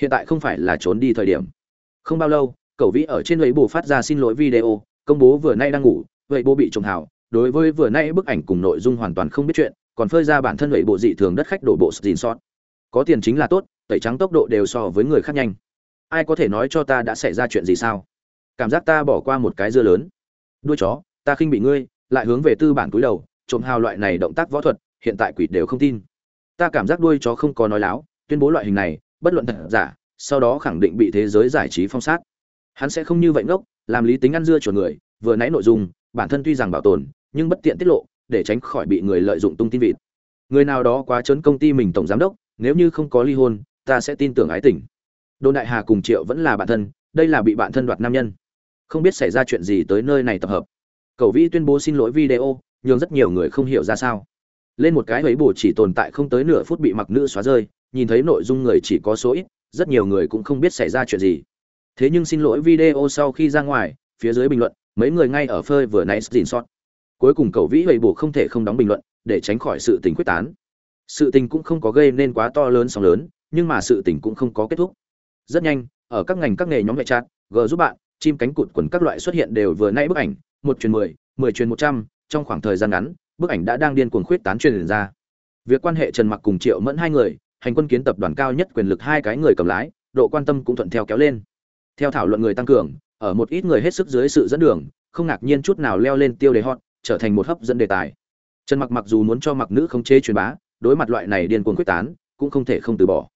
hiện tại không phải là trốn đi thời điểm. Không bao lâu, cậu vĩ ở trên lấy bù phát ra xin lỗi video, công bố vừa nay đang ngủ vậy bố bị trồng hào. Đối với vừa nay bức ảnh cùng nội dung hoàn toàn không biết chuyện, còn phơi ra bản thân vậy bộ dị thường đất khách đổ bộ xin sót. Có tiền chính là tốt, tẩy trắng tốc độ đều so với người khác nhanh. Ai có thể nói cho ta đã xảy ra chuyện gì sao? Cảm giác ta bỏ qua một cái dưa lớn. Đuôi chó, ta khinh bị ngươi, lại hướng về tư bản túi đầu trộm hào loại này động tác võ thuật, hiện tại quỷ đều không tin. Ta cảm giác đuôi chó không có nói láo, tuyên bố loại hình này bất luận thật giả, sau đó khẳng định bị thế giới giải trí phong sát. Hắn sẽ không như vậy ngốc, làm lý tính ăn dưa chuột người, vừa nãy nội dung, bản thân tuy rằng bảo tồn, nhưng bất tiện tiết lộ, để tránh khỏi bị người lợi dụng tung tin vịt. Người nào đó quá trớn công ty mình tổng giám đốc, nếu như không có ly hôn, ta sẽ tin tưởng ái tình. Đồn đại hà cùng triệu vẫn là bạn thân, đây là bị bạn thân đoạt nam nhân. Không biết xảy ra chuyện gì tới nơi này tập hợp. Cầu vĩ tuyên bố xin lỗi video nhưng rất nhiều người không hiểu ra sao. Lên một cái ấy bổ chỉ tồn tại không tới nửa phút bị mặc nữ xóa rơi nhìn thấy nội dung người chỉ có số ít, rất nhiều người cũng không biết xảy ra chuyện gì. Thế nhưng xin lỗi video sau khi ra ngoài, phía dưới bình luận, mấy người ngay ở phơi vừa nãy gìn sót cuối cùng cầu vĩ ấy bổ không thể không đóng bình luận, để tránh khỏi sự tình quyết tán. Sự tình cũng không có gây nên quá to lớn sóng lớn, nhưng mà sự tình cũng không có kết thúc. Rất nhanh, ở các ngành các nghề nhóm vệ chat, g giúp bạn, chim cánh cụt quần các loại xuất hiện đều vừa nãy bức ảnh, một truyền mười mười truyền một trăm, trong khoảng thời gian ngắn, bức ảnh đã đang điên cuồng khuyết tán truyền ra. Việc quan hệ trần mặc cùng triệu mẫn hai người hành quân kiến tập đoàn cao nhất quyền lực hai cái người cầm lái, độ quan tâm cũng thuận theo kéo lên. Theo thảo luận người tăng cường, ở một ít người hết sức dưới sự dẫn đường, không ngạc nhiên chút nào leo lên tiêu đề hot, trở thành một hấp dẫn đề tài. Trần mặc mặc dù muốn cho mặc nữ không chế truyền bá, đối mặt loại này điên cuồng quyết tán, cũng không thể không từ bỏ.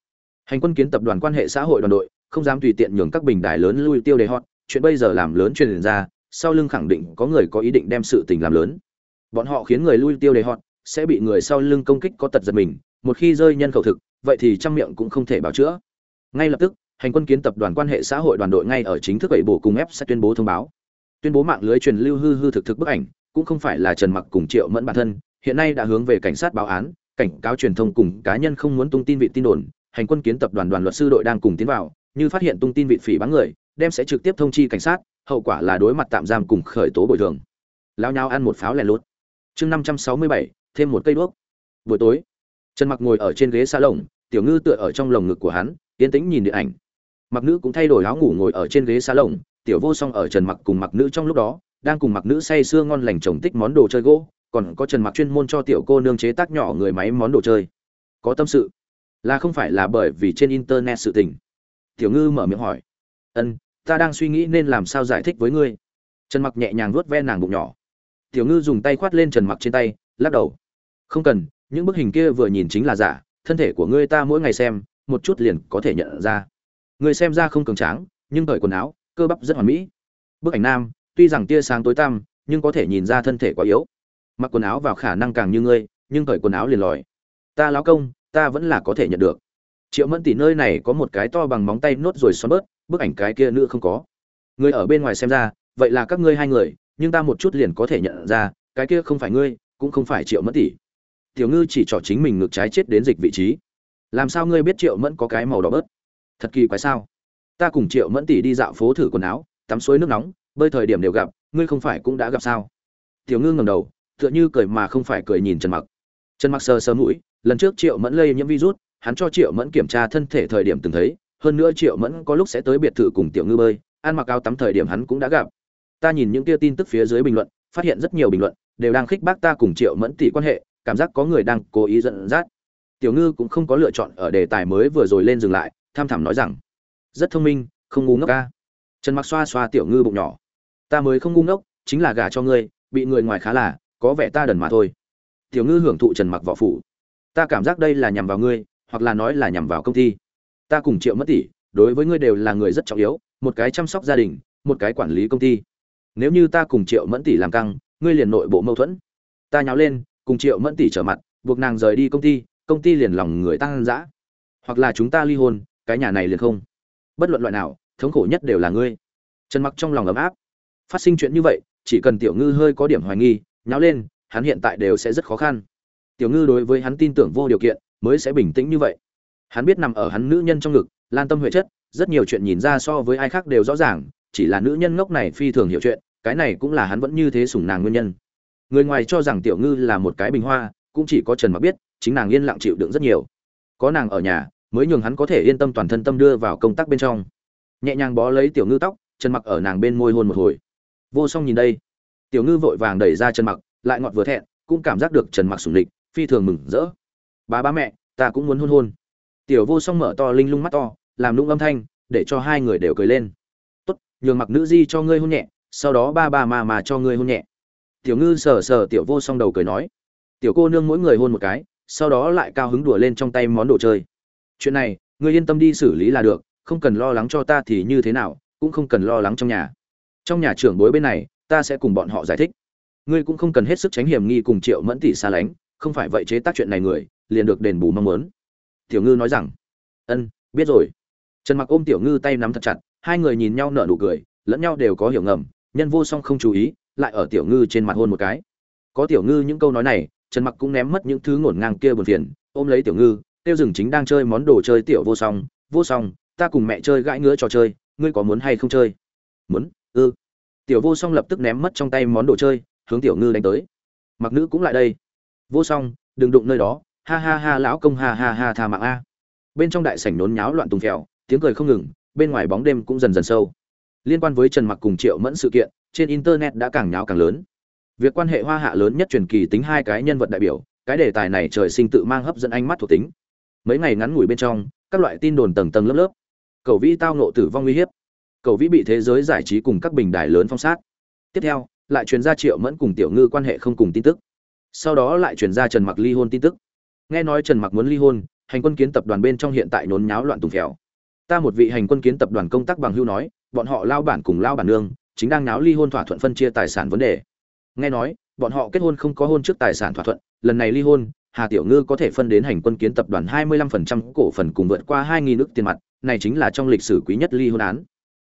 Hành quân kiến tập đoàn quan hệ xã hội đoàn đội, không dám tùy tiện nhường các bình đài lớn lui tiêu đề hot, chuyện bây giờ làm lớn truyền ra, sau lưng khẳng định có người có ý định đem sự tình làm lớn. Bọn họ khiến người lui tiêu đề hot, sẽ bị người sau lưng công kích có tật giật mình, một khi rơi nhân khẩu thực vậy thì trăm miệng cũng không thể bảo chữa. Ngay lập tức, hành quân kiến tập đoàn quan hệ xã hội đoàn đội ngay ở chính thức bảy bổ cùng ép sẽ tuyên bố thông báo. Tuyên bố mạng lưới truyền lưu hư hư thực thực bức ảnh, cũng không phải là trần mặc cùng triệu mẫn bản thân, hiện nay đã hướng về cảnh sát báo án, cảnh cáo truyền thông cùng cá nhân không muốn tung tin vị tin đồn. Hành quân kiến tập đoàn đoàn luật sư đội đang cùng tiến vào, như phát hiện tung tin vị phỉ báng người, đem sẽ trực tiếp thông chi cảnh sát, hậu quả là đối mặt tạm giam cùng khởi tố bồi thường. Lao nhau ăn một pháo lẻ lốt chương năm trăm sáu mươi bảy, thêm một cây đuốc. Buổi tối, trần mặc ngồi ở trên ghế xa lồng tiểu ngư tựa ở trong lồng ngực của hắn tiến tĩnh nhìn điện ảnh. Mặc nữ cũng thay đổi áo ngủ ngồi ở trên ghế xa lồng, tiểu vô song ở trần mặc cùng mặc nữ trong lúc đó, đang cùng mặc nữ say sưa ngon lành trồng tích món đồ chơi gỗ, còn có trần mặc chuyên môn cho tiểu cô nương chế tác nhỏ người máy món đồ chơi. Có tâm sự. Là không phải là bởi vì trên internet sự tình? Tiểu ngư mở miệng hỏi. Ân, ta đang suy nghĩ nên làm sao giải thích với ngươi. Trần mặc nhẹ nhàng vuốt ve nàng bụng nhỏ. Tiểu ngư dùng tay khoát lên trần mặc trên tay, lắc đầu. Không cần, những bức hình kia vừa nhìn chính là giả thân thể của ngươi ta mỗi ngày xem, một chút liền có thể nhận ra. Ngươi xem ra không cường tráng, nhưng cởi quần áo, cơ bắp rất hoàn mỹ. Bức ảnh nam, tuy rằng tia sáng tối tăm, nhưng có thể nhìn ra thân thể quá yếu. Mặc quần áo vào khả năng càng như ngươi, nhưng cởi quần áo liền lòi. Ta lão công, ta vẫn là có thể nhận được. Triệu mẫn tỷ nơi này có một cái to bằng móng tay nốt rồi xoắn bớt, bức ảnh cái kia nữa không có. Người ở bên ngoài xem ra, vậy là các ngươi hai người, nhưng ta một chút liền có thể nhận ra, cái kia không phải ngươi, cũng không phải triệu mẫn tỷ tiểu ngư chỉ trỏ chính mình ngược trái chết đến dịch vị trí. Làm sao ngươi biết triệu mẫn có cái màu đỏ bớt? Thật kỳ quái sao? Ta cùng triệu mẫn tỷ đi dạo phố thử quần áo, tắm suối nước nóng, bơi thời điểm đều gặp, ngươi không phải cũng đã gặp sao? Tiểu ngư ngầm đầu, tựa như cười mà không phải cười nhìn trần mặc. Trần mặc sờ sờ mũi, lần trước triệu mẫn lây nhiễm virus, hắn cho triệu mẫn kiểm tra thân thể thời điểm từng thấy, hơn nữa triệu mẫn có lúc sẽ tới biệt thự cùng tiểu ngư bơi, ăn mặc áo tắm thời điểm hắn cũng đã gặp. Ta nhìn những kia tin tức phía dưới bình luận, phát hiện rất nhiều bình luận, đều đang khích bác ta cùng triệu mẫn tỷ quan hệ cảm giác có người đang cố ý dẫn dắt. Tiểu ngư cũng không có lựa chọn ở đề tài mới vừa rồi lên dừng lại, tham thảm nói rằng, rất thông minh, không ngu ngốc ca trần mặc xoa xoa tiểu ngư bụng nhỏ, ta mới không ngu ngốc, chính là gà cho ngươi, bị người ngoài khá là, có vẻ ta đần mà thôi. Tiểu ngư hưởng thụ trần mặc võ phủ, ta cảm giác đây là nhằm vào ngươi, hoặc là nói là nhằm vào công ty. Ta cùng triệu mất tỷ, đối với ngươi đều là người rất trọng yếu, một cái chăm sóc gia đình, một cái quản lý công ty. Nếu như ta cùng triệu mẫn tỷ làm căng, ngươi liền nội bộ mâu thuẫn. Ta nháo lên cùng triệu mẫn tỷ trở mặt, buộc nàng rời đi công ty công ty liền lòng người tăng dã. Hoặc là chúng ta ly hôn, cái nhà này liền không. Bất luận loại nào, thống khổ nhất đều là ngươi. Trần mặc trong lòng ấm áp. Phát sinh chuyện như vậy, chỉ cần tiểu ngư hơi có điểm hoài nghi, nháo lên, hắn hiện tại đều sẽ rất khó khăn. Tiểu ngư đối với hắn tin tưởng vô điều kiện, mới sẽ bình tĩnh như vậy. Hắn biết nằm ở hắn nữ nhân trong ngực, lan tâm huệ chất, rất nhiều chuyện nhìn ra so với ai khác đều rõ ràng, chỉ là nữ nhân ngốc này phi thường hiểu chuyện, cái này cũng là hắn vẫn như thế sủng nàng nguyên nhân người ngoài cho rằng tiểu ngư là một cái bình hoa, cũng chỉ có trần mặc biết, chính nàng yên lặng chịu đựng rất nhiều. Có nàng ở nhà, mới nhường hắn có thể yên tâm toàn thân tâm đưa vào công tác bên trong. Nhẹ nhàng bó lấy tiểu ngư tóc, trần mặc ở nàng bên môi hôn một hồi. Vô song nhìn đây. Tiểu ngư vội vàng đẩy ra trần mặc, lại ngọt vừa thẹn, cũng cảm giác được trần mặc sủng lịch, phi thường mừng rỡ. Ba ba mẹ, ta cũng muốn hôn hôn. Tiểu vô song mở to linh lung mắt to, làm lung âm thanh, để cho hai người đều cười lên. Tốt, nhường mặc nữ di cho ngươi hôn nhẹ, sau đó ba ba mà mà cho ngươi hôn nhẹ tiểu ngư sờ sờ tiểu vô song đầu cười nói, tiểu cô nương mỗi người hôn một cái, sau đó lại cao hứng đùa lên trong tay món đồ chơi. Chuyện này, ngươi yên tâm đi xử lý là được, không cần lo lắng cho ta thì như thế nào, cũng không cần lo lắng trong nhà. Trong nhà trưởng bối bên này, ta sẽ cùng bọn họ giải thích. Ngươi cũng không cần hết sức tránh hiểm nghi cùng triệu mẫn tỷ xa lánh, không phải vậy chế tác chuyện này người, liền được đền bù mong muốn. Tiểu ngư nói rằng, ân, biết rồi. Trần mặc ôm tiểu ngư tay nắm thật chặt, hai người nhìn nhau nở nụ cười, lẫn nhau đều có hiểu ngầm, nhân vô song không chú ý lại ở tiểu ngư trên mặt hôn một cái. Có tiểu ngư những câu nói này, trần mặc cũng ném mất những thứ ngổn ngang kia buồn phiền, ôm lấy tiểu ngư, tiêu rừng chính đang chơi món đồ chơi tiểu vô song. Vô song, ta cùng mẹ chơi gãi ngứa trò chơi, ngươi có muốn hay không chơi? Muốn, ư. Tiểu vô song lập tức ném mất trong tay món đồ chơi, hướng tiểu ngư đánh tới. Mặc nữ cũng lại đây. Vô song, đừng đụng nơi đó. Ha ha ha, lão công ha ha ha, tha mạng a. Bên trong đại sảnh nốn nháo loạn tùng phèo, tiếng cười không ngừng, bên ngoài bóng đêm cũng dần dần sâu liên quan với trần mặc cùng triệu mẫn sự kiện, trên internet đã càng nháo càng lớn. Việc quan hệ hoa hạ lớn nhất truyền kỳ tính hai cái nhân vật đại biểu, cái đề tài này trời sinh tự mang hấp dẫn ánh mắt thuộc tính. Mấy ngày ngắn ngủi bên trong, các loại tin đồn tầng tầng lớp lớp. Cầu vĩ tao nộ tử vong uy hiếp. Cầu vĩ bị thế giới giải trí cùng các bình đài lớn phong sát. Tiếp theo, lại truyền ra triệu mẫn cùng tiểu ngư quan hệ không cùng tin tức. Sau đó lại truyền ra trần mặc ly hôn tin tức. Nghe nói trần mặc muốn ly hôn, hành quân kiến tập đoàn bên trong hiện tại nốn nháo loạn tùng phèo. Ta một vị hành quân kiến tập đoàn công tác bằng hưu nói bọn họ lao bản cùng lao bản nương chính đang náo ly hôn thỏa thuận phân chia tài sản vấn đề. Nghe nói, bọn họ kết hôn không có hôn trước tài sản thỏa thuận, lần này ly hôn, hà tiểu ngư có thể phân đến hành quân kiến tập đoàn 25% cổ phần cùng vượt qua 2.000 nước tiền mặt, này chính là trong lịch sử quý nhất ly hôn án.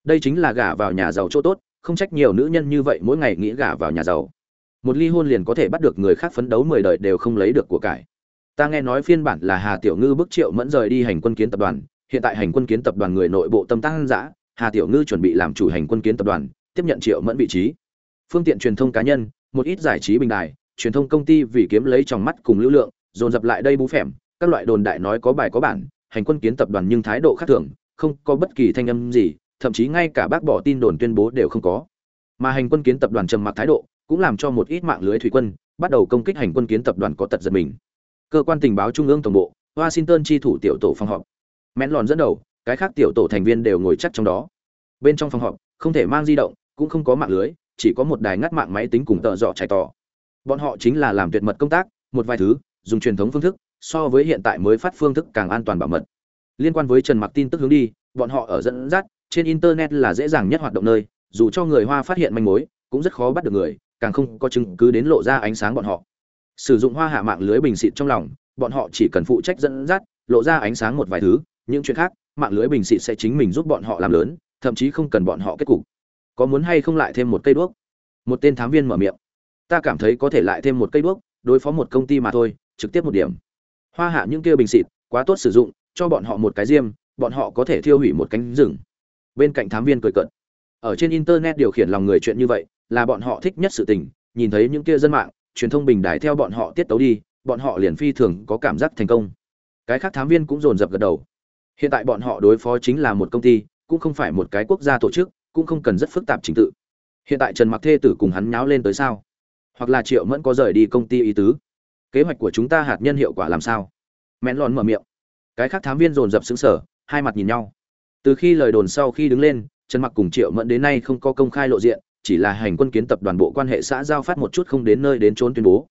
Đây chính là gả vào nhà giàu chỗ tốt, không trách nhiều nữ nhân như vậy mỗi ngày nghĩ gả vào nhà giàu. Một ly hôn liền có thể bắt được người khác phấn đấu mười đời đều không lấy được của cải. Ta nghe nói phiên bản là hà tiểu ngư bức triệu mẫn rời đi hành quân kiến tập đoàn, hiện tại hành quân kiến tập đoàn người nội bộ tâm tăng giã hà tiểu ngư chuẩn bị làm chủ hành quân kiến tập đoàn, tiếp nhận triệu mẫn vị trí. Phương tiện truyền thông cá nhân, một ít giải trí bình đài, truyền thông công ty vì kiếm lấy trong mắt cùng lưu lượng, dồn dập lại đây bú phèm. Các loại đồn đại nói có bài có bản, hành quân kiến tập đoàn nhưng thái độ khác thường, không có bất kỳ thanh âm gì, thậm chí ngay cả bác bỏ tin đồn tuyên bố đều không có. Mà hành quân kiến tập đoàn trầm mặc thái độ, cũng làm cho một ít mạng lưới thủy quân, bắt đầu công kích hành quân kiến tập đoàn có tật giật mình. Cơ quan tình báo trung ương tổng bộ, washington chi thủ tiểu tổ phòng họp. Mẹn lòn dẫn đầu cái khác tiểu tổ thành viên đều ngồi chắc trong đó. Bên trong phòng họp, không thể mang di động, cũng không có mạng lưới, chỉ có một đài ngắt mạng máy tính cùng tợ dọ chạy tỏ bọn họ chính là làm tuyệt mật công tác, một vài thứ, dùng truyền thống phương thức, so với hiện tại mới phát phương thức càng an toàn bảo mật. Liên quan với trần mặc tin tức hướng đi, bọn họ ở dẫn dắt, trên internet là dễ dàng nhất hoạt động nơi, dù cho người hoa phát hiện manh mối, cũng rất khó bắt được người, càng không có chứng cứ đến lộ ra ánh sáng bọn họ. Sử dụng hoa hạ mạng lưới bình xịt trong lòng, bọn họ chỉ cần phụ trách dẫn dắt, lộ ra ánh sáng một vài thứ, những chuyện khác mạng lưới bình xịt sẽ chính mình giúp bọn họ làm lớn, thậm chí không cần bọn họ kết cục. Có muốn hay không lại thêm một cây đuốc? Một tên thám viên mở miệng. Ta cảm thấy có thể lại thêm một cây đuốc, đối phó một công ty mà thôi, trực tiếp một điểm. Hoa hạ những kia bình xịt, quá tốt sử dụng, cho bọn họ một cái diêm, bọn họ có thể thiêu hủy một cánh rừng. Bên cạnh thám viên cười cợt. Ở trên internet điều khiển lòng người chuyện như vậy, là bọn họ thích nhất sự tình, nhìn thấy những kia dân mạng, truyền thông bình đài theo bọn họ tiết tấu đi, bọn họ liền phi thường có cảm giác thành công. Cái khác thám viên cũng dồn dập gật đầu hiện tại bọn họ đối phó chính là một công ty, cũng không phải một cái quốc gia tổ chức, cũng không cần rất phức tạp trình tự. Hiện tại trần mặc thê tử cùng hắn nháo lên tới sao? Hoặc là triệu mẫn có rời đi công ty ý tứ? Kế hoạch của chúng ta hạt nhân hiệu quả làm sao? Mẹn lòn mở miệng. Cái khác thám viên dồn dập xứng sở hai mặt nhìn nhau. Từ khi lời đồn sau khi đứng lên, trần mặc cùng triệu mẫn đến nay không có công khai lộ diện, chỉ là hành quân kiến tập đoàn bộ quan hệ xã giao phát một chút không đến nơi đến trốn tuyên bố.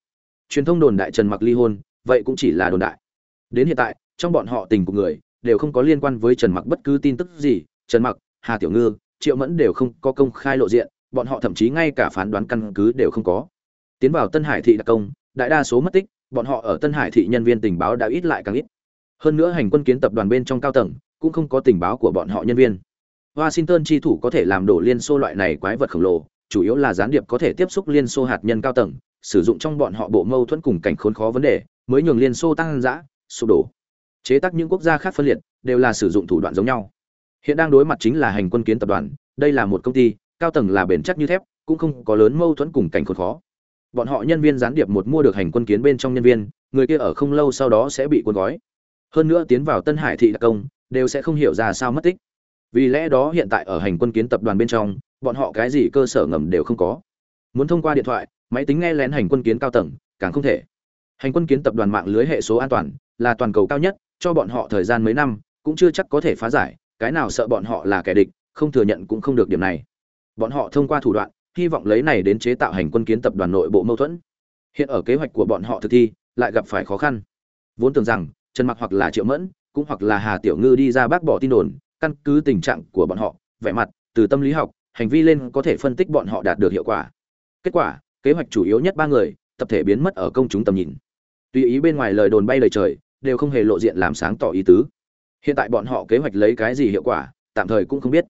Truyền thông đồn đại trần mặc ly hôn, vậy cũng chỉ là đồn đại. Đến hiện tại, trong bọn họ tình của người đều không có liên quan với trần mặc bất cứ tin tức gì. Trần mặc, hà tiểu ngư, triệu mẫn đều không có công khai lộ diện. Bọn họ thậm chí ngay cả phán đoán căn cứ đều không có. Tiến vào tân hải thị đặc công, đại đa số mất tích. Bọn họ ở tân hải thị nhân viên tình báo đã ít lại càng ít. Hơn nữa hành quân kiến tập đoàn bên trong cao tầng, cũng không có tình báo của bọn họ nhân viên. Washington chi thủ có thể làm đổ liên xô loại này quái vật khổng lồ, chủ yếu là gián điệp có thể tiếp xúc liên xô hạt nhân cao tầng, sử dụng trong bọn họ bộ mâu thuẫn cùng cảnh khốn khó vấn đề, mới nhường liên xô tăng dã, sụp đổ chế tác những quốc gia khác phân liệt, đều là sử dụng thủ đoạn giống nhau. Hiện đang đối mặt chính là hành quân kiến tập đoàn, đây là một công ty, cao tầng là bền chắc như thép, cũng không có lớn mâu thuẫn cùng cảnh khốn khó. Bọn họ nhân viên gián điệp một mua được hành quân kiến bên trong nhân viên, người kia ở không lâu sau đó sẽ bị cuốn gói. Hơn nữa tiến vào tân hải thị đặc công, đều sẽ không hiểu ra sao mất tích. Vì lẽ đó hiện tại ở hành quân kiến tập đoàn bên trong, bọn họ cái gì cơ sở ngầm đều không có. Muốn thông qua điện thoại, máy tính nghe lén hành quân kiến cao tầng, càng không thể. Hành quân kiến tập đoàn mạng lưới hệ số an toàn, là toàn cầu cao nhất cho bọn họ thời gian mấy năm, cũng chưa chắc có thể phá giải, cái nào sợ bọn họ là kẻ địch, không thừa nhận cũng không được điểm này. Bọn họ thông qua thủ đoạn, hy vọng lấy này đến chế tạo hành quân kiến tập đoàn nội bộ mâu thuẫn. Hiện ở kế hoạch của bọn họ thực thi, lại gặp phải khó khăn. Vốn tưởng rằng, trần mặc hoặc là triệu mẫn, cũng hoặc là hà tiểu ngư đi ra bác bỏ tin đồn, căn cứ tình trạng của bọn họ, vẻ mặt, từ tâm lý học, hành vi lên có thể phân tích bọn họ đạt được hiệu quả. Kết quả, kế hoạch chủ yếu nhất ba người, tập thể biến mất ở công chúng tầm nhìn. Tùy ý bên ngoài lời đồn bay lời trời đều không hề lộ diện làm sáng tỏ ý tứ. Hiện tại bọn họ kế hoạch lấy cái gì hiệu quả, tạm thời cũng không biết.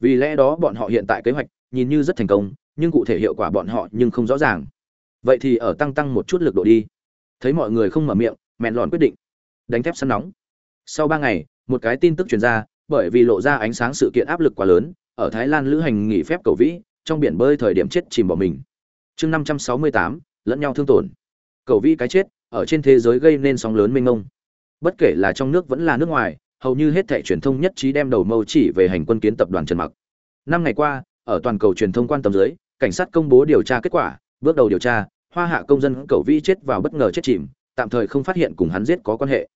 Vì lẽ đó bọn họ hiện tại kế hoạch nhìn như rất thành công, nhưng cụ thể hiệu quả bọn họ nhưng không rõ ràng. Vậy thì ở tăng tăng một chút lực độ đi. Thấy mọi người không mở miệng, mẹn lòn quyết định. Đánh thép săn nóng. Sau ba ngày, một cái tin tức truyền ra, bởi vì lộ ra ánh sáng sự kiện áp lực quá lớn, ở thái lan lữ hành nghỉ phép cầu vĩ, trong biển bơi thời điểm chết chìm bỏ mình. Chương năm trăm sáu mươi tám, lẫn nhau thương tổn. Cầu vĩ cái chết ở trên thế giới gây nên sóng lớn mênh mông bất kể là trong nước vẫn là nước ngoài hầu như hết thảy truyền thông nhất trí đem đầu mâu chỉ về hành quân kiến tập đoàn Trần Mặc. Năm ngày qua, ở toàn cầu truyền thông quan tâm dưới, cảnh sát công bố điều tra kết quả, bước đầu điều tra, Hoa Hạ công dân Cẩu Vĩ chết vào bất ngờ chết chìm, tạm thời không phát hiện cùng hắn giết có quan hệ.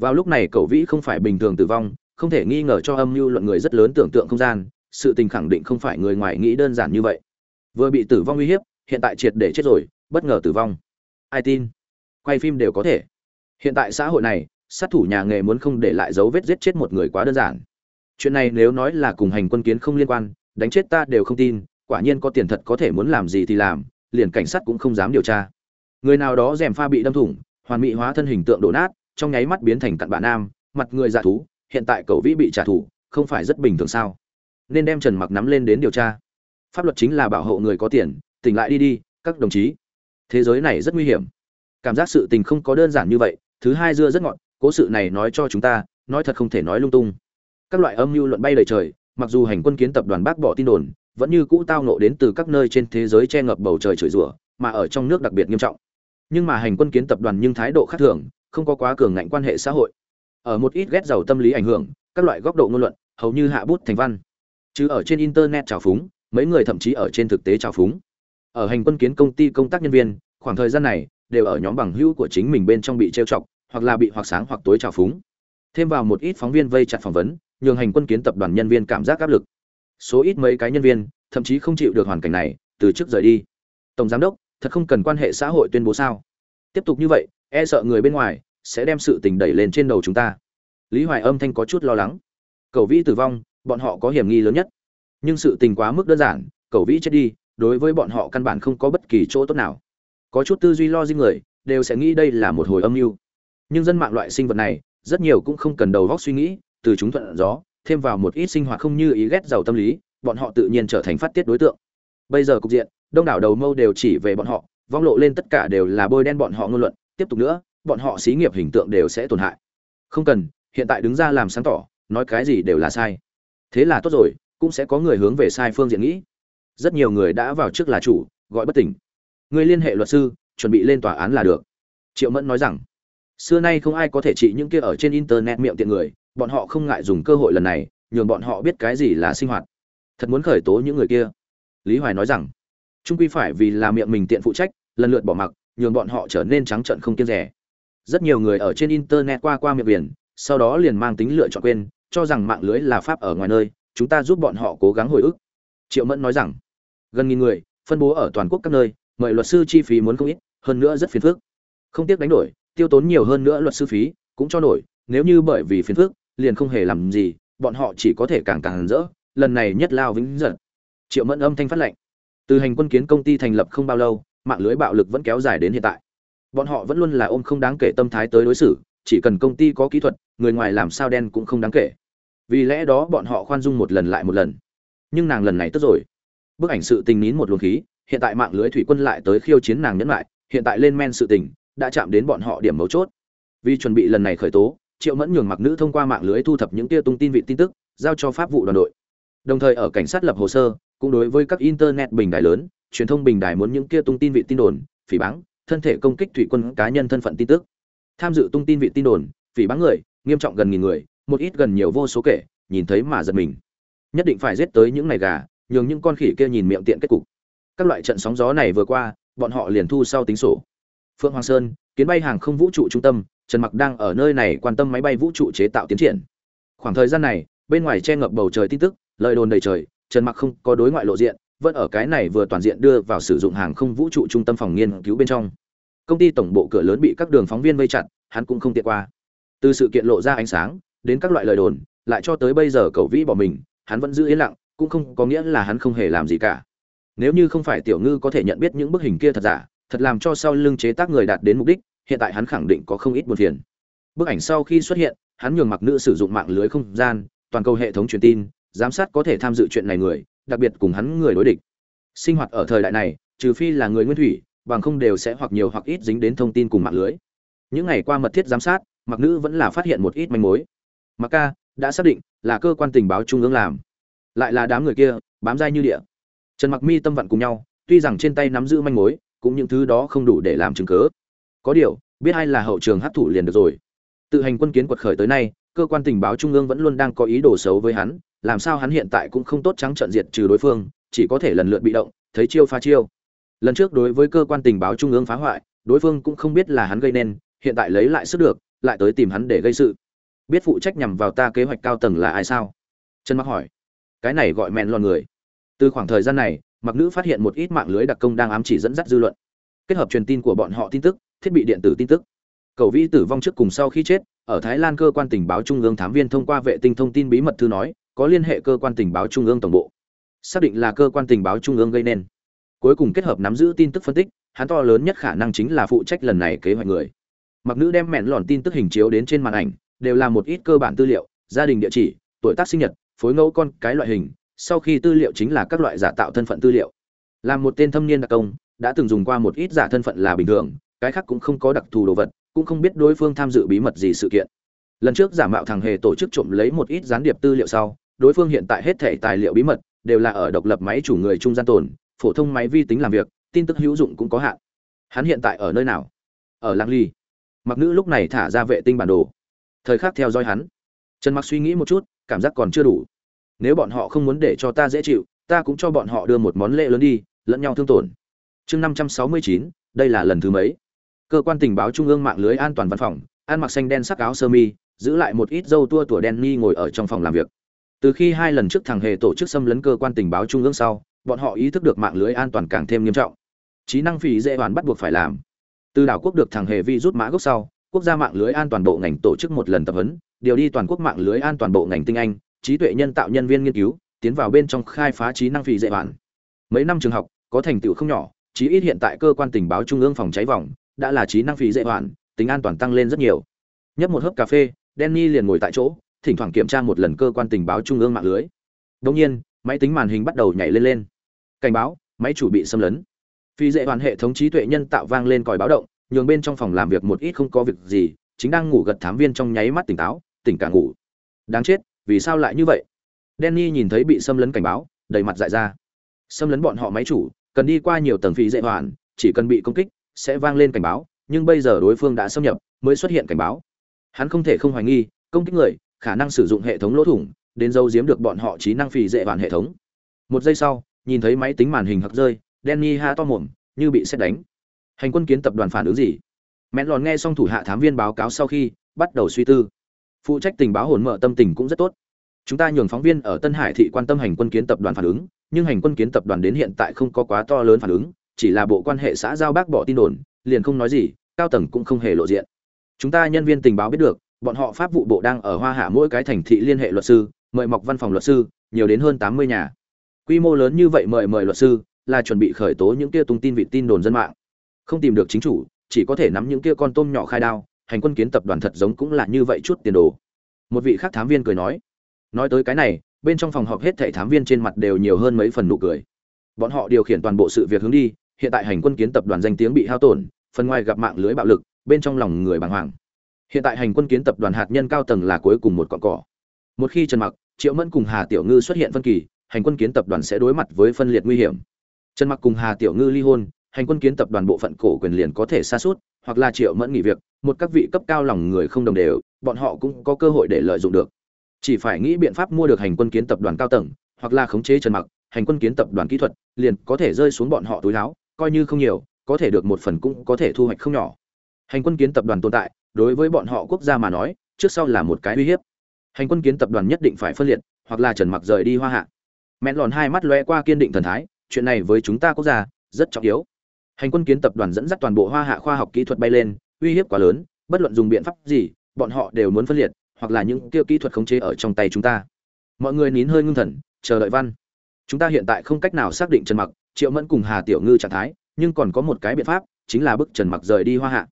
Vào lúc này Cẩu Vĩ không phải bình thường tử vong, không thể nghi ngờ cho âm mưu luận người rất lớn tưởng tượng không gian, sự tình khẳng định không phải người ngoài nghĩ đơn giản như vậy. Vừa bị tử vong uy hiếp, hiện tại triệt để chết rồi, bất ngờ tử vong. Ai tin? Quay phim đều có thể. Hiện tại xã hội này, sát thủ nhà nghề muốn không để lại dấu vết giết chết một người quá đơn giản. Chuyện này nếu nói là cùng hành quân kiến không liên quan đánh chết ta đều không tin quả nhiên có tiền thật có thể muốn làm gì thì làm liền cảnh sát cũng không dám điều tra. Người nào đó rèm pha bị đâm thủng hoàn mỹ hóa thân hình tượng đổ nát trong nháy mắt biến thành cặn bạn nam mặt người dạ thú hiện tại cậu vĩ bị trả thù không phải rất bình thường sao? Nên đem trần mặc nắm lên đến điều tra. Pháp luật chính là bảo hộ người có tiền tỉnh lại đi đi các đồng chí. Thế giới này rất nguy hiểm cảm giác sự tình không có đơn giản như vậy, thứ hai dưa rất ngọn cố sự này nói cho chúng ta, nói thật không thể nói lung tung. Các loại âm mưu luận bay lời trời, mặc dù hành quân kiến tập đoàn bác bỏ tin đồn, vẫn như cũ tao nộ đến từ các nơi trên thế giới che ngập bầu trời chửi rủa, mà ở trong nước đặc biệt nghiêm trọng. Nhưng mà hành quân kiến tập đoàn nhưng thái độ khác thường, không có quá cường ngạnh quan hệ xã hội. Ở một ít ghét giàu tâm lý ảnh hưởng, các loại góc độ ngôn luận, hầu như hạ bút thành văn. Chứ ở trên internet trào phúng, mấy người thậm chí ở trên thực tế trào phúng. Ở hành quân kiến công ty công tác nhân viên, khoảng thời gian này đều ở nhóm bằng hữu của chính mình bên trong bị trêu chọc, hoặc là bị hoặc sáng hoặc tối trào phúng. Thêm vào một ít phóng viên vây chặt phỏng vấn, nhường hành quân kiến tập đoàn nhân viên cảm giác áp lực. Số ít mấy cái nhân viên, thậm chí không chịu được hoàn cảnh này, từ trước rời đi. Tổng giám đốc, thật không cần quan hệ xã hội tuyên bố sao? Tiếp tục như vậy e sợ người bên ngoài sẽ đem sự tình đẩy lên trên đầu chúng ta. Lý hoài âm thanh có chút lo lắng. Cầu vĩ tử vong, bọn họ có hiểm nghi lớn nhất. Nhưng sự tình quá mức đơn giản, cầu vĩ chết đi, đối với bọn họ căn bản không có bất kỳ chỗ tốt nào có chút tư duy lo di người, đều sẽ nghĩ đây là một hồi âm mưu. Nhưng dân mạng loại sinh vật này, rất nhiều cũng không cần đầu góc suy nghĩ, từ chúng thuận gió, thêm vào một ít sinh hoạt không như ý ghét giàu tâm lý, bọn họ tự nhiên trở thành phát tiết đối tượng. Bây giờ cục diện, đông đảo đầu mâu đều chỉ về bọn họ, vong lộ lên tất cả đều là bôi đen bọn họ ngôn luận, tiếp tục nữa, bọn họ xí nghiệp hình tượng đều sẽ tổn hại. Không cần, hiện tại đứng ra làm sáng tỏ, nói cái gì đều là sai. Thế là tốt rồi, cũng sẽ có người hướng về sai phương diện nghĩ. Rất nhiều người đã vào trước là chủ, gọi bất tỉnh ngươi liên hệ luật sư, chuẩn bị lên tòa án là được. Triệu mẫn nói rằng, xưa nay không ai có thể trị những kia ở trên internet miệng tiện người, bọn họ không ngại dùng cơ hội lần này, nhường bọn họ biết cái gì là sinh hoạt. Thật muốn khởi tố những người kia. Lý hoài nói rằng, trung quy phải vì là miệng mình tiện phụ trách, lần lượt bỏ mặc, nhường bọn họ trở nên trắng trợn không kiêng rẻ. Rất nhiều người ở trên internet qua qua miệng biển, sau đó liền mang tính lựa chọn quên, cho rằng mạng lưới là pháp ở ngoài nơi, chúng ta giúp bọn họ cố gắng hồi ức. Triệu mẫn nói rằng, gần nghìn người, phân bố ở toàn quốc các nơi mời luật sư chi phí muốn không ít, hơn nữa rất phiền phức. Không tiếc đánh đổi, tiêu tốn nhiều hơn nữa luật sư phí, cũng cho nổi, nếu như bởi vì phiền phức, liền không hề làm gì, bọn họ chỉ có thể càng càng rỡ, lần này nhất lao vĩnh giật triệu mẫn âm thanh phát lệnh. Từ hành quân kiến công ty thành lập không bao lâu, mạng lưới bạo lực vẫn kéo dài đến hiện tại. Bọn họ vẫn luôn là ôm không đáng kể tâm thái tới đối xử, chỉ cần công ty có kỹ thuật, người ngoài làm sao đen cũng không đáng kể. Vì lẽ đó bọn họ khoan dung một lần lại một lần. Nhưng nàng lần này tức rồi. Bức ảnh sự tình nín một luồng khí hiện tại mạng lưới thủy quân lại tới khiêu chiến nàng nhẫn lại, hiện tại lên men sự tình, đã chạm đến bọn họ điểm mấu chốt. Vì chuẩn bị lần này khởi tố, triệu mẫn nhường mặc nữ thông qua mạng lưới thu thập những tia tung tin vị tin tức, giao cho pháp vụ đoàn đội. Đồng thời ở cảnh sát lập hồ sơ, cũng đối với các internet bình đài lớn, truyền thông bình đài muốn những kia tung tin vị tin đồn, phỉ báng, thân thể công kích thủy quân cá nhân thân phận tin tức. Tham dự tung tin vị tin đồn, phỉ báng người, nghiêm trọng gần nghìn người, một ít gần nhiều vô số kể, nhìn thấy mà giật mình. Nhất định phải giết tới những ngày gà, nhường những con khỉ kia nhìn miệng tiện kết cục các loại trận sóng gió này vừa qua, bọn họ liền thu sau tính sổ. Phượng hoàng sơn, kiến bay hàng không vũ trụ trung tâm, trần mặc đang ở nơi này quan tâm máy bay vũ trụ chế tạo tiến triển. Khoảng thời gian này, bên ngoài che ngập bầu trời tin tức, lời đồn đầy trời, trần mặc không có đối ngoại lộ diện, vẫn ở cái này vừa toàn diện đưa vào sử dụng hàng không vũ trụ trung tâm phòng nghiên cứu bên trong. Công ty tổng bộ cửa lớn bị các đường phóng viên vây chặt, hắn cũng không tiện qua. Từ sự kiện lộ ra ánh sáng, đến các loại lời đồn, lại cho tới bây giờ cậu vĩ bỏ mình, hắn vẫn giữ yên lặng, cũng không có nghĩa là hắn không hề làm gì cả nếu như không phải tiểu ngư có thể nhận biết những bức hình kia thật giả, thật làm cho sau lưng chế tác người đạt đến mục đích, hiện tại hắn khẳng định có không ít buồn phiền. Bức ảnh sau khi xuất hiện, hắn nhường mặc nữ sử dụng mạng lưới không gian, toàn cầu hệ thống truyền tin, giám sát có thể tham dự chuyện này người, đặc biệt cùng hắn người đối địch. Sinh hoạt ở thời đại này, trừ phi là người nguyên thủy, bằng không đều sẽ hoặc nhiều hoặc ít dính đến thông tin cùng mạng lưới. Những ngày qua mật thiết giám sát, mặc nữ vẫn là phát hiện một ít manh mối. Mặc ca, đã xác định là cơ quan tình báo trung ương làm. Lại là đám người kia, bám dai như địa trần mặc mi tâm vận cùng nhau, tuy rằng trên tay nắm giữ manh mối, cũng những thứ đó không đủ để làm chứng cớ có điều, biết ai là hậu trường hấp thụ liền được rồi. Tự hành quân kiến quật khởi tới nay, cơ quan tình báo trung ương vẫn luôn đang có ý đồ xấu với hắn, làm sao hắn hiện tại cũng không tốt trắng trận diệt trừ đối phương, chỉ có thể lần lượt bị động, thấy chiêu phá chiêu. Lần trước đối với cơ quan tình báo trung ương phá hoại, đối phương cũng không biết là hắn gây nên, hiện tại lấy lại sức được, lại tới tìm hắn để gây sự. Biết phụ trách nhằm vào ta kế hoạch cao tầng là ai sao? Trần mặc hỏi. Cái này gọi mẹn lòn người từ khoảng thời gian này, mặc nữ phát hiện một ít mạng lưới đặc công đang ám chỉ dẫn dắt dư luận. Kết hợp truyền tin của bọn họ tin tức, thiết bị điện tử tin tức. Cầu vi tử vong trước cùng sau khi chết, ở thái lan cơ quan tình báo trung ương thám viên thông qua vệ tinh thông tin bí mật thư nói, có liên hệ cơ quan tình báo trung ương tổng bộ. Xác định là cơ quan tình báo trung ương gây nên. Cuối cùng kết hợp nắm giữ tin tức phân tích, hắn to lớn nhất khả năng chính là phụ trách lần này kế hoạch người. Mặc nữ đem mẹn lòn tin tức hình chiếu đến trên màn ảnh, đều là một ít cơ bản tư liệu, gia đình địa chỉ, tuổi tác sinh nhật, phối ngẫu con cái loại hình sau khi tư liệu chính là các loại giả tạo thân phận tư liệu. Làm một tên thâm niên đặc công, đã từng dùng qua một ít giả thân phận là bình thường, cái khác cũng không có đặc thù đồ vật, cũng không biết đối phương tham dự bí mật gì sự kiện. Lần trước giả mạo thằng hề tổ chức trộm lấy một ít gián điệp tư liệu sau, đối phương hiện tại hết thể tài liệu bí mật, đều là ở độc lập máy chủ người trung gian tồn, phổ thông máy vi tính làm việc, tin tức hữu dụng cũng có hạn. Hắn hiện tại ở nơi nào? Ở lang ly mặc nữ lúc này thả ra vệ tinh bản đồ. Thời khắc theo dõi hắn. Trần mặc suy nghĩ một chút, cảm giác còn chưa đủ nếu bọn họ không muốn để cho ta dễ chịu, ta cũng cho bọn họ đưa một món lễ lớn đi, lẫn nhau thương tổn. Chương năm trăm sáu mươi chín, đây là lần thứ mấy? Cơ quan tình báo trung ương mạng lưới an toàn văn phòng, ăn mặc xanh đen sắc áo sơ mi, giữ lại một ít dâu tua tủa đen mi ngồi ở trong phòng làm việc. Từ khi hai lần trước thằng hề tổ chức xâm lấn cơ quan tình báo trung ương sau, bọn họ ý thức được mạng lưới an toàn càng thêm nghiêm trọng. Trí năng phì dễ hoàn bắt buộc phải làm. Từ đảo quốc được thằng hề vi rút mã gốc sau, quốc gia mạng lưới an toàn bộ ngành tổ chức một lần tập huấn, điều đi toàn quốc mạng lưới an toàn bộ ngành tinh anh trí tuệ nhân tạo nhân viên nghiên cứu tiến vào bên trong khai phá trí năng phì dễ bản. mấy năm trường học có thành tựu không nhỏ chí ít hiện tại cơ quan tình báo trung ương phòng cháy vòng đã là trí năng phì dễ bản, tính an toàn tăng lên rất nhiều. Nhấp một hớp cà phê Danny liền ngồi tại chỗ thỉnh thoảng kiểm tra một lần cơ quan tình báo trung ương mạng lưới. Đông nhiên máy tính màn hình bắt đầu nhảy lên lên. Cảnh báo máy chủ bị xâm lấn. Phi dễ hoàn hệ thống trí tuệ nhân tạo vang lên còi báo động nhường bên trong phòng làm việc một ít không có việc gì chính đang ngủ gật thám viên trong nháy mắt tỉnh táo tỉnh cả ngủ. Đáng chết vì sao lại như vậy? Denny nhìn thấy bị xâm lấn cảnh báo, đầy mặt dại ra. Xâm lấn bọn họ máy chủ, cần đi qua nhiều tầng phi dễ hoàn, chỉ cần bị công kích, sẽ vang lên cảnh báo, nhưng bây giờ đối phương đã xâm nhập, mới xuất hiện cảnh báo. Hắn không thể không hoài nghi, công kích người, khả năng sử dụng hệ thống lỗ thủng, đến dâu giếm được bọn họ trí năng phì dễ hoàn hệ thống. Một giây sau, nhìn thấy máy tính màn hình hặc rơi denny ha to mồm, như bị xét đánh. Hành quân kiến tập đoàn phản ứng gì? Mẹn lòn nghe xong thủ hạ thám viên báo cáo sau khi, bắt đầu suy tư phụ trách tình báo hồn mở tâm tình cũng rất tốt. Chúng ta nhường phóng viên ở tân hải thị quan tâm hành quân kiến tập đoàn phản ứng, nhưng hành quân kiến tập đoàn đến hiện tại không có quá to lớn phản ứng, chỉ là bộ quan hệ xã giao bác bỏ tin đồn, liền không nói gì, cao tầng cũng không hề lộ diện. Chúng ta nhân viên tình báo biết được, bọn họ pháp vụ bộ đang ở hoa hạ mỗi cái thành thị liên hệ luật sư, mời mọc văn phòng luật sư, nhiều đến hơn tám mươi nhà. Quy mô lớn như vậy mời mời luật sư, là chuẩn bị khởi tố những kia tung tin vị tin đồn dân mạng. Không tìm được chính chủ, chỉ có thể nắm những kia con tôm nhỏ khai đao hành quân kiến tập đoàn thật giống cũng là như vậy chút tiền đồ. Một vị khác thám viên cười nói nói tới cái này, bên trong phòng họp hết thảy thám viên trên mặt đều nhiều hơn mấy phần nụ cười. Bọn họ điều khiển toàn bộ sự việc hướng đi, hiện tại hành quân kiến tập đoàn danh tiếng bị hao tổn, phần ngoài gặp mạng lưới bạo lực, bên trong lòng người bàng hoàng. Hiện tại hành quân kiến tập đoàn hạt nhân cao tầng là cuối cùng một cọn cỏ. Một khi trần mặc, triệu mẫn cùng hà tiểu ngư xuất hiện phân kỳ, hành quân kiến tập đoàn sẽ đối mặt với phân liệt nguy hiểm. Trần mặc cùng hà tiểu ngư ly hôn hành quân kiến tập đoàn bộ phận cổ quyền liền có thể xa suốt, hoặc là triệu mẫn nghỉ việc, một các vị cấp cao lòng người không đồng đều, bọn họ cũng có cơ hội để lợi dụng được. Chỉ phải nghĩ biện pháp mua được hành quân kiến tập đoàn cao tầng, hoặc là khống chế trần mặc, hành quân kiến tập đoàn kỹ thuật, liền có thể rơi xuống bọn họ túi áo coi như không nhiều, có thể được một phần cũng có thể thu hoạch không nhỏ. Hành quân kiến tập đoàn tồn tại, đối với bọn họ quốc gia mà nói, trước sau là một cái uy hiếp. Hành quân kiến tập đoàn nhất định phải phân liệt, hoặc là trần mặc rời đi hoa hạ. Mẹn lòn hai mắt lóe qua kiên định thần thái, chuyện này với chúng ta quốc gia rất trọng yếu hành quân kiến tập đoàn dẫn dắt toàn bộ hoa hạ khoa học kỹ thuật bay lên, uy hiếp quá lớn, bất luận dùng biện pháp gì, bọn họ đều muốn phân liệt, hoặc là những tiêu kỹ thuật khống chế ở trong tay chúng ta. Mọi người nín hơi ngưng thần, chờ đợi văn. Chúng ta hiện tại không cách nào xác định trần mặc, triệu mẫn cùng hà tiểu ngư trạng thái, nhưng còn có một cái biện pháp, chính là bức trần mặc rời đi hoa hạ.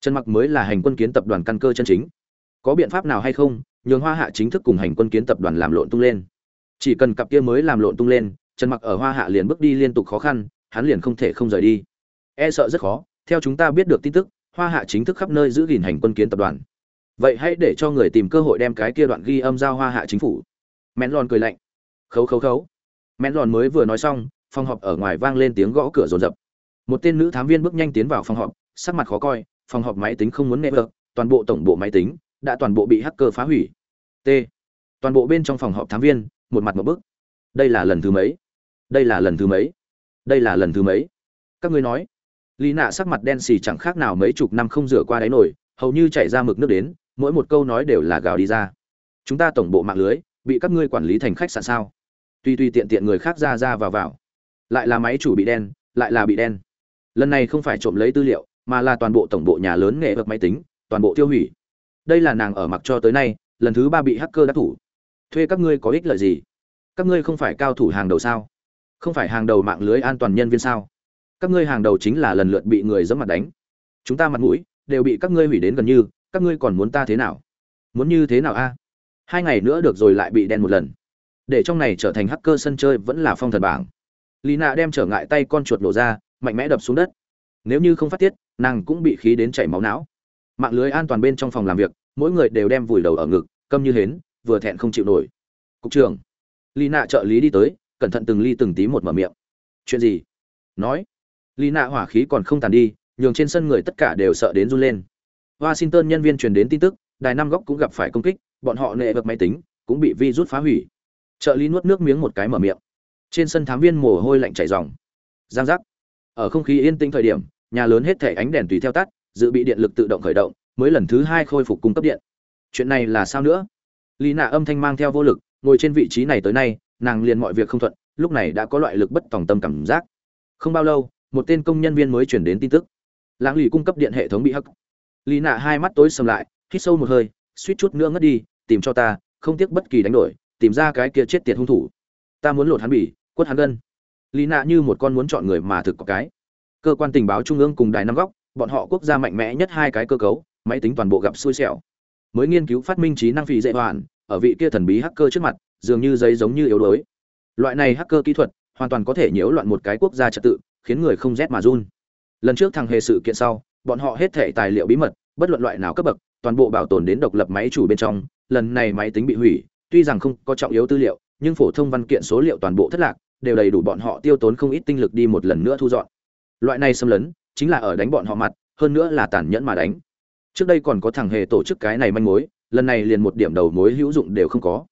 Trần mặc mới là hành quân kiến tập đoàn căn cơ chân chính. Có biện pháp nào hay không, nhường hoa hạ chính thức cùng hành quân kiến tập đoàn làm lộn tung lên. Chỉ cần cặp kia mới làm lộn tung lên, trần mặc ở hoa hạ liền bước đi liên tục khó khăn, hắn liền không thể không rời đi e sợ rất khó. Theo chúng ta biết được tin tức, hoa hạ chính thức khắp nơi giữ gìn hành quân kiến tập đoàn. Vậy hãy để cho người tìm cơ hội đem cái kia đoạn ghi âm giao hoa hạ chính phủ. Mẹn lòn cười lạnh. Khấu khấu khấu. Mẹn lòn mới vừa nói xong, phòng họp ở ngoài vang lên tiếng gõ cửa rồn rập. Một tên nữ thám viên bước nhanh tiến vào phòng họp, sắc mặt khó coi, phòng họp máy tính không muốn nghe vợ, toàn bộ tổng bộ máy tính đã toàn bộ bị hacker phá hủy. T. Toàn bộ bên trong phòng họp thám viên, một mặt một bức. Đây là lần thứ mấy? Đây là lần thứ mấy? Đây là lần thứ mấy? Các ngươi nói lý nạ sắc mặt đen xì chẳng khác nào mấy chục năm không rửa qua đáy nổi hầu như chảy ra mực nước đến, mỗi một câu nói đều là gào đi ra. Chúng ta tổng bộ mạng lưới, bị các ngươi quản lý thành khách sạn sao? Tuy tuy tiện tiện người khác ra ra vào vào. Lại là máy chủ bị đen, lại là bị đen. Lần này không phải trộm lấy tư liệu, mà là toàn bộ tổng bộ nhà lớn nghệ vật máy tính, toàn bộ tiêu hủy. Đây là nàng ở mặc cho tới nay, lần thứ ba bị hacker đắc thủ. Thuê các ngươi có ích lợi gì? Các ngươi không phải cao thủ hàng đầu sao? Không phải hàng đầu mạng lưới an toàn nhân viên sao? Các ngươi hàng đầu chính là lần lượt bị người dẫm mặt đánh. Chúng ta mặt mũi đều bị các ngươi hủy đến gần như, các ngươi còn muốn ta thế nào? Muốn như thế nào a? Hai ngày nữa được rồi lại bị đen một lần. Để trong này trở thành hacker sân chơi vẫn là phong thần bảng. Lì nạ đem trở ngại tay con chuột nổ ra, mạnh mẽ đập xuống đất. Nếu như không phát tiết, nàng cũng bị khí đến chảy máu não. Mạng lưới an toàn bên trong phòng làm việc, mỗi người đều đem vùi đầu ở ngực, câm như hến, vừa thẹn không chịu nổi. Cục trưởng lì nạ trợ lý đi tới, cẩn thận từng ly từng tí một mở miệng. Chuyện gì? Nói. Lý nạ hỏa khí còn không tàn đi, nhường trên sân người tất cả đều sợ đến run lên. Washington nhân viên truyền đến tin tức, đài năm góc cũng gặp phải công kích, bọn họ nệ vực máy tính, cũng bị virus phá hủy. Trợ lý nuốt nước miếng một cái mở miệng. Trên sân thám viên mồ hôi lạnh chảy ròng. Giang giác. Ở không khí yên tĩnh thời điểm, nhà lớn hết thể ánh đèn tùy theo tắt, dự bị điện lực tự động khởi động, mới lần thứ hai khôi phục cung cấp điện. Chuyện này là sao nữa? Lý nạ âm thanh mang theo vô lực, ngồi trên vị trí này tới nay, nàng liền mọi việc không thuận, lúc này đã có loại lực bất tòng tâm cảm giác. Không bao lâu một tên công nhân viên mới chuyển đến tin tức. Lãng lì cung cấp điện hệ thống bị hắc. Lý nạ hai mắt tối sầm lại, hít sâu một hơi, suýt chút nữa ngất đi, tìm cho ta, không tiếc bất kỳ đánh đổi, tìm ra cái kia chết tiệt hung thủ. Ta muốn lột hắn bỉ, quất hắn gân. Lý nạ như một con muốn chọn người mà thực có cái. Cơ quan tình báo trung ương cùng đài năm góc, bọn họ quốc gia mạnh mẽ nhất hai cái cơ cấu, máy tính toàn bộ gặp xui xẻo. Mới nghiên cứu phát minh trí năng phì dễ hoàn, ở vị kia thần bí hacker trước mặt, dường như giấy giống như yếu đuối. Loại này hacker kỹ thuật, hoàn toàn có thể nhiễu loạn một cái quốc gia trật tự khiến người không rét mà run. Lần trước thằng hề sự kiện sau, bọn họ hết thể tài liệu bí mật, bất luận loại nào cấp bậc, toàn bộ bảo tồn đến độc lập máy chủ bên trong, lần này máy tính bị hủy, tuy rằng không có trọng yếu tư liệu, nhưng phổ thông văn kiện số liệu toàn bộ thất lạc, đều đầy đủ bọn họ tiêu tốn không ít tinh lực đi một lần nữa thu dọn. Loại này xâm lấn, chính là ở đánh bọn họ mặt, hơn nữa là tàn nhẫn mà đánh. Trước đây còn có thằng hề tổ chức cái này manh mối, lần này liền một điểm đầu mối hữu dụng đều không có.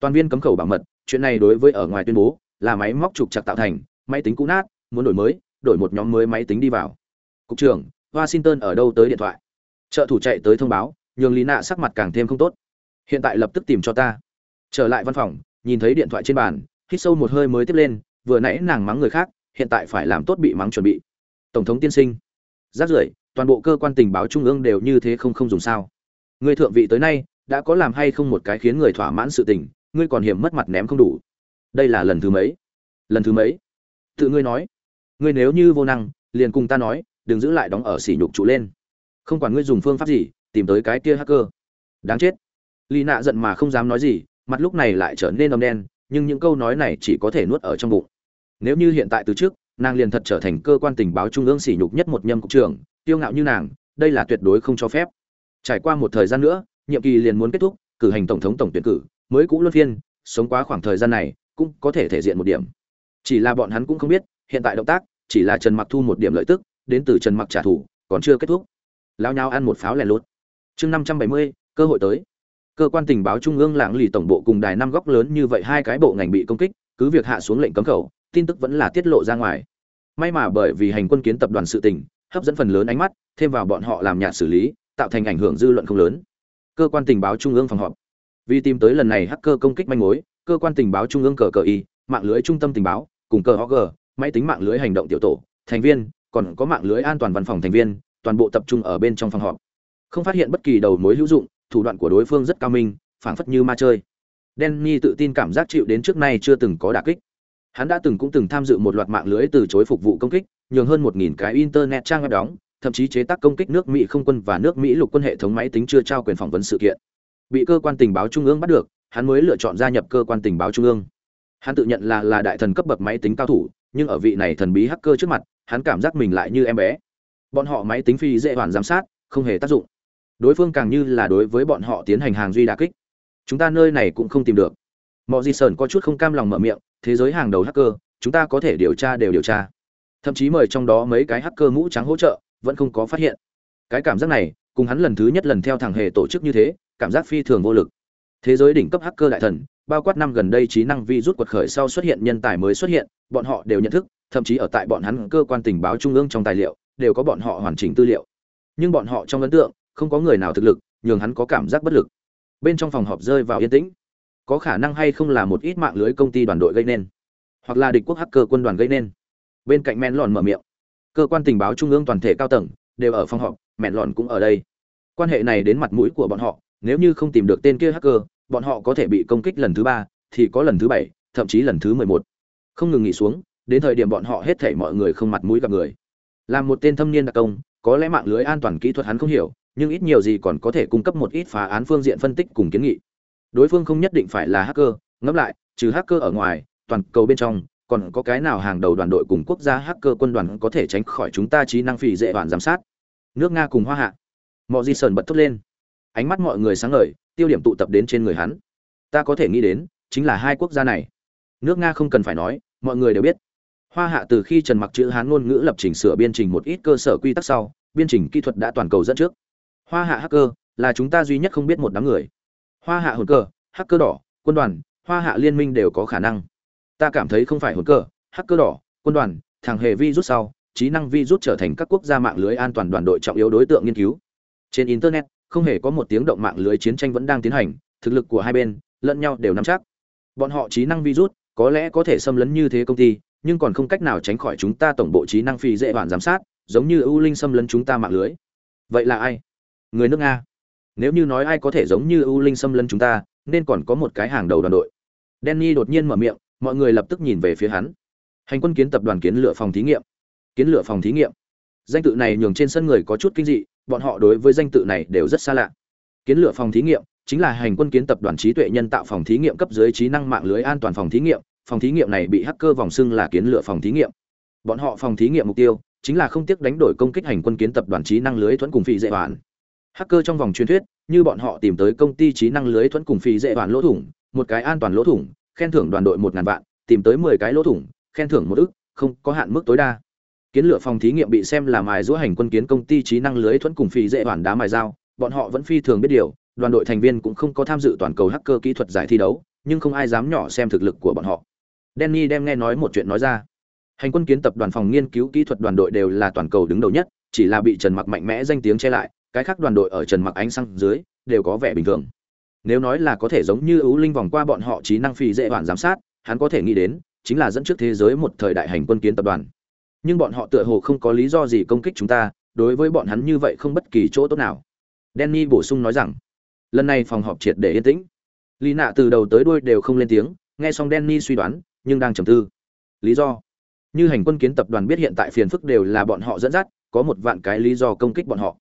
Toàn viên cấm khẩu bảo mật, chuyện này đối với ở ngoài tuyên bố, là máy móc trục chặt tạo thành, máy tính cũ nát muốn đổi mới, đổi một nhóm mới máy tính đi vào. Cục trưởng, washington ở đâu tới điện thoại? Trợ thủ chạy tới thông báo, nhường lý nạ sắc mặt càng thêm không tốt. Hiện tại lập tức tìm cho ta. Trở lại văn phòng, nhìn thấy điện thoại trên bàn, hít sâu một hơi mới tiếp lên, vừa nãy nàng mắng người khác, hiện tại phải làm tốt bị mắng chuẩn bị. Tổng thống tiên sinh. Rát rưởi, toàn bộ cơ quan tình báo trung ương đều như thế không không dùng sao. Người thượng vị tới nay, đã có làm hay không một cái khiến người thỏa mãn sự tình, ngươi còn hiểm mất mặt ném không đủ. Đây là lần thứ mấy? Lần thứ mấy? Tự ngươi nói ngươi nếu như vô năng, liền cùng ta nói, đừng giữ lại đóng ở sỉ nhục trụ lên. Không quản ngươi dùng phương pháp gì, tìm tới cái kia hacker. Đáng chết. Lì nạ giận mà không dám nói gì, mặt lúc này lại trở nên âm đen, nhưng những câu nói này chỉ có thể nuốt ở trong bụng. Nếu như hiện tại từ trước, nàng liền thật trở thành cơ quan tình báo trung ương sỉ nhục nhất một nhâm cục trưởng tiêu ngạo như nàng, đây là tuyệt đối không cho phép. Trải qua một thời gian nữa, nhiệm kỳ liền muốn kết thúc, cử hành tổng thống tổng tuyển cử, mới cũ luân phiên, sống quá khoảng thời gian này, cũng có thể thể diện một điểm. Chỉ là bọn hắn cũng không biết hiện tại động tác, chỉ là trần mặc thu một điểm lợi tức, đến từ trần mặc trả thù, còn chưa kết thúc. Lao nhau ăn một pháo lẻ lốt chương năm trăm bảy mươi, cơ hội tới. Cơ quan tình báo trung ương lãng lì tổng bộ cùng đài năm góc lớn như vậy hai cái bộ ngành bị công kích, cứ việc hạ xuống lệnh cấm khẩu, tin tức vẫn là tiết lộ ra ngoài. May mà bởi vì hành quân kiến tập đoàn sự tình, hấp dẫn phần lớn ánh mắt, thêm vào bọn họ làm nhạt xử lý, tạo thành ảnh hưởng dư luận không lớn. Cơ quan tình báo trung ương phòng họp. Vì tìm tới lần này hacker công kích manh mối, cơ quan tình báo trung ương cờ cờ y, mạng lưới trung tâm tình báo, cùng cờ hog máy tính mạng lưới hành động tiểu tổ, thành viên, còn có mạng lưới an toàn văn phòng thành viên, toàn bộ tập trung ở bên trong phòng họp. Không phát hiện bất kỳ đầu mối hữu dụng, thủ đoạn của đối phương rất cao minh, phảng phất như ma chơi. Denny tự tin cảm giác chịu đến trước nay chưa từng có đả kích. Hắn đã từng cũng từng tham dự một loạt mạng lưới từ chối phục vụ công kích, nhường hơn một nghìn cái internet trang web đóng, thậm chí chế tác công kích nước mỹ không quân và nước mỹ lục quân hệ thống máy tính chưa trao quyền phỏng vấn sự kiện. Bị cơ quan tình báo trung ương bắt được, hắn mới lựa chọn gia nhập cơ quan tình báo trung ương. Hắn tự nhận là là đại thần cấp bậc máy tính cao thủ nhưng ở vị này thần bí hacker trước mặt, hắn cảm giác mình lại như em bé. Bọn họ máy tính phi dễ hoàn giám sát, không hề tác dụng. Đối phương càng như là đối với bọn họ tiến hành hàng duy đà kích. Chúng ta nơi này cũng không tìm được. Mọi di sơn có chút không cam lòng mở miệng, thế giới hàng đầu hacker, chúng ta có thể điều tra đều điều tra. Thậm chí mời trong đó mấy cái hacker mũ trắng hỗ trợ, vẫn không có phát hiện. Cái cảm giác này, cùng hắn lần thứ nhất lần theo thằng hề tổ chức như thế, cảm giác phi thường vô lực. Thế giới đỉnh cấp hacker đại thần bao quát năm gần đây trí năng vi rút quật khởi sau xuất hiện nhân tài mới xuất hiện, bọn họ đều nhận thức, thậm chí ở tại bọn hắn cơ quan tình báo trung ương trong tài liệu, đều có bọn họ hoàn chỉnh tư liệu. Nhưng bọn họ trong ấn tượng, không có người nào thực lực, nhường hắn có cảm giác bất lực. Bên trong phòng họp rơi vào yên tĩnh. Có khả năng hay không là một ít mạng lưới công ty đoàn đội gây nên, hoặc là địch quốc hacker quân đoàn gây nên. Bên cạnh men lòn mở miệng. Cơ quan tình báo trung ương toàn thể cao tầng, đều ở phòng họp, mẹn lòn cũng ở đây. Quan hệ này đến mặt mũi của bọn họ, nếu như không tìm được tên kia hacker bọn họ có thể bị công kích lần thứ ba, thì có lần thứ bảy, thậm chí lần thứ mười một. Không ngừng nghỉ xuống, đến thời điểm bọn họ hết thảy mọi người không mặt mũi gặp người. Làm một tên thâm niên đặc công, có lẽ mạng lưới an toàn kỹ thuật hắn không hiểu, nhưng ít nhiều gì còn có thể cung cấp một ít phá án phương diện phân tích cùng kiến nghị. Đối phương không nhất định phải là hacker, ngẫm lại, trừ hacker ở ngoài, toàn cầu bên trong, còn có cái nào hàng đầu đoàn đội cùng quốc gia hacker quân đoàn có thể tránh khỏi chúng ta trí năng phì dễ đoàn giám sát? Nước nga cùng hoa hạ. Mọi di sơn bật thốt lên. Ánh mắt mọi người sáng ngời tiêu điểm tụ tập đến trên người hắn. Ta có thể nghĩ đến, chính là hai quốc gia này. Nước nga không cần phải nói, mọi người đều biết. Hoa hạ từ khi trần mặc chữ hán ngôn ngữ lập trình sửa biên trình một ít cơ sở quy tắc sau, biên trình kỹ thuật đã toàn cầu dẫn trước. Hoa hạ hacker là chúng ta duy nhất không biết một đám người. Hoa hạ hồn cơ, hacker đỏ, quân đoàn, hoa hạ liên minh đều có khả năng. Ta cảm thấy không phải hồn cơ, hacker đỏ, quân đoàn, thằng hề vi rút sau, trí năng vi rút trở thành các quốc gia mạng lưới an toàn đoàn đội trọng yếu đối tượng nghiên cứu. Trên internet không hề có một tiếng động mạng lưới chiến tranh vẫn đang tiến hành, thực lực của hai bên, lẫn nhau đều nắm chắc. Bọn họ trí năng virus, có lẽ có thể xâm lấn như thế công ty, nhưng còn không cách nào tránh khỏi chúng ta tổng bộ trí năng phi dễ bản giám sát, giống như ưu linh xâm lấn chúng ta mạng lưới. Vậy là ai? Người nước nga. Nếu như nói ai có thể giống như ưu linh xâm lấn chúng ta, nên còn có một cái hàng đầu đoàn đội. Danny đột nhiên mở miệng, mọi người lập tức nhìn về phía hắn. Hành quân kiến tập đoàn kiến lựa phòng thí nghiệm. Kiến lựa phòng thí nghiệm. Danh tự này nhường trên sân người có chút kinh dị bọn họ đối với danh tự này đều rất xa lạ. Kiến lửa phòng thí nghiệm chính là hành quân kiến tập đoàn trí tuệ nhân tạo phòng thí nghiệm cấp dưới trí năng mạng lưới an toàn phòng thí nghiệm, phòng thí nghiệm này bị hacker vòng xưng là kiến lửa phòng thí nghiệm. Bọn họ phòng thí nghiệm mục tiêu chính là không tiếc đánh đổi công kích hành quân kiến tập đoàn trí năng lưới thuẫn cùng phi dễ đoạn. hacker trong vòng truyền thuyết, như bọn họ tìm tới công ty trí năng lưới thuẫn cùng phi dễ đoạn lỗ thủng, một cái an toàn lỗ thủng, khen thưởng đoàn đội một ngàn vạn, tìm tới mười cái lỗ thủng, khen thưởng một ức, không có hạn mức tối đa kiến lửa phòng thí nghiệm bị xem là mài giũa hành quân kiến công ty trí năng lưới thuẫn cùng phi dễ hoàn đá mài dao, bọn họ vẫn phi thường biết điều, đoàn đội thành viên cũng không có tham dự toàn cầu hacker kỹ thuật giải thi đấu, nhưng không ai dám nhỏ xem thực lực của bọn họ. Danny đem nghe nói một chuyện nói ra. Hành quân kiến tập đoàn phòng nghiên cứu kỹ thuật đoàn đội đều là toàn cầu đứng đầu nhất, chỉ là bị trần mặc mạnh mẽ danh tiếng che lại, cái khác đoàn đội ở trần mặc ánh sang dưới, đều có vẻ bình thường. Nếu nói là có thể giống như ưu linh vòng qua bọn họ trí năng phi dễ bản giám sát, hắn có thể nghĩ đến, chính là dẫn trước thế giới một thời đại hành quân kiến tập đoàn nhưng bọn họ tựa hồ không có lý do gì công kích chúng ta đối với bọn hắn như vậy không bất kỳ chỗ tốt nào. Danny bổ sung nói rằng lần này phòng họp triệt để yên tĩnh. Lý nạ từ đầu tới đuôi đều không lên tiếng nghe xong Danny suy đoán nhưng đang trầm tư. Lý do? Như hành quân kiến tập đoàn biết hiện tại phiền phức đều là bọn họ dẫn dắt có một vạn cái lý do công kích bọn họ.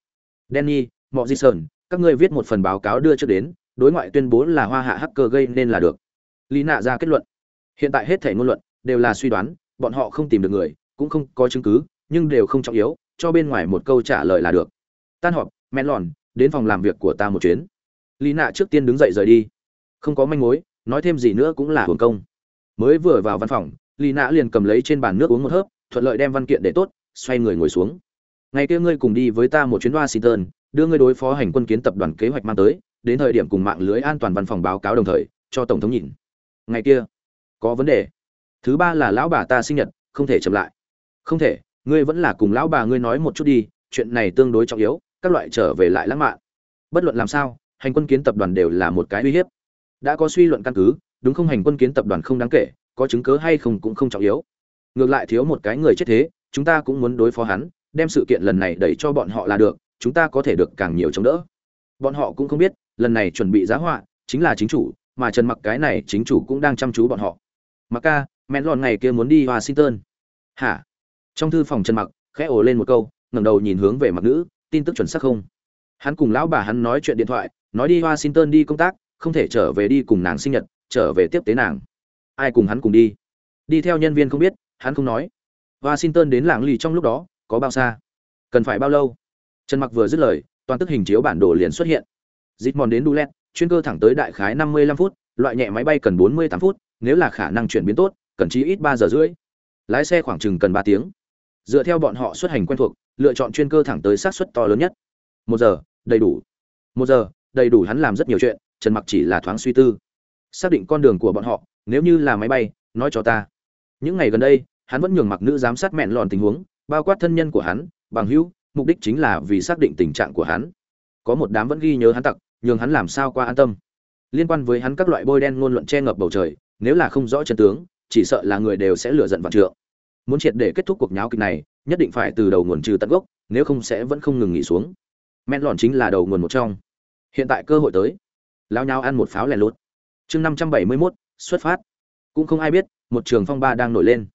Danny, Mọ Di Sơn, các ngươi viết một phần báo cáo đưa trước đến, đối ngoại tuyên bố là Hoa Hạ hacker gây nên là được. Lý Nạ ra kết luận. Hiện tại hết thể ngôn luận đều là suy đoán, bọn họ không tìm được người, cũng không có chứng cứ, nhưng đều không trọng yếu, cho bên ngoài một câu trả lời là được. Tan họp, men lòn đến phòng làm việc của ta một chuyến. Lý Nạ trước tiên đứng dậy rời đi. Không có manh mối, nói thêm gì nữa cũng là hưởng công. Mới vừa vào văn phòng, Lý Nạ liền cầm lấy trên bàn nước uống một hớp, thuận lợi đem văn kiện để tốt, xoay người ngồi xuống ngày kia ngươi cùng đi với ta một chuyến washington đưa ngươi đối phó hành quân kiến tập đoàn kế hoạch mang tới đến thời điểm cùng mạng lưới an toàn văn phòng báo cáo đồng thời cho tổng thống nhìn ngày kia có vấn đề thứ ba là lão bà ta sinh nhật không thể chậm lại không thể, ngươi vẫn là cùng lão bà ngươi nói một chút đi, chuyện này tương đối trọng yếu, các loại trở về lại lãng mạn. Bất luận làm sao, hành quân kiến tập đoàn đều là một cái uy hiếp. Đã có suy luận căn cứ, đúng không hành quân kiến tập đoàn không đáng kể, có chứng cớ hay không cũng không trọng yếu. Ngược lại thiếu một cái người chết thế, chúng ta cũng muốn đối phó hắn, đem sự kiện lần này đẩy cho bọn họ là được, chúng ta có thể được càng nhiều chống đỡ. Bọn họ cũng không biết, lần này chuẩn bị giá họa, chính là chính chủ, mà trần mặc cái này chính chủ cũng đang chăm chú bọn họ. Mặc ca, mẹn lòn ngày kia muốn đi washington. Hả? Trong thư phòng trần mặc khẽ ồ lên một câu, ngẩng đầu nhìn hướng về mặc nữ, tin tức chuẩn xác không? Hắn cùng lão bà hắn nói chuyện điện thoại, nói đi washington đi công tác, không thể trở về đi cùng nàng sinh nhật, trở về tiếp tế nàng. Ai cùng hắn cùng đi? Đi theo nhân viên không biết, hắn không nói. Washington đến làng lì trong lúc đó, có bao xa? Cần phải bao lâu? Trần mặc vừa dứt lời, toàn tức hình chiếu bản đồ liền xuất hiện. Dịp mòn đến dulet, chuyên cơ thẳng tới đại khái 55 phút, loại nhẹ máy bay cần 48 phút, nếu là khả năng chuyển biến tốt, cần chí ít 3 giờ rưỡi. Lái xe khoảng chừng cần 3 tiếng dựa theo bọn họ xuất hành quen thuộc, lựa chọn chuyên cơ thẳng tới xác suất to lớn nhất. Một giờ, đầy đủ. Một giờ, đầy đủ hắn làm rất nhiều chuyện, trần mặc chỉ là thoáng suy tư. Xác định con đường của bọn họ, nếu như là máy bay, nói cho ta. Những ngày gần đây, hắn vẫn nhường mặc nữ giám sát mẹn lòn tình huống, bao quát thân nhân của hắn, bằng hữu, mục đích chính là vì xác định tình trạng của hắn. Có một đám vẫn ghi nhớ hắn tặc, nhường hắn làm sao qua an tâm. Liên quan với hắn các loại bôi đen ngôn luận che ngập bầu trời, nếu là không rõ chân tướng, chỉ sợ là người đều sẽ lựa giận vạn trượng muốn triệt để kết thúc cuộc nháo kịch này, nhất định phải từ đầu nguồn trừ tận gốc, nếu không sẽ vẫn không ngừng nghỉ xuống. Men lòn chính là đầu nguồn một trong. Hiện tại cơ hội tới. Lao nhau ăn một pháo lẻ lốt chương năm trăm bảy mươi mốt, xuất phát. Cũng không ai biết, một trường phong ba đang nổi lên.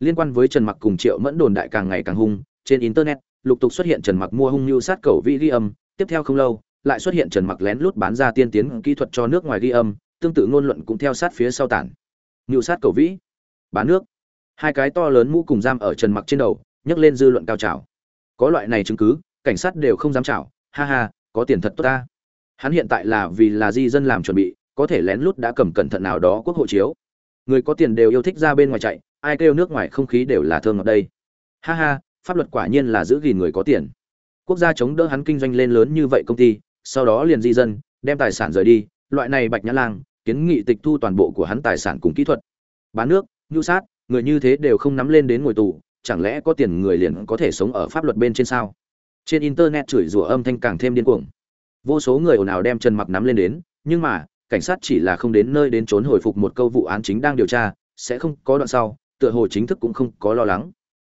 Liên quan với trần mặc cùng triệu mẫn đồn đại càng ngày càng hung, trên internet, lục tục xuất hiện trần mặc mua hung như sát cầu vi ghi âm, tiếp theo không lâu, lại xuất hiện trần mặc lén lút bán ra tiên tiến kỹ thuật cho nước ngoài ghi âm, tương tự ngôn luận cũng theo sát phía sau tản. Ngưu sát cầu vĩ, bán nước hai cái to lớn mũ cùng giam ở trần mặc trên đầu, nhấc lên dư luận cao trào. Có loại này chứng cứ, cảnh sát đều không dám chảo ha ha, có tiền thật tốt ta. Hắn hiện tại là vì là di dân làm chuẩn bị, có thể lén lút đã cầm cẩn thận nào đó quốc hộ chiếu. Người có tiền đều yêu thích ra bên ngoài chạy, ai kêu nước ngoài không khí đều là thương ngọt đây. Ha ha, pháp luật quả nhiên là giữ gìn người có tiền. Quốc gia chống đỡ hắn kinh doanh lên lớn như vậy công ty, sau đó liền di dân, đem tài sản rời đi, loại này bạch nhã lang, kiến nghị tịch thu toàn bộ của hắn tài sản cùng kỹ thuật. Bán nước, nhu sát người như thế đều không nắm lên đến ngồi tù, chẳng lẽ có tiền người liền có thể sống ở pháp luật bên trên sao? Trên internet chửi rủa âm thanh càng thêm điên cuồng. Vô số người ồn ào đem trần mặc nắm lên đến, nhưng mà, cảnh sát chỉ là không đến nơi đến trốn hồi phục một câu vụ án chính đang điều tra, sẽ không có đoạn sau, tựa hồ chính thức cũng không có lo lắng.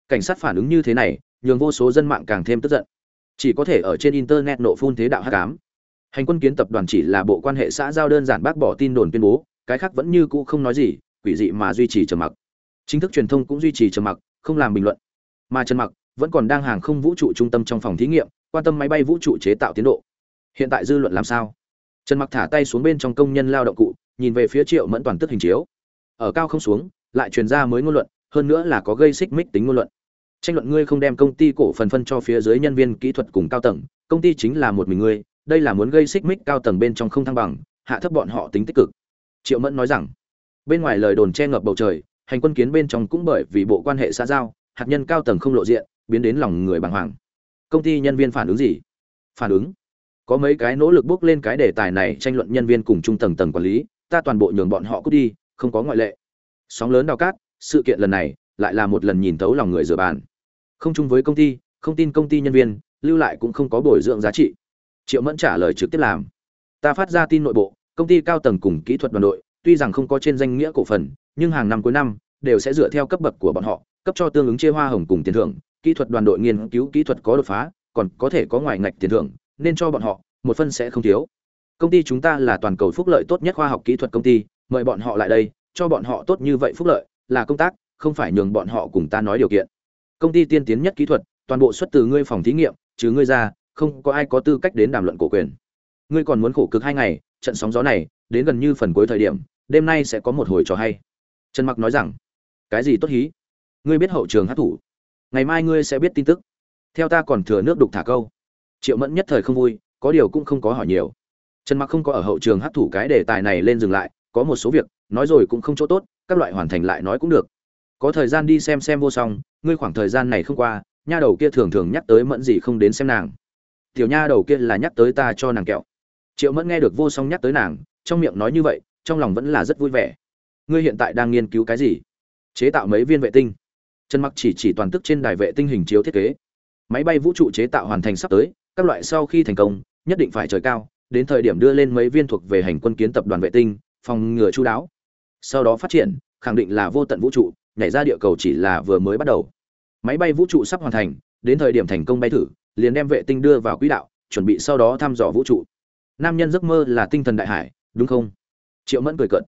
Cảnh sát phản ứng như thế này, nhường vô số dân mạng càng thêm tức giận. Chỉ có thể ở trên internet nộ phun thế đạo hắc ám. Hành quân kiến tập đoàn chỉ là bộ quan hệ xã giao đơn giản bác bỏ tin đồn tuyên bố, cái khác vẫn như cũ không nói gì, quỷ dị mà duy trì trầm mặc chính thức truyền thông cũng duy trì trầm mặc, không làm bình luận. Mà trần mặc vẫn còn đang hàng không vũ trụ trung tâm trong phòng thí nghiệm, quan tâm máy bay vũ trụ chế tạo tiến độ. Hiện tại dư luận làm sao? Trần mặc thả tay xuống bên trong công nhân lao động cụ, nhìn về phía triệu mẫn toàn tức hình chiếu. Ở cao không xuống, lại truyền ra mới ngôn luận, hơn nữa là có gây xích mích tính ngôn luận. Tranh luận ngươi không đem công ty cổ phần phân cho phía dưới nhân viên kỹ thuật cùng cao tầng, công ty chính là một mình ngươi, đây là muốn gây xích mích cao tầng bên trong không thăng bằng, hạ thấp bọn họ tính tích cực. Triệu mẫn nói rằng, bên ngoài lời đồn che ngập bầu trời hành quân kiến bên trong cũng bởi vì bộ quan hệ xã giao, hạt nhân cao tầng không lộ diện, biến đến lòng người bàng hoàng. Công ty nhân viên phản ứng gì? Phản ứng. Có mấy cái nỗ lực bước lên cái đề tài này tranh luận nhân viên cùng trung tầng tầng quản lý, ta toàn bộ nhường bọn họ cút đi, không có ngoại lệ. Sóng lớn đào cát, sự kiện lần này lại là một lần nhìn thấu lòng người rửa bàn. Không chung với công ty, không tin công ty nhân viên, lưu lại cũng không có bồi dưỡng giá trị. Triệu mẫn trả lời trực tiếp làm. Ta phát ra tin nội bộ, công ty cao tầng cùng kỹ thuật đoàn đội, tuy rằng không có trên danh nghĩa cổ phần nhưng hàng năm cuối năm đều sẽ dựa theo cấp bậc của bọn họ, cấp cho tương ứng chia hoa hồng cùng tiền thưởng, kỹ thuật đoàn đội nghiên cứu kỹ thuật có đột phá, còn có thể có ngoài ngạch tiền thưởng, nên cho bọn họ, một phân sẽ không thiếu. Công ty chúng ta là toàn cầu phúc lợi tốt nhất khoa học kỹ thuật công ty, mời bọn họ lại đây, cho bọn họ tốt như vậy phúc lợi, là công tác, không phải nhường bọn họ cùng ta nói điều kiện. Công ty tiên tiến nhất kỹ thuật, toàn bộ xuất từ ngươi phòng thí nghiệm chứ ngươi ra, không có ai có tư cách đến đàm luận cổ quyền. Ngươi còn muốn khổ cực hai ngày, trận sóng gió này, đến gần như phần cuối thời điểm, đêm nay sẽ có một hồi trò hay trần mặc nói rằng, cái gì tốt hí? Ngươi biết hậu trường hát thủ. Ngày mai ngươi sẽ biết tin tức. Theo ta còn thừa nước đục thả câu. Triệu mẫn nhất thời không vui, có điều cũng không có hỏi nhiều. Trần mặc không có ở hậu trường hát thủ cái đề tài này lên dừng lại, có một số việc, nói rồi cũng không chỗ tốt, các loại hoàn thành lại nói cũng được. Có thời gian đi xem xem vô song, ngươi khoảng thời gian này không qua, nha đầu kia thường thường nhắc tới mẫn gì không đến xem nàng. Tiểu nha đầu kia là nhắc tới ta cho nàng kẹo. Triệu mẫn nghe được vô song nhắc tới nàng, trong miệng nói như vậy, trong lòng vẫn là rất vui vẻ ngươi hiện tại đang nghiên cứu cái gì? Chế tạo mấy viên vệ tinh? Trần mặc chỉ chỉ toàn tức trên đài vệ tinh hình chiếu thiết kế. Máy bay vũ trụ chế tạo hoàn thành sắp tới, các loại sau khi thành công, nhất định phải trời cao, đến thời điểm đưa lên mấy viên thuộc về hành quân kiến tập đoàn vệ tinh, phòng ngừa chú đáo. Sau đó phát triển, khẳng định là vô tận vũ trụ, nhảy ra địa cầu chỉ là vừa mới bắt đầu. Máy bay vũ trụ sắp hoàn thành, đến thời điểm thành công bay thử, liền đem vệ tinh đưa vào quỹ đạo, chuẩn bị sau đó thăm dò vũ trụ. Nam nhân giấc mơ là tinh thần đại hải, đúng không? Triệu mẫn cười cợt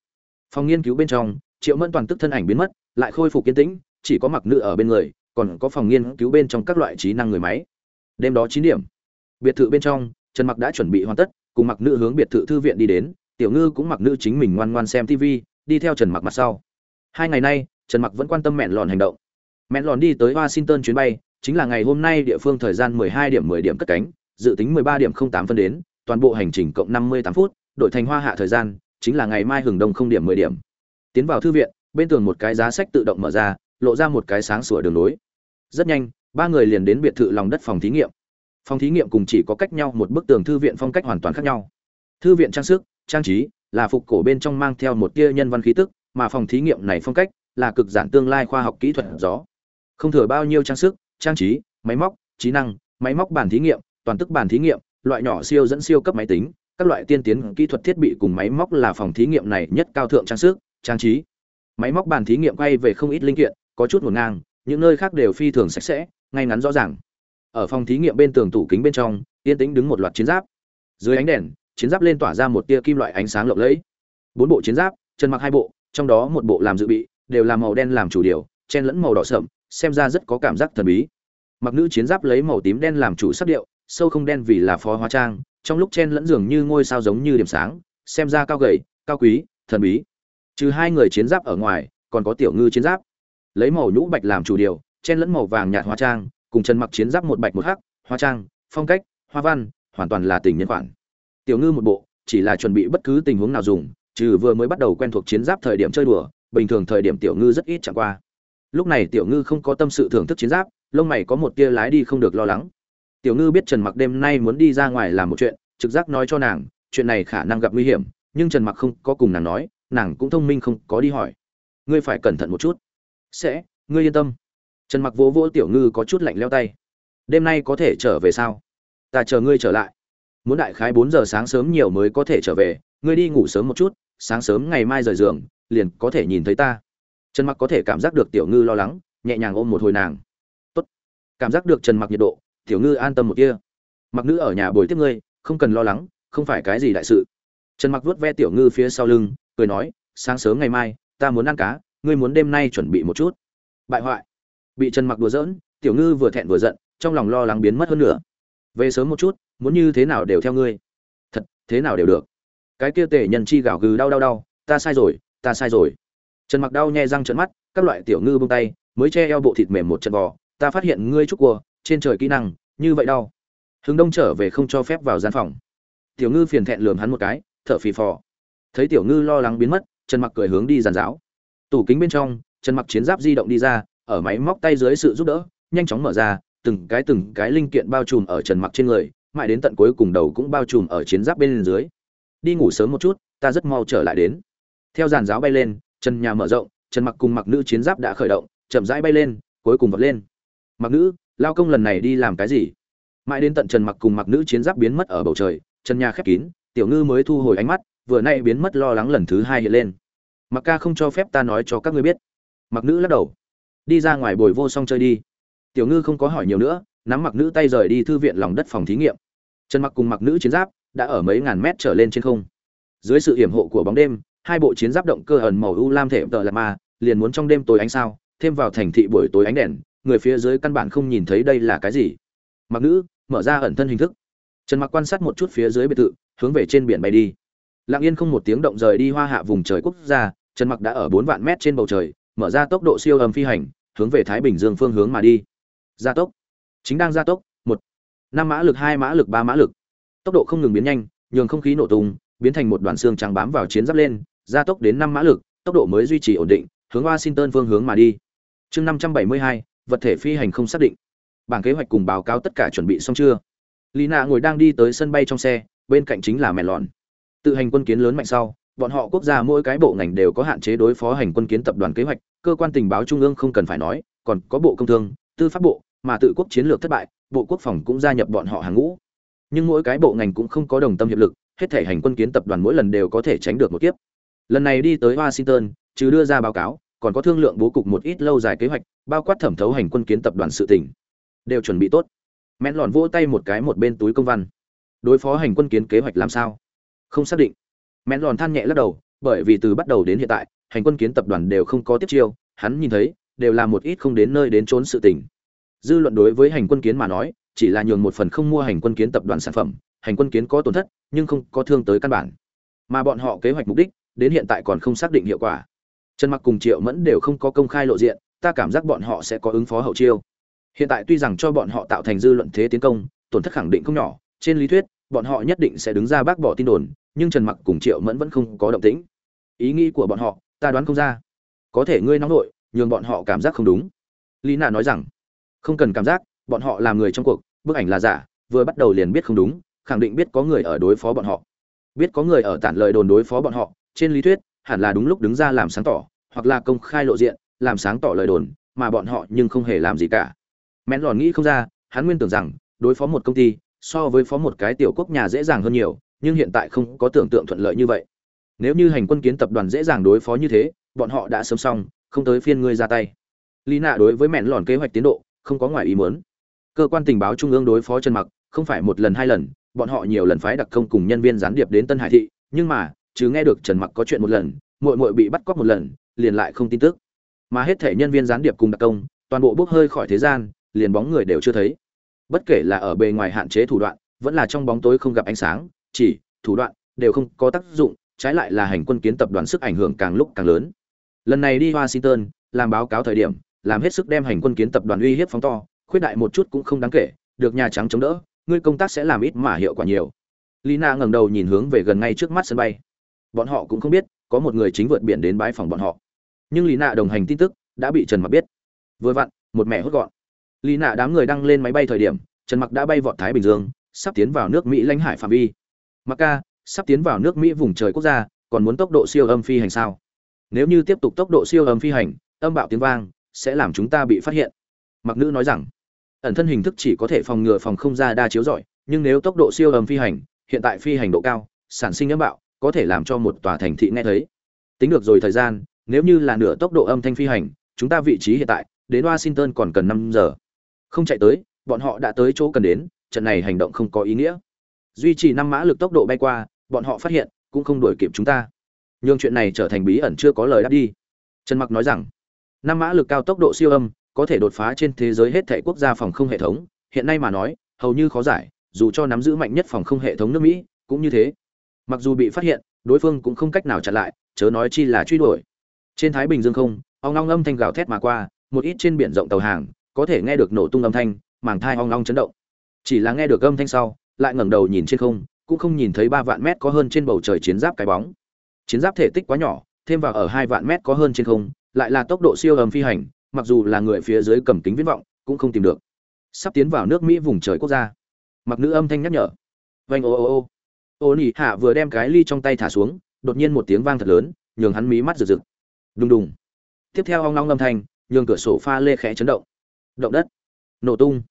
phòng nghiên cứu bên trong, triệu mẫn toàn tức thân ảnh biến mất, lại khôi phục kiên tĩnh, chỉ có mặc nữ ở bên người, còn có phòng nghiên cứu bên trong các loại trí năng người máy. Đêm đó chín điểm. Biệt thự bên trong, trần mặc đã chuẩn bị hoàn tất, cùng mặc nữ hướng biệt thự thư viện đi đến, tiểu ngư cũng mặc nữ chính mình ngoan ngoan xem tv đi theo trần mặc mặt sau. Hai ngày nay, trần mặc vẫn quan tâm mẹn lòn hành động. Mẹn lòn đi tới washington chuyến bay, chính là ngày hôm nay địa phương thời gian 12 điểm 10 điểm cất cánh, dự tính 13 điểm 08 phân đến, toàn bộ hành trình cộng 58 phút, đổi thành hoa hạ thời gian chính là ngày mai hừng đông không điểm 10 điểm. Tiến vào thư viện, bên tường một cái giá sách tự động mở ra, lộ ra một cái sáng sủa đường lối. Rất nhanh, ba người liền đến biệt thự lòng đất phòng thí nghiệm. Phòng thí nghiệm cùng chỉ có cách nhau một bức tường thư viện phong cách hoàn toàn khác nhau. Thư viện trang sức, trang trí là phục cổ bên trong mang theo một tia nhân văn khí tức, mà phòng thí nghiệm này phong cách là cực giản tương lai khoa học kỹ thuật gió. Không thừa bao nhiêu trang sức, trang trí, máy móc, trí năng, máy móc bàn thí nghiệm, toàn tức bàn thí nghiệm, loại nhỏ siêu dẫn siêu cấp máy tính các loại tiên tiến kỹ thuật thiết bị cùng máy móc là phòng thí nghiệm này nhất cao thượng trang sức, trang trí. Máy móc bàn thí nghiệm quay về không ít linh kiện, có chút ngổn ngang, những nơi khác đều phi thường sạch sẽ, ngay ngắn rõ ràng. Ở phòng thí nghiệm bên tường tủ kính bên trong, yên tĩnh đứng một loạt chiến giáp. Dưới ánh đèn, chiến giáp lên tỏa ra một tia kim loại ánh sáng lộng lẫy. Bốn bộ chiến giáp, chân mặc hai bộ, trong đó một bộ làm dự bị, đều là màu đen làm chủ điều, chen lẫn màu đỏ sậm, xem ra rất có cảm giác thần bí. Mặc nữ chiến giáp lấy màu tím đen làm chủ sắc điệu sâu không đen vì là phó hóa trang, trong lúc chen lẫn dường như ngôi sao giống như điểm sáng, xem ra cao gầy, cao quý, thần bí. Trừ hai người chiến giáp ở ngoài, còn có tiểu ngư chiến giáp. Lấy màu nhũ bạch làm chủ điều, chen lẫn màu vàng nhạt hóa trang, cùng chân mặc chiến giáp một bạch một hắc, hóa trang, phong cách, hoa văn, hoàn toàn là tình nhân khoản. Tiểu ngư một bộ, chỉ là chuẩn bị bất cứ tình huống nào dùng, trừ vừa mới bắt đầu quen thuộc chiến giáp thời điểm chơi đùa, bình thường thời điểm tiểu ngư rất ít chẳng qua. Lúc này tiểu ngư không có tâm sự thưởng thức chiến giáp, lông mày có một tia lái đi không được lo lắng tiểu ngư biết trần mặc đêm nay muốn đi ra ngoài làm một chuyện, trực giác nói cho nàng, chuyện này khả năng gặp nguy hiểm, nhưng trần mặc không có cùng nàng nói, nàng cũng thông minh không có đi hỏi. Ngươi phải cẩn thận một chút. Sẽ, ngươi yên tâm. Trần mặc vỗ vỗ tiểu ngư có chút lạnh leo tay. Đêm nay có thể trở về sao? Ta chờ ngươi trở lại. Muốn đại khái bốn giờ sáng sớm nhiều mới có thể trở về, ngươi đi ngủ sớm một chút, sáng sớm ngày mai rời giường, liền có thể nhìn thấy ta. Trần mặc có thể cảm giác được tiểu ngư lo lắng, nhẹ nhàng ôm một hồi nàng. Tốt. Cảm giác được trần mặc nhiệt độ tiểu ngư an tâm một kia. Mặc nữ ở nhà bồi tiếp ngươi, không cần lo lắng, không phải cái gì đại sự. Trần mặc vuốt ve tiểu ngư phía sau lưng, cười nói, sáng sớm ngày mai, ta muốn ăn cá, ngươi muốn đêm nay chuẩn bị một chút. Bại hoại. Bị trần mặc đùa giỡn, tiểu ngư vừa thẹn vừa giận, trong lòng lo lắng biến mất hơn nữa về sớm một chút, muốn như thế nào đều theo ngươi. Thật, thế nào đều được. Cái kia tể nhân chi gào gừ đau đau đau, ta sai rồi, ta sai rồi. Trần mặc đau nhè răng trận mắt, các loại tiểu ngư buông tay, mới che eo bộ thịt mềm một trận bò, ta phát hiện ngươi trúc cua trên trời kỹ năng, như vậy đau. Hướng đông trở về không cho phép vào gian phòng. Tiểu ngư phiền thẹn lườm hắn một cái, thở phì phò. Thấy tiểu ngư lo lắng biến mất, trần mặc cười hướng đi giàn giáo. Tủ kính bên trong, trần mặc chiến giáp di động đi ra, ở máy móc tay dưới sự giúp đỡ, nhanh chóng mở ra, từng cái từng cái linh kiện bao trùm ở trần mặc trên người, mãi đến tận cuối cùng đầu cũng bao trùm ở chiến giáp bên dưới. Đi ngủ sớm một chút, ta rất mau trở lại đến. Theo giàn giáo bay lên, trần nhà mở rộng, trần mặc cùng mặc nữ chiến giáp đã khởi động, chậm rãi bay lên, cuối cùng vọt lên. Mặc nữ lao công lần này đi làm cái gì? Mãi đến tận trần mặc cùng mặc nữ chiến giáp biến mất ở bầu trời trần nhà khép kín, tiểu ngư mới thu hồi ánh mắt, vừa nay biến mất lo lắng lần thứ hai hiện lên. Mặc ca không cho phép ta nói cho các ngươi biết. Mặc nữ lắc đầu. Đi ra ngoài bồi vô xong chơi đi. Tiểu ngư không có hỏi nhiều nữa, nắm mặc nữ tay rời đi thư viện lòng đất phòng thí nghiệm. Trần mặc cùng mặc nữ chiến giáp đã ở mấy ngàn mét trở lên trên không. Dưới sự hiểm hộ của bóng đêm, hai bộ chiến giáp động cơ ẩn màu u lam thể tợ lạt ma, liền muốn trong đêm tối ánh sao, thêm vào thành thị buổi tối ánh đèn người phía dưới căn bản không nhìn thấy đây là cái gì. Mặc nữ, mở ra ẩn thân hình thức. Trần mặc quan sát một chút phía dưới biệt thự, hướng về trên biển bay đi. Lặng yên không một tiếng động rời đi hoa hạ vùng trời quốc gia, trần mặc đã ở bốn vạn mét trên bầu trời, mở ra tốc độ siêu âm phi hành, hướng về thái bình dương phương hướng mà đi. Gia tốc. Chính đang gia tốc, một. Năm mã lực, hai mã lực, ba mã lực. Tốc độ không ngừng biến nhanh, nhường không khí nổ tung, biến thành một đoàn xương trắng bám vào chiến giáp lên, gia tốc đến năm mã lực, tốc độ mới duy trì ổn định, hướng washington phương hướng mà đi. Chương năm trăm bảy mươi hai vật thể phi hành không xác định. Bảng kế hoạch cùng báo cáo tất cả chuẩn bị xong chưa? Lina ngồi đang đi tới sân bay trong xe, bên cạnh chính là mẹ lòn tự hành quân kiến lớn mạnh sau, bọn họ quốc gia mỗi cái bộ ngành đều có hạn chế đối phó hành quân kiến tập đoàn kế hoạch, cơ quan tình báo trung ương không cần phải nói, còn có bộ công thương, tư pháp bộ, mà tự quốc chiến lược thất bại, bộ quốc phòng cũng gia nhập bọn họ hàng ngũ. Nhưng mỗi cái bộ ngành cũng không có đồng tâm hiệp lực, hết thể hành quân kiến tập đoàn mỗi lần đều có thể tránh được một kiếp. Lần này đi tới washington, chứ đưa ra báo cáo còn có thương lượng bố cục một ít lâu dài kế hoạch, bao quát thẩm thấu hành quân kiến tập đoàn sự tỉnh đều chuẩn bị tốt. Mẹn lòn vỗ tay một cái một bên túi công văn. Đối phó hành quân kiến kế hoạch làm sao? Không xác định. Mẹn lòn than nhẹ lắc đầu, bởi vì từ bắt đầu đến hiện tại, hành quân kiến tập đoàn đều không có tiếp chiêu, hắn nhìn thấy, đều là một ít không đến nơi đến trốn sự tình. Dư luận đối với hành quân kiến mà nói, chỉ là nhường một phần không mua hành quân kiến tập đoàn sản phẩm, hành quân kiến có tổn thất, nhưng không có thương tới căn bản. Mà bọn họ kế hoạch mục đích, đến hiện tại còn không xác định hiệu quả trần mặc cùng triệu mẫn đều không có công khai lộ diện, ta cảm giác bọn họ sẽ có ứng phó hậu chiêu. Hiện tại tuy rằng cho bọn họ tạo thành dư luận thế tiến công, tổn thất khẳng định không nhỏ, trên lý thuyết, bọn họ nhất định sẽ đứng ra bác bỏ tin đồn, nhưng trần mặc cùng triệu mẫn vẫn không có động tĩnh. Ý nghĩ của bọn họ, ta đoán không ra. Có thể ngươi nóng nội, nhường bọn họ cảm giác không đúng. Lý nạ nói rằng, không cần cảm giác, bọn họ là người trong cuộc, bức ảnh là giả, vừa bắt đầu liền biết không đúng, khẳng định biết có người ở đối phó bọn họ. Biết có người ở tản lời đồn đối phó bọn họ, trên lý thuyết hẳn là đúng lúc đứng ra làm sáng tỏ, hoặc là công khai lộ diện, làm sáng tỏ lời đồn, mà bọn họ nhưng không hề làm gì cả. Mẹn lòn nghĩ không ra, hắn nguyên tưởng rằng, đối phó một công ty, so với phó một cái tiểu quốc nhà dễ dàng hơn nhiều, nhưng hiện tại không có tưởng tượng thuận lợi như vậy. Nếu như hành quân kiến tập đoàn dễ dàng đối phó như thế, bọn họ đã sớm xong, không tới phiên ngươi ra tay. Lý nạ đối với mẹn lòn kế hoạch tiến độ, không có ngoài ý muốn. Cơ quan tình báo trung ương đối phó trần mặc, không phải một lần hai lần, bọn họ nhiều lần phái đặc công cùng nhân viên gián điệp đến tân hải thị, nhưng mà chứ nghe được trần mặc có chuyện một lần, muội muội bị bắt cóc một lần, liền lại không tin tức. Mà hết thể nhân viên gián điệp cùng đặc công, toàn bộ bốc hơi khỏi thế gian, liền bóng người đều chưa thấy. Bất kể là ở bề ngoài hạn chế thủ đoạn, vẫn là trong bóng tối không gặp ánh sáng, chỉ, thủ đoạn, đều không có tác dụng, trái lại là hành quân kiến tập đoàn sức ảnh hưởng càng lúc càng lớn. Lần này đi washington, làm báo cáo thời điểm, làm hết sức đem hành quân kiến tập đoàn uy hiếp phóng to, khuyết đại một chút cũng không đáng kể, được nhà trắng chống đỡ, ngươi công tác sẽ làm ít mà hiệu quả nhiều. Lina ngẩng đầu nhìn hướng về gần ngay trước mắt sân bay bọn họ cũng không biết, có một người chính vượt biển đến bãi phòng bọn họ. Nhưng lý nạ đồng hành tin tức, đã bị trần mặc biết. Vừa vặn, một mẹ hốt gọn. Lý nạ đám người đang lên máy bay thời điểm, trần mặc đã bay vọt thái bình dương, sắp tiến vào nước mỹ lãnh hải phạm vi. Mặc ca, sắp tiến vào nước mỹ vùng trời quốc gia, còn muốn tốc độ siêu âm phi hành sao? Nếu như tiếp tục tốc độ siêu âm phi hành, âm bạo tiếng vang, sẽ làm chúng ta bị phát hiện. Mặc nữ nói rằng, ẩn thân hình thức chỉ có thể phòng ngừa phòng không ra đa chiếu rọi, nhưng nếu tốc độ siêu âm phi hành, hiện tại phi hành độ cao, sản sinh âm bạo có thể làm cho một tòa thành thị nghe thấy. Tính được rồi thời gian, nếu như là nửa tốc độ âm thanh phi hành, chúng ta vị trí hiện tại, đến washington còn cần năm giờ. Không chạy tới, bọn họ đã tới chỗ cần đến, trận này hành động không có ý nghĩa. Duy trì năm mã lực tốc độ bay qua, bọn họ phát hiện, cũng không đuổi kịp chúng ta. Nhưng chuyện này trở thành bí ẩn chưa có lời đáp đi. Trần mặc nói rằng, năm mã lực cao tốc độ siêu âm, có thể đột phá trên thế giới hết thảy quốc gia phòng không hệ thống. Hiện nay mà nói, hầu như khó giải, dù cho nắm giữ mạnh nhất phòng không hệ thống nước mỹ, cũng như thế mặc dù bị phát hiện, đối phương cũng không cách nào chặn lại, chớ nói chi là truy đuổi. Trên thái bình dương không, ong long âm thanh gào thét mà qua, một ít trên biển rộng tàu hàng, có thể nghe được nổ tung âm thanh, màng thai ong long chấn động. Chỉ là nghe được âm thanh sau, lại ngẩng đầu nhìn trên không, cũng không nhìn thấy ba vạn mét có hơn trên bầu trời chiến giáp cái bóng. Chiến giáp thể tích quá nhỏ, thêm vào ở hai vạn mét có hơn trên không, lại là tốc độ siêu âm phi hành, mặc dù là người phía dưới cầm kính viễn vọng, cũng không tìm được. Sắp tiến vào nước mỹ vùng trời quốc gia. Mặc nữ âm thanh nhắc nhở. Vanh ô ô ô ô nỉ hạ vừa đem cái ly trong tay thả xuống, đột nhiên một tiếng vang thật lớn, nhường hắn mí mắt rực rực. Đùng đùng. Tiếp theo hoang long âm thanh, nhường cửa sổ pha lê khẽ chấn động. Động đất. Nổ tung.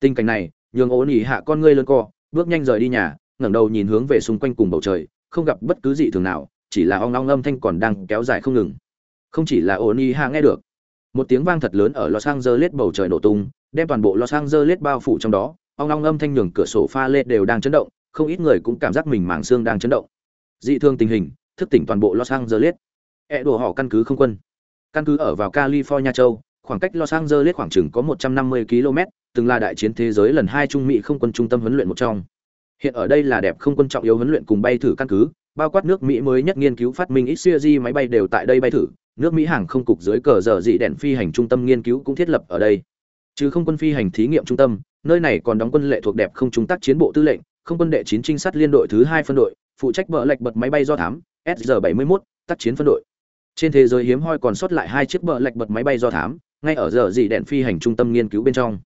Tình cảnh này, nhường ô nỉ hạ con ngươi lớn co, bước nhanh rời đi nhà, ngẩng đầu nhìn hướng về xung quanh cùng bầu trời, không gặp bất cứ gì thường nào, chỉ là ong long âm thanh còn đang kéo dài không ngừng. Không chỉ là ô nỉ hạ nghe được, một tiếng vang thật lớn ở los angeles bầu trời nổ tung, đem toàn bộ los angeles bao phủ trong đó, ong long âm thanh nhường cửa sổ pha lê đều đang chấn động không ít người cũng cảm giác mình màng xương đang chấn động. Dị thương tình hình, thức tỉnh toàn bộ los angeles. E đồ họ căn cứ không quân. Căn cứ ở vào california châu, khoảng cách los angeles khoảng chừng có 150 km, từng là đại chiến thế giới lần hai trung mỹ không quân trung tâm huấn luyện một trong. Hiện ở đây là đẹp không quân trọng yếu huấn luyện cùng bay thử căn cứ, bao quát nước mỹ mới nhất nghiên cứu phát minh ít siêu máy bay đều tại đây bay thử. Nước mỹ hàng không cục dưới cờ giờ dị đèn phi hành trung tâm nghiên cứu cũng thiết lập ở đây. Chứ không quân phi hành thí nghiệm trung tâm, nơi này còn đóng quân lệ thuộc đẹp không trung tác chiến bộ tư lệnh không quân đệ chín trinh sát liên đội thứ hai phân đội phụ trách bờ lệch bật máy bay do thám sr 71 tác chiến phân đội. Trên thế giới hiếm hoi còn sót lại hai chiếc bờ lệch bật máy bay do thám ngay ở giờ dị đèn phi hành trung tâm nghiên cứu bên trong.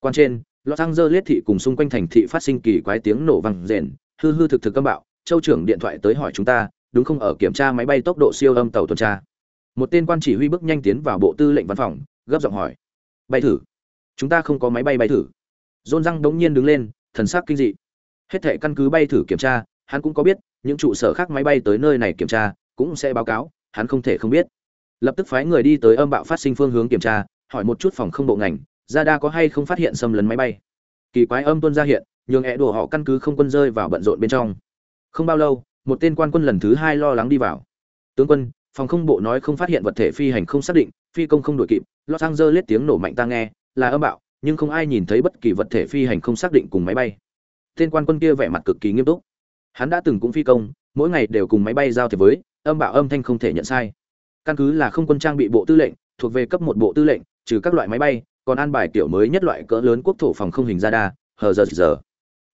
Quan trên Los Angeles thị cùng xung quanh thành thị phát sinh kỳ quái tiếng nổ vang rền, hư hư thực thực âm bạo châu trưởng điện thoại tới hỏi chúng ta đúng không ở kiểm tra máy bay tốc độ siêu âm tàu tuần tra? Một tên quan chỉ huy bước nhanh tiến vào bộ tư lệnh văn phòng gấp giọng hỏi. Bay thử. Chúng ta không có máy bay bay thử. Dôn răng đống nhiên đứng lên thần sắc kinh dị hết thệ căn cứ bay thử kiểm tra, hắn cũng có biết, những trụ sở khác máy bay tới nơi này kiểm tra, cũng sẽ báo cáo, hắn không thể không biết. Lập tức phái người đi tới âm bạo phát sinh phương hướng kiểm tra, hỏi một chút phòng không bộ ngành ra đa có hay không phát hiện xâm lấn máy bay? Kỳ quái âm tuân ra hiện, nhường hẹ đùa họ căn cứ không quân rơi vào bận rộn bên trong. Không bao lâu, một tên quan quân lần thứ hai lo lắng đi vào. Tướng quân, phòng không bộ nói không phát hiện vật thể phi hành không xác định, phi công không đuổi kịp. Los angeles tiếng nổ mạnh ta nghe, là âm bạo, nhưng không ai nhìn thấy bất kỳ vật thể phi hành không xác định cùng máy bay tên quan quân kia vẻ mặt cực kỳ nghiêm túc. Hắn đã từng cũng phi công, mỗi ngày đều cùng máy bay giao thiệp với, âm bạo âm thanh không thể nhận sai. Căn cứ là không quân trang bị bộ tư lệnh, thuộc về cấp một bộ tư lệnh, trừ các loại máy bay, còn an bài kiểu mới nhất loại cỡ lớn quốc thổ phòng không hình radar hờ giờ giờ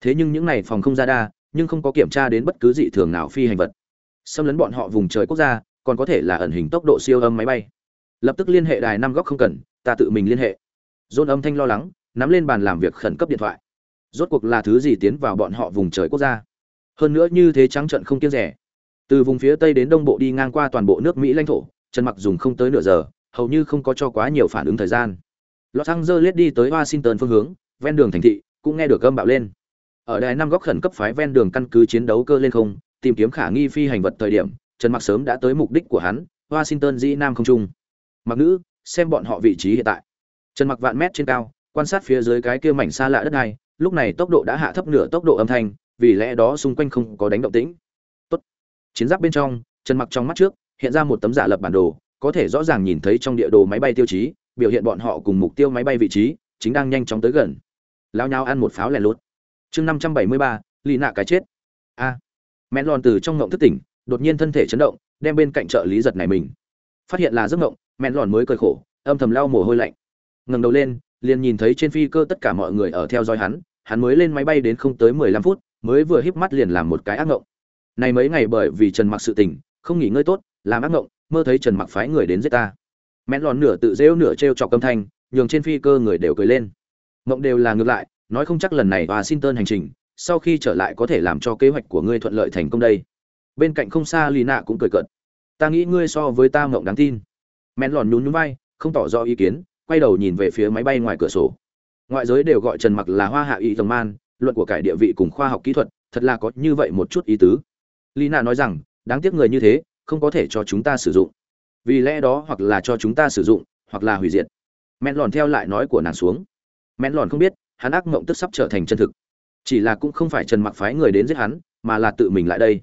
thế nhưng những này phòng không radar, nhưng không có kiểm tra đến bất cứ dị thường nào phi hành vật. Xâm lấn bọn họ vùng trời quốc gia, còn có thể là ẩn hình tốc độ siêu âm máy bay. Lập tức liên hệ đài năm góc không cần, ta tự mình liên hệ. Dôn âm thanh lo lắng, nắm lên bàn làm việc khẩn cấp điện thoại rốt cuộc là thứ gì tiến vào bọn họ vùng trời quốc gia? Hơn nữa như thế trắng trận không kiêng rẻ. Từ vùng phía tây đến đông bộ đi ngang qua toàn bộ nước mỹ lãnh thổ, trần mặc dùng không tới nửa giờ, hầu như không có cho quá nhiều phản ứng thời gian. Los angeles đi tới washington phương hướng, ven đường thành thị, cũng nghe được âm bạo lên. Ở đài năm góc khẩn cấp phái ven đường căn cứ chiến đấu cơ lên không, tìm kiếm khả nghi phi hành vật thời điểm, trần mặc sớm đã tới mục đích của hắn, washington dĩ nam không trung. Mặc nữ, xem bọn họ vị trí hiện tại. Trần mặc vạn mét trên cao, quan sát phía dưới cái kia mảnh xa lạ đất này lúc này tốc độ đã hạ thấp nửa tốc độ âm thanh vì lẽ đó xung quanh không có đánh động tĩnh. Tốt. Chiến giáp bên trong trần mặc trong mắt trước hiện ra một tấm giả lập bản đồ có thể rõ ràng nhìn thấy trong địa đồ máy bay tiêu chí biểu hiện bọn họ cùng mục tiêu máy bay vị trí chính đang nhanh chóng tới gần. Lao nhau ăn một pháo lẻ lốt chương năm trăm bảy mươi ba lì nạ cái chết. A. À, mẹn lòn từ trong ngộng thức tỉnh đột nhiên thân thể chấn động đem bên cạnh trợ lý giật này mình. Phát hiện là giấc ngộng mẹn lòn mới cười khổ âm thầm lau mồ hôi lạnh. Ngẩng đầu lên liền nhìn thấy trên phi cơ tất cả mọi người ở theo dõi hắn hắn mới lên máy bay đến không tới mười lăm phút, mới vừa híp mắt liền làm một cái ác ngộng. Này mấy ngày bởi vì trần mặc sự tình, không nghỉ ngơi tốt, làm ác ngộng, mơ thấy trần mặc phái người đến giết ta. Mẹn lòn nửa tự rêu nửa trêu chọc âm thanh, nhường trên phi cơ người đều cười lên. Ngộng đều là ngược lại, nói không chắc lần này washington hành trình, sau khi trở lại có thể làm cho kế hoạch của ngươi thuận lợi thành công đây. Bên cạnh không xa Lý nạ cũng cười cợt. Ta nghĩ ngươi so với ta ngộng đáng tin. Mẹn lòn nhún nhún vai, không tỏ rõ ý kiến, quay đầu nhìn về phía máy bay ngoài cửa sổ ngoại giới đều gọi trần mặc là hoa hạ y tầng man, luận của cải địa vị cùng khoa học kỹ thuật, thật là có như vậy một chút ý tứ. Lina nói rằng, đáng tiếc người như thế, không có thể cho chúng ta sử dụng. Vì lẽ đó hoặc là cho chúng ta sử dụng, hoặc là hủy diệt. Men lòn theo lại nói của nàng xuống. Men lòn không biết, hắn ác mộng tức sắp trở thành chân thực. Chỉ là cũng không phải trần mặc phái người đến giết hắn, mà là tự mình lại đây.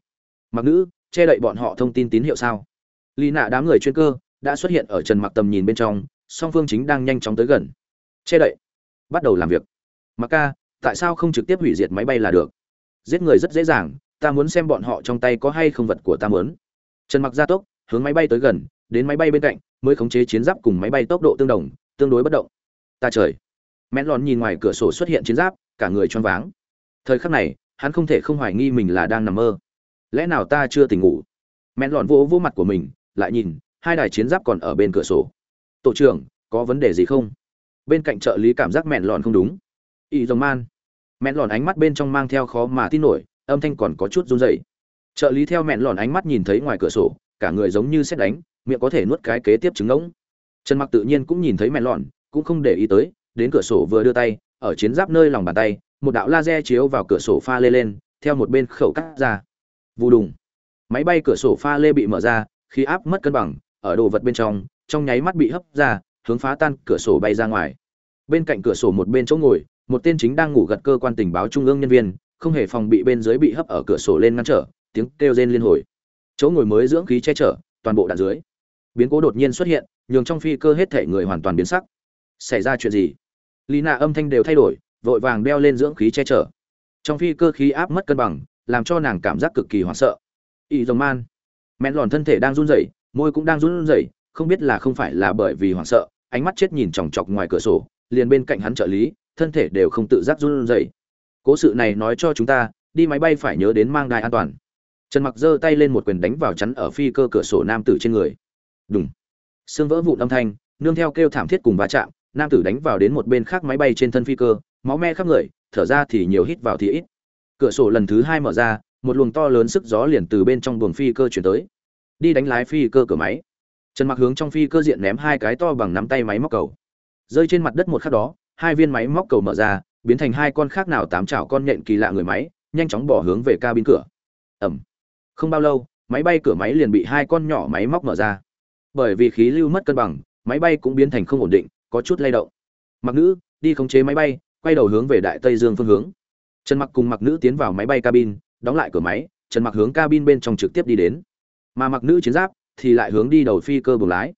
Mặc nữ, che đậy bọn họ thông tin tín hiệu sao? Lì nạ đám người chuyên cơ, đã xuất hiện ở trần mặc tầm nhìn bên trong, song phương chính đang nhanh chóng tới gần. Che đậy bắt đầu làm việc. Mà ca, tại sao không trực tiếp hủy diệt máy bay là được? Giết người rất dễ dàng, ta muốn xem bọn họ trong tay có hay không vật của ta muốn. Trần mặc gia tốc, hướng máy bay tới gần, đến máy bay bên cạnh, mới khống chế chiến giáp cùng máy bay tốc độ tương đồng, tương đối bất động. Ta trời. Mẹn lòn nhìn ngoài cửa sổ xuất hiện chiến giáp, cả người choáng váng. Thời khắc này, hắn không thể không hoài nghi mình là đang nằm mơ. Lẽ nào ta chưa tỉnh ngủ? Mẹn lòn vỗ vỗ mặt của mình, lại nhìn, hai đài chiến giáp còn ở bên cửa sổ. Tổ trưởng, có vấn đề gì không? Bên cạnh trợ lý cảm giác mẹn lòn không đúng. Y dòng man. Mẹn lòn ánh mắt bên trong mang theo khó mà tin nổi, âm thanh còn có chút run rẩy. Trợ lý theo mẹn lòn ánh mắt nhìn thấy ngoài cửa sổ, cả người giống như xét đánh, miệng có thể nuốt cái kế tiếp trứng ngỗng. Trần mặc tự nhiên cũng nhìn thấy mẹn lòn, cũng không để ý tới, đến cửa sổ vừa đưa tay, ở chiến giáp nơi lòng bàn tay, một đạo laser chiếu vào cửa sổ pha lê lên, theo một bên khẩu cắt ra. Vù đùng. Máy bay cửa sổ pha lê bị mở ra, khi áp mất cân bằng, ở đồ vật bên trong trong nháy mắt bị hấp ra, hướng phá tan cửa sổ bay ra ngoài bên cạnh cửa sổ một bên chỗ ngồi, một tên chính đang ngủ gật cơ quan tình báo trung ương nhân viên, không hề phòng bị bên dưới bị hấp ở cửa sổ lên ngăn trở, tiếng kêu rên liên hồi. Chỗ ngồi mới dưỡng khí che chở, toàn bộ đạn dưới. Biến cố đột nhiên xuất hiện, nhường trong phi cơ hết thể người hoàn toàn biến sắc. Xảy ra chuyện gì? Lina âm thanh đều thay đổi, vội vàng đeo lên dưỡng khí che chở. Trong phi cơ khí áp mất cân bằng, làm cho nàng cảm giác cực kỳ hoảng sợ. Y dòng man, mẹn lòn thân thể đang run rẩy, môi cũng đang run rẩy, không biết là không phải là bởi vì hoảng sợ, ánh mắt chết nhìn chòng chọc ngoài cửa sổ liền bên cạnh hắn trợ lý, thân thể đều không tự giác run rẩy. Cố sự này nói cho chúng ta, đi máy bay phải nhớ đến mang đai an toàn. Trần mặc giơ tay lên một quyền đánh vào chắn ở phi cơ cửa sổ nam tử trên người. Đúng xương vỡ vụn âm thanh, nương theo kêu thảm thiết cùng va chạm, nam tử đánh vào đến một bên khác máy bay trên thân phi cơ, máu me khắp người, thở ra thì nhiều hít vào thì ít. Cửa sổ lần thứ hai mở ra, một luồng to lớn sức gió liền từ bên trong buồng phi cơ chuyển tới. Đi đánh lái phi cơ cửa máy. Trần mặc hướng trong phi cơ diện ném hai cái to bằng nắm tay máy móc cầu rơi trên mặt đất một khắc đó, hai viên máy móc cầu mở ra, biến thành hai con khác nào tám chảo con nhện kỳ lạ người máy, nhanh chóng bỏ hướng về cabin cửa. Ẩm không bao lâu, máy bay cửa máy liền bị hai con nhỏ máy móc mở ra. Bởi vì khí lưu mất cân bằng, máy bay cũng biến thành không ổn định, có chút lay động. Mặc nữ, đi khống chế máy bay, quay đầu hướng về đại tây dương phương hướng. Trần mặc cùng mặc nữ tiến vào máy bay cabin, đóng lại cửa máy, trần mặc hướng cabin bên trong trực tiếp đi đến. Mà mặc nữ chiến giáp thì lại hướng đi đầu phi cơ buồng lái.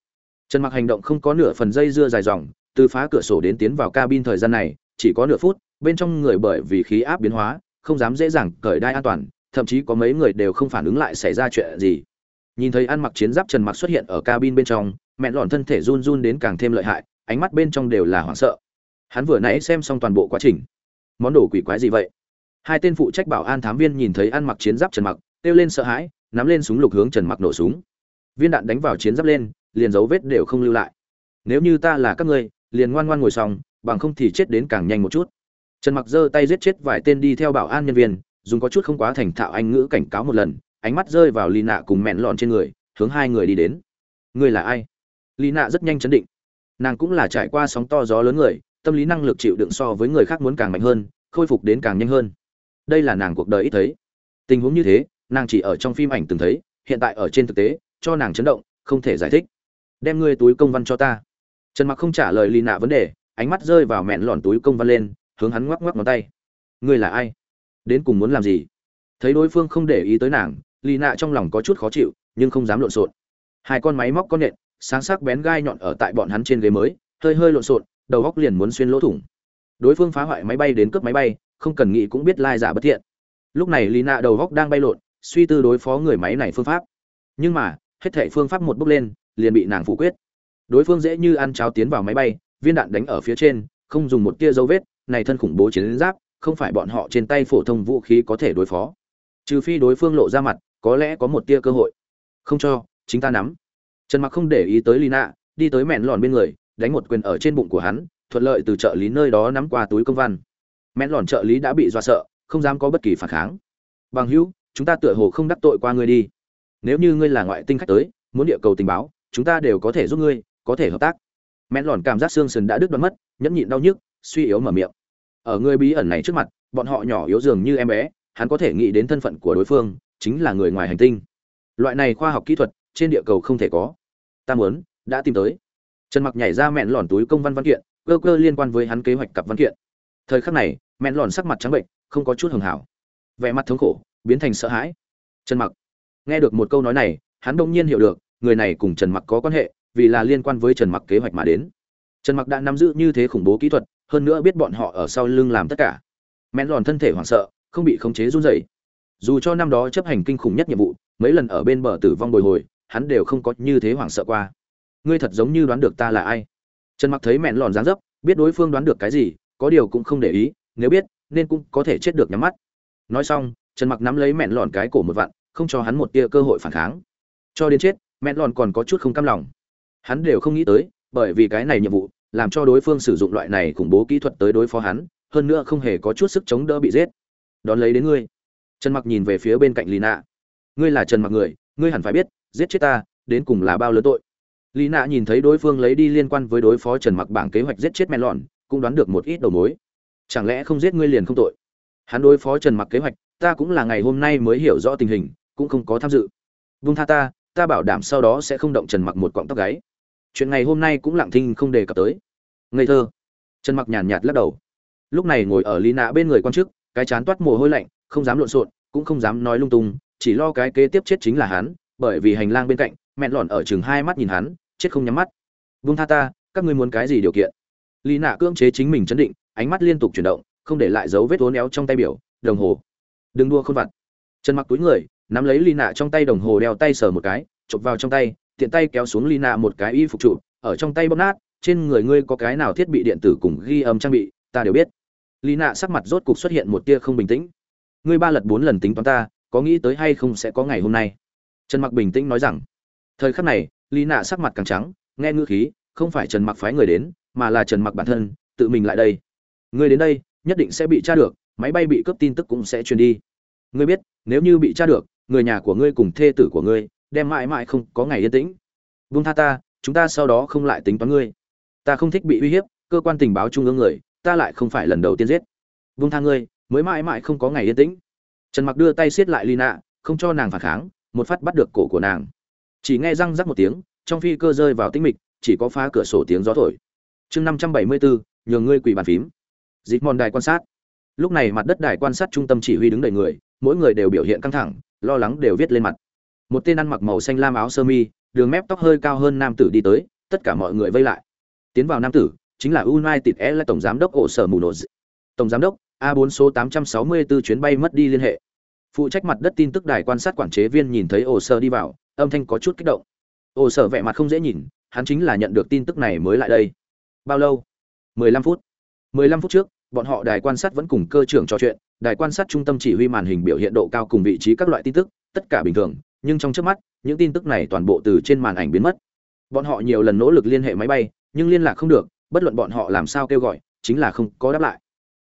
Trần mặc hành động không có nửa phần dây dưa dài dòng từ phá cửa sổ đến tiến vào cabin thời gian này, chỉ có nửa phút, bên trong người bởi vì khí áp biến hóa, không dám dễ dàng cởi đai an toàn, thậm chí có mấy người đều không phản ứng lại xảy ra chuyện gì. Nhìn thấy ăn mặc chiến giáp trần mặc xuất hiện ở cabin bên trong, mẹ lọn thân thể run run đến càng thêm lợi hại, ánh mắt bên trong đều là hoảng sợ. Hắn vừa nãy xem xong toàn bộ quá trình. Món đồ quỷ quái gì vậy? Hai tên phụ trách bảo an thám viên nhìn thấy ăn mặc chiến giáp trần mặc, kêu lên sợ hãi, nắm lên súng lục hướng trần mặc nổ súng. Viên đạn đánh vào chiến giáp lên, liền dấu vết đều không lưu lại. Nếu như ta là các ngươi liền ngoan ngoan ngồi xong, bằng không thì chết đến càng nhanh một chút. Trần mặc giơ tay giết chết vài tên đi theo bảo an nhân viên, dùng có chút không quá thành thạo anh ngữ cảnh cáo một lần, ánh mắt rơi vào lì nạ cùng mẹn lọn trên người, hướng hai người đi đến. Người là ai? Lì nạ rất nhanh chấn định. Nàng cũng là trải qua sóng to gió lớn người, tâm lý năng lực chịu đựng so với người khác muốn càng mạnh hơn, khôi phục đến càng nhanh hơn. Đây là nàng cuộc đời ít thấy. Tình huống như thế, nàng chỉ ở trong phim ảnh từng thấy, hiện tại ở trên thực tế, cho nàng chấn động, không thể giải thích. Đem ngươi túi công văn cho ta trần mặc không trả lời lì nạ vấn đề, ánh mắt rơi vào mẹn lòn túi công văn lên, hướng hắn ngoắc ngoắc ngón tay. Ngươi là ai? Đến cùng muốn làm gì? Thấy đối phương không để ý tới nàng lì nạ trong lòng có chút khó chịu, nhưng không dám lộn xộn. Hai con máy móc con nện sáng sắc bén gai nhọn ở tại bọn hắn trên ghế mới, hơi hơi lộn xộn, đầu góc liền muốn xuyên lỗ thủng. Đối phương phá hoại máy bay đến cướp máy bay, không cần nghĩ cũng biết lai giả bất thiện. Lúc này lì nạ đầu góc đang bay lộn, suy tư đối phó người máy này phương pháp. Nhưng mà, hết thảy phương pháp một bước lên, liền bị nàng phủ quyết đối phương dễ như ăn cháo tiến vào máy bay, viên đạn đánh ở phía trên, không dùng một tia dấu vết, này thân khủng bố chiến giáp, không phải bọn họ trên tay phổ thông vũ khí có thể đối phó. Trừ phi đối phương lộ ra mặt, có lẽ có một tia cơ hội. Không cho, chính ta nắm. Trần mặc không để ý tới lina, đi tới mẹn lòn bên người, đánh một quyền ở trên bụng của hắn, thuận lợi từ trợ lý nơi đó nắm qua túi công văn. Mẹn lòn trợ lý đã bị dọa sợ, không dám có bất kỳ phản kháng. Bằng hữu, chúng ta tựa hồ không đắc tội qua ngươi đi. Nếu như ngươi là ngoại tinh khách tới, muốn địa cầu tình báo, chúng ta đều có thể giúp ngươi có thể hợp tác. Mẹn lòn cảm giác xương sườn đã đứt đoạn mất, nhẫn nhịn đau nhức, suy yếu mở miệng. Ở người bí ẩn này trước mặt, bọn họ nhỏ yếu dường như em bé, hắn có thể nghĩ đến thân phận của đối phương, chính là người ngoài hành tinh. Loại này khoa học kỹ thuật, trên địa cầu không thể có. Ta muốn, đã tìm tới. Trần mặc nhảy ra mẹn lòn túi công văn văn kiện, cơ cơ liên quan với hắn kế hoạch cặp văn kiện. Thời khắc này, mẹn lòn sắc mặt trắng bệnh, không có chút hưởng hảo. Vẻ mặt thống khổ, biến thành sợ hãi. Trần mặc, nghe được một câu nói này, hắn đông nhiên hiểu được, người này cùng trần mặc có quan hệ vì là liên quan với trần mặc kế hoạch mà đến. Trần mặc đã nắm giữ như thế khủng bố kỹ thuật, hơn nữa biết bọn họ ở sau lưng làm tất cả. Mẹn lòn thân thể hoảng sợ, không bị khống chế run rẩy. Dù cho năm đó chấp hành kinh khủng nhất nhiệm vụ, mấy lần ở bên bờ tử vong bồi hồi, hắn đều không có như thế hoảng sợ qua. Ngươi thật giống như đoán được ta là ai. Trần mặc thấy mẹn lòn dáng dấp, biết đối phương đoán được cái gì, có điều cũng không để ý, nếu biết, nên cũng có thể chết được nhắm mắt. Nói xong, trần mặc nắm lấy mẹn lòn cái cổ một vặn không cho hắn một tia cơ hội phản kháng. Cho đến chết, mẹn lòn còn có chút không cam lòng hắn đều không nghĩ tới, bởi vì cái này nhiệm vụ, làm cho đối phương sử dụng loại này khủng bố kỹ thuật tới đối phó hắn, hơn nữa không hề có chút sức chống đỡ bị giết. Đón lấy đến ngươi. Trần mặc nhìn về phía bên cạnh lina. Ngươi là trần mặc người, ngươi hẳn phải biết, giết chết ta, đến cùng là bao lớn tội. Lina nhìn thấy đối phương lấy đi liên quan với đối phó trần mặc bảng kế hoạch giết chết mẹ lọn, cũng đoán được một ít đầu mối. Chẳng lẽ không giết ngươi liền không tội? Hắn đối phó trần mặc kế hoạch, ta cũng là ngày hôm nay mới hiểu rõ tình hình, cũng không có tham dự. Vung tha ta ta bảo đảm sau đó sẽ không động trần mặc một quọng tóc gáy chuyện ngày hôm nay cũng lặng thinh không đề cập tới. Ngây thơ. Trần mặc nhàn nhạt lắc đầu. Lúc này ngồi ở lý nạ bên người quan chức, cái chán toát mồ hôi lạnh, không dám lộn xộn, cũng không dám nói lung tung, chỉ lo cái kế tiếp chết chính là hắn, bởi vì hành lang bên cạnh, mẹn lọn ở chừng hai mắt nhìn hắn, chết không nhắm mắt. Vung tha ta, các ngươi muốn cái gì điều kiện? Lý nạ cưỡng chế chính mình chấn định, ánh mắt liên tục chuyển động, không để lại dấu vết uốn éo trong tay biểu, đồng hồ. Đừng đua khôn vặt. Trần mặc túi người, nắm lấy lý nạ trong tay đồng hồ đeo tay sờ một cái, chụp vào trong tay tiện tay kéo xuống Lina nạ một cái y phục trụ, ở trong tay bóp nát, trên người ngươi có cái nào thiết bị điện tử cùng ghi âm trang bị, ta đều biết. Lina nạ sắc mặt rốt cục xuất hiện một tia không bình tĩnh. Ngươi ba lần bốn lần tính toán ta, có nghĩ tới hay không sẽ có ngày hôm nay? Trần mặc bình tĩnh nói rằng. Thời khắc này, Lina nạ sắc mặt càng trắng, nghe ngữ khí, không phải trần mặc phái người đến, mà là trần mặc bản thân, tự mình lại đây. Ngươi đến đây, nhất định sẽ bị tra được, máy bay bị cướp tin tức cũng sẽ truyền đi. Ngươi biết, nếu như bị tra được, người nhà của ngươi cùng thê tử của ngươi đem mãi mãi không có ngày yên tĩnh. Buông tha ta, chúng ta sau đó không lại tính toán ngươi. Ta không thích bị uy hiếp, cơ quan tình báo trung ương người, ta lại không phải lần đầu tiên giết. Buông tha ngươi, mới mãi mãi không có ngày yên tĩnh. Trần mặc đưa tay siết lại lina, không cho nàng phản kháng, một phát bắt được cổ của nàng. Chỉ nghe răng rắc một tiếng, trong phi cơ rơi vào tĩnh mịch, chỉ có phá cửa sổ tiếng gió thổi. Chương năm trăm bảy mươi bốn nhường ngươi quỳ bàn phím. Dịp mòn đài quan sát. Lúc này mặt đất đài quan sát trung tâm chỉ huy đứng đầy người, mỗi người đều biểu hiện căng thẳng, lo lắng đều viết lên mặt một tên ăn mặc màu xanh lam áo sơ mi, đường mép tóc hơi cao hơn nam tử đi tới, tất cả mọi người vây lại. Tiến vào nam tử, chính là united e là tổng giám đốc ổ sở mù nổ tổng giám đốc, a 4 số 864 chuyến bay mất đi liên hệ. Phụ trách mặt đất tin tức đài quan sát quản chế viên nhìn thấy ổ sở đi vào, âm thanh có chút kích động. Ổ sở vẻ mặt không dễ nhìn, hắn chính là nhận được tin tức này mới lại đây. Bao lâu? 15 phút. 15 phút trước, bọn họ đài quan sát vẫn cùng cơ trưởng trò chuyện, đài quan sát trung tâm chỉ huy màn hình biểu hiện độ cao cùng vị trí các loại tin tức, tất cả bình thường nhưng trong trước mắt, những tin tức này toàn bộ từ trên màn ảnh biến mất. Bọn họ nhiều lần nỗ lực liên hệ máy bay, nhưng liên lạc không được, bất luận bọn họ làm sao kêu gọi, chính là không có đáp lại.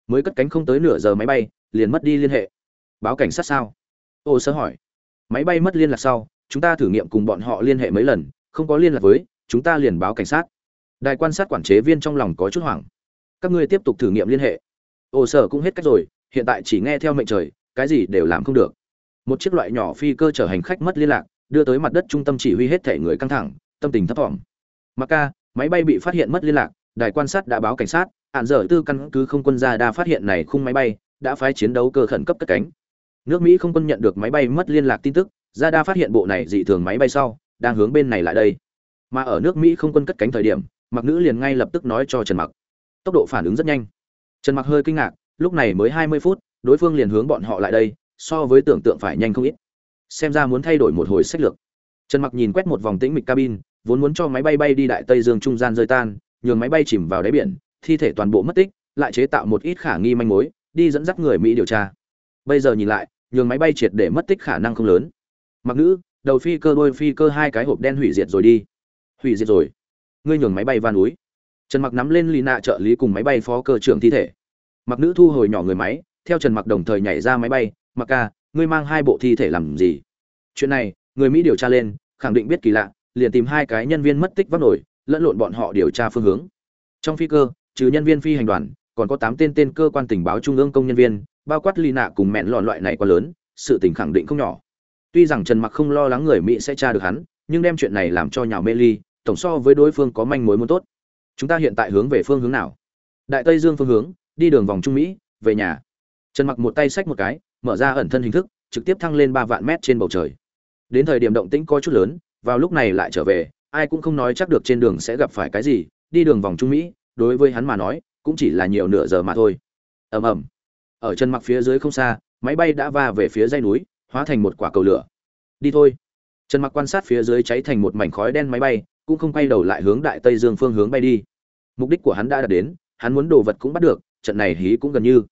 Mới cất cánh không tới nửa giờ máy bay, liền mất đi liên hệ. Báo cảnh sát sao? Ô sơ hỏi. Máy bay mất liên lạc sau, chúng ta thử nghiệm cùng bọn họ liên hệ mấy lần, không có liên lạc với, chúng ta liền báo cảnh sát. Đài quan sát quản chế viên trong lòng có chút hoảng. Các ngươi tiếp tục thử nghiệm liên hệ. Ô sở cũng hết cách rồi, hiện tại chỉ nghe theo mệnh trời, cái gì đều làm không được một chiếc loại nhỏ phi cơ chở hành khách mất liên lạc, đưa tới mặt đất trung tâm chỉ huy hết thể người căng thẳng, tâm tình thấp thỏm. Mặc ca, máy bay bị phát hiện mất liên lạc, đài quan sát đã báo cảnh sát, hạn dở tư căn cứ không quân gia đa phát hiện này khung máy bay, đã phái chiến đấu cơ khẩn cấp cất cánh. Nước mỹ không quân nhận được máy bay mất liên lạc tin tức gia đa phát hiện bộ này dị thường máy bay sau, đang hướng bên này lại đây. Mà ở nước mỹ không quân cất cánh thời điểm, mặc nữ liền ngay lập tức nói cho trần mặc. Tốc độ phản ứng rất nhanh. Trần mặc hơi kinh ngạc, lúc này mới hai mươi phút, đối phương liền hướng bọn họ lại đây so với tưởng tượng phải nhanh không ít. Xem ra muốn thay đổi một hồi sách lược. Trần mặc nhìn quét một vòng tĩnh mịch cabin, vốn muốn cho máy bay bay đi đại tây dương trung gian rơi tan, nhường máy bay chìm vào đáy biển, thi thể toàn bộ mất tích, lại chế tạo một ít khả nghi manh mối, đi dẫn dắt người mỹ điều tra. Bây giờ nhìn lại, nhường máy bay triệt để mất tích khả năng không lớn. Mặc nữ, đầu phi cơ đôi phi cơ hai cái hộp đen hủy diệt rồi đi. Hủy diệt rồi. Ngươi nhường máy bay van núi. Trần mặc nắm lên lì nạ trợ lý cùng máy bay phó cơ trưởng thi thể. Mặc nữ thu hồi nhỏ người máy, theo trần mặc đồng thời nhảy ra máy bay mặc ca, ngươi mang hai bộ thi thể làm gì? Chuyện này, người mỹ điều tra lên, khẳng định biết kỳ lạ, liền tìm hai cái nhân viên mất tích vác nổi, lẫn lộn bọn họ điều tra phương hướng. Trong phi cơ, trừ nhân viên phi hành đoàn, còn có tám tên tên cơ quan tình báo trung ương công nhân viên, bao quát ly nạ cùng mẹn lọn loại này quá lớn, sự tình khẳng định không nhỏ. Tuy rằng trần mặc không lo lắng người mỹ sẽ tra được hắn, nhưng đem chuyện này làm cho nhào mê ly, tổng so với đối phương có manh mối muốn tốt. Chúng ta hiện tại hướng về phương hướng nào? Đại tây dương phương hướng, đi đường vòng trung mỹ, về nhà. Trần mặc một tay xách một cái mở ra ẩn thân hình thức, trực tiếp thăng lên ba vạn mét trên bầu trời. Đến thời điểm động tĩnh có chút lớn, vào lúc này lại trở về, ai cũng không nói chắc được trên đường sẽ gặp phải cái gì, đi đường vòng trung mỹ, đối với hắn mà nói, cũng chỉ là nhiều nửa giờ mà thôi. Ầm ầm. Ở chân mặc phía dưới không xa, máy bay đã va về phía dây núi, hóa thành một quả cầu lửa. Đi thôi. Trần mặc quan sát phía dưới cháy thành một mảnh khói đen máy bay, cũng không quay đầu lại hướng đại tây dương phương hướng bay đi. Mục đích của hắn đã đạt đến, hắn muốn đồ vật cũng bắt được, trận này hí cũng gần như.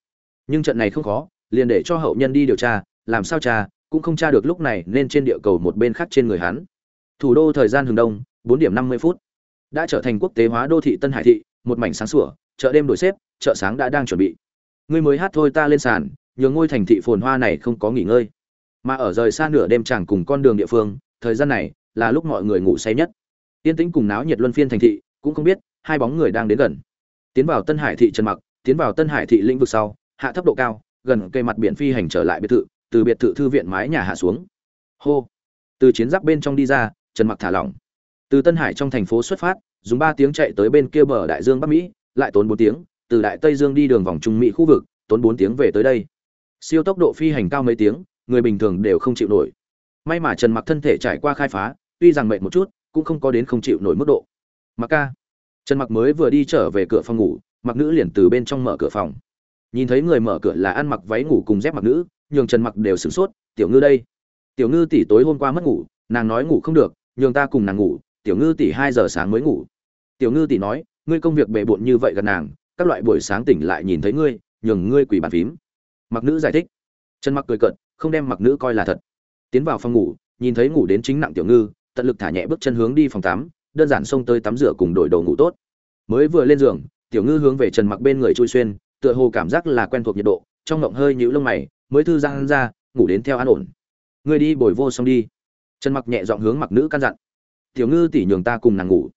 Nhưng trận này không khó liền để cho hậu nhân đi điều tra, làm sao tra cũng không tra được lúc này nên trên địa cầu một bên khác trên người hắn. Thủ đô thời gian hừng đông, bốn điểm năm mươi phút. Đã trở thành quốc tế hóa đô thị tân hải thị, một mảnh sáng sủa, chợ đêm đổi xếp, chợ sáng đã đang chuẩn bị. Ngươi mới hát thôi ta lên sàn, nhường ngôi thành thị phồn hoa này không có nghỉ ngơi. Mà ở rời xa nửa đêm chẳng cùng con đường địa phương, thời gian này là lúc mọi người ngủ say nhất. Tiên tĩnh cùng náo nhiệt luân phiên thành thị, cũng không biết hai bóng người đang đến gần. Tiến vào tân hải thị trần mặc, tiến vào tân hải thị lĩnh vực sau, hạ thấp độ cao gần cây mặt biển phi hành trở lại biệt thự, từ biệt thự thư viện mái nhà hạ xuống. Hô. Từ chiến giáp bên trong đi ra, trần mặc thả lỏng. Từ tân hải trong thành phố xuất phát, dùng ba tiếng chạy tới bên kia bờ đại dương bắc mỹ, lại tốn bốn tiếng, từ đại tây dương đi đường vòng trung mỹ khu vực, tốn bốn tiếng về tới đây. Siêu tốc độ phi hành cao mấy tiếng, người bình thường đều không chịu nổi. May mà trần mặc thân thể trải qua khai phá, tuy rằng mệt một chút, cũng không có đến không chịu nổi mức độ. Mặc ca. Trần mặc mới vừa đi trở về cửa phòng ngủ, mặc nữ liền từ bên trong mở cửa phòng nhìn thấy người mở cửa là ăn mặc váy ngủ cùng dép mặc nữ, nhường trần mặc đều sửng sốt, tiểu ngư đây. Tiểu ngư tỷ tối hôm qua mất ngủ, nàng nói ngủ không được, nhường ta cùng nàng ngủ, tiểu ngư tỷ hai giờ sáng mới ngủ. Tiểu ngư tỷ nói, ngươi công việc bề bộn như vậy gần nàng, các loại buổi sáng tỉnh lại nhìn thấy ngươi, nhường ngươi quỳ bàn phím. Mặc nữ giải thích. Trần mặc cười cợt, không đem mặc nữ coi là thật. Tiến vào phòng ngủ, nhìn thấy ngủ đến chính nặng tiểu ngư, tận lực thả nhẹ bước chân hướng đi phòng tắm, đơn giản xông tới tắm rửa cùng đổi đồ ngủ tốt. Mới vừa lên giường, tiểu ngư hướng về trần mặc bên người chui xuyên tựa hồ cảm giác là quen thuộc nhiệt độ, trong ngộng hơi nhũ lông mày, mới thư giang ra, ngủ đến theo an ổn. Ngươi đi bồi vô xong đi. Trần mặc nhẹ giọng hướng mặc nữ căn dặn. Tiểu ngư tỷ nhường ta cùng nàng ngủ.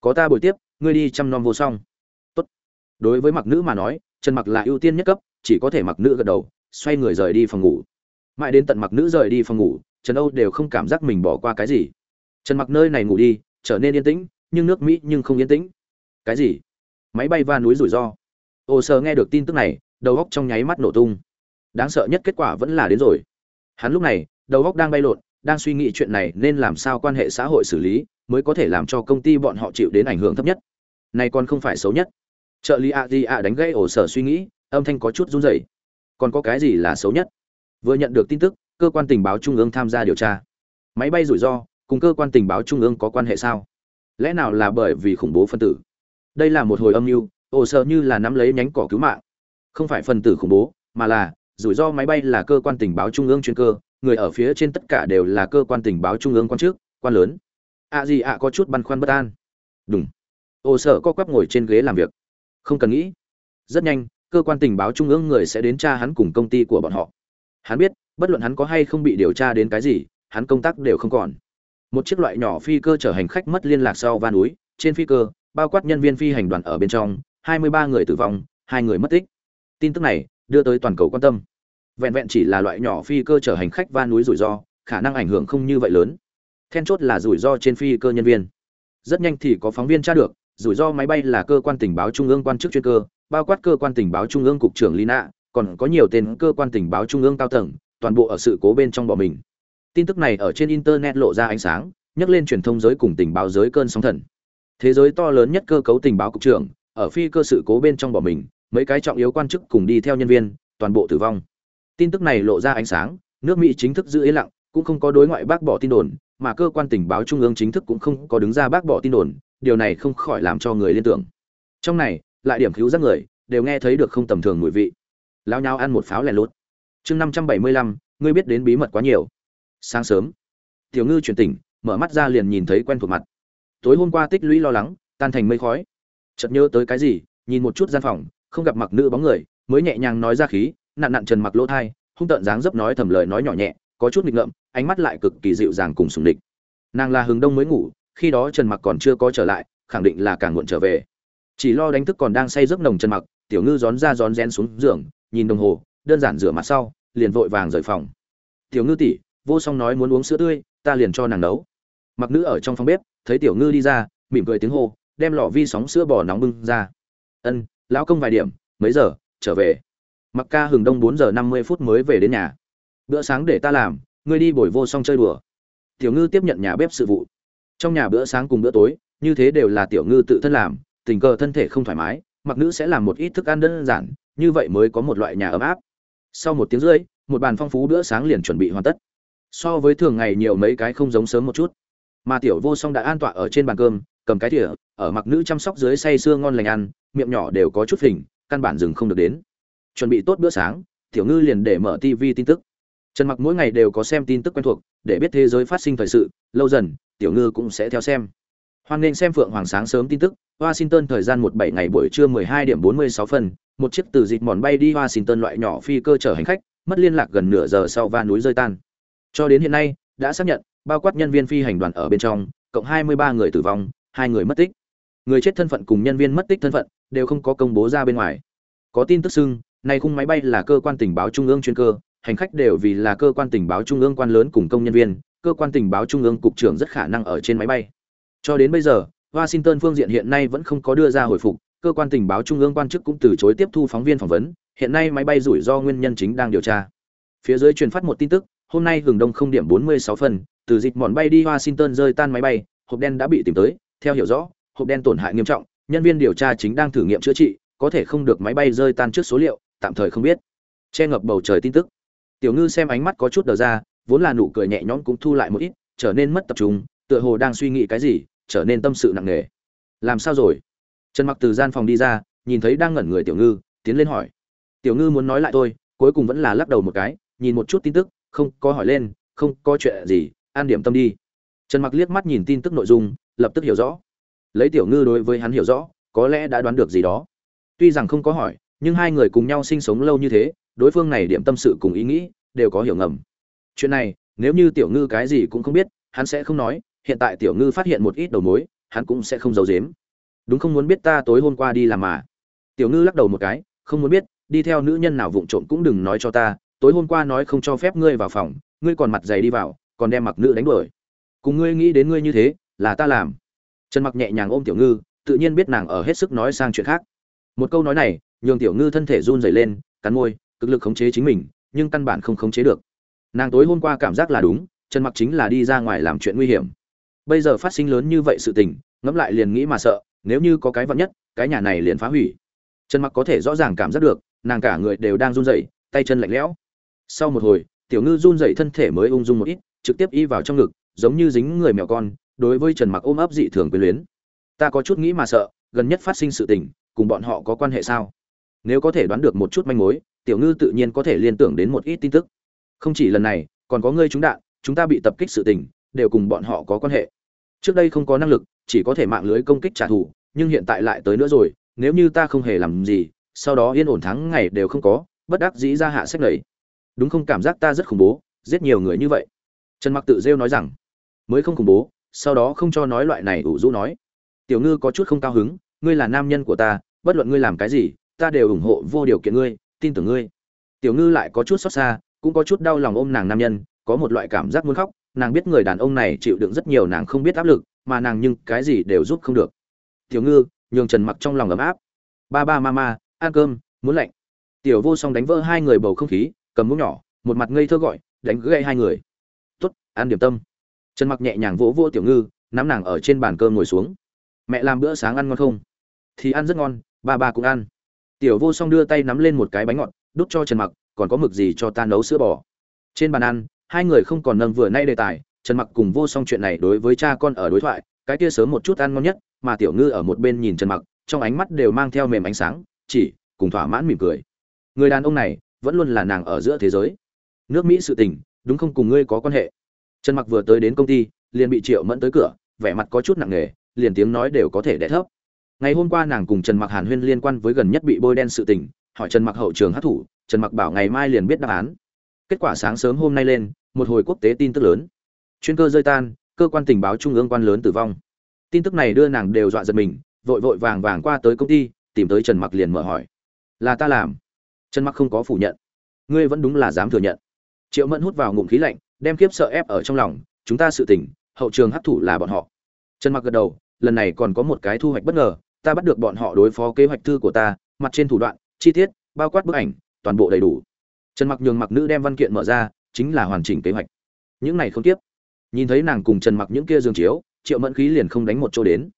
Có ta bồi tiếp, ngươi đi chăm nom vô xong. tốt. Đối với mặc nữ mà nói, trần mặc là ưu tiên nhất cấp, chỉ có thể mặc nữ gật đầu, xoay người rời đi phòng ngủ. Mãi đến tận mặc nữ rời đi phòng ngủ, trần âu đều không cảm giác mình bỏ qua cái gì. Trần mặc nơi này ngủ đi, trở nên yên tĩnh, nhưng nước mỹ nhưng không yên tĩnh. Cái gì? Máy bay va núi rủi ro ồ sơ nghe được tin tức này, đầu góc trong nháy mắt nổ tung. Đáng sợ nhất kết quả vẫn là đến rồi. Hắn lúc này, đầu góc đang bay lộn, đang suy nghĩ chuyện này nên làm sao quan hệ xã hội xử lý mới có thể làm cho công ty bọn họ chịu đến ảnh hưởng thấp nhất. Này còn không phải xấu nhất. Trợ lý a di a đánh gãy ổ sở suy nghĩ, âm thanh có chút run rẩy. Còn có cái gì là xấu nhất? Vừa nhận được tin tức, cơ quan tình báo trung ương tham gia điều tra. Máy bay rủi ro, cùng cơ quan tình báo trung ương có quan hệ sao? Lẽ nào là bởi vì khủng bố phân tử? Đây là một hồi âm mưu ồ, sợ như là nắm lấy nhánh cỏ cứu mạng. Không phải phần tử khủng bố, mà là, rủi ro máy bay là cơ quan tình báo trung ương chuyên cơ, người ở phía trên tất cả đều là cơ quan tình báo trung ương quan chức quan lớn. Ạ gì ạ, có chút băn khoăn bất an. Đúng ồ, sợ co quắp ngồi trên ghế làm việc. Không cần nghĩ. Rất nhanh, cơ quan tình báo trung ương người sẽ đến tra hắn cùng công ty của bọn họ. Hắn biết, bất luận hắn có hay không bị điều tra đến cái gì, hắn công tác đều không còn. Một chiếc loại nhỏ phi cơ chở hành khách mất liên lạc sau van núi, trên phi cơ, bao quát nhân viên phi hành đoàn ở bên trong 23 người tử vong, hai người mất tích. Tin tức này đưa tới toàn cầu quan tâm. Vẹn vẹn chỉ là loại nhỏ phi cơ chở hành khách va núi rủi ro, khả năng ảnh hưởng không như vậy lớn. Then chốt là rủi ro trên phi cơ nhân viên. Rất nhanh thì có phóng viên tra được, rủi ro máy bay là cơ quan tình báo trung ương quan chức chuyên cơ, bao quát cơ quan tình báo trung ương cục trưởng lina, còn có nhiều tên cơ quan tình báo trung ương cao tầng, toàn bộ ở sự cố bên trong bỏ mình. Tin tức này ở trên internet lộ ra ánh sáng, nhắc lên truyền thông giới cùng tình báo giới cơn sóng thần. Thế giới to lớn nhất cơ cấu tình báo cục trưởng ở phi cơ sự cố bên trong bỏ mình, mấy cái trọng yếu quan chức cùng đi theo nhân viên, toàn bộ tử vong. Tin tức này lộ ra ánh sáng, nước mỹ chính thức giữ yên lặng, cũng không có đối ngoại bác bỏ tin đồn, mà cơ quan tình báo trung ương chính thức cũng không có đứng ra bác bỏ tin đồn, điều này không khỏi làm cho người liên tưởng. Trong này, lại điểm cứu giác người, đều nghe thấy được không tầm thường mùi vị. Lao nhau ăn một pháo lẻ lút. Chương năm trăm bảy mươi lăm, ngươi biết đến bí mật quá nhiều. Sáng sớm, tiểu ngư chuyển tỉnh, mở mắt ra liền nhìn thấy quen thuộc mặt. Tối hôm qua tích lũy lo lắng, tan thành mây khói chợt nhớ tới cái gì, nhìn một chút gian phòng, không gặp mặc nữ bóng người, mới nhẹ nhàng nói ra khí, nặn nặn trần mặc lỗ thai, hung tợn dáng dấp nói thầm lời nói nhỏ nhẹ, có chút nghịch ngợm, ánh mắt lại cực kỳ dịu dàng cùng sùng địch. Nàng là hướng đông mới ngủ, khi đó trần mặc còn chưa có trở lại, khẳng định là càng muộn trở về. Chỉ lo đánh thức còn đang say giấc nồng trần mặc, tiểu ngư rón ra rón rén xuống giường, nhìn đồng hồ, đơn giản rửa mặt sau, liền vội vàng rời phòng. Tiểu ngư tỷ, vô song nói muốn uống sữa tươi, ta liền cho nàng nấu. Mặc nữ ở trong phòng bếp, thấy tiểu ngư đi ra, mỉm cười tiếng hô đem lọ vi sóng sữa bò nóng bưng ra. Ân, lão công vài điểm, mấy giờ, trở về. Mặc ca hừng đông bốn giờ năm mươi phút mới về đến nhà. Bữa sáng để ta làm, ngươi đi bồi vô song chơi đùa. Tiểu ngư tiếp nhận nhà bếp sự vụ. Trong nhà bữa sáng cùng bữa tối, như thế đều là tiểu ngư tự thân làm, tình cờ thân thể không thoải mái, mặc nữ sẽ làm một ít thức ăn đơn giản, như vậy mới có một loại nhà ấm áp. Sau một tiếng rưỡi, một bàn phong phú bữa sáng liền chuẩn bị hoàn tất. So với thường ngày nhiều mấy cái không giống sớm một chút. Mà tiểu vô song đã an tọa ở trên bàn cơm cầm cái thìa, ở mặc nữ chăm sóc dưới say sưa ngon lành ăn, miệng nhỏ đều có chút phình, căn bản dừng không được đến. Chuẩn bị tốt bữa sáng, tiểu ngư liền để mở tv tin tức. Trần mặc mỗi ngày đều có xem tin tức quen thuộc, để biết thế giới phát sinh thời sự, lâu dần, tiểu ngư cũng sẽ theo xem. Hoan nghênh xem phượng hoàng sáng sớm tin tức, washington thời gian một bảy ngày buổi trưa 12 điểm 46 phân, một chiếc từ dịp mòn bay đi washington loại nhỏ phi cơ chở hành khách, mất liên lạc gần nửa giờ sau va núi rơi tan. Cho đến hiện nay, đã xác nhận, bao quát nhân viên phi hành đoàn ở bên trong, cộng 23 người tử vong hai người mất tích. Người chết thân phận cùng nhân viên mất tích thân phận đều không có công bố ra bên ngoài. Có tin tức xưng nay khung máy bay là cơ quan tình báo trung ương chuyên cơ hành khách đều vì là cơ quan tình báo trung ương quan lớn cùng công nhân viên cơ quan tình báo trung ương cục trưởng rất khả năng ở trên máy bay. Cho đến bây giờ washington phương diện hiện nay vẫn không có đưa ra hồi phục cơ quan tình báo trung ương quan chức cũng từ chối tiếp thu phóng viên phỏng vấn hiện nay máy bay rủi ro nguyên nhân chính đang điều tra. Phía dưới truyền phát một tin tức hôm nay hưởng đông không điểm 46 phần, từ dịch mòn bay đi washington rơi tan máy bay hộp đen đã bị tìm tới theo hiểu rõ, hộp đen tổn hại nghiêm trọng, nhân viên điều tra chính đang thử nghiệm chữa trị, có thể không được máy bay rơi tan trước số liệu, tạm thời không biết. Che ngập bầu trời tin tức. Tiểu ngư xem ánh mắt có chút đờ ra, vốn là nụ cười nhẹ nhõm cũng thu lại một ít, trở nên mất tập trung, tựa hồ đang suy nghĩ cái gì, trở nên tâm sự nặng nề. Làm sao rồi? Trần mặc từ gian phòng đi ra, nhìn thấy đang ngẩn người tiểu ngư, tiến lên hỏi. Tiểu ngư muốn nói lại tôi cuối cùng vẫn là lắc đầu một cái, nhìn một chút tin tức, không có hỏi lên, không có chuyện gì, an điểm tâm đi. Trần mặc liếc mắt nhìn tin tức nội dung lập tức hiểu rõ. Lấy tiểu ngư đối với hắn hiểu rõ, có lẽ đã đoán được gì đó. Tuy rằng không có hỏi, nhưng hai người cùng nhau sinh sống lâu như thế, đối phương này điểm tâm sự cùng ý nghĩ, đều có hiểu ngầm. Chuyện này, nếu như tiểu ngư cái gì cũng không biết, hắn sẽ không nói, hiện tại tiểu ngư phát hiện một ít đầu mối, hắn cũng sẽ không giấu giếm. Đúng không muốn biết ta tối hôm qua đi làm mà? Tiểu ngư lắc đầu một cái, không muốn biết, đi theo nữ nhân nào vụng trộm cũng đừng nói cho ta, tối hôm qua nói không cho phép ngươi vào phòng, ngươi còn mặt dày đi vào, còn đem mặc nữ đánh đuổi. Cùng ngươi nghĩ đến ngươi như thế là ta làm. Trần mặc nhẹ nhàng ôm tiểu ngư, tự nhiên biết nàng ở hết sức nói sang chuyện khác. Một câu nói này, nhường tiểu ngư thân thể run rẩy lên, cắn môi, cực lực khống chế chính mình, nhưng căn bản không khống chế được. Nàng tối hôm qua cảm giác là đúng, trần mặc chính là đi ra ngoài làm chuyện nguy hiểm. Bây giờ phát sinh lớn như vậy sự tình, ngẫm lại liền nghĩ mà sợ, nếu như có cái vật nhất, cái nhà này liền phá hủy. Trần mặc có thể rõ ràng cảm giác được, nàng cả người đều đang run rẩy, tay chân lạnh lẽo. Sau một hồi, tiểu ngư run rẩy thân thể mới ung dung một ít, trực tiếp y vào trong ngực, giống như dính người mèo con đối với trần mặc ôm ấp dị thường quyền luyến. Ta có chút nghĩ mà sợ, gần nhất phát sinh sự tình, cùng bọn họ có quan hệ sao? Nếu có thể đoán được một chút manh mối, tiểu ngư tự nhiên có thể liên tưởng đến một ít tin tức. Không chỉ lần này, còn có ngươi chúng đạn, chúng ta bị tập kích sự tình, đều cùng bọn họ có quan hệ. Trước đây không có năng lực, chỉ có thể mạng lưới công kích trả thù, nhưng hiện tại lại tới nữa rồi, nếu như ta không hề làm gì, sau đó yên ổn thắng ngày đều không có, bất đắc dĩ ra hạ sách lầy. Đúng không? Cảm giác ta rất khủng bố, giết nhiều người như vậy. Trần mặc tự rêu nói rằng, mới không khủng bố sau đó không cho nói loại này ủ rũ nói. Tiểu ngư có chút không cao hứng, ngươi là nam nhân của ta, bất luận ngươi làm cái gì, ta đều ủng hộ vô điều kiện ngươi, tin tưởng ngươi. Tiểu ngư lại có chút xót xa, cũng có chút đau lòng ôm nàng nam nhân, có một loại cảm giác muốn khóc, nàng biết người đàn ông này chịu đựng rất nhiều nàng không biết áp lực, mà nàng nhưng cái gì đều giúp không được. Tiểu ngư, nhường trần mặc trong lòng ấm áp. Ba ba mama ăn cơm, muốn lạnh. Tiểu vô song đánh vỡ hai người bầu không khí, cầm mũ nhỏ, một mặt ngây thơ gọi, đánh gãy hai người. Tốt, ăn điểm tâm trần mặc nhẹ nhàng vỗ vỗ tiểu ngư, nắm nàng ở trên bàn cơm ngồi xuống. Mẹ làm bữa sáng ăn ngon không? Thì ăn rất ngon, ba ba cũng ăn. Tiểu vô song đưa tay nắm lên một cái bánh ngọt, đút cho trần mặc, còn có mực gì cho ta nấu sữa bò. Trên bàn ăn, hai người không còn nâng vừa nay đề tài, trần mặc cùng vô song chuyện này đối với cha con ở đối thoại, cái kia sớm một chút ăn ngon nhất, mà tiểu ngư ở một bên nhìn trần mặc, trong ánh mắt đều mang theo mềm ánh sáng, chỉ cùng thỏa mãn mỉm cười. Người đàn ông này vẫn luôn là nàng ở giữa thế giới. Nước mỹ sự tình, đúng không cùng ngươi có quan hệ? Trần mặc vừa tới đến công ty, liền bị triệu mẫn tới cửa, vẻ mặt có chút nặng nề, liền tiếng nói đều có thể đẻ thấp. Ngày hôm qua nàng cùng trần mặc hàn huyên liên quan với gần nhất bị bôi đen sự tình, hỏi trần mặc hậu trường hát thủ trần mặc bảo ngày mai liền biết đáp án. Kết quả sáng sớm hôm nay lên, một hồi quốc tế tin tức lớn. Chuyên cơ rơi tan, cơ quan tình báo trung ương quan lớn tử vong. Tin tức này đưa nàng đều dọa giật mình, vội vội vàng vàng qua tới công ty, tìm tới trần mặc liền mở hỏi. Là ta làm. Trần mặc không có phủ nhận. Ngươi vẫn đúng là dám thừa nhận. Triệu mẫn hút vào ngụm khí lạnh đem kiếp sợ ép ở trong lòng, chúng ta sự tỉnh, hậu trường hấp thụ là bọn họ. Trần mặc gật đầu, lần này còn có một cái thu hoạch bất ngờ, ta bắt được bọn họ đối phó kế hoạch thư của ta, mặt trên thủ đoạn, chi tiết, bao quát bức ảnh, toàn bộ đầy đủ. Trần mặc nhường mặc nữ đem văn kiện mở ra, chính là hoàn chỉnh kế hoạch. Những này không tiếp. Nhìn thấy nàng cùng trần mặc những kia dương chiếu, triệu mẫn khí liền không đánh một chỗ đến.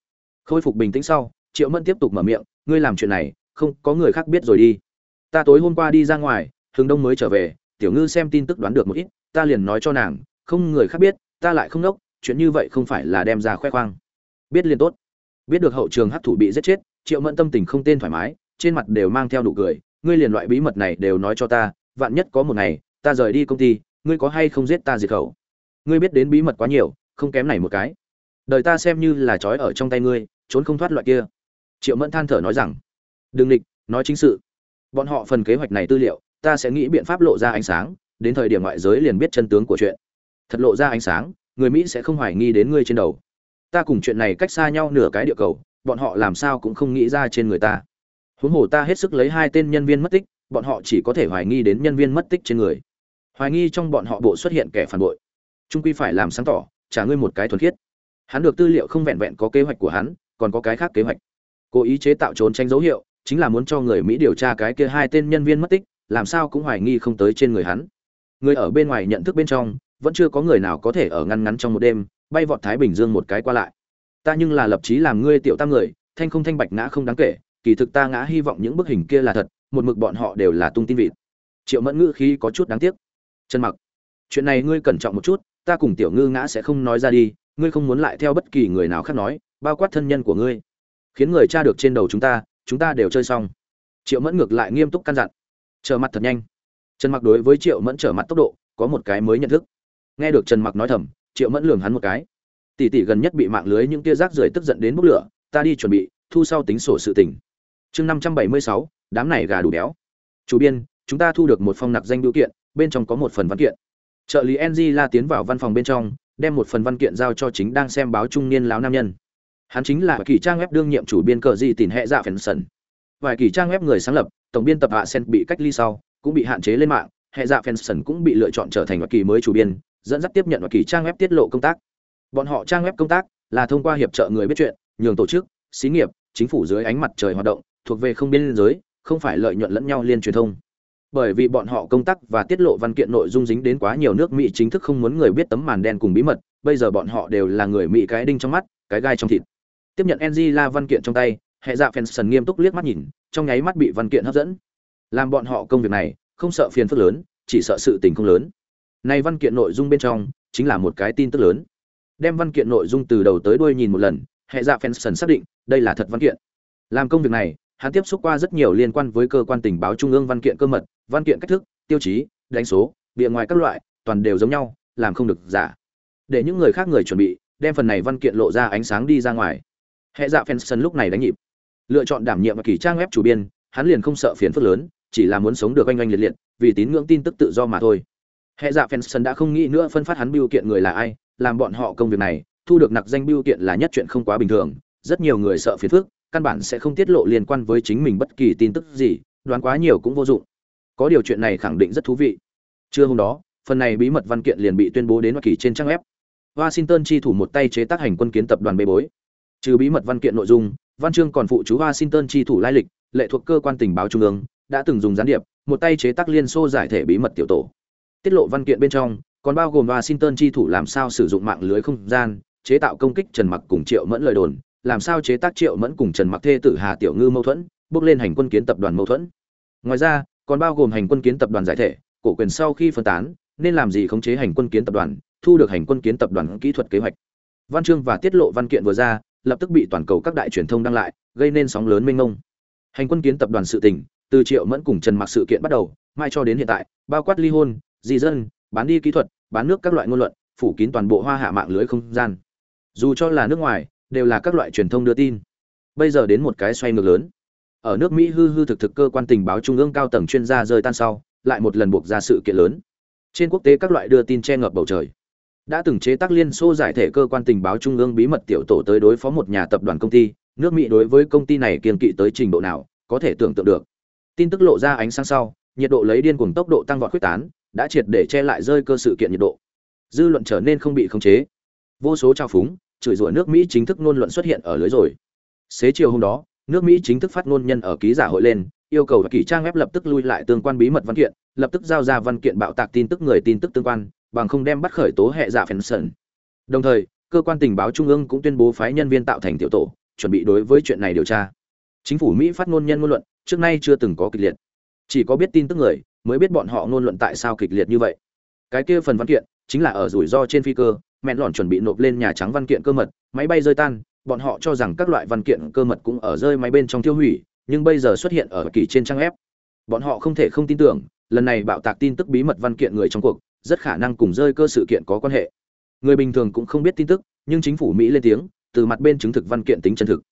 Khôi phục bình tĩnh sau, triệu mẫn tiếp tục mở miệng, ngươi làm chuyện này, không có người khác biết rồi đi. Ta tối hôm qua đi ra ngoài, hướng đông mới trở về, tiểu ngư xem tin tức đoán được một ít ta liền nói cho nàng, không người khác biết, ta lại không nốc chuyện như vậy không phải là đem ra khoe khoang. Biết liền tốt. Biết được hậu trường hấp thủ bị giết chết, triệu mẫn tâm tình không tên thoải mái, trên mặt đều mang theo nụ cười, ngươi liền loại bí mật này đều nói cho ta, vạn nhất có một ngày, ta rời đi công ty, ngươi có hay không giết ta diệt khẩu? Ngươi biết đến bí mật quá nhiều, không kém này một cái. Đời ta xem như là trói ở trong tay ngươi, trốn không thoát loại kia. Triệu mẫn than thở nói rằng, đừng địch, nói chính sự. Bọn họ phần kế hoạch này tư liệu, ta sẽ nghĩ biện pháp lộ ra ánh sáng đến thời điểm ngoại giới liền biết chân tướng của chuyện. Thật lộ ra ánh sáng, người mỹ sẽ không hoài nghi đến ngươi trên đầu. Ta cùng chuyện này cách xa nhau nửa cái địa cầu, bọn họ làm sao cũng không nghĩ ra trên người ta. Huống hồ ta hết sức lấy hai tên nhân viên mất tích, bọn họ chỉ có thể hoài nghi đến nhân viên mất tích trên người. Hoài nghi trong bọn họ bộ xuất hiện kẻ phản bội. Trung quy phải làm sáng tỏ, trả ngươi một cái thuần khiết. Hắn được tư liệu không vẹn vẹn có kế hoạch của hắn, còn có cái khác kế hoạch. Cố ý chế tạo trốn tranh dấu hiệu, chính là muốn cho người mỹ điều tra cái kia hai tên nhân viên mất tích, làm sao cũng hoài nghi không tới trên người hắn người ở bên ngoài nhận thức bên trong, vẫn chưa có người nào có thể ở ngăn ngắn trong một đêm, bay vọt thái bình dương một cái qua lại. Ta nhưng là lập chí làm ngươi tiểu tam người, thanh không thanh bạch ngã không đáng kể, kỳ thực ta ngã hy vọng những bức hình kia là thật, một mực bọn họ đều là tung tin vịt. Triệu mẫn ngữ khi có chút đáng tiếc. Chân mặc, chuyện này ngươi cẩn trọng một chút, ta cùng tiểu ngư ngã sẽ không nói ra đi, ngươi không muốn lại theo bất kỳ người nào khác nói, bao quát thân nhân của ngươi. Khiến người cha được trên đầu chúng ta chúng ta đều chơi xong. Triệu mẫn ngược lại nghiêm túc căn dặn. Chờ mặt thật nhanh trần mặc đối với triệu mẫn trở mặt tốc độ, có một cái mới nhận thức. Nghe được trần mặc nói thầm, triệu mẫn lường hắn một cái. Tỷ tỷ gần nhất bị mạng lưới những tia rác rưởi tức giận đến bốc lửa, ta đi chuẩn bị, thu sau tính sổ sự tình. Chương năm trăm bảy mươi sáu, đám này gà đủ béo. Chủ biên, chúng ta thu được một phong nặc danh biểu kiện, bên trong có một phần văn kiện. Trợ lý la tiến vào văn phòng bên trong, đem một phần văn kiện giao cho chính đang xem báo trung niên lão nam nhân. Hắn chính là kỳ trang web đương nhiệm chủ biên cờ di tìm hệ dạ phèn sần. Vài kỳ trang web người sáng lập, tổng biên tập hạ sen bị cách ly sau cũng bị hạn chế lên mạng, hệ dạ phèn cũng bị lựa chọn trở thành hoa kỳ mới chủ biên, dẫn dắt tiếp nhận hoa kỳ trang web tiết lộ công tác. Bọn họ trang web công tác là thông qua hiệp trợ người biết chuyện, nhường tổ chức, xí nghiệp, chính phủ dưới ánh mặt trời hoạt động, thuộc về không biên giới, không phải lợi nhuận lẫn nhau liên truyền thông. Bởi vì bọn họ công tác và tiết lộ văn kiện nội dung dính đến quá nhiều nước mỹ chính thức không muốn người biết tấm màn đen cùng bí mật, bây giờ bọn họ đều là người mỹ cái đinh trong mắt, cái gai trong thịt. Tiếp nhận angela văn kiện trong tay, hệ dạ Fenson nghiêm túc liếc mắt nhìn, trong nháy mắt bị văn kiện hấp dẫn làm bọn họ công việc này, không sợ phiền phức lớn, chỉ sợ sự tình không lớn. Này văn kiện nội dung bên trong, chính là một cái tin tức lớn. Đem văn kiện nội dung từ đầu tới đuôi nhìn một lần, hệ dạ Fenson xác định, đây là thật văn kiện. Làm công việc này, hắn tiếp xúc qua rất nhiều liên quan với cơ quan tình báo trung ương văn kiện cơ mật, văn kiện cách thức, tiêu chí, đánh số, bìa ngoài các loại, toàn đều giống nhau, làm không được giả. Để những người khác người chuẩn bị, đem phần này văn kiện lộ ra ánh sáng đi ra ngoài. Hệ dạ Fenson lúc này đánh nhịp. Lựa chọn đảm nhiệm và kỳ trang web chủ biên, hắn liền không sợ phiền phức lớn chỉ là muốn sống được oanh oanh liệt liệt, vì tín ngưỡng tin tức tự do mà thôi. Hệ dạ Fenson đã không nghĩ nữa phân phát hắn biêu kiện người là ai, làm bọn họ công việc này, thu được nặc danh biêu kiện là nhất chuyện không quá bình thường, rất nhiều người sợ phiền phức, căn bản sẽ không tiết lộ liên quan với chính mình bất kỳ tin tức gì, đoán quá nhiều cũng vô dụng. Có điều chuyện này khẳng định rất thú vị. Trưa hôm đó, phần này bí mật văn kiện liền bị tuyên bố đến hoa kỳ trên trang web. Washington chi thủ một tay chế tác hành quân kiến tập đoàn bê bối. Trừ bí mật văn kiện nội dung, văn chương còn phụ chú washington chi thủ lai lịch, lệ thuộc cơ quan tình báo trung ương đã từng dùng gián điệp, một tay chế tác liên xô giải thể bí mật tiểu tổ. Tiết lộ văn kiện bên trong, còn bao gồm washington chi thủ làm sao sử dụng mạng lưới không gian, chế tạo công kích trần mặc cùng triệu mẫn lời đồn, làm sao chế tác triệu mẫn cùng trần mặc thê tử hà tiểu ngư mâu thuẫn, bước lên hành quân kiến tập đoàn mâu thuẫn. Ngoài ra, còn bao gồm hành quân kiến tập đoàn giải thể, cổ quyền sau khi phân tán, nên làm gì khống chế hành quân kiến tập đoàn, thu được hành quân kiến tập đoàn kỹ thuật kế hoạch. Văn chương và tiết lộ văn kiện vừa ra, lập tức bị toàn cầu các đại truyền thông đăng lại, gây nên sóng lớn mênh mông. Hành quân kiến tập đoàn sự tình từ triệu mẫn cùng trần mặc sự kiện bắt đầu, mai cho đến hiện tại, bao quát ly hôn, di dân, bán đi kỹ thuật, bán nước các loại ngôn luận, phủ kín toàn bộ hoa hạ mạng lưới không gian. Dù cho là nước ngoài, đều là các loại truyền thông đưa tin. Bây giờ đến một cái xoay ngược lớn. Ở nước mỹ hư hư thực thực cơ quan tình báo trung ương cao tầng chuyên gia rơi tan sau, lại một lần buộc ra sự kiện lớn. Trên quốc tế các loại đưa tin che ngập bầu trời. Đã từng chế tác liên xô giải thể cơ quan tình báo trung ương bí mật tiểu tổ tới đối phó một nhà tập đoàn công ty, nước mỹ đối với công ty này kiên kỵ tới trình độ nào, có thể tưởng tượng được tin tức lộ ra ánh sáng sau, nhiệt độ lấy điên cuồng tốc độ tăng vọt quyết tán, đã triệt để che lại rơi cơ sự kiện nhiệt độ. Dư luận trở nên không bị khống chế. Vô số trao phúng, chửi rủa nước mỹ chính thức ngôn luận xuất hiện ở lưới rồi. Xế chiều hôm đó, nước mỹ chính thức phát ngôn nhân ở ký giả hội lên, yêu cầu kỳ trang web lập tức lui lại tương quan bí mật văn kiện, lập tức giao ra văn kiện bạo tạc tin tức người tin tức tương quan, bằng không đem bắt khởi tố hệ giả phèn sần. Đồng thời, cơ quan tình báo trung ương cũng tuyên bố phái nhân viên tạo thành tiểu tổ, chuẩn bị đối với chuyện này điều tra. Chính phủ mỹ phát ngôn nhân ngôn luận trước nay chưa từng có kịch liệt. Chỉ có biết tin tức người mới biết bọn họ ngôn luận tại sao kịch liệt như vậy. Cái kia phần văn kiện chính là ở rủi ro trên phi cơ, mẹn lòn chuẩn bị nộp lên nhà trắng văn kiện cơ mật, máy bay rơi tan, bọn họ cho rằng các loại văn kiện cơ mật cũng ở rơi máy bên trong tiêu hủy, nhưng bây giờ xuất hiện ở kỳ trên trang web. Bọn họ không thể không tin tưởng, lần này bạo tạc tin tức bí mật văn kiện người trong cuộc, rất khả năng cùng rơi cơ sự kiện có quan hệ. Người bình thường cũng không biết tin tức, nhưng chính phủ mỹ lên tiếng, từ mặt bên chứng thực văn kiện tính chân thực.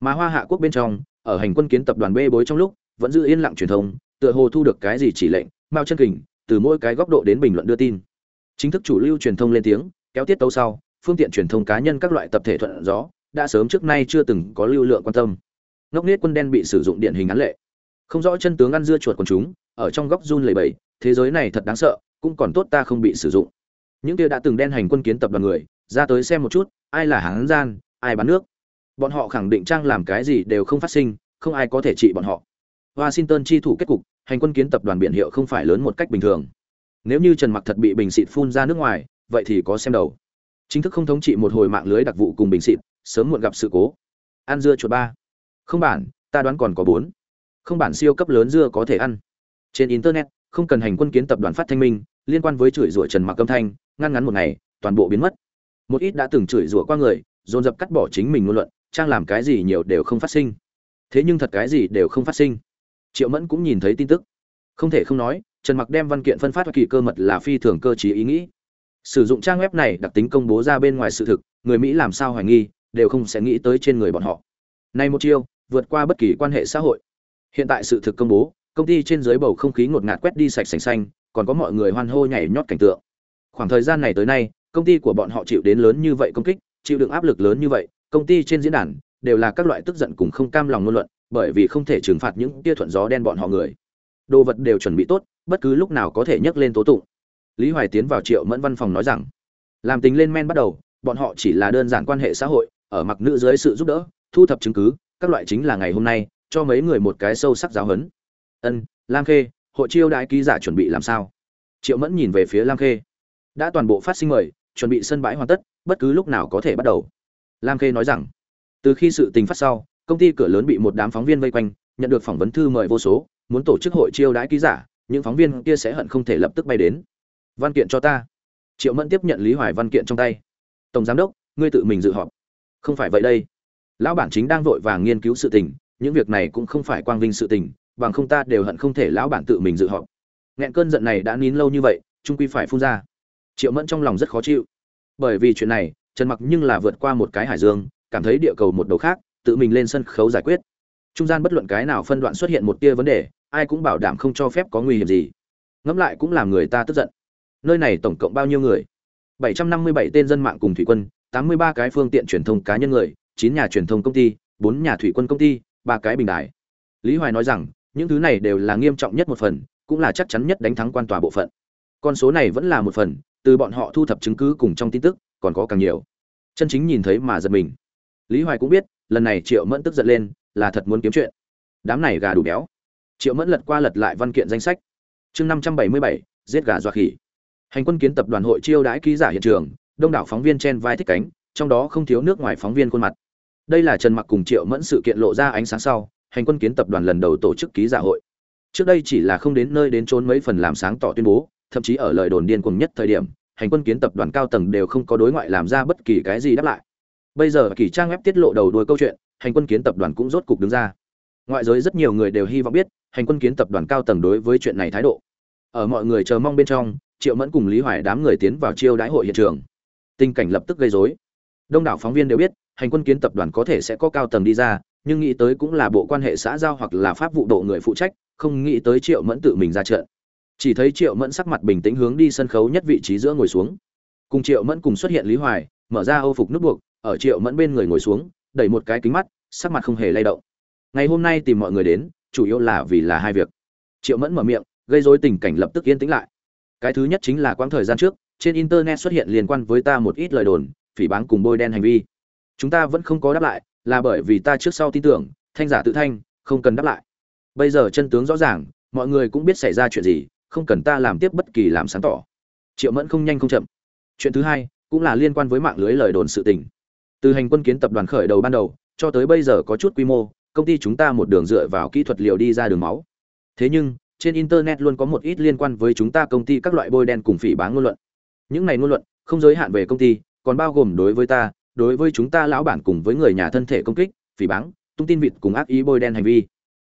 Mà hoa hạ quốc bên trong ở hành quân kiến tập đoàn bê bối trong lúc, vẫn giữ yên lặng truyền thông, tựa hồ thu được cái gì chỉ lệnh, mao chân kình, từ mỗi cái góc độ đến bình luận đưa tin. Chính thức chủ lưu truyền thông lên tiếng, kéo tiết tấu sau, phương tiện truyền thông cá nhân các loại tập thể thuận gió, đã sớm trước nay chưa từng có lưu lượng quan tâm. Ngốc nết quân đen bị sử dụng điển hình án lệ. Không rõ chân tướng ăn dưa chuột quần chúng, ở trong góc run lầy bầy thế giới này thật đáng sợ, cũng còn tốt ta không bị sử dụng. Những kia đã từng đen hành quân kiến tập đoàn người, ra tới xem một chút, ai là hán gian, ai bán nước bọn họ khẳng định trang làm cái gì đều không phát sinh, không ai có thể trị bọn họ. Washington chi thủ kết cục, hành quân kiến tập đoàn biển hiệu không phải lớn một cách bình thường. Nếu như trần mặc thật bị bình xịt phun ra nước ngoài, vậy thì có xem đầu. Chính thức không thống trị một hồi mạng lưới đặc vụ cùng bình xịt, sớm muộn gặp sự cố. Ăn dưa chuột ba. Không bản, ta đoán còn có bốn. Không bản siêu cấp lớn dưa có thể ăn. Trên internet, không cần hành quân kiến tập đoàn phát thanh minh, liên quan với chửi rủa trần mặc âm thanh, ngăn ngắn một ngày, toàn bộ biến mất. Một ít đã từng chửi rủa qua người, dồn dập cắt bỏ chính mình ngôn luận trang làm cái gì nhiều đều không phát sinh. Thế nhưng thật cái gì đều không phát sinh. Triệu mẫn cũng nhìn thấy tin tức. Không thể không nói, trần mặc đem văn kiện phân phát kỳ cơ mật là phi thường cơ chí ý nghĩ. Sử dụng trang web này đặc tính công bố ra bên ngoài sự thực, người mỹ làm sao hoài nghi, đều không sẽ nghĩ tới trên người bọn họ. Này một chiêu, vượt qua bất kỳ quan hệ xã hội. Hiện tại sự thực công bố, công ty trên dưới bầu không khí ngột ngạt quét đi sạch sành xanh, còn có mọi người hoan hô nhảy nhót cảnh tượng. Khoảng thời gian này tới nay, công ty của bọn họ chịu đến lớn như vậy công kích, chịu đựng áp lực lớn như vậy công ty trên diễn đàn đều là các loại tức giận cùng không cam lòng ngôn luận, bởi vì không thể trừng phạt những tia thuận gió đen bọn họ người. Đồ vật đều chuẩn bị tốt, bất cứ lúc nào có thể nhấc lên tố tụng. Lý hoài tiến vào triệu mẫn văn phòng nói rằng, làm tính lên men bắt đầu, bọn họ chỉ là đơn giản quan hệ xã hội, ở mặc nữ dưới sự giúp đỡ, thu thập chứng cứ, các loại chính là ngày hôm nay, cho mấy người một cái sâu sắc giáo hấn ân, lam khê, hội chiêu đãi ký giả chuẩn bị làm sao? Triệu mẫn nhìn về phía lam khê. Đã toàn bộ phát sinh mời, chuẩn bị sân bãi hoàn tất, bất cứ lúc nào có thể bắt đầu lam khê nói rằng, từ khi sự tình phát sau, công ty cửa lớn bị một đám phóng viên vây quanh, nhận được phỏng vấn thư mời vô số, muốn tổ chức hội chiêu đãi ký giả, những phóng viên kia sẽ hận không thể lập tức bay đến. Văn kiện cho ta. Triệu mẫn tiếp nhận lý hoài văn kiện trong tay. Tổng giám đốc, ngươi tự mình dự họp. Không phải vậy đây. Lão bản chính đang vội vàng nghiên cứu sự tình, những việc này cũng không phải quang vinh sự tình, bằng không ta đều hận không thể lão bản tự mình dự họp. Nghẹn cơn giận này đã nín lâu như vậy, trung quy phải phun ra. Triệu mẫn trong lòng rất khó chịu. Bởi vì chuyện này trần mặc nhưng là vượt qua một cái hải dương, cảm thấy địa cầu một đầu khác, tự mình lên sân khấu giải quyết. Trung gian bất luận cái nào phân đoạn xuất hiện một tia vấn đề, ai cũng bảo đảm không cho phép có nguy hiểm gì. Ngẫm lại cũng làm người ta tức giận. Nơi này tổng cộng bao nhiêu người? 757 tên dân mạng cùng thủy quân 83 cái phương tiện truyền thông cá nhân người 9 nhà truyền thông công ty 4 nhà thủy quân công ty, ba cái bình đại lý hoài nói rằng, những thứ này đều là nghiêm trọng nhất một phần, cũng là chắc chắn nhất đánh thắng quan tòa bộ phận. Con số này vẫn là một phần, từ bọn họ thu thập chứng cứ cùng trong tin tức còn có càng nhiều. Chân chính nhìn thấy mà giật mình. Lý hoài cũng biết, lần này triệu mẫn tức giận lên, là thật muốn kiếm chuyện. Đám này gà đủ béo. Triệu mẫn lật qua lật lại văn kiện danh sách. Chương năm trăm bảy mươi bảy, giết gà dọa khỉ. Hành quân kiến tập đoàn hội chiêu đãi ký giả hiện trường, đông đảo phóng viên chen vai thích cánh, trong đó không thiếu nước ngoài phóng viên khuôn mặt. Đây là trần mặc cùng triệu mẫn sự kiện lộ ra ánh sáng sau, hành quân kiến tập đoàn lần đầu tổ chức ký giả hội. Trước đây chỉ là không đến nơi đến trốn mấy phần làm sáng tỏ tuyên bố, thậm chí ở lời đồn điên cùng nhất thời điểm hành quân kiến tập đoàn cao tầng đều không có đối ngoại làm ra bất kỳ cái gì đáp lại. Bây giờ kỳ trang web tiết lộ đầu đuôi câu chuyện, hành quân kiến tập đoàn cũng rốt cục đứng ra. Ngoại giới rất nhiều người đều hy vọng biết, hành quân kiến tập đoàn cao tầng đối với chuyện này thái độ. Ở mọi người chờ mong bên trong, triệu mẫn cùng lý hoài đám người tiến vào chiêu đãi hội hiện trường. Tình cảnh lập tức gây rối. Đông đảo phóng viên đều biết, hành quân kiến tập đoàn có thể sẽ có cao tầng đi ra, nhưng nghĩ tới cũng là bộ quan hệ xã giao hoặc là pháp vụ độ người phụ trách, không nghĩ tới triệu mẫn tự mình ra trận chỉ thấy triệu mẫn sắc mặt bình tĩnh hướng đi sân khấu nhất vị trí giữa ngồi xuống. Cùng triệu mẫn cùng xuất hiện lý hoài, mở ra âu phục nút buộc, ở triệu mẫn bên người ngồi xuống, đẩy một cái kính mắt, sắc mặt không hề lay động. Ngày hôm nay tìm mọi người đến, chủ yếu là vì là hai việc. Triệu mẫn mở miệng, gây rối tình cảnh lập tức yên tĩnh lại. Cái thứ nhất chính là quãng thời gian trước, trên internet xuất hiện liên quan với ta một ít lời đồn, phỉ báng cùng bôi đen hành vi. Chúng ta vẫn không có đáp lại, là bởi vì ta trước sau tin tưởng, thanh giả tự thanh, không cần đáp lại. Bây giờ chân tướng rõ ràng, mọi người cũng biết xảy ra chuyện gì không cần ta làm tiếp bất kỳ làm sáng tỏ. Triệu mẫn không nhanh không chậm. Chuyện thứ hai cũng là liên quan với mạng lưới lời đồn sự tình. Từ hành quân kiến tập đoàn khởi đầu ban đầu, cho tới bây giờ có chút quy mô, công ty chúng ta một đường dựa vào kỹ thuật liều đi ra đường máu. Thế nhưng, trên internet luôn có một ít liên quan với chúng ta công ty các loại bôi đen cùng phỉ báng ngôn luận. Những này ngôn luận không giới hạn về công ty, còn bao gồm đối với ta, đối với chúng ta lão bản cùng với người nhà thân thể công kích, phỉ báng, tung tin vịt cùng ác ý bôi đen hành vi.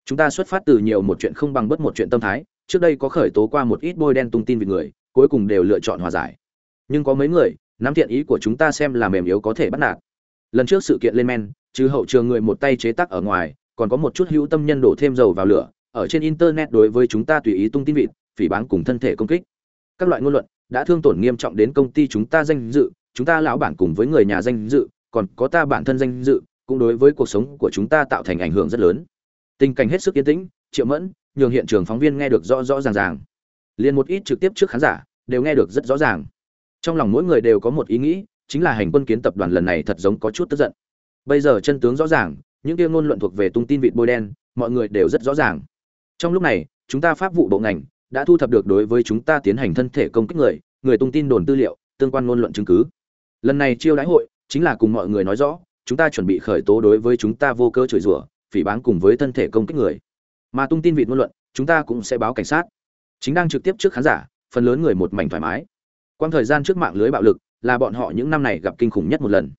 Chúng ta xuất phát từ nhiều một chuyện không bằng bất một chuyện tâm thái trước đây có khởi tố qua một ít bôi đen tung tin về người, cuối cùng đều lựa chọn hòa giải. Nhưng có mấy người, nắm thiện ý của chúng ta xem là mềm yếu có thể bắt nạt. Lần trước sự kiện lên men chứ hậu trường người một tay chế tác ở ngoài, còn có một chút hữu tâm nhân đổ thêm dầu vào lửa, ở trên internet đối với chúng ta tùy ý tung tin vịt, phỉ báng cùng thân thể công kích. Các loại ngôn luận đã thương tổn nghiêm trọng đến công ty chúng ta danh dự, chúng ta lão bản cùng với người nhà danh dự, còn có ta bản thân danh dự, cũng đối với cuộc sống của chúng ta tạo thành ảnh hưởng rất lớn. Tình cảnh hết sức yên tĩnh, triệu mẫn nhường hiện trường phóng viên nghe được rõ rõ ràng ràng. Liền một ít trực tiếp trước khán giả đều nghe được rất rõ ràng. Trong lòng mỗi người đều có một ý nghĩ, chính là hành quân kiến tập đoàn lần này thật giống có chút tức giận. Bây giờ chân tướng rõ ràng, những kia ngôn luận thuộc về tung tin vịt bôi đen, mọi người đều rất rõ ràng. Trong lúc này, chúng ta pháp vụ bộ ngành đã thu thập được đối với chúng ta tiến hành thân thể công kích người người tung tin đồn tư liệu, tương quan ngôn luận chứng cứ. Lần này chiêu đãi hội chính là cùng mọi người nói rõ, chúng ta chuẩn bị khởi tố đối với chúng ta vô cơ chửi rủa, phỉ báng cùng với thân thể công kích người mà tung tin vịt ngôn luận, chúng ta cũng sẽ báo cảnh sát. Chính đang trực tiếp trước khán giả, phần lớn người một mảnh thoải mái. Quang thời gian trước mạng lưới bạo lực là bọn họ những năm này gặp kinh khủng nhất một lần.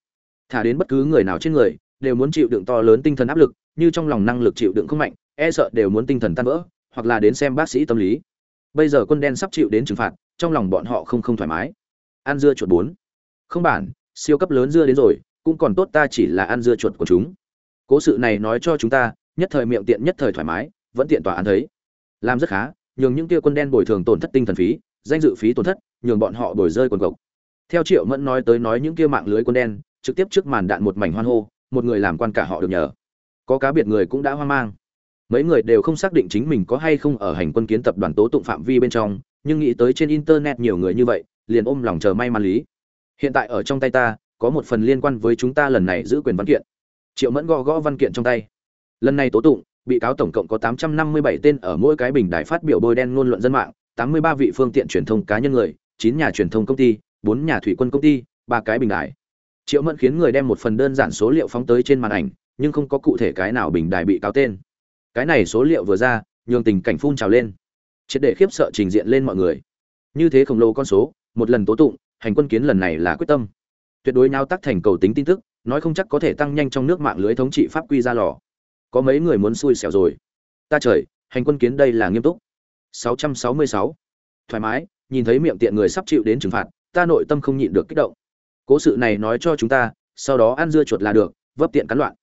Thả đến bất cứ người nào trên người, đều muốn chịu đựng to lớn tinh thần áp lực, như trong lòng năng lực chịu đựng không mạnh e sợ đều muốn tinh thần tan vỡ, hoặc là đến xem bác sĩ tâm lý. Bây giờ quân đen sắp chịu đến trừng phạt, trong lòng bọn họ không không thoải mái. Ăn dưa chuột bốn. Không bản, siêu cấp lớn dưa đến rồi, cũng còn tốt ta chỉ là ăn dưa chuột của chúng. Cố sự này nói cho chúng ta, nhất thời miệng tiện, nhất thời thoải mái vẫn tiện tòa án thấy. Làm rất khá, nhường những kia quân đen bồi thường tổn thất tinh thần phí, danh dự phí tổn thất, nhường bọn họ đổi rơi quần cộc theo triệu mẫn nói tới nói những kia mạng lưới quân đen, trực tiếp trước màn đạn một mảnh hoan hô, một người làm quan cả họ được nhờ. Có cá biệt người cũng đã hoang mang. Mấy người đều không xác định chính mình có hay không ở hành quân kiến tập đoàn tố tụng phạm vi bên trong, nhưng nghĩ tới trên internet nhiều người như vậy, liền ôm lòng chờ may mắn lý. Hiện tại ở trong tay ta, có một phần liên quan với chúng ta lần này giữ quyền văn kiện. Triệu mẫn gõ gõ văn kiện trong tay. Lần này tố tụng bị cáo tổng cộng có 857 tên ở mỗi cái bình đài phát biểu bôi đen ngôn luận dân mạng 83 vị phương tiện truyền thông cá nhân người 9 nhà truyền thông công ty 4 nhà thủy quân công ty 3 cái bình đài. Triệu mẫn khiến người đem một phần đơn giản số liệu phóng tới trên màn ảnh, nhưng không có cụ thể cái nào bình đài bị cáo tên. Cái này số liệu vừa ra, nhường tình cảnh phun trào lên. Triệt để khiếp sợ trình diện lên mọi người. Như thế khổng lồ con số, một lần tố tụng, hành quân kiến lần này là quyết tâm. Tuyệt đối nhau tác thành cầu tính tin tức, nói không chắc có thể tăng nhanh trong nước mạng lưới thống trị pháp quy ra lò có mấy người muốn xui xẻo rồi. Ta trời, hành quân kiến đây là nghiêm túc. 666. thoải mái, nhìn thấy miệng tiện người sắp chịu đến trừng phạt, ta nội tâm không nhịn được kích động. Cố sự này nói cho chúng ta, sau đó ăn dưa chuột là được, vấp tiện cắn loạn.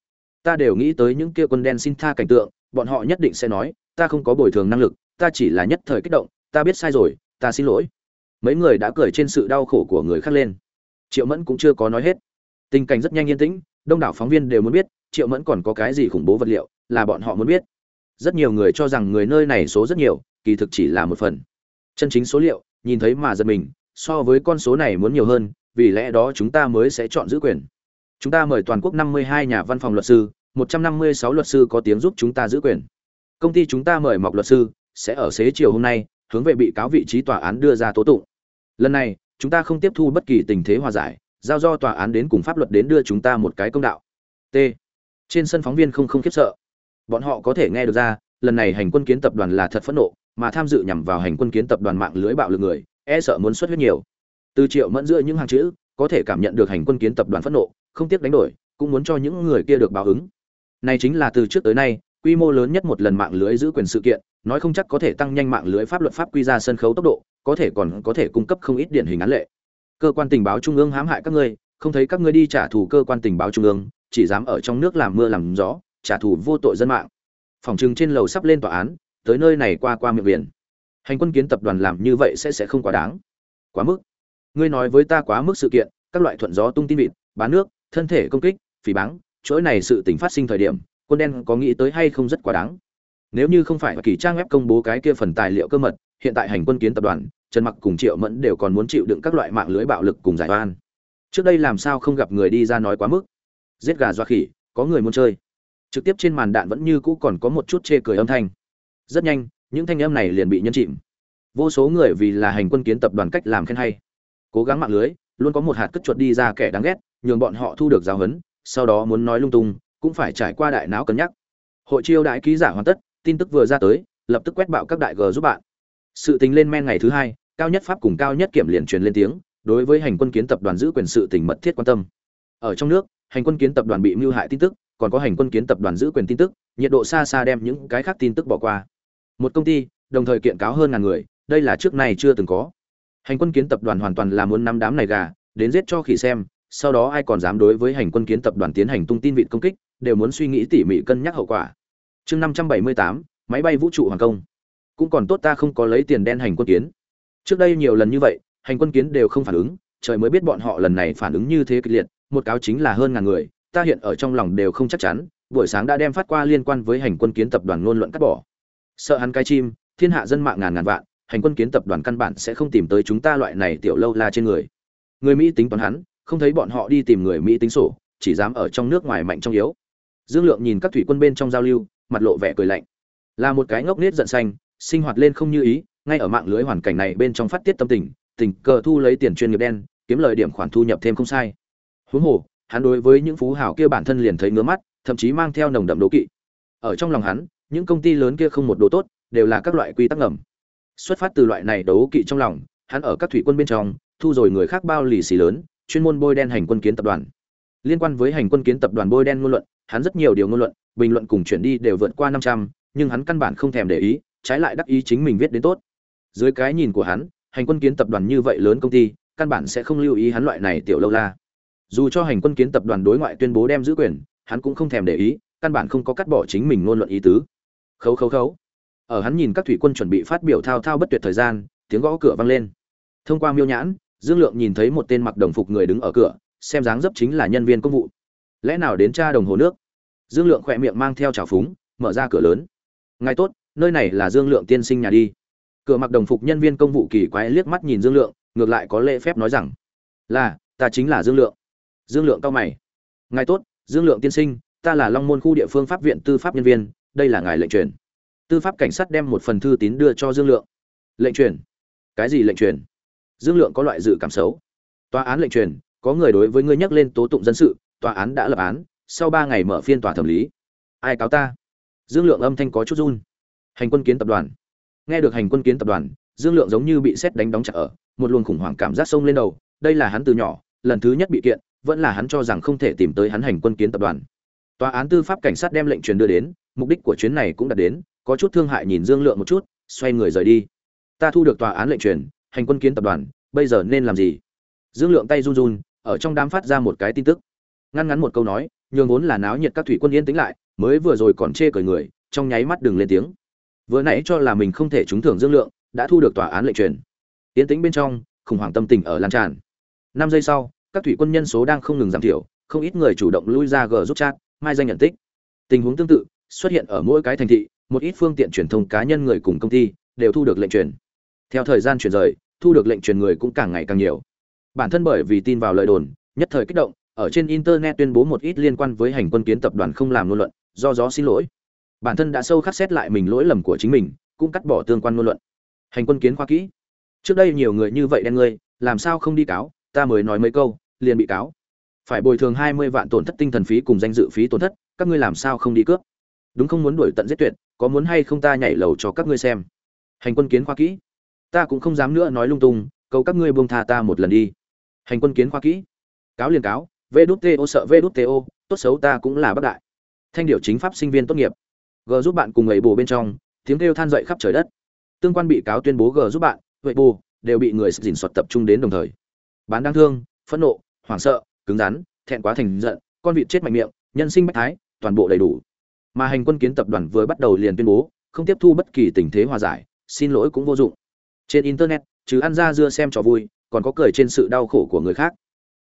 Ta đều nghĩ tới những kia quân đen xin tha cảnh tượng, bọn họ nhất định sẽ nói, ta không có bồi thường năng lực, ta chỉ là nhất thời kích động, ta biết sai rồi, ta xin lỗi. Mấy người đã cười trên sự đau khổ của người khác lên. Triệu mẫn cũng chưa có nói hết. Tình cảnh rất nhanh yên tĩnh, đông đảo phóng viên đều muốn biết triệu mẫn còn có cái gì khủng bố vật liệu, là bọn họ muốn biết. Rất nhiều người cho rằng người nơi này số rất nhiều, kỳ thực chỉ là một phần. Chân chính số liệu, nhìn thấy mà giật mình, so với con số này muốn nhiều hơn, vì lẽ đó chúng ta mới sẽ chọn giữ quyền. Chúng ta mời toàn quốc 52 nhà văn phòng luật sư 156 luật sư có tiếng giúp chúng ta giữ quyền. Công ty chúng ta mời mọc luật sư, sẽ ở xế chiều hôm nay, hướng về bị cáo vị trí tòa án đưa ra tố tụng. Lần này, chúng ta không tiếp thu bất kỳ tình thế hòa giải, giao do tòa án đến cùng pháp luật đến đưa chúng ta một cái công đạo. T trên sân phóng viên không không khiếp sợ. Bọn họ có thể nghe được ra, lần này hành quân kiến tập đoàn là thật phẫn nộ, mà tham dự nhằm vào hành quân kiến tập đoàn mạng lưới bạo lực người e sợ muốn xuất huyết nhiều. Từ triệu mẫn giữa những hàng chữ, có thể cảm nhận được hành quân kiến tập đoàn phẫn nộ, không tiếc đánh đổi, cũng muốn cho những người kia được báo ứng. Này chính là từ trước tới nay, quy mô lớn nhất một lần mạng lưới giữ quyền sự kiện, nói không chắc có thể tăng nhanh mạng lưới pháp luật pháp quy ra sân khấu tốc độ, có thể còn có thể cung cấp không ít điển hình án lệ. Cơ quan tình báo trung ương hãm hại các ngươi, không thấy các ngươi đi trả thù cơ quan tình báo trung ương chỉ dám ở trong nước làm mưa làm gió, trả thù vô tội dân mạng. Phòng chừng trên lầu sắp lên tòa án, tới nơi này qua qua miệng biển. Hành quân kiến tập đoàn làm như vậy sẽ sẽ không quá đáng. Quá mức. Ngươi nói với ta quá mức sự kiện, các loại thuận gió tung tin vịt bán nước, thân thể công kích, phỉ báng chỗ này sự tình phát sinh thời điểm, quân đen có nghĩ tới hay không rất quá đáng. Nếu như không phải kỳ trang web công bố cái kia phần tài liệu cơ mật, hiện tại hành quân kiến tập đoàn, trần mặc cùng triệu mẫn đều còn muốn chịu đựng các loại mạng lưới bạo lực cùng giải oan. Trước đây làm sao không gặp người đi ra nói quá mức? Giết gà doa khỉ, có người muốn chơi. Trực tiếp trên màn đạn vẫn như cũ còn có một chút chê cười âm thanh. Rất nhanh, những thanh âm này liền bị nhân chìm. Vô số người vì là hành quân kiến tập đoàn cách làm khen hay. Cố gắng mạng lưới, luôn có một hạt cất chuột đi ra kẻ đáng ghét, nhường bọn họ thu được giáo huấn, sau đó muốn nói lung tung, cũng phải trải qua đại não cân nhắc. Hội chiêu đại ký giả hoàn tất, tin tức vừa ra tới, lập tức quét bạo các đại g giúp bạn. Sự tình lên men ngày thứ hai, cao nhất pháp cùng cao nhất kiểm liền truyền lên tiếng, đối với hành quân kiến tập đoàn giữ quyền sự tình mật thiết quan tâm. Ở trong nước hành quân kiến tập đoàn bị mưu hại tin tức, còn có hành quân kiến tập đoàn giữ quyền tin tức, nhiệt độ xa xa đem những cái khác tin tức bỏ qua. Một công ty, đồng thời kiện cáo hơn ngàn người, đây là trước này chưa từng có. Hành quân kiến tập đoàn hoàn toàn là muốn nắm đám này gà, đến giết cho khỉ xem, sau đó ai còn dám đối với hành quân kiến tập đoàn tiến hành tung tin vịt công kích, đều muốn suy nghĩ tỉ mỉ cân nhắc hậu quả. Chương năm trăm bảy mươi tám, máy bay vũ trụ hoàng công. Cũng còn tốt ta không có lấy tiền đen hành quân kiến. Trước đây nhiều lần như vậy, hành quân kiến đều không phản ứng, trời mới biết bọn họ lần này phản ứng như thế kịch liệt một cáo chính là hơn ngàn người, ta hiện ở trong lòng đều không chắc chắn, buổi sáng đã đem phát qua liên quan với hành quân kiến tập đoàn ngôn luận cắt bỏ. Sợ hắn cái chim, thiên hạ dân mạng ngàn ngàn vạn, hành quân kiến tập đoàn căn bản sẽ không tìm tới chúng ta loại này tiểu lâu la trên người. Người mỹ tính toán hắn, không thấy bọn họ đi tìm người mỹ tính sổ, chỉ dám ở trong nước ngoài mạnh trong yếu. Dương lượng nhìn các thủy quân bên trong giao lưu, mặt lộ vẻ cười lạnh. Là một cái ngốc nết giận xanh, sinh hoạt lên không như ý, ngay ở mạng lưới hoàn cảnh này bên trong phát tiết tâm tình tình cờ thu lấy tiền chuyên nghiệp đen, kiếm lời điểm khoản thu nhập thêm không sai huống hồ, hắn đối với những phú hào kia bản thân liền thấy ngứa mắt, thậm chí mang theo nồng đậm đố kỵ. Ở trong lòng hắn, những công ty lớn kia không một đồ tốt, đều là các loại quy tắc ngầm. Xuất phát từ loại này đấu kỵ trong lòng, hắn ở các thủy quân bên trong, thu rồi người khác bao lì xì lớn, chuyên môn bôi đen hành quân kiến tập đoàn. Liên quan với hành quân kiến tập đoàn bôi đen ngôn luận, hắn rất nhiều điều ngôn luận, bình luận cùng chuyển đi đều vượt qua năm trăm, nhưng hắn căn bản không thèm để ý, trái lại đắc ý chính mình viết đến tốt. Dưới cái nhìn của hắn, hành quân kiến tập đoàn như vậy lớn công ty, căn bản sẽ không lưu ý hắn loại này tiểu lâu la dù cho hành quân kiến tập đoàn đối ngoại tuyên bố đem giữ quyền, hắn cũng không thèm để ý, căn bản không có cắt bỏ chính mình ngôn luận ý tứ. Khấu khấu khấu. Ở hắn nhìn các thủy quân chuẩn bị phát biểu thao thao bất tuyệt thời gian, tiếng gõ cửa vang lên. Thông qua miêu nhãn, dương lượng nhìn thấy một tên mặc đồng phục người đứng ở cửa, xem dáng dấp chính là nhân viên công vụ. Lẽ nào đến tra đồng hồ nước? Dương lượng khỏe miệng mang theo trào phúng, mở ra cửa lớn. Ngài tốt, nơi này là dương lượng tiên sinh nhà đi. Cửa mặc đồng phục nhân viên công vụ kỳ quái liếc mắt nhìn dương lượng, ngược lại có lễ phép nói rằng, là, ta chính là dương lượng dương lượng cao mày. Ngài tốt, dương lượng tiên sinh, ta là long môn khu địa phương pháp viện tư pháp nhân viên, đây là ngài lệnh truyền. Tư pháp cảnh sát đem một phần thư tín đưa cho dương lượng. Lệnh truyền? Cái gì lệnh truyền? Dương lượng có loại dự cảm xấu. Tòa án lệnh truyền, có người đối với ngươi nhắc lên tố tụng dân sự, tòa án đã lập án, sau ba ngày mở phiên tòa thẩm lý. Ai cáo ta? Dương lượng âm thanh có chút run. Hành quân kiến tập đoàn. Nghe được hành quân kiến tập đoàn, dương lượng giống như bị xét đánh đóng chặt ở, một luồng khủng hoảng cảm giác sông lên đầu, đây là hắn từ nhỏ, lần thứ nhất bị kiện vẫn là hắn cho rằng không thể tìm tới hắn hành quân kiến tập đoàn. Tòa án tư pháp cảnh sát đem lệnh truyền đưa đến, mục đích của chuyến này cũng đạt đến, có chút thương hại nhìn dương lượng một chút, xoay người rời đi. Ta thu được tòa án lệnh truyền, hành quân kiến tập đoàn, bây giờ nên làm gì? Dương lượng tay run run, ở trong đám phát ra một cái tin tức. Ngăn ngắn một câu nói, nhường vốn là náo nhiệt các thủy quân yên tĩnh lại, mới vừa rồi còn chê cười người, trong nháy mắt đừng lên tiếng. Vừa nãy cho là mình không thể trúng thưởng dương lượng, đã thu được tòa án lệnh truyền. Yên tĩnh bên trong, khủng hoảng tâm tình ở lan tràn. Năm giây sau các thủy quân nhân số đang không ngừng giảm thiểu, không ít người chủ động lui ra g giúp chat, mai danh nhận tích. Tình huống tương tự, xuất hiện ở mỗi cái thành thị, một ít phương tiện truyền thông cá nhân người cùng công ty đều thu được lệnh truyền. Theo thời gian chuyển rời, thu được lệnh truyền người cũng càng ngày càng nhiều. Bản thân bởi vì tin vào lời đồn, nhất thời kích động, ở trên internet tuyên bố một ít liên quan với hành quân kiến tập đoàn không làm ngôn luận, do gió xin lỗi. Bản thân đã sâu khắc xét lại mình lỗi lầm của chính mình, cũng cắt bỏ tương quan ngôn luận. Hành quân kiến khoa kỹ. Trước đây nhiều người như vậy đen ngươi, làm sao không đi cáo, ta mới nói mấy câu liền bị cáo. Phải bồi thường hai mươi vạn tổn thất tinh thần phí cùng danh dự phí tổn thất, các ngươi làm sao không đi cướp? Đúng không muốn đuổi tận giết tuyệt, có muốn hay không ta nhảy lầu cho các ngươi xem. Hành quân kiến khoa kỹ. Ta cũng không dám nữa nói lung tung, cầu các ngươi buông tha ta một lần đi. Hành quân kiến khoa kỹ. Cáo liền cáo, vê đút tê sợ vê đút tê tốt xấu ta cũng là bất đại. Thanh điệu chính pháp sinh viên tốt nghiệp. G giúp bạn cùng ấy bù bên trong, tiếng kêu than dậy khắp trời đất. Tương quan bị cáo tuyên bố g giúp bạn, vậy bù, đều bị người dình soạt tập trung đến đồng thời. Bán đáng thương, phẫn nộ hoảng sợ, cứng rắn, thẹn quá thành giận, con vịt chết mạnh miệng, nhân sinh bách thái, toàn bộ đầy đủ. Mà hành quân kiến tập đoàn vừa bắt đầu liền tuyên bố, không tiếp thu bất kỳ tình thế hòa giải, xin lỗi cũng vô dụng. Trên internet chứ ăn ra dưa xem trò vui, còn có cười trên sự đau khổ của người khác.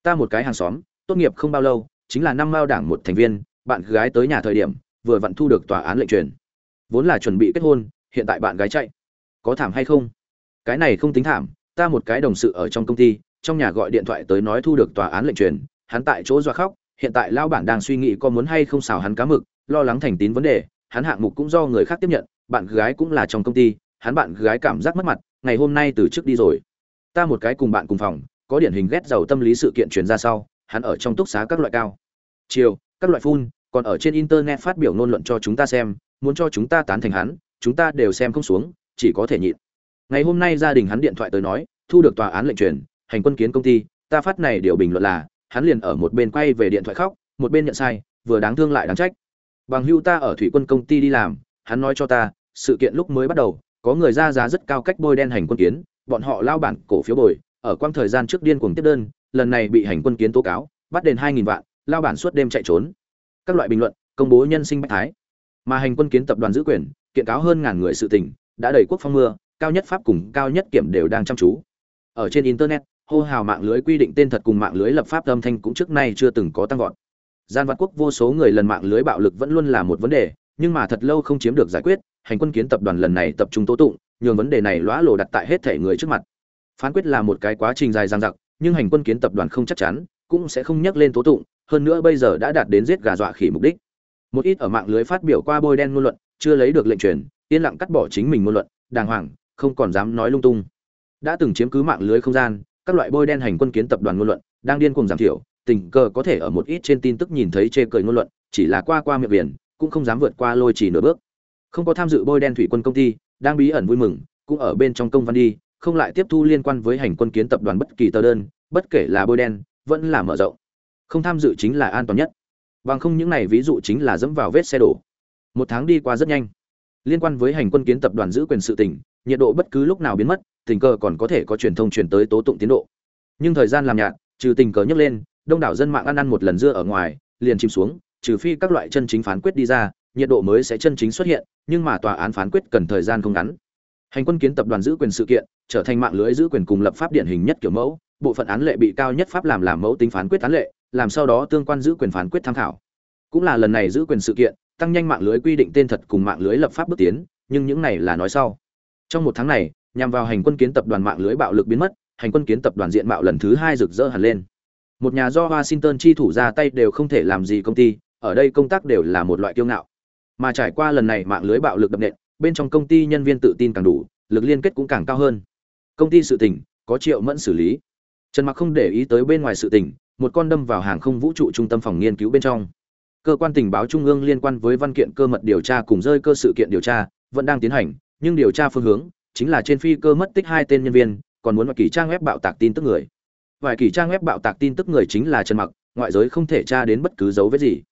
Ta một cái hàng xóm, tốt nghiệp không bao lâu, chính là năm mao đảng một thành viên, bạn gái tới nhà thời điểm, vừa vặn thu được tòa án lệnh truyền. Vốn là chuẩn bị kết hôn, hiện tại bạn gái chạy. Có thảm hay không? Cái này không tính thảm, ta một cái đồng sự ở trong công ty trong nhà gọi điện thoại tới nói thu được tòa án lệnh truyền, hắn tại chỗ doa khóc, hiện tại lao bản đang suy nghĩ có muốn hay không xào hắn cá mực, lo lắng thành tín vấn đề, hắn hạng mục cũng do người khác tiếp nhận, bạn gái cũng là trong công ty, hắn bạn gái cảm giác mất mặt, ngày hôm nay từ trước đi rồi. Ta một cái cùng bạn cùng phòng, có điển hình ghét giàu tâm lý sự kiện truyền ra sau, hắn ở trong túc xá các loại cao. Chiều, các loại phun, còn ở trên internet phát biểu ngôn luận cho chúng ta xem, muốn cho chúng ta tán thành hắn, chúng ta đều xem không xuống, chỉ có thể nhịn. Ngày hôm nay gia đình hắn điện thoại tới nói, thu được tòa án lệnh truyền hành quân kiến công ty, ta phát này điều bình luận là, hắn liền ở một bên quay về điện thoại khóc, một bên nhận sai, vừa đáng thương lại đáng trách. Bằng hưu ta ở thủy quân công ty đi làm, hắn nói cho ta, sự kiện lúc mới bắt đầu, có người ra giá rất cao cách bôi đen hành quân kiến, bọn họ lao bản cổ phiếu bồi, ở quang thời gian trước điên cuồng tiếp đơn, lần này bị hành quân kiến tố cáo, bắt đền hai nghìn vạn, lao bản suốt đêm chạy trốn. Các loại bình luận, công bố nhân sinh bách thái. Mà hành quân kiến tập đoàn giữ quyền, kiện cáo hơn ngàn người sự tình, đã đẩy quốc phong mưa, cao nhất pháp cùng cao nhất kiểm đều đang chăm chú. Ở trên internet hô hào mạng lưới quy định tên thật cùng mạng lưới lập pháp âm thanh cũng trước nay chưa từng có tăng vọt. Gian vạn quốc vô số người lần mạng lưới bạo lực vẫn luôn là một vấn đề, nhưng mà thật lâu không chiếm được giải quyết, hành quân kiến tập đoàn lần này tập trung tố tụng, nhường vấn đề này lõa lồ đặt tại hết thể người trước mặt. Phán quyết là một cái quá trình dài dằng dặc, nhưng hành quân kiến tập đoàn không chắc chắn, cũng sẽ không nhắc lên tố tụng, hơn nữa bây giờ đã đạt đến giết gà dọa khỉ mục đích. Một ít ở mạng lưới phát biểu qua bôi đen ngôn luận, chưa lấy được lệnh truyền, yên lặng cắt bỏ chính mình ngôn luận, đàng hoàng, không còn dám nói lung tung. Đã từng chiếm cứ mạng lưới không gian các loại bôi đen hành quân kiến tập đoàn ngôn luận, đang điên cuồng giảm thiểu, tình cờ có thể ở một ít trên tin tức nhìn thấy chê cười ngôn luận, chỉ là qua qua miệng biển, cũng không dám vượt qua lôi chỉ nửa bước. Không có tham dự bôi đen thủy quân công ty, đang bí ẩn vui mừng, cũng ở bên trong công văn đi, không lại tiếp thu liên quan với hành quân kiến tập đoàn bất kỳ tờ đơn, bất kể là bôi đen, vẫn là mở rộng. Không tham dự chính là an toàn nhất. Bằng không những này ví dụ chính là dẫm vào vết xe đổ. Một tháng đi qua rất nhanh. Liên quan với hành quân kiến tập đoàn giữ quyền sự tỉnh, nhiệt độ bất cứ lúc nào biến mất tình cờ còn có thể có truyền thông truyền tới tố tụng tiến độ. Nhưng thời gian làm nhạt, trừ tình cờ nhấc lên, đông đảo dân mạng ăn ăn một lần dưa ở ngoài, liền chìm xuống, trừ phi các loại chân chính phán quyết đi ra, nhiệt độ mới sẽ chân chính xuất hiện, nhưng mà tòa án phán quyết cần thời gian không ngắn. Hành quân kiến tập đoàn giữ quyền sự kiện, trở thành mạng lưới giữ quyền cùng lập pháp điển hình nhất kiểu mẫu, bộ phận án lệ bị cao nhất pháp làm làm mẫu tính phán quyết án lệ, làm sau đó tương quan giữ quyền phán quyết tham khảo. Cũng là lần này giữ quyền sự kiện, tăng nhanh mạng lưới quy định tên thật cùng mạng lưới lập pháp bước tiến, nhưng những này là nói sau. Trong một tháng này nhằm vào hành quân kiến tập đoàn mạng lưới bạo lực biến mất, hành quân kiến tập đoàn diện mạo lần thứ hai rực rỡ hẳn lên. Một nhà do washington chi thủ ra tay đều không thể làm gì công ty, ở đây công tác đều là một loại kiêu ngạo. Mà trải qua lần này mạng lưới bạo lực đập nện, bên trong công ty nhân viên tự tin càng đủ, lực liên kết cũng càng cao hơn. Công ty sự tình, có triệu mẫn xử lý. Trần mặc không để ý tới bên ngoài sự tình, một con đâm vào hàng không vũ trụ trung tâm phòng nghiên cứu bên trong. Cơ quan tình báo trung ương liên quan với văn kiện cơ mật điều tra cùng rơi cơ sự kiện điều tra, vẫn đang tiến hành, nhưng điều tra phương hướng chính là trên phi cơ mất tích hai tên nhân viên, còn muốn vài kỳ trang web bạo tạc tin tức người. Vài kỳ trang web bạo tạc tin tức người chính là trần mặc, ngoại giới không thể tra đến bất cứ dấu vết gì.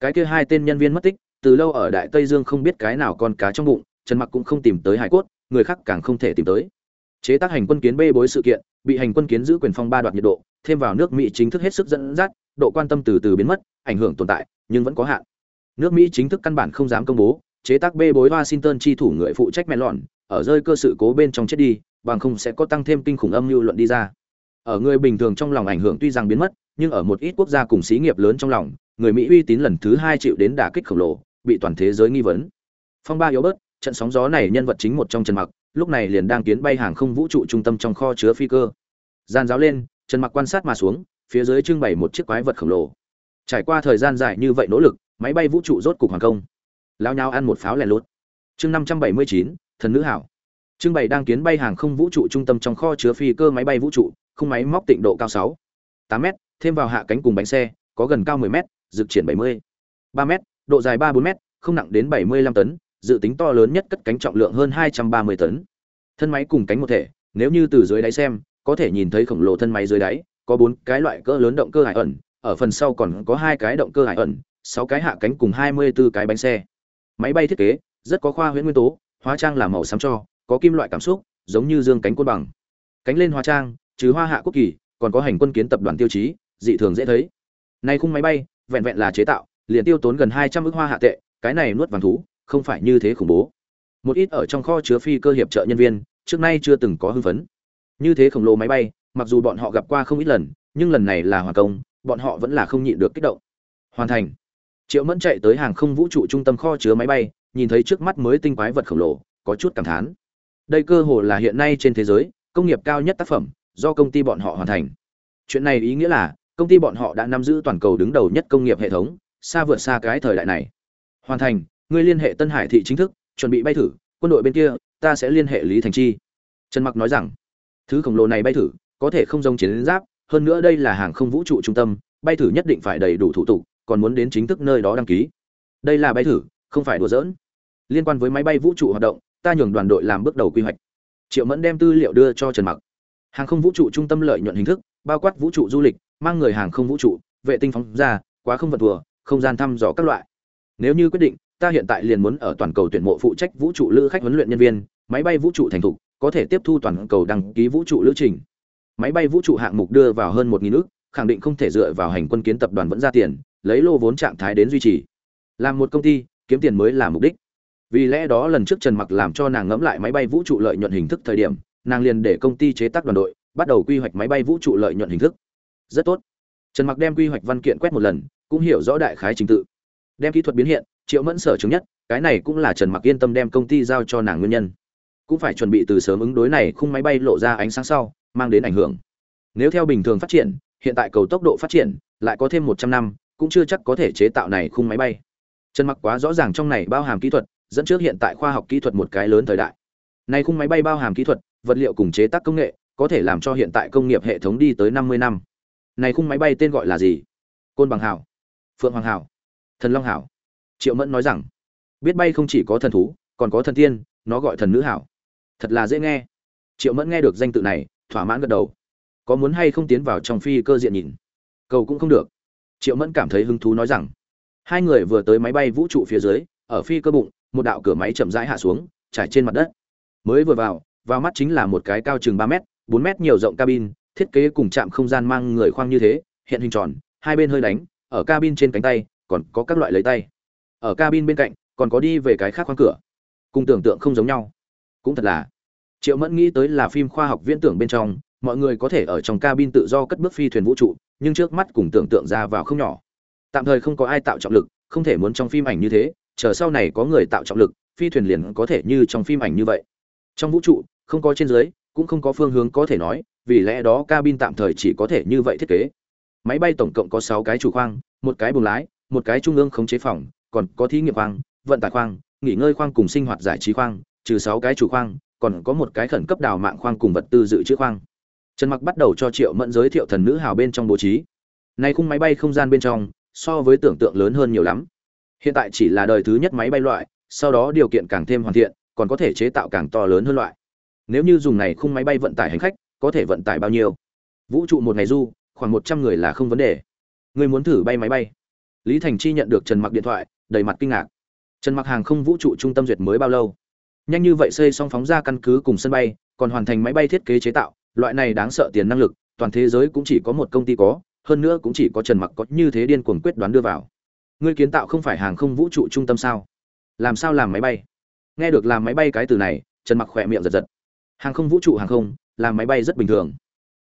Cái kia hai tên nhân viên mất tích, từ lâu ở đại tây dương không biết cái nào con cá trong bụng, trần mặc cũng không tìm tới hải cốt, người khác càng không thể tìm tới. Chế tác hành quân kiến bê bối sự kiện, bị hành quân kiến giữ quyền phong ba đoạt nhiệt độ, thêm vào nước mỹ chính thức hết sức dẫn dắt, độ quan tâm từ từ biến mất, ảnh hưởng tồn tại, nhưng vẫn có hạn. Nước mỹ chính thức căn bản không dám công bố, chế tác bê bối washington chi thủ người phụ trách melon ở rơi cơ sự cố bên trong chết đi, bằng không sẽ có tăng thêm kinh khủng âm mưu luận đi ra. Ở người bình thường trong lòng ảnh hưởng tuy rằng biến mất, nhưng ở một ít quốc gia cùng xí nghiệp lớn trong lòng, người mỹ uy tín lần thứ hai chịu đến đả kích khổng lồ, bị toàn thế giới nghi vấn. Phong ba yếu bớt, trận sóng gió này nhân vật chính một trong trần mặc, lúc này liền đang tiến bay hàng không vũ trụ trung tâm trong kho chứa phi cơ. Gian giáo lên, trần mặc quan sát mà xuống, phía dưới trưng bày một chiếc quái vật khổng lồ. Trải qua thời gian dài như vậy nỗ lực, máy bay vũ trụ rốt cục hàng công. Lao nhau ăn một pháo lẻ lốt chương năm trăm bảy mươi chín thần nữ hảo trưng bày đang kiến bay hàng không vũ trụ trung tâm trong kho chứa phi cơ máy bay vũ trụ không máy móc tịnh độ cao sáu, tám m thêm vào hạ cánh cùng bánh xe, có gần cao 10 m dự triển 70. 3 m độ dài 3 4 m không nặng đến 75 tấn, dự tính to lớn nhất cất cánh trọng lượng hơn 230 tấn thân máy cùng cánh một thể, nếu như từ dưới đáy xem, có thể nhìn thấy khổng lồ thân máy dưới đáy, có bốn cái loại cỡ lớn động cơ hải ẩn, ở phần sau còn có hai cái động cơ hải ẩn, sáu cái hạ cánh cùng 24 cái bánh xe máy bay thiết kế, rất có khoa huyễn nguyên tố hóa trang là màu xám cho, có kim loại cảm xúc, giống như dương cánh côn bằng. Cánh lên hóa trang, trừ hoa hạ quốc kỳ, còn có hành quân kiến tập đoàn tiêu chí, dị thường dễ thấy. Nay khung máy bay, vẹn vẹn là chế tạo, liền tiêu tốn gần hai trăm ước hoa hạ tệ, cái này nuốt vàng thú, không phải như thế khủng bố. Một ít ở trong kho chứa phi cơ hiệp trợ nhân viên, trước nay chưa từng có hưng phấn. Như thế khổng lồ máy bay, mặc dù bọn họ gặp qua không ít lần, nhưng lần này là hoàn công, bọn họ vẫn là không nhịn được kích động. Hoàn thành. Triệu mẫn chạy tới hàng không vũ trụ trung tâm kho chứa máy bay nhìn thấy trước mắt mới tinh quái vật khổng lồ, có chút cảm thán. Đây cơ hồ là hiện nay trên thế giới, công nghiệp cao nhất tác phẩm, do công ty bọn họ hoàn thành. Chuyện này ý nghĩa là, công ty bọn họ đã nắm giữ toàn cầu đứng đầu nhất công nghiệp hệ thống, xa vượt xa cái thời đại này. Hoàn thành, ngươi liên hệ tân hải thị chính thức, chuẩn bị bay thử, quân đội bên kia, ta sẽ liên hệ lý thành chi. Trần mặc nói rằng, thứ khổng lồ này bay thử, có thể không giống chiến giáp, hơn nữa đây là hàng không vũ trụ trung tâm, bay thử nhất định phải đầy đủ thủ tục, còn muốn đến chính thức nơi đó đăng ký. Đây là bay thử, không phải đùa giỡn liên quan với máy bay vũ trụ hoạt động, ta nhường đoàn đội làm bước đầu quy hoạch. Triệu mẫn đem tư liệu đưa cho trần mặc. Hàng không vũ trụ trung tâm lợi nhuận hình thức, bao quát vũ trụ du lịch, mang người hàng không vũ trụ, vệ tinh phóng ra, quá không vật thừa không gian thăm dò các loại. Nếu như quyết định, ta hiện tại liền muốn ở toàn cầu tuyển mộ phụ trách vũ trụ lữ khách huấn luyện nhân viên, máy bay vũ trụ thành thục, có thể tiếp thu toàn cầu đăng ký vũ trụ lữ trình. Máy bay vũ trụ hạng mục đưa vào hơn một nghìn nước, khẳng định không thể dựa vào hành quân kiến tập đoàn vẫn ra tiền, lấy lô vốn trạng thái đến duy trì. Làm một công ty, kiếm tiền mới là mục đích vì lẽ đó lần trước trần mặc làm cho nàng ngẫm lại máy bay vũ trụ lợi nhuận hình thức thời điểm, nàng liền để công ty chế tác đoàn đội bắt đầu quy hoạch máy bay vũ trụ lợi nhuận hình thức. Rất tốt. Trần mặc đem quy hoạch văn kiện quét một lần, cũng hiểu rõ đại khái trình tự. Đem kỹ thuật biến hiện, triệu mẫn sở chứng nhất, cái này cũng là trần mặc yên tâm đem công ty giao cho nàng nguyên nhân. Cũng phải chuẩn bị từ sớm ứng đối này khung máy bay lộ ra ánh sáng sau, mang đến ảnh hưởng. Nếu theo bình thường phát triển, hiện tại cầu tốc độ phát triển lại có thêm 100 năm, cũng chưa chắc có thể chế tạo này khung máy bay. Trần mặc quá rõ ràng trong này bao hàm kỹ thuật dẫn trước hiện tại khoa học kỹ thuật một cái lớn thời đại. Này khung máy bay bao hàm kỹ thuật, vật liệu cùng chế tác công nghệ, có thể làm cho hiện tại công nghiệp hệ thống đi tới 50 năm. Này khung máy bay tên gọi là gì? Côn bằng hảo. Phượng hoàng hảo. Thần long hảo. Triệu mẫn nói rằng, biết bay không chỉ có thần thú, còn có thần tiên, nó gọi thần nữ hảo. Thật là dễ nghe. Triệu mẫn nghe được danh tự này, thỏa mãn gật đầu. Có muốn hay không tiến vào trong phi cơ diện nhìn? Cầu cũng không được. Triệu mẫn cảm thấy hứng thú nói rằng, hai người vừa tới máy bay vũ trụ phía dưới, ở phi cơ bụng một đạo cửa máy chậm rãi hạ xuống, trải trên mặt đất. Mới vừa vào vào mắt chính là một cái cao chừng ba m bốn m nhiều rộng cabin, thiết kế cùng chạm không gian mang người khoang như thế, hiện hình tròn, hai bên hơi đánh, ở cabin trên cánh tay, còn có các loại lấy tay. Ở cabin bên cạnh, còn có đi về cái khác khoang cửa. Cùng tưởng tượng không giống nhau. Cũng thật là. Triệu mẫn nghĩ tới là phim khoa học viễn tưởng bên trong, mọi người có thể ở trong cabin tự do cất bước phi thuyền vũ trụ, nhưng trước mắt cùng tưởng tượng ra vào không nhỏ. Tạm thời không có ai tạo trọng lực, không thể muốn trong phim ảnh như thế chờ sau này có người tạo trọng lực, phi thuyền liền có thể như trong phim ảnh như vậy. Trong vũ trụ, không có trên dưới, cũng không có phương hướng có thể nói, vì lẽ đó cabin tạm thời chỉ có thể như vậy thiết kế. Máy bay tổng cộng có sáu cái chủ khoang, một cái buồng lái, một cái trung ương khống chế phòng, còn có thí nghiệm khoang, vận tải khoang, nghỉ ngơi khoang cùng sinh hoạt giải trí khoang, trừ sáu cái chủ khoang, còn có một cái khẩn cấp đào mạng khoang cùng vật tư dự trữ khoang. Trần mặc bắt đầu cho triệu mẫn giới thiệu thần nữ hào bên trong bố trí. Nay khung máy bay không gian bên trong, so với tưởng tượng lớn hơn nhiều lắm hiện tại chỉ là đời thứ nhất máy bay loại, sau đó điều kiện càng thêm hoàn thiện, còn có thể chế tạo càng to lớn hơn loại. Nếu như dùng này khung máy bay vận tải hành khách, có thể vận tải bao nhiêu? Vũ trụ một ngày du, khoảng một trăm người là không vấn đề. Người muốn thử bay máy bay. Lý thành chi nhận được trần mặc điện thoại, đầy mặt kinh ngạc. Trần mặc hàng không vũ trụ trung tâm duyệt mới bao lâu? Nhanh như vậy xây xong phóng ra căn cứ cùng sân bay, còn hoàn thành máy bay thiết kế chế tạo, loại này đáng sợ tiền năng lực, toàn thế giới cũng chỉ có một công ty có, hơn nữa cũng chỉ có trần mặc có như thế điên cuồng quyết đoán đưa vào ngươi kiến tạo không phải hàng không vũ trụ trung tâm sao? Làm sao làm máy bay? Nghe được làm máy bay cái từ này, trần mặc khỏe miệng giật giật. Hàng không vũ trụ hàng không, làm máy bay rất bình thường.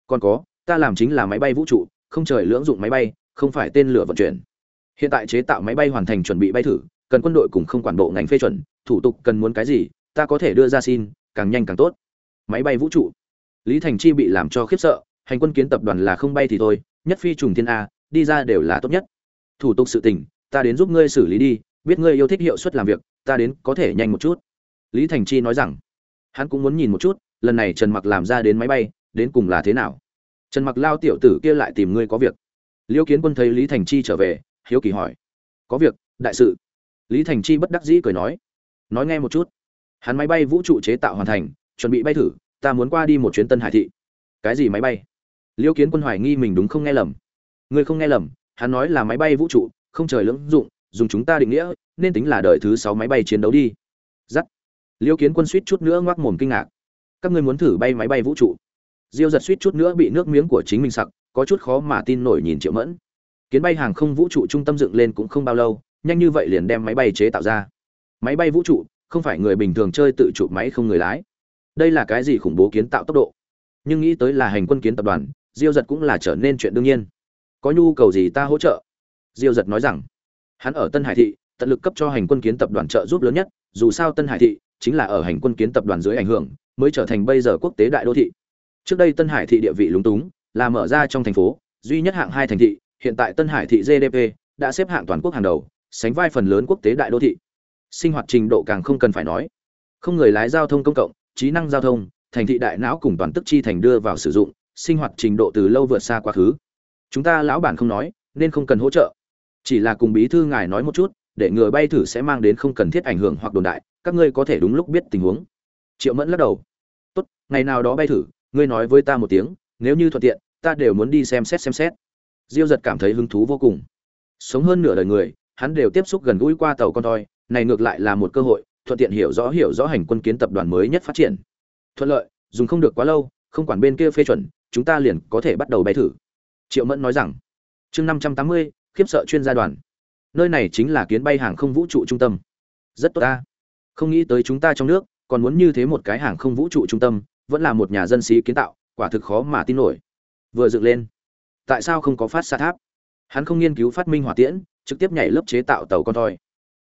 Còn có, ta làm chính là máy bay vũ trụ, không trời lưỡng dụng máy bay, không phải tên lửa vận chuyển. Hiện tại chế tạo máy bay hoàn thành chuẩn bị bay thử, cần quân đội cùng không quản bộ ngành phê chuẩn, thủ tục cần muốn cái gì, ta có thể đưa ra xin, càng nhanh càng tốt. Máy bay vũ trụ. Lý thành chi bị làm cho khiếp sợ, hành quân kiến tập đoàn là không bay thì thôi, nhất phi trùng thiên a, đi ra đều là tốt nhất. Thủ tục sự tình ta đến giúp ngươi xử lý đi, biết ngươi yêu thích hiệu suất làm việc, ta đến có thể nhanh một chút. Lý thành chi nói rằng, hắn cũng muốn nhìn một chút, lần này trần mặc làm ra đến máy bay, đến cùng là thế nào? Trần mặc lao tiểu tử kia lại tìm ngươi có việc. Liêu kiến quân thấy lý thành chi trở về, hiếu kỳ hỏi, có việc, đại sự? Lý thành chi bất đắc dĩ cười nói nói nghe một chút. Hắn máy bay vũ trụ chế tạo hoàn thành, chuẩn bị bay thử, ta muốn qua đi một chuyến tân hải thị. Cái gì máy bay? Liêu kiến quân hoài nghi mình đúng không nghe lầm. Ngươi không nghe lầm, hắn nói là máy bay vũ trụ không trời lưỡng dụng, dùng chúng ta định nghĩa, nên tính là đời thứ sáu máy bay chiến đấu đi. Giắt. Liêu kiến quân suýt chút nữa ngoác mồm kinh ngạc. Các ngươi muốn thử bay máy bay vũ trụ. Diêu giật suýt chút nữa bị nước miếng của chính mình sặc, có chút khó mà tin nổi nhìn triệu mẫn. Kiến bay hàng không vũ trụ trung tâm dựng lên cũng không bao lâu, nhanh như vậy liền đem máy bay chế tạo ra. Máy bay vũ trụ, không phải người bình thường chơi tự chụp máy không người lái. Đây là cái gì khủng bố kiến tạo tốc độ? Nhưng nghĩ tới là hành quân kiến tập đoàn, diêu giật cũng là trở nên chuyện đương nhiên. Có nhu cầu gì ta hỗ trợ? Diêu giật nói rằng, hắn ở tân hải thị, tận lực cấp cho hành quân kiến tập đoàn trợ giúp lớn nhất, dù sao tân hải thị chính là ở hành quân kiến tập đoàn dưới ảnh hưởng, mới trở thành bây giờ quốc tế đại đô thị. Trước đây tân hải thị địa vị lúng túng, là mở ra trong thành phố, duy nhất hạng hai thành thị, hiện tại tân hải thị gdp đã xếp hạng toàn quốc hàng đầu, sánh vai phần lớn quốc tế đại đô thị. Sinh hoạt trình độ càng không cần phải nói. Không người lái giao thông công cộng, trí năng giao thông, thành thị đại não cùng toàn tức chi thành đưa vào sử dụng, sinh hoạt trình độ từ lâu vượt xa quá khứ. Chúng ta lão bản không nói, nên không cần hỗ trợ chỉ là cùng bí thư ngài nói một chút, để ngừa bay thử sẽ mang đến không cần thiết ảnh hưởng hoặc đồn đại, các ngươi có thể đúng lúc biết tình huống. Triệu mẫn lắc đầu. Tốt, ngày nào đó bay thử, ngươi nói với ta một tiếng, nếu như thuận tiện, ta đều muốn đi xem xét xem xét. Diêu giật cảm thấy hứng thú vô cùng. Sống hơn nửa đời người, hắn đều tiếp xúc gần gũi qua tàu con toi, này ngược lại là một cơ hội, thuận tiện hiểu rõ hiểu rõ hành quân kiến tập đoàn mới nhất phát triển. Thuận lợi, dùng không được quá lâu, không quản bên kia phê chuẩn, chúng ta liền có thể bắt đầu bay thử. Triệu mẫn nói rằng, chương năm trăm tám mươi khiếp sợ chuyên gia đoàn. Nơi này chính là kiến bay hàng không vũ trụ trung tâm. Rất tốt ta. Không nghĩ tới chúng ta trong nước, còn muốn như thế một cái hàng không vũ trụ trung tâm, vẫn là một nhà dân sĩ kiến tạo, quả thực khó mà tin nổi. Vừa dựng lên. Tại sao không có phát xa tháp? Hắn không nghiên cứu phát minh hỏa tiễn, trực tiếp nhảy lớp chế tạo tàu con thoi.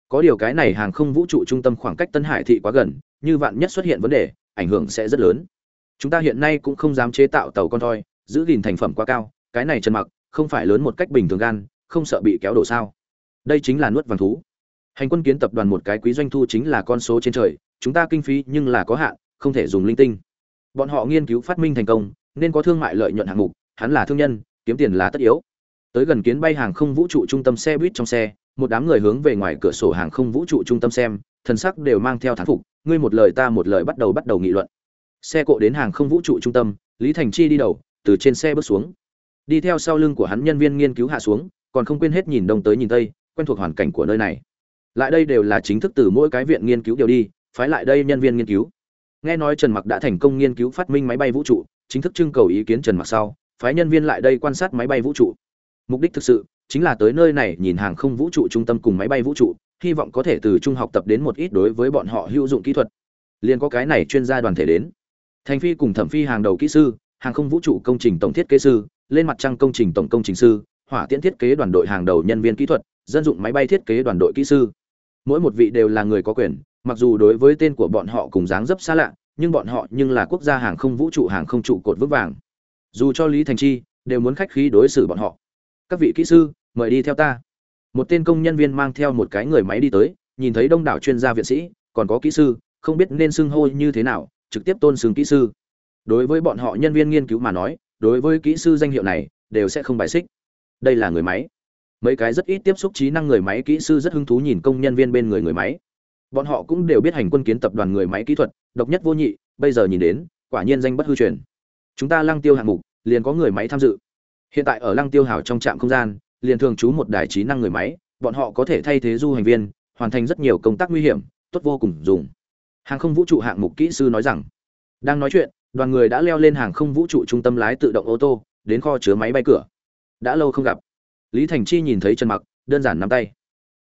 Có điều cái này hàng không vũ trụ trung tâm khoảng cách tân hải thị quá gần, như vạn nhất xuất hiện vấn đề, ảnh hưởng sẽ rất lớn. Chúng ta hiện nay cũng không dám chế tạo tàu con thoi, giữ gìn thành phẩm quá cao, cái này trần mặc, không phải lớn một cách bình thường gan không sợ bị kéo đổ sao? Đây chính là nuốt vàng thú. Hành quân kiến tập đoàn một cái quý doanh thu chính là con số trên trời, chúng ta kinh phí nhưng là có hạn, không thể dùng linh tinh. Bọn họ nghiên cứu phát minh thành công, nên có thương mại lợi nhuận hạng mục, hắn là thương nhân, kiếm tiền là tất yếu. Tới gần kiến bay hàng không vũ trụ trung tâm xe buýt trong xe, một đám người hướng về ngoài cửa sổ hàng không vũ trụ trung tâm xem, thần sắc đều mang theo thán phục, ngươi một lời ta một lời bắt đầu bắt đầu nghị luận. Xe cộ đến hàng không vũ trụ trung tâm, lý thành chi đi đầu, từ trên xe bước xuống. Đi theo sau lưng của hắn nhân viên nghiên cứu hạ xuống còn không quên hết nhìn đông tới nhìn tây, quen thuộc hoàn cảnh của nơi này. Lại đây đều là chính thức từ mỗi cái viện nghiên cứu đều đi, phái lại đây nhân viên nghiên cứu. Nghe nói trần mặc đã thành công nghiên cứu phát minh máy bay vũ trụ, chính thức trưng cầu ý kiến trần mặc sau, phái nhân viên lại đây quan sát máy bay vũ trụ. Mục đích thực sự chính là tới nơi này nhìn hàng không vũ trụ trung tâm cùng máy bay vũ trụ, hy vọng có thể từ trung học tập đến một ít đối với bọn họ hữu dụng kỹ thuật. Liền có cái này chuyên gia đoàn thể đến. Thành phi cùng thẩm phi hàng đầu kỹ sư, hàng không vũ trụ công trình tổng thiết kế sư, lên mặt trăng công trình tổng công trình sư hỏa tiễn thiết kế đoàn đội hàng đầu nhân viên kỹ thuật, dân dụng máy bay thiết kế đoàn đội kỹ sư. Mỗi một vị đều là người có quyền, mặc dù đối với tên của bọn họ cùng dáng dấp xa lạ, nhưng bọn họ nhưng là quốc gia hàng không vũ trụ hàng không trụ cột vững vàng. Dù cho lý thành chi, đều muốn khách khí đối xử bọn họ. Các vị kỹ sư, mời đi theo ta. Một tên công nhân viên mang theo một cái người máy đi tới, nhìn thấy đông đảo chuyên gia viện sĩ, còn có kỹ sư, không biết nên xưng hô như thế nào, trực tiếp tôn xưng kỹ sư. Đối với bọn họ nhân viên nghiên cứu mà nói, đối với kỹ sư danh hiệu này, đều sẽ không bài xích đây là người máy. Mấy cái rất ít tiếp xúc trí năng người máy kỹ sư rất hứng thú nhìn công nhân viên bên người người máy. Bọn họ cũng đều biết hành quân kiến tập đoàn người máy kỹ thuật, độc nhất vô nhị, bây giờ nhìn đến, quả nhiên danh bất hư truyền. Chúng ta lăng tiêu hạng mục, liền có người máy tham dự. Hiện tại ở lăng tiêu hào trong trạm không gian, liền thường trú một đài trí năng người máy, bọn họ có thể thay thế du hành viên, hoàn thành rất nhiều công tác nguy hiểm, tốt vô cùng dùng. Hàng không vũ trụ hạng mục kỹ sư nói rằng, đang nói chuyện, đoàn người đã leo lên hàng không vũ trụ trung tâm lái tự động ô tô, đến kho chứa máy bay cửa đã lâu không gặp. Lý thành chi nhìn thấy trần mặc, đơn giản nắm tay.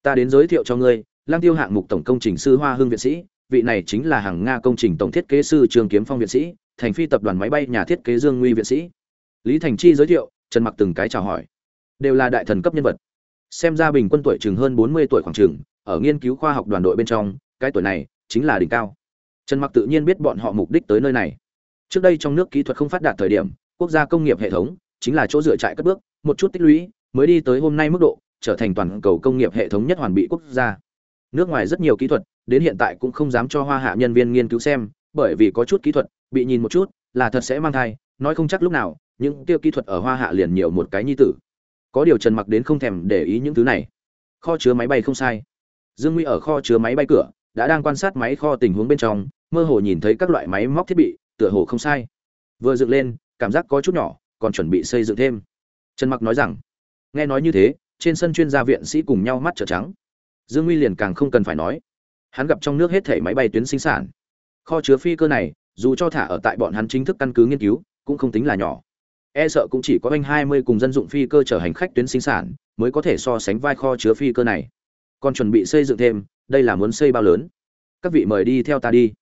Ta đến giới thiệu cho ngươi lang tiêu hạng mục tổng công trình sư hoa hưng viện sĩ, vị này chính là hàng nga công trình tổng thiết kế sư trường kiếm phong viện sĩ, thành phi tập đoàn máy bay nhà thiết kế dương nguy viện sĩ. Lý thành chi giới thiệu, trần mặc từng cái chào hỏi. Đều là đại thần cấp nhân vật. Xem ra bình quân tuổi chừng hơn 40 tuổi khoảng chừng, ở nghiên cứu khoa học đoàn đội bên trong, cái tuổi này chính là đỉnh cao. Trần mặc tự nhiên biết bọn họ mục đích tới nơi này. Trước đây trong nước kỹ thuật không phát đạt thời điểm, quốc gia công nghiệp hệ thống chính là chỗ dựa trại cất bước một chút tích lũy, mới đi tới hôm nay mức độ, trở thành toàn cầu công nghiệp hệ thống nhất hoàn bị quốc gia. Nước ngoài rất nhiều kỹ thuật, đến hiện tại cũng không dám cho hoa hạ nhân viên nghiên cứu xem, bởi vì có chút kỹ thuật, bị nhìn một chút, là thật sẽ mang thai, nói không chắc lúc nào, những tiêu kỹ thuật ở hoa hạ liền nhiều một cái nhi tử. Có điều trần mặc đến không thèm để ý những thứ này. Kho chứa máy bay không sai. Dương nguy ở kho chứa máy bay cửa, đã đang quan sát máy kho tình huống bên trong, mơ hồ nhìn thấy các loại máy móc thiết bị, tựa hồ không sai. Vừa dựng lên, cảm giác có chút nhỏ, còn chuẩn bị xây dựng thêm trần mặc nói rằng, nghe nói như thế, trên sân chuyên gia viện sĩ cùng nhau mắt trợn trắng. Dương nguy liền càng không cần phải nói. Hắn gặp trong nước hết thể máy bay tuyến sinh sản. Kho chứa phi cơ này, dù cho thả ở tại bọn hắn chính thức căn cứ nghiên cứu, cũng không tính là nhỏ. E sợ cũng chỉ có anh 20 cùng dân dụng phi cơ chở hành khách tuyến sinh sản, mới có thể so sánh vai kho chứa phi cơ này. Còn chuẩn bị xây dựng thêm, đây là muốn xây bao lớn? Các vị mời đi theo ta đi.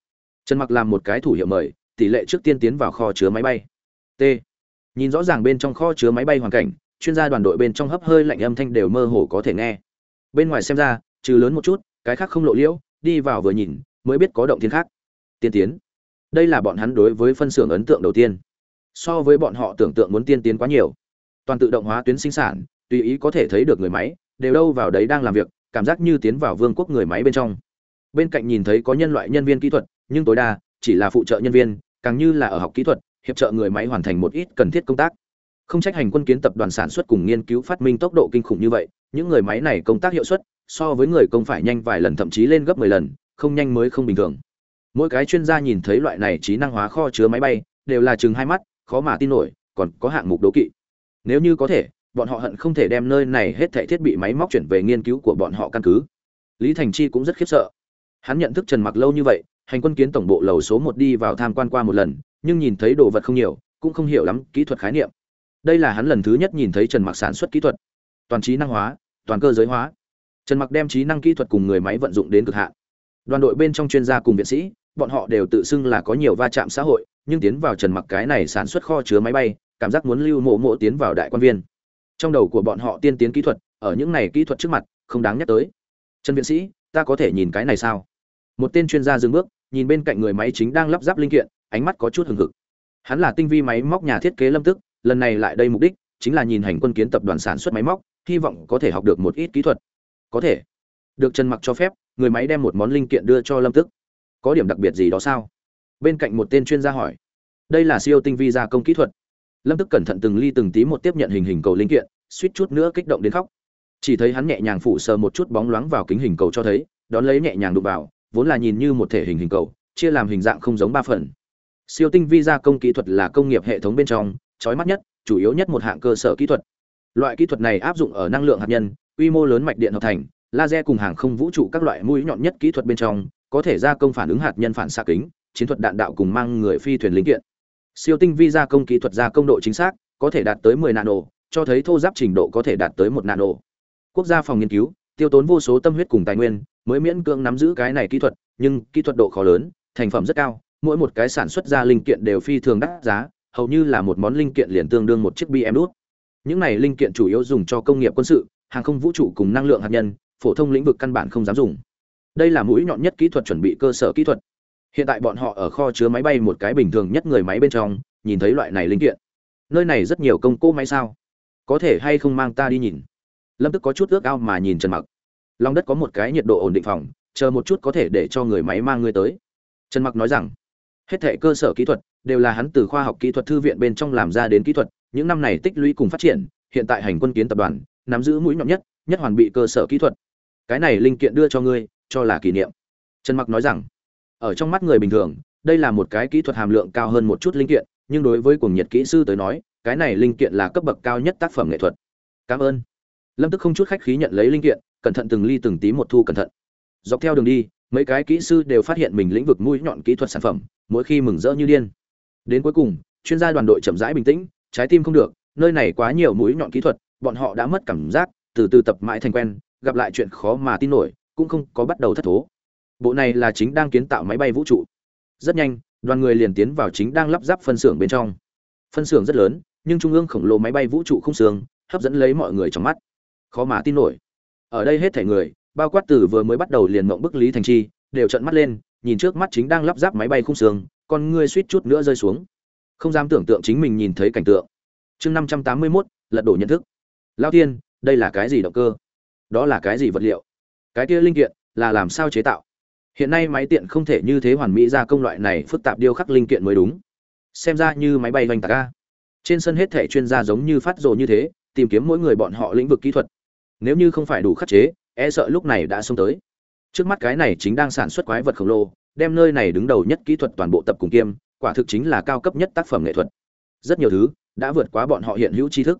Trần mặc làm một cái thủ hiệu mời, tỷ lệ trước tiên tiến vào kho chứa máy bay. T nhìn rõ ràng bên trong kho chứa máy bay hoàn cảnh, chuyên gia đoàn đội bên trong hấp hơi lạnh âm thanh đều mơ hồ có thể nghe. Bên ngoài xem ra, trừ lớn một chút, cái khác không lộ liễu, đi vào vừa nhìn, mới biết có động thiên khác. Tiên tiến. Đây là bọn hắn đối với phân xưởng ấn tượng đầu tiên. So với bọn họ tưởng tượng muốn tiên tiến quá nhiều. Toàn tự động hóa tuyến sinh sản, tùy ý có thể thấy được người máy, đều đâu vào đấy đang làm việc, cảm giác như tiến vào vương quốc người máy bên trong. Bên cạnh nhìn thấy có nhân loại nhân viên kỹ thuật, nhưng tối đa chỉ là phụ trợ nhân viên, càng như là ở học kỹ thuật hiệp trợ người máy hoàn thành một ít cần thiết công tác. Không trách hành quân kiến tập đoàn sản xuất cùng nghiên cứu phát minh tốc độ kinh khủng như vậy, những người máy này công tác hiệu suất so với người công phải nhanh vài lần thậm chí lên gấp 10 lần, không nhanh mới không bình thường. Mỗi cái chuyên gia nhìn thấy loại này trí năng hóa kho chứa máy bay, đều là chừng hai mắt, khó mà tin nổi, còn có hạng mục đố kỵ. Nếu như có thể, bọn họ hận không thể đem nơi này hết thảy thiết bị máy móc chuyển về nghiên cứu của bọn họ căn cứ. Lý thành chi cũng rất khiếp sợ. Hắn nhận thức trần mặc lâu như vậy, hành quân kiến tổng bộ lầu số một đi vào tham quan qua một lần nhưng nhìn thấy đồ vật không nhiều, cũng không hiểu lắm kỹ thuật khái niệm. Đây là hắn lần thứ nhất nhìn thấy trần mặc sản xuất kỹ thuật. Toàn trí năng hóa, toàn cơ giới hóa. Trần mặc đem trí năng kỹ thuật cùng người máy vận dụng đến cực hạn. Đoàn đội bên trong chuyên gia cùng viện sĩ, bọn họ đều tự xưng là có nhiều va chạm xã hội, nhưng tiến vào trần mặc cái này sản xuất kho chứa máy bay, cảm giác muốn lưu mộ mộ tiến vào đại quan viên. Trong đầu của bọn họ tiên tiến kỹ thuật, ở những này kỹ thuật trước mặt, không đáng nhắc tới. Trần viện sĩ, ta có thể nhìn cái này sao? Một tên chuyên gia dừng bước, nhìn bên cạnh người máy chính đang lắp ráp linh kiện ánh mắt có chút hừng hực. Hắn là tinh vi máy móc nhà thiết kế lâm tức, lần này lại đây mục đích chính là nhìn hành quân kiến tập đoàn sản xuất máy móc, hy vọng có thể học được một ít kỹ thuật. Có thể. Được trần mặc cho phép, người máy đem một món linh kiện đưa cho lâm tức. Có điểm đặc biệt gì đó sao? Bên cạnh một tên chuyên gia hỏi. Đây là siêu tinh vi gia công kỹ thuật. Lâm tức cẩn thận từng ly từng tí một tiếp nhận hình hình cầu linh kiện, suýt chút nữa kích động đến khóc. Chỉ thấy hắn nhẹ nhàng phủ sờ một chút bóng loáng vào kính hình cầu cho thấy, đón lấy nhẹ nhàng đụng vào, vốn là nhìn như một thể hình hình cầu, chia làm hình dạng không giống ba phần siêu tinh vi gia công kỹ thuật là công nghiệp hệ thống bên trong trói mắt nhất, chủ yếu nhất một hạng cơ sở kỹ thuật. Loại kỹ thuật này áp dụng ở năng lượng hạt nhân, quy mô lớn mạch điện hợp thành, laser cùng hàng không vũ trụ các loại mũi nhọn nhất kỹ thuật bên trong, có thể gia công phản ứng hạt nhân phản xạ kính, chiến thuật đạn đạo cùng mang người phi thuyền linh kiện. Siêu tinh vi gia công kỹ thuật gia công độ chính xác, có thể đạt tới 10 nano, cho thấy thô giáp trình độ có thể đạt tới một nano. Quốc gia phòng nghiên cứu, tiêu tốn vô số tâm huyết cùng tài nguyên, mới miễn cưỡng nắm giữ cái này kỹ thuật, nhưng kỹ thuật độ khó lớn, thành phẩm rất cao mỗi một cái sản xuất ra linh kiện đều phi thường đắt giá, hầu như là một món linh kiện liền tương đương một chiếc bm đút những này linh kiện chủ yếu dùng cho công nghiệp quân sự, hàng không vũ trụ cùng năng lượng hạt nhân, phổ thông lĩnh vực căn bản không dám dùng. Đây là mũi nhọn nhất kỹ thuật chuẩn bị cơ sở kỹ thuật. Hiện tại bọn họ ở kho chứa máy bay một cái bình thường nhất người máy bên trong, nhìn thấy loại này linh kiện. Nơi này rất nhiều công cô máy sao? Có thể hay không mang ta đi nhìn? Lâm tức có chút ước ao mà nhìn trần mặc. Long đất có một cái nhiệt độ ổn định phòng, chờ một chút có thể để cho người máy mang ngươi tới. Trần mặc nói rằng hết thệ cơ sở kỹ thuật đều là hắn từ khoa học kỹ thuật thư viện bên trong làm ra đến kỹ thuật, những năm này tích lũy cùng phát triển, hiện tại hành quân kiến tập đoàn, nắm giữ mũi nhọn nhất nhất hoàn bị cơ sở kỹ thuật. Cái này linh kiện đưa cho ngươi, cho là kỷ niệm. Trần mặc nói rằng, ở trong mắt người bình thường, đây là một cái kỹ thuật hàm lượng cao hơn một chút linh kiện, nhưng đối với cuồng nhiệt kỹ sư tới nói, cái này linh kiện là cấp bậc cao nhất tác phẩm nghệ thuật. Cảm ơn. Lâm tức không chút khách khí nhận lấy linh kiện, cẩn thận từng ly từng tí một thu cẩn thận. Dọc theo đường đi, mấy cái kỹ sư đều phát hiện mình lĩnh vực mũi nhọn kỹ thuật sản phẩm mỗi khi mừng rỡ như điên. Đến cuối cùng, chuyên gia đoàn đội chậm rãi bình tĩnh, trái tim không được, nơi này quá nhiều mũi nhọn kỹ thuật, bọn họ đã mất cảm giác, từ từ tập mãi thành quen, gặp lại chuyện khó mà tin nổi, cũng không có bắt đầu thất thố. Bộ này là chính đang kiến tạo máy bay vũ trụ. Rất nhanh, đoàn người liền tiến vào chính đang lắp ráp phân xưởng bên trong. Phân xưởng rất lớn, nhưng trung ương khổng lồ máy bay vũ trụ không xương, hấp dẫn lấy mọi người trong mắt. Khó mà tin nổi. Ở đây hết thể người, bao quát từ vừa mới bắt đầu liền mộng bức lý thành chi, đều trợn mắt lên nhìn trước mắt chính đang lắp ráp máy bay khung xương, con ngươi suýt chút nữa rơi xuống. Không dám tưởng tượng chính mình nhìn thấy cảnh tượng. Chương năm trăm tám mươi mốt, lật đổ nhận thức. Lao tiên đây là cái gì động cơ? Đó là cái gì vật liệu? Cái kia linh kiện là làm sao chế tạo? Hiện nay máy tiện không thể như thế hoàn mỹ ra công loại này phức tạp điêu khắc linh kiện mới đúng. Xem ra như máy bay vành tạc ca trên sân hết thể chuyên gia giống như phát rồ như thế, tìm kiếm mỗi người bọn họ lĩnh vực kỹ thuật. Nếu như không phải đủ khắc chế e sợ lúc này đã xông tới trước mắt cái này chính đang sản xuất quái vật khổng lồ, đem nơi này đứng đầu nhất kỹ thuật toàn bộ tập cùng kiêm, quả thực chính là cao cấp nhất tác phẩm nghệ thuật. Rất nhiều thứ đã vượt quá bọn họ hiện hữu tri thức.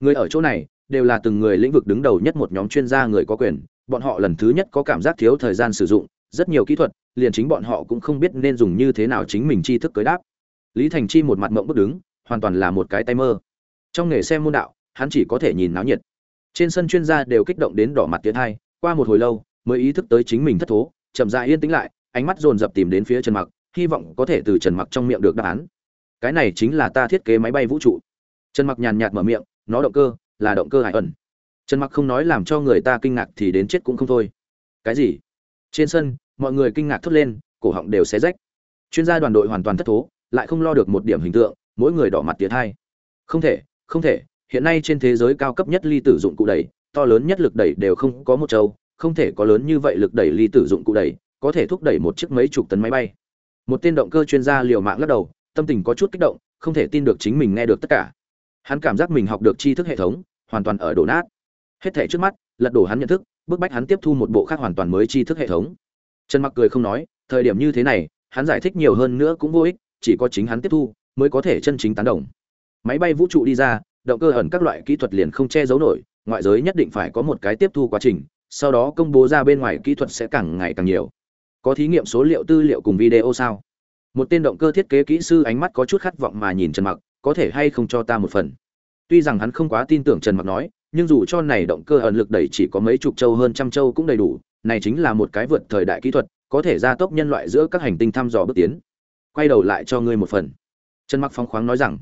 Người ở chỗ này đều là từng người lĩnh vực đứng đầu nhất một nhóm chuyên gia người có quyền, bọn họ lần thứ nhất có cảm giác thiếu thời gian sử dụng, rất nhiều kỹ thuật, liền chính bọn họ cũng không biết nên dùng như thế nào chính mình tri thức cưới đáp. Lý thành chi một mặt mộng bước đứng, hoàn toàn là một cái tay mơ. Trong nghề xem môn đạo, hắn chỉ có thể nhìn náo nhiệt. Trên sân chuyên gia đều kích động đến đỏ mặt tiến hai, qua một hồi lâu mới ý thức tới chính mình thất thố, chậm dại yên tĩnh lại, ánh mắt dồn dập tìm đến phía trần mặc, hy vọng có thể từ trần mặc trong miệng được đáp án. Cái này chính là ta thiết kế máy bay vũ trụ. Trần mặc nhàn nhạt mở miệng, nó động cơ, là động cơ hải ẩn. Trần mặc không nói làm cho người ta kinh ngạc thì đến chết cũng không thôi. Cái gì? Trên sân, mọi người kinh ngạc thốt lên, cổ họng đều xé rách. Chuyên gia đoàn đội hoàn toàn thất thố, lại không lo được một điểm hình tượng, mỗi người đỏ mặt tiệt hai. Không thể không thể, hiện nay trên thế giới cao cấp nhất ly tử dụng cụ đẩy to lớn nhất lực đẩy đều không có một châu không thể có lớn như vậy lực đẩy ly tử dụng cụ đẩy, có thể thúc đẩy một chiếc mấy chục tấn máy bay. Một tên động cơ chuyên gia liều mạng lắc đầu, tâm tình có chút kích động, không thể tin được chính mình nghe được tất cả. Hắn cảm giác mình học được tri thức hệ thống, hoàn toàn ở đổ nát. Hết thể trước mắt, lật đổ hắn nhận thức, bức bách hắn tiếp thu một bộ khác hoàn toàn mới tri thức hệ thống. Trần mặc cười không nói, thời điểm như thế này, hắn giải thích nhiều hơn nữa cũng vô ích, chỉ có chính hắn tiếp thu, mới có thể chân chính tán đồng. Máy bay vũ trụ đi ra, động cơ ẩn các loại kỹ thuật liền không che giấu nổi, ngoại giới nhất định phải có một cái tiếp thu quá trình sau đó công bố ra bên ngoài kỹ thuật sẽ càng ngày càng nhiều. Có thí nghiệm số liệu tư liệu cùng video sao? Một tên động cơ thiết kế kỹ sư ánh mắt có chút khát vọng mà nhìn trần mặc, có thể hay không cho ta một phần? Tuy rằng hắn không quá tin tưởng trần mặc nói, nhưng dù cho này động cơ ẩn lực đẩy chỉ có mấy chục châu hơn trăm châu cũng đầy đủ, này chính là một cái vượt thời đại kỹ thuật, có thể gia tốc nhân loại giữa các hành tinh thăm dò bước tiến. Quay đầu lại cho ngươi một phần. Trần mặc phóng khoáng nói rằng,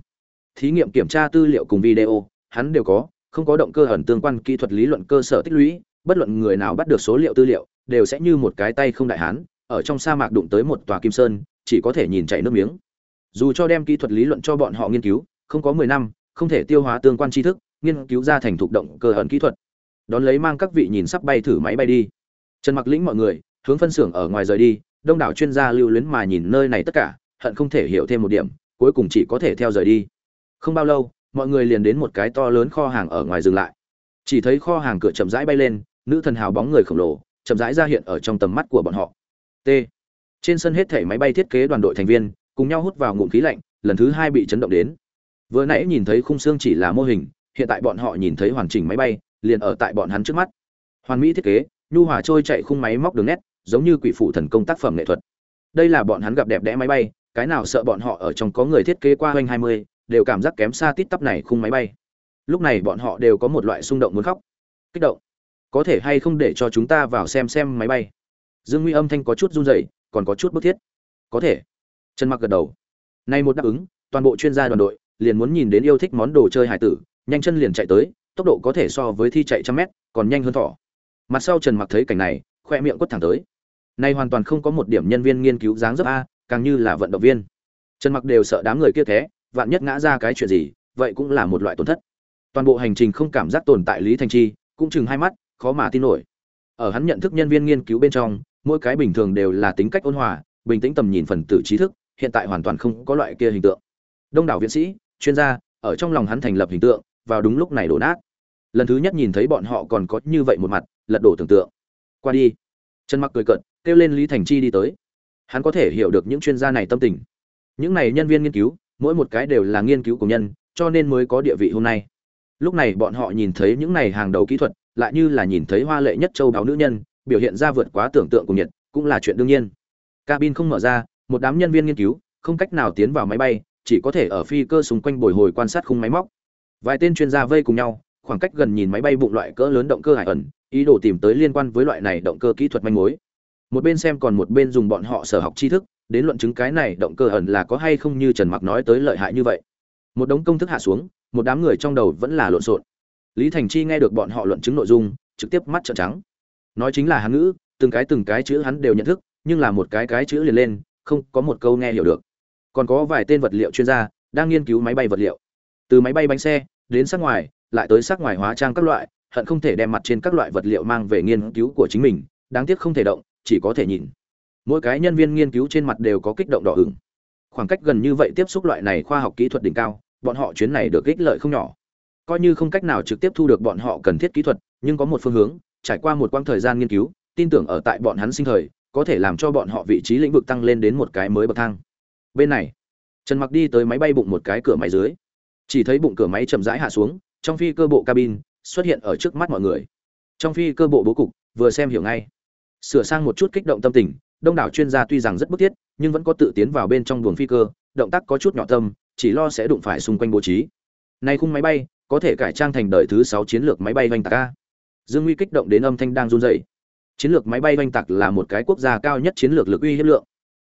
thí nghiệm kiểm tra tư liệu cùng video, hắn đều có, không có động cơ ẩn tương quan kỹ thuật lý luận cơ sở tích lũy bất luận người nào bắt được số liệu tư liệu, đều sẽ như một cái tay không đại hán, ở trong sa mạc đụng tới một tòa kim sơn, chỉ có thể nhìn chảy nước miếng. Dù cho đem kỹ thuật lý luận cho bọn họ nghiên cứu, không có mười năm, không thể tiêu hóa tương quan tri thức, nghiên cứu ra thành thục động cơ ẩn kỹ thuật. Đón lấy mang các vị nhìn sắp bay thử máy bay đi. Trần mặc lĩnh mọi người, hướng phân xưởng ở ngoài rời đi, đông đảo chuyên gia lưu luyến mà nhìn nơi này tất cả, hận không thể hiểu thêm một điểm, cuối cùng chỉ có thể theo rời đi. Không bao lâu, mọi người liền đến một cái to lớn kho hàng ở ngoài dừng lại. Chỉ thấy kho hàng cửa chậm rãi bay lên nữ thần hào bóng người khổng lồ, chậm rãi ra hiện ở trong tầm mắt của bọn họ. T. Trên sân hết thể máy bay thiết kế đoàn đội thành viên, cùng nhau hút vào ngụm khí lạnh, lần thứ hai bị chấn động đến. Vừa nãy nhìn thấy khung xương chỉ là mô hình, hiện tại bọn họ nhìn thấy hoàn chỉnh máy bay, liền ở tại bọn hắn trước mắt. Hoàn mỹ thiết kế, nhu hòa trôi chạy khung máy móc đường nét, giống như quỷ phụ thần công tác phẩm nghệ thuật. Đây là bọn hắn gặp đẹp đẽ máy bay, cái nào sợ bọn họ ở trong có người thiết kế qua hoành hai mươi, đều cảm giác kém xa tít tắp này khung máy bay. Lúc này bọn họ đều có một loại xung động muốn khóc. Kích động có thể hay không để cho chúng ta vào xem xem máy bay? Dương nguy âm thanh có chút run rẩy, còn có chút bức thiết. Có thể. Trần mặc gật đầu. Nay một đáp ứng, toàn bộ chuyên gia đoàn đội liền muốn nhìn đến yêu thích món đồ chơi hải tử, nhanh chân liền chạy tới, tốc độ có thể so với thi chạy trăm mét, còn nhanh hơn thỏ. Mặt sau trần mặc thấy cảnh này, khoe miệng quất thẳng tới. Nay hoàn toàn không có một điểm nhân viên nghiên cứu dáng dấp a, càng như là vận động viên. Trần mặc đều sợ đám người kia thế, vạn nhất ngã ra cái chuyện gì, vậy cũng là một loại tổn thất. Toàn bộ hành trình không cảm giác tồn tại lý thành chi, cũng chừng hai mắt khó mà tin nổi. Ở hắn nhận thức nhân viên nghiên cứu bên trong, mỗi cái bình thường đều là tính cách ôn hòa, bình tĩnh tầm nhìn phần tử trí thức, hiện tại hoàn toàn không có loại kia hình tượng. Đông đảo viện sĩ, chuyên gia, ở trong lòng hắn thành lập hình tượng, vào đúng lúc này đổ nát. Lần thứ nhất nhìn thấy bọn họ còn có như vậy một mặt, lật đổ tưởng tượng. Qua đi. Trần mặc cười cợt, kêu lên lý thành chi đi tới. Hắn có thể hiểu được những chuyên gia này tâm tình. Những này nhân viên nghiên cứu, mỗi một cái đều là nghiên cứu của nhân, cho nên mới có địa vị hôm nay. Lúc này bọn họ nhìn thấy những này hàng đầu kỹ thuật lại như là nhìn thấy hoa lệ nhất châu đáo nữ nhân, biểu hiện ra vượt quá tưởng tượng của nhiệt, cũng là chuyện đương nhiên. Cabin không mở ra, một đám nhân viên nghiên cứu, không cách nào tiến vào máy bay, chỉ có thể ở phi cơ xung quanh bồi hồi quan sát khung máy móc. Vài tên chuyên gia vây cùng nhau, khoảng cách gần nhìn máy bay bụng loại cỡ lớn động cơ hải ẩn, ý đồ tìm tới liên quan với loại này động cơ kỹ thuật manh mối. Một bên xem còn một bên dùng bọn họ sở học tri thức, đến luận chứng cái này động cơ ẩn là có hay không như trần mặc nói tới lợi hại như vậy. Một đống công thức hạ xuống, một đám người trong đầu vẫn là lộn xộn lý thành chi nghe được bọn họ luận chứng nội dung, trực tiếp mắt trợn trắng. Nói chính là hán ngữ, từng cái từng cái chữ hắn đều nhận thức, nhưng là một cái cái chữ liền lên, không có một câu nghe hiểu được. Còn có vài tên vật liệu chuyên gia, đang nghiên cứu máy bay vật liệu. Từ máy bay bánh xe, đến sắc ngoài, lại tới sắc ngoài hóa trang các loại, hận không thể đem mặt trên các loại vật liệu mang về nghiên cứu của chính mình, đáng tiếc không thể động, chỉ có thể nhìn. Mỗi cái nhân viên nghiên cứu trên mặt đều có kích động đỏ ửng. Khoảng cách gần như vậy tiếp xúc loại này khoa học kỹ thuật đỉnh cao, bọn họ chuyến này được ích lợi không nhỏ coi như không cách nào trực tiếp thu được bọn họ cần thiết kỹ thuật, nhưng có một phương hướng, trải qua một quãng thời gian nghiên cứu, tin tưởng ở tại bọn hắn sinh thời, có thể làm cho bọn họ vị trí lĩnh vực tăng lên đến một cái mới bậc thang. Bên này, trần mặc đi tới máy bay bụng một cái cửa máy dưới. Chỉ thấy bụng cửa máy chậm rãi hạ xuống, trong phi cơ bộ cabin xuất hiện ở trước mắt mọi người. Trong phi cơ bộ bố cục, vừa xem hiểu ngay. Sửa sang một chút kích động tâm tình, đông đảo chuyên gia tuy rằng rất bức thiết, nhưng vẫn có tự tiến vào bên trong buồng phi cơ, động tác có chút nhỏ tâm, chỉ lo sẽ đụng phải xung quanh bố trí. Nay khung máy bay có thể cải trang thành đời thứ sáu chiến lược máy bay oanh tạc a. Dương nguy kích động đến âm thanh đang run rẩy. Chiến lược máy bay oanh tạc là một cái quốc gia cao nhất chiến lược lực uy hiếp lượng.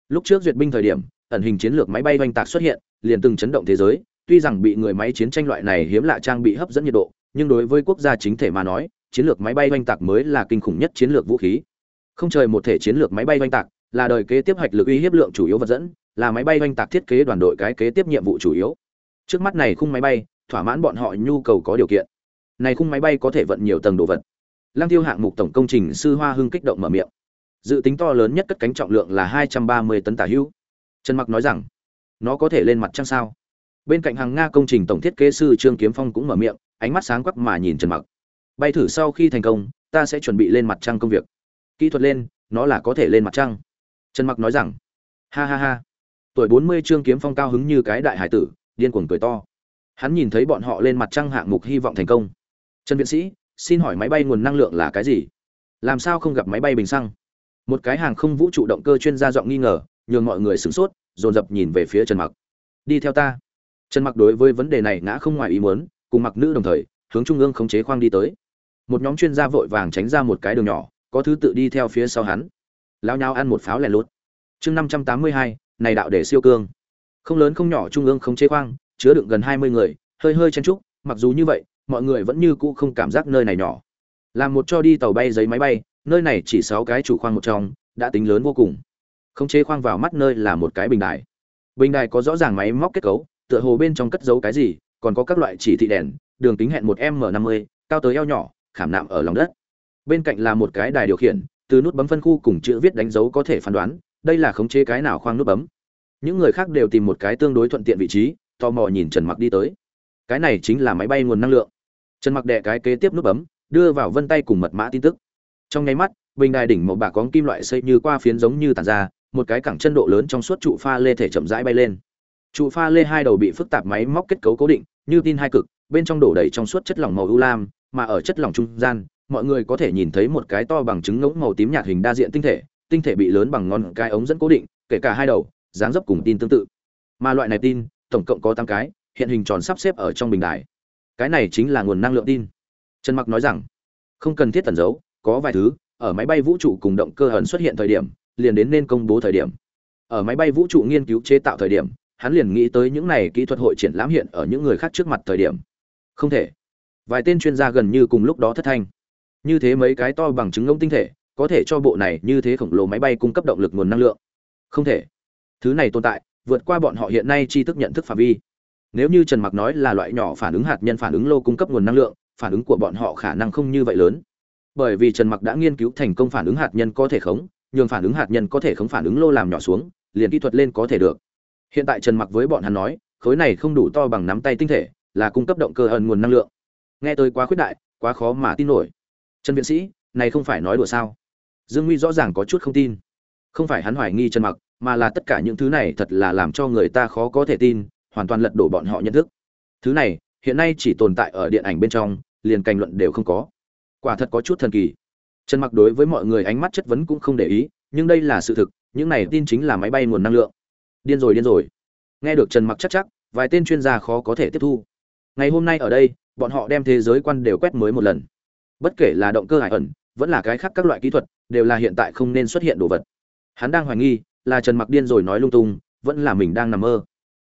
Lúc trước duyệt binh thời điểm, ẩn hình chiến lược máy bay oanh tạc xuất hiện, liền từng chấn động thế giới, tuy rằng bị người máy chiến tranh loại này hiếm lạ trang bị hấp dẫn nhiệt độ, nhưng đối với quốc gia chính thể mà nói, chiến lược máy bay oanh tạc mới là kinh khủng nhất chiến lược vũ khí. Không trời một thể chiến lược máy bay oanh tạc là đời kế tiếp hoạch lực uy hiếp lượng chủ yếu vật dẫn, là máy bay oanh tạc thiết kế đoàn đội cái kế tiếp nhiệm vụ chủ yếu. Trước mắt này khung máy bay thỏa mãn bọn họ nhu cầu có điều kiện. Này khung máy bay có thể vận nhiều tầng đồ vật. Lăng tiêu hạng mục tổng công trình sư hoa hưng kích động mở miệng. Dự tính to lớn nhất cất cánh trọng lượng là hai trăm ba mươi tấn tả hữu. Trần mặc nói rằng, nó có thể lên mặt trăng sao? Bên cạnh hàng nga công trình tổng thiết kế sư trương kiếm phong cũng mở miệng, ánh mắt sáng quắc mà nhìn trần mặc. Bay thử sau khi thành công, ta sẽ chuẩn bị lên mặt trăng công việc. Kỹ thuật lên, nó là có thể lên mặt trăng. Trần mặc nói rằng, ha ha ha. Tuổi 40 trương kiếm phong cao hứng như cái đại hải tử, điên cuồng cười to hắn nhìn thấy bọn họ lên mặt trăng hạng mục hy vọng thành công. Trần viện sĩ, xin hỏi máy bay nguồn năng lượng là cái gì? Làm sao không gặp máy bay bình xăng? Một cái hàng không vũ trụ động cơ chuyên gia giọng nghi ngờ, nhường mọi người sửng sốt, dồn dập nhìn về phía trần mặc. Đi theo ta. Trần mặc đối với vấn đề này ngã không ngoài ý muốn, cùng mặc nữ đồng thời, hướng trung ương khống chế khoang đi tới. Một nhóm chuyên gia vội vàng tránh ra một cái đường nhỏ, có thứ tự đi theo phía sau hắn. Lao nhau ăn một pháo lẻ lút. Chương năm trăm tám mươi hai, này đạo để siêu cương. Không lớn không nhỏ trung ương khống chế khoang chứa đựng gần hai mươi người, hơi hơi chen trúc mặc dù như vậy, mọi người vẫn như cũ không cảm giác nơi này nhỏ. Làm một cho đi tàu bay giấy máy bay, nơi này chỉ sáu cái chủ khoang một trong, đã tính lớn vô cùng. Khống chế khoang vào mắt nơi là một cái bình đài. Bình đài có rõ ràng máy móc kết cấu, tựa hồ bên trong cất giấu cái gì, còn có các loại chỉ thị đèn, đường kính hẹn một m năm mươi, cao tới eo nhỏ, khảm nạm ở lòng đất. Bên cạnh là một cái đài điều khiển, từ nút bấm phân khu cùng chữ viết đánh dấu có thể phán đoán, đây là khống chế cái nào khoang nút bấm. Những người khác đều tìm một cái tương đối thuận tiện vị trí tò mò nhìn trần mặc đi tới. Cái này chính là máy bay nguồn năng lượng. Trần mặc đệ cái kế tiếp nút bấm, đưa vào vân tay cùng mật mã tin tức. Trong nháy mắt, bình đài đỉnh một bạc có kim loại xây như qua phiến giống như tàn ra, một cái cẳng chân độ lớn trong suốt trụ pha lê thể chậm rãi bay lên. Trụ pha lê hai đầu bị phức tạp máy móc kết cấu cố định, như tin hai cực, bên trong đổ đầy trong suốt chất lỏng màu u lam, mà ở chất lỏng trung gian, mọi người có thể nhìn thấy một cái to bằng trứng ngỗng màu tím nhạt hình đa diện tinh thể tinh thể bị lớn bằng ngón cái ống dẫn cố định, kể cả hai đầu, dáng dấp cùng tin tương tự. Mà loại này tin tổng cộng có tám cái, hiện hình tròn sắp xếp ở trong bình đài. Cái này chính là nguồn năng lượng tin. Trần mặc nói rằng, không cần thiết tẩn giấu, có vài thứ, ở máy bay vũ trụ cùng động cơ ẩn xuất hiện thời điểm, liền đến nên công bố thời điểm. Ở máy bay vũ trụ nghiên cứu chế tạo thời điểm, hắn liền nghĩ tới những này kỹ thuật hội triển lãm hiện ở những người khác trước mặt thời điểm. Không thể. Vài tên chuyên gia gần như cùng lúc đó thất thanh. Như thế mấy cái to bằng chứng ngông tinh thể, có thể cho bộ này như thế khổng lồ máy bay cung cấp động lực nguồn năng lượng. Không thể. Thứ này tồn tại vượt qua bọn họ hiện nay tri thức nhận thức phạm vi. Nếu như trần mặc nói là loại nhỏ phản ứng hạt nhân phản ứng lô cung cấp nguồn năng lượng, phản ứng của bọn họ khả năng không như vậy lớn. Bởi vì trần mặc đã nghiên cứu thành công phản ứng hạt nhân có thể khống, nhường phản ứng hạt nhân có thể khống phản ứng lô làm nhỏ xuống, liền kỹ thuật lên có thể được. Hiện tại trần mặc với bọn hắn nói, khối này không đủ to bằng nắm tay tinh thể, là cung cấp động cơ ẩn nguồn năng lượng. Nghe tôi quá khuyết đại, quá khó mà tin nổi. Trần viện sĩ, này không phải nói đùa sao? Dương nguy rõ ràng có chút không tin. Không phải hắn hoài nghi trần mặc mà là tất cả những thứ này thật là làm cho người ta khó có thể tin, hoàn toàn lật đổ bọn họ nhận thức. Thứ này, hiện nay chỉ tồn tại ở điện ảnh bên trong, liền cành luận đều không có. Quả thật có chút thần kỳ. Trần mặc đối với mọi người ánh mắt chất vấn cũng không để ý, nhưng đây là sự thực, những này tin chính là máy bay nguồn năng lượng. Điên rồi điên rồi. Nghe được trần mặc chắc chắc, vài tên chuyên gia khó có thể tiếp thu. Ngày hôm nay ở đây, bọn họ đem thế giới quan đều quét mới một lần. Bất kể là động cơ hải ẩn, vẫn là cái khác các loại kỹ thuật, đều là hiện tại không nên xuất hiện đồ vật. Hắn đang hoài nghi là trần mặc điên rồi nói lung tung, vẫn là mình đang nằm mơ.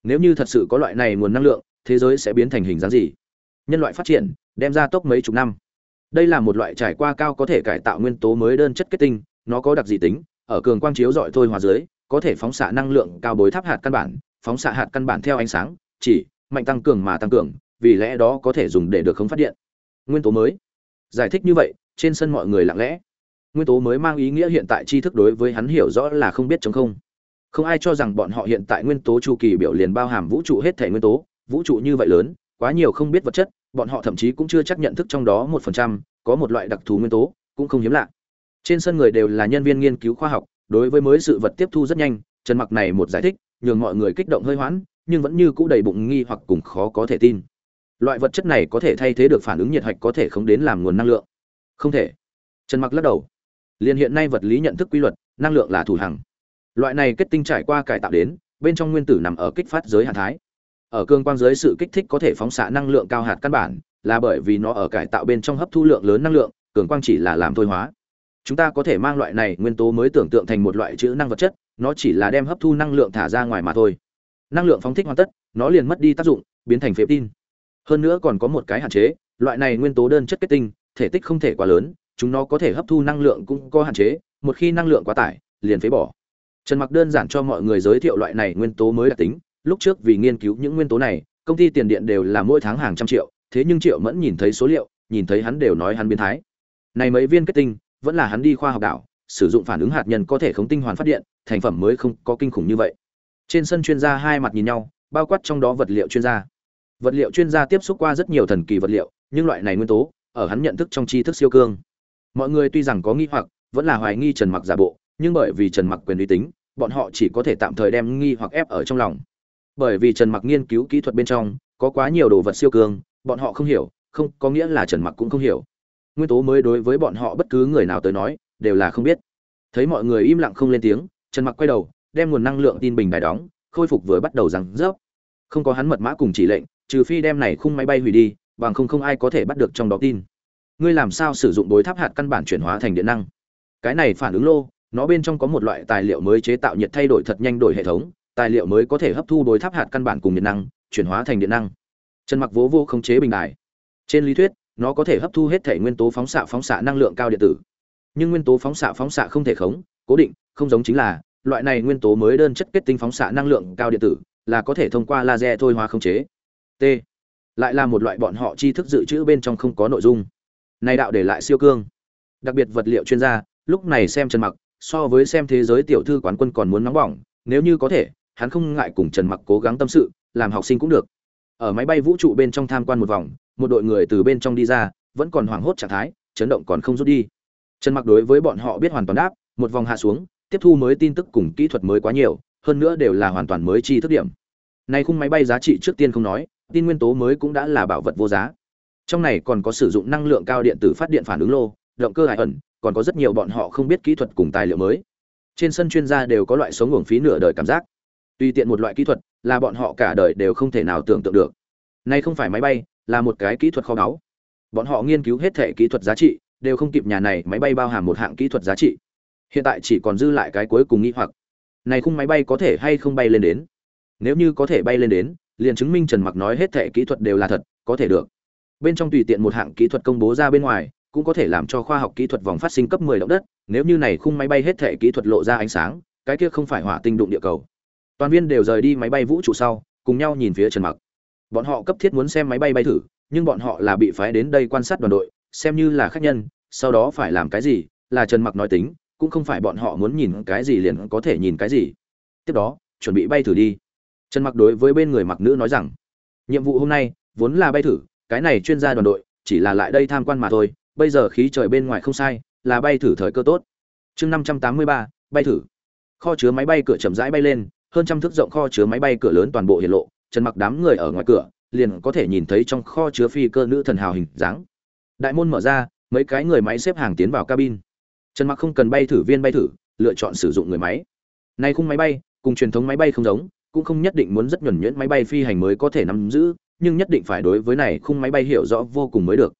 Nếu như thật sự có loại này nguồn năng lượng, thế giới sẽ biến thành hình dáng gì? Nhân loại phát triển, đem ra tốc mấy chục năm. Đây là một loại trải qua cao có thể cải tạo nguyên tố mới đơn chất kết tinh, nó có đặc dị tính, ở cường quang chiếu dọi thôi hòa dưới, có thể phóng xạ năng lượng cao bối tháp hạt căn bản, phóng xạ hạt căn bản theo ánh sáng, chỉ mạnh tăng cường mà tăng cường, vì lẽ đó có thể dùng để được không phát điện. Nguyên tố mới. Giải thích như vậy, trên sân mọi người lặng lẽ nguyên tố mới mang ý nghĩa hiện tại tri thức đối với hắn hiểu rõ là không biết chống không. Không ai cho rằng bọn họ hiện tại nguyên tố chu kỳ biểu liền bao hàm vũ trụ hết thể nguyên tố, vũ trụ như vậy lớn, quá nhiều không biết vật chất, bọn họ thậm chí cũng chưa chắc nhận thức trong đó một phần trăm, có một loại đặc thù nguyên tố, cũng không hiếm lạ. Trên sân người đều là nhân viên nghiên cứu khoa học, đối với mới sự vật tiếp thu rất nhanh, trần mặc này một giải thích, nhường mọi người kích động hơi hoãn, nhưng vẫn như cũ đầy bụng nghi hoặc cùng khó có thể tin. Loại vật chất này có thể thay thế được phản ứng nhiệt hạch có thể không đến làm nguồn năng lượng. Không thể. Trần mặc lắc đầu liên hiện nay vật lý nhận thức quy luật, năng lượng là thủ hằng. Loại này kết tinh trải qua cải tạo đến, bên trong nguyên tử nằm ở kích phát giới hạn thái. Ở cương quang giới sự kích thích có thể phóng xạ năng lượng cao hạt căn bản, là bởi vì nó ở cải tạo bên trong hấp thu lượng lớn năng lượng, cường quang chỉ là làm thôi hóa. Chúng ta có thể mang loại này nguyên tố mới tưởng tượng thành một loại chữ năng vật chất, nó chỉ là đem hấp thu năng lượng thả ra ngoài mà thôi. Năng lượng phóng thích hoàn tất, nó liền mất đi tác dụng, biến thành phế tin. Hơn nữa còn có một cái hạn chế, loại này nguyên tố đơn chất kết tinh, thể tích không thể quá lớn chúng nó có thể hấp thu năng lượng cũng có hạn chế, một khi năng lượng quá tải, liền phế bỏ. Trần mặc đơn giản cho mọi người giới thiệu loại này nguyên tố mới đặc tính, lúc trước vì nghiên cứu những nguyên tố này, công ty tiền điện đều là mỗi tháng hàng trăm triệu, thế nhưng triệu mẫn nhìn thấy số liệu, nhìn thấy hắn đều nói hắn biến thái. Này mấy viên kết tinh, vẫn là hắn đi khoa học đảo, sử dụng phản ứng hạt nhân có thể khống tinh hoàn phát điện, thành phẩm mới không có kinh khủng như vậy. Trên sân chuyên gia hai mặt nhìn nhau, bao quát trong đó vật liệu chuyên gia. Vật liệu chuyên gia tiếp xúc qua rất nhiều thần kỳ vật liệu, nhưng loại này nguyên tố, ở hắn nhận thức trong tri thức siêu cương mọi người tuy rằng có nghi hoặc vẫn là hoài nghi trần mặc giả bộ nhưng bởi vì trần mặc quyền uy tín bọn họ chỉ có thể tạm thời đem nghi hoặc ép ở trong lòng. Bởi vì trần mặc nghiên cứu kỹ thuật bên trong có quá nhiều đồ vật siêu cường, bọn họ không hiểu không có nghĩa là trần mặc cũng không hiểu. Nguyên tố mới đối với bọn họ bất cứ người nào tới nói đều là không biết. Thấy mọi người im lặng không lên tiếng trần mặc quay đầu đem nguồn năng lượng tin bình bài đóng khôi phục vừa bắt đầu rằng rớp. Không có hắn mật mã cùng chỉ lệnh trừ phi đem này khung máy bay hủy đi bằng không không ai có thể bắt được trong đó tin ngươi làm sao sử dụng bối tháp hạt căn bản chuyển hóa thành điện năng? Cái này phản ứng lô, nó bên trong có một loại tài liệu mới chế tạo nhiệt thay đổi thật nhanh đổi hệ thống, tài liệu mới có thể hấp thu bối tháp hạt căn bản cùng điện năng, chuyển hóa thành điện năng. Trần mặc vố vô khống chế bình đài. Trên lý thuyết, nó có thể hấp thu hết thể nguyên tố phóng xạ phóng xạ năng lượng cao điện tử. Nhưng nguyên tố phóng xạ phóng xạ không thể khống, cố định, không giống chính là, loại này nguyên tố mới đơn chất kết tinh phóng xạ năng lượng cao điện tử, là có thể thông qua laser thôi hóa khống chế. T. Lại là một loại bọn họ tri thức dự trữ bên trong không có nội dung này đạo để lại siêu cương. Đặc biệt vật liệu chuyên gia, lúc này xem trần mặc, so với xem thế giới tiểu thư quán quân còn muốn nóng bỏng, nếu như có thể, hắn không ngại cùng trần mặc cố gắng tâm sự, làm học sinh cũng được. Ở máy bay vũ trụ bên trong tham quan một vòng, một đội người từ bên trong đi ra, vẫn còn hoảng hốt trạng thái, chấn động còn không rút đi. Trần mặc đối với bọn họ biết hoàn toàn đáp, một vòng hạ xuống, tiếp thu mới tin tức cùng kỹ thuật mới quá nhiều, hơn nữa đều là hoàn toàn mới chi thức điểm. Này khung máy bay giá trị trước tiên không nói, tin nguyên tố mới cũng đã là bảo vật vô giá trong này còn có sử dụng năng lượng cao điện tử phát điện phản ứng lô, động cơ hải ẩn, còn có rất nhiều bọn họ không biết kỹ thuật cùng tài liệu mới. Trên sân chuyên gia đều có loại sống uổng phí nửa đời cảm giác. Tùy tiện một loại kỹ thuật, là bọn họ cả đời đều không thể nào tưởng tượng được. Nay không phải máy bay, là một cái kỹ thuật kho báu. Bọn họ nghiên cứu hết thể kỹ thuật giá trị, đều không kịp nhà này máy bay bao hàm một hạng kỹ thuật giá trị. Hiện tại chỉ còn dư lại cái cuối cùng nghĩ hoặc. Này khung máy bay có thể hay không bay lên đến? Nếu như có thể bay lên đến, liền chứng minh trần mặc nói hết thể kỹ thuật đều là thật, có thể được bên trong tùy tiện một hạng kỹ thuật công bố ra bên ngoài, cũng có thể làm cho khoa học kỹ thuật vòng phát sinh cấp 10 động đất, nếu như này khung máy bay hết thể kỹ thuật lộ ra ánh sáng, cái kia không phải hỏa tinh đụng địa cầu. Toàn viên đều rời đi máy bay vũ trụ sau, cùng nhau nhìn phía trần mặc. Bọn họ cấp thiết muốn xem máy bay bay thử, nhưng bọn họ là bị phái đến đây quan sát đoàn đội, xem như là khách nhân, sau đó phải làm cái gì, là trần mặc nói tính, cũng không phải bọn họ muốn nhìn cái gì liền có thể nhìn cái gì. Tiếp đó, chuẩn bị bay thử đi. Trần mặc đối với bên người mặc nữ nói rằng, nhiệm vụ hôm nay vốn là bay thử cái này chuyên gia đoàn đội chỉ là lại đây tham quan mà thôi bây giờ khí trời bên ngoài không sai là bay thử thời cơ tốt. Chương 583, bay thử. Kho chứa máy bay cửa chậm rãi bay lên hơn trăm thước rộng kho chứa máy bay cửa lớn toàn bộ hiện lộ trần mặc đám người ở ngoài cửa liền có thể nhìn thấy trong kho chứa phi cơ nữ thần hào hình dáng. Đại môn mở ra mấy cái người máy xếp hàng tiến vào cabin. Trần mặc không cần bay thử viên bay thử lựa chọn sử dụng người máy. Nay khung máy bay cùng truyền thống máy bay không giống cũng không nhất định muốn rất nhuẩn nhuyễn máy bay phi hành mới có thể nắm giữ nhưng nhất định phải đối với này khung máy bay hiểu rõ vô cùng mới được.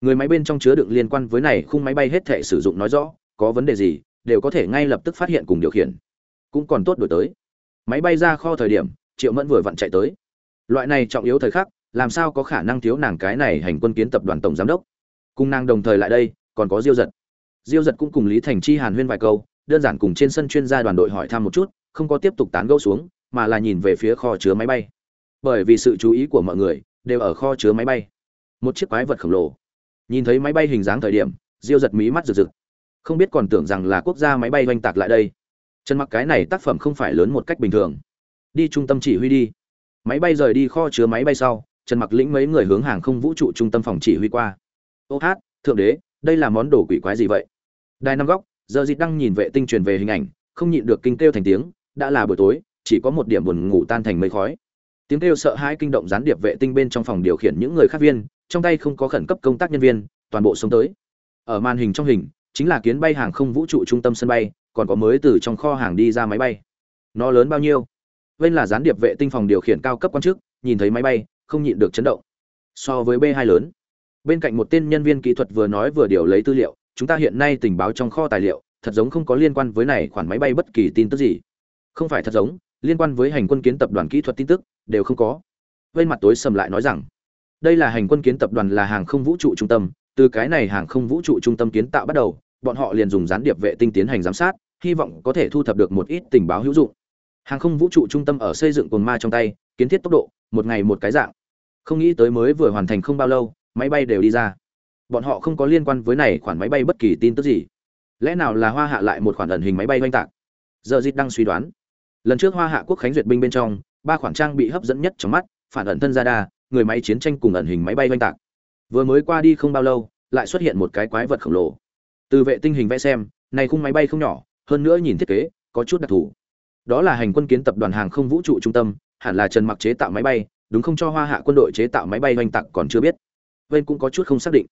Người máy bên trong chứa đựng liên quan với này khung máy bay hết thể sử dụng nói rõ, có vấn đề gì, đều có thể ngay lập tức phát hiện cùng điều khiển. Cũng còn tốt đổi tới. Máy bay ra kho thời điểm, triệu mẫn vừa vặn chạy tới. Loại này trọng yếu thời khắc, làm sao có khả năng thiếu nàng cái này hành quân kiến tập đoàn tổng giám đốc? Cùng nàng đồng thời lại đây, còn có diêu giật. Diêu giật cũng cùng lý thành chi hàn huyên vài câu, đơn giản cùng trên sân chuyên gia đoàn đội hỏi thăm một chút, không có tiếp tục tán gẫu xuống, mà là nhìn về phía kho chứa máy bay bởi vì sự chú ý của mọi người đều ở kho chứa máy bay. Một chiếc quái vật khổng lồ. Nhìn thấy máy bay hình dáng thời điểm, diêu giật mí mắt rực rực. Không biết còn tưởng rằng là quốc gia máy bay oanh tạc lại đây. Trần mặc cái này tác phẩm không phải lớn một cách bình thường. Đi trung tâm chỉ huy đi. Máy bay rời đi kho chứa máy bay sau, trần mặc lĩnh mấy người hướng hàng không vũ trụ trung tâm phòng chỉ huy qua. Ô hát, thượng đế, đây là món đồ quỷ quái gì vậy? Đài năm góc, giờ dịt đang nhìn vệ tinh truyền về hình ảnh, không nhịn được kinh kêu thành tiếng, đã là buổi tối, chỉ có một điểm buồn ngủ tan thành mây khói tiếng kêu sợ hãi kinh động gián điệp vệ tinh bên trong phòng điều khiển những người khác viên, trong tay không có khẩn cấp công tác nhân viên, toàn bộ sống tới. Ở màn hình trong hình, chính là kiến bay hàng không vũ trụ trung tâm sân bay, còn có mới từ trong kho hàng đi ra máy bay. Nó lớn bao nhiêu? Bên là gián điệp vệ tinh phòng điều khiển cao cấp quan chức, nhìn thấy máy bay, không nhịn được chấn động. So với b 2 lớn. Bên cạnh một tên nhân viên kỹ thuật vừa nói vừa điều lấy tư liệu, chúng ta hiện nay tình báo trong kho tài liệu, thật giống không có liên quan với này khoản máy bay bất kỳ tin tức gì. Không phải thật giống liên quan với hành quân kiến tập đoàn kỹ thuật tin tức, đều không có. Bên mặt tối sầm lại nói rằng, đây là hành quân kiến tập đoàn là hàng không vũ trụ trung tâm, từ cái này hàng không vũ trụ trung tâm kiến tạo bắt đầu, bọn họ liền dùng gián điệp vệ tinh tiến hành giám sát, hy vọng có thể thu thập được một ít tình báo hữu dụng. Hàng không vũ trụ trung tâm ở xây dựng cồn ma trong tay, kiến thiết tốc độ, một ngày một cái dạng. Không nghĩ tới mới vừa hoàn thành không bao lâu, máy bay đều đi ra. Bọn họ không có liên quan với này khoản máy bay bất kỳ tin tức gì. Lẽ nào là hoa hạ lại một khoản ẩn hình máy bay oanh tạc? Giờ dịp đang suy đoán lần trước hoa hạ quốc khánh duyệt binh bên trong, ba khoản trang bị hấp dẫn nhất trong mắt, phản ẩn thân ra đa người máy chiến tranh cùng ẩn hình máy bay oanh tạc. Vừa mới qua đi không bao lâu, lại xuất hiện một cái quái vật khổng lồ. Từ vệ tinh hình vẽ xem, này khung máy bay không nhỏ, hơn nữa nhìn thiết kế, có chút đặc thù. Đó là hành quân kiến tập đoàn hàng không vũ trụ trung tâm, hẳn là trần mặc chế tạo máy bay, đúng không cho hoa hạ quân đội chế tạo máy bay oanh tạc còn chưa biết. Vên cũng có chút không xác định.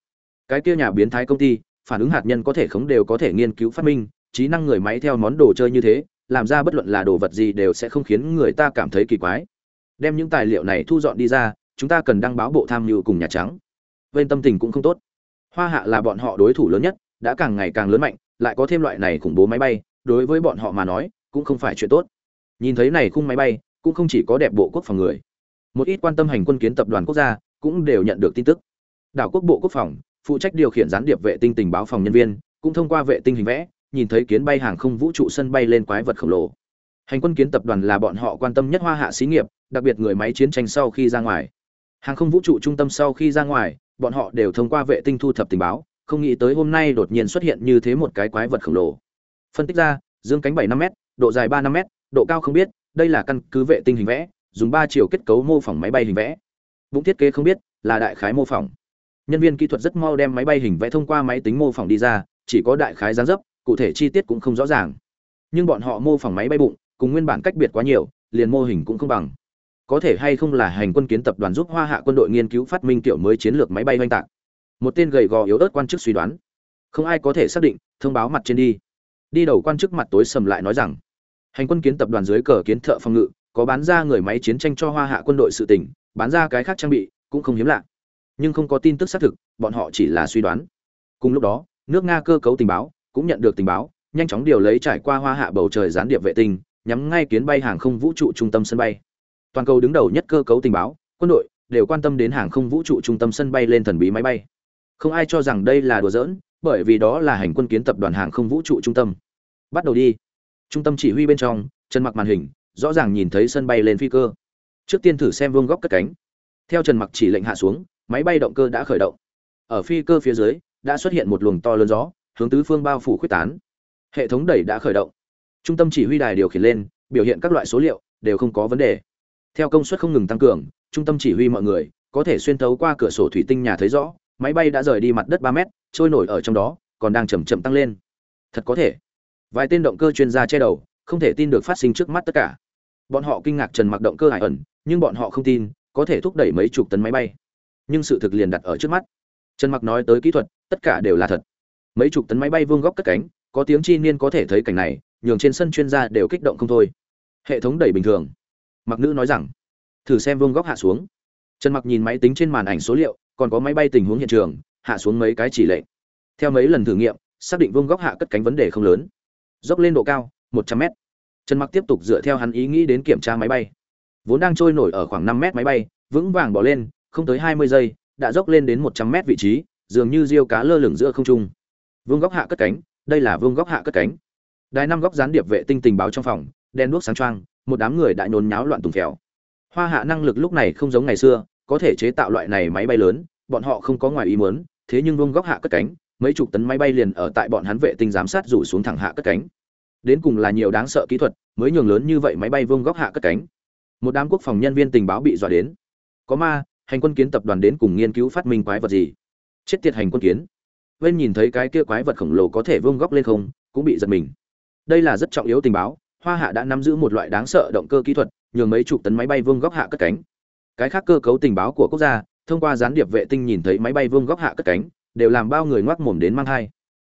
Cái kia nhà biến thái công ty, phản ứng hạt nhân có thể khống đều có thể nghiên cứu phát minh, trí năng người máy theo món đồ chơi như thế làm ra bất luận là đồ vật gì đều sẽ không khiến người ta cảm thấy kỳ quái. Đem những tài liệu này thu dọn đi ra, chúng ta cần đăng báo bộ tham mưu cùng nhà trắng. Bên tâm tình cũng không tốt. Hoa hạ là bọn họ đối thủ lớn nhất, đã càng ngày càng lớn mạnh, lại có thêm loại này khủng bố máy bay, đối với bọn họ mà nói, cũng không phải chuyện tốt. Nhìn thấy này khung máy bay, cũng không chỉ có đẹp bộ quốc phòng người. Một ít quan tâm hành quân kiến tập đoàn quốc gia cũng đều nhận được tin tức. Đảo quốc bộ quốc phòng phụ trách điều khiển gián điệp vệ tinh tình báo phòng nhân viên, cũng thông qua vệ tinh hình vẽ nhìn thấy kiến bay hàng không vũ trụ sân bay lên quái vật khổng lồ. Hành quân kiến tập đoàn là bọn họ quan tâm nhất hoa hạ xí nghiệp, đặc biệt người máy chiến tranh sau khi ra ngoài. Hàng không vũ trụ trung tâm sau khi ra ngoài, bọn họ đều thông qua vệ tinh thu thập tình báo, không nghĩ tới hôm nay đột nhiên xuất hiện như thế một cái quái vật khổng lồ. Phân tích ra, dương cánh bảy năm m độ dài ba năm m độ cao không biết, đây là căn cứ vệ tinh hình vẽ, dùng ba chiều kết cấu mô phỏng máy bay hình vẽ. Vũng thiết kế không biết, là đại khái mô phỏng. Nhân viên kỹ thuật rất mau đem máy bay hình vẽ thông qua máy tính mô phỏng đi ra, chỉ có đại khái gián dấp cụ thể chi tiết cũng không rõ ràng. Nhưng bọn họ mô phỏng máy bay bụng, cùng nguyên bản cách biệt quá nhiều, liền mô hình cũng không bằng. Có thể hay không là hành quân kiến tập đoàn giúp hoa hạ quân đội nghiên cứu phát minh kiểu mới chiến lược máy bay oanh tạc. Một tên gầy gò yếu ớt quan chức suy đoán. Không ai có thể xác định, thông báo mặt trên đi. Đi đầu quan chức mặt tối sầm lại nói rằng, hành quân kiến tập đoàn dưới cờ kiến thợ phòng ngự, có bán ra người máy chiến tranh cho hoa hạ quân đội sự tỉnh bán ra cái khác trang bị, cũng không hiếm lạ. Nhưng không có tin tức xác thực, bọn họ chỉ là suy đoán. Cùng lúc đó, nước nga cơ cấu tình báo cũng nhận được tình báo, nhanh chóng điều lấy trải qua hoa hạ bầu trời gián điệp vệ tinh, nhắm ngay kiến bay hàng không vũ trụ trung tâm sân bay. Toàn cầu đứng đầu nhất cơ cấu tình báo, quân đội đều quan tâm đến hàng không vũ trụ trung tâm sân bay lên thần bí máy bay. Không ai cho rằng đây là đùa giỡn, bởi vì đó là hành quân kiến tập đoàn hàng không vũ trụ trung tâm. Bắt đầu đi. Trung tâm chỉ huy bên trong, trần mặc màn hình, rõ ràng nhìn thấy sân bay lên phi cơ. Trước tiên thử xem vương góc cất cánh. Theo trần mặc chỉ lệnh hạ xuống, máy bay động cơ đã khởi động. Ở phi cơ phía dưới, đã xuất hiện một luồng to lớn gió hướng tứ phương bao phủ khuyết tán. Hệ thống đẩy đã khởi động. Trung tâm chỉ huy đài điều khiển lên, biểu hiện các loại số liệu đều không có vấn đề. Theo công suất không ngừng tăng cường, trung tâm chỉ huy mọi người có thể xuyên thấu qua cửa sổ thủy tinh nhà thấy rõ, máy bay đã rời đi mặt đất ba mét, trôi nổi ở trong đó, còn đang chậm chậm tăng lên. Thật có thể. Vài tên động cơ chuyên gia che đầu, không thể tin được phát sinh trước mắt tất cả. Bọn họ kinh ngạc trần mặc động cơ hải ẩn, nhưng bọn họ không tin, có thể thúc đẩy mấy chục tấn máy bay. Nhưng sự thực liền đặt ở trước mắt. Trần mặc nói tới kỹ thuật, tất cả đều là thật mấy chục tấn máy bay vương góc cất cánh, có tiếng chi niên có thể thấy cảnh này, nhường trên sân chuyên gia đều kích động không thôi. Hệ thống đẩy bình thường. Mặc nữ nói rằng, thử xem vương góc hạ xuống. Trần mặc nhìn máy tính trên màn ảnh số liệu, còn có máy bay tình huống hiện trường, hạ xuống mấy cái chỉ lệnh theo mấy lần thử nghiệm, xác định vương góc hạ cất cánh vấn đề không lớn. Dốc lên độ cao 100 m trần mặc tiếp tục dựa theo hắn ý nghĩ đến kiểm tra máy bay. Vốn đang trôi nổi ở khoảng 5 mét máy bay, vững vàng bỏ lên, không tới 20 giây, đã dốc lên đến 100 mét vị trí, dường như diêu cá lơ lửng giữa không trung vương góc hạ cất cánh, đây là vương góc hạ cất cánh. Đài năm góc gián điệp vệ tinh tình báo trong phòng đen đuốc sáng trang một đám người đại nhốn nháo loạn tùng phèo. Hoa hạ năng lực lúc này không giống ngày xưa, có thể chế tạo loại này máy bay lớn, bọn họ không có ngoài ý muốn, thế nhưng vương góc hạ cất cánh, mấy chục tấn máy bay liền ở tại bọn hắn vệ tinh giám sát rủ xuống thẳng hạ cất cánh. Đến cùng là nhiều đáng sợ kỹ thuật, mới nhường lớn như vậy máy bay vương góc hạ cất cánh. Một đám quốc phòng nhân viên tình báo bị dọa đến. Có ma, hành quân kiến tập đoàn đến cùng nghiên cứu phát minh quái vật gì? Chết tiệt hành quân kiến bên nhìn thấy cái kia quái vật khổng lồ có thể vung góc lên không, cũng bị giật mình. Đây là rất trọng yếu tình báo, hoa hạ đã nắm giữ một loại đáng sợ động cơ kỹ thuật, nhường mấy chục tấn máy bay vung góc hạ cất cánh. Cái khác cơ cấu tình báo của quốc gia, thông qua gián điệp vệ tinh nhìn thấy máy bay vung góc hạ cất cánh, đều làm bao người ngoác mồm đến mang hai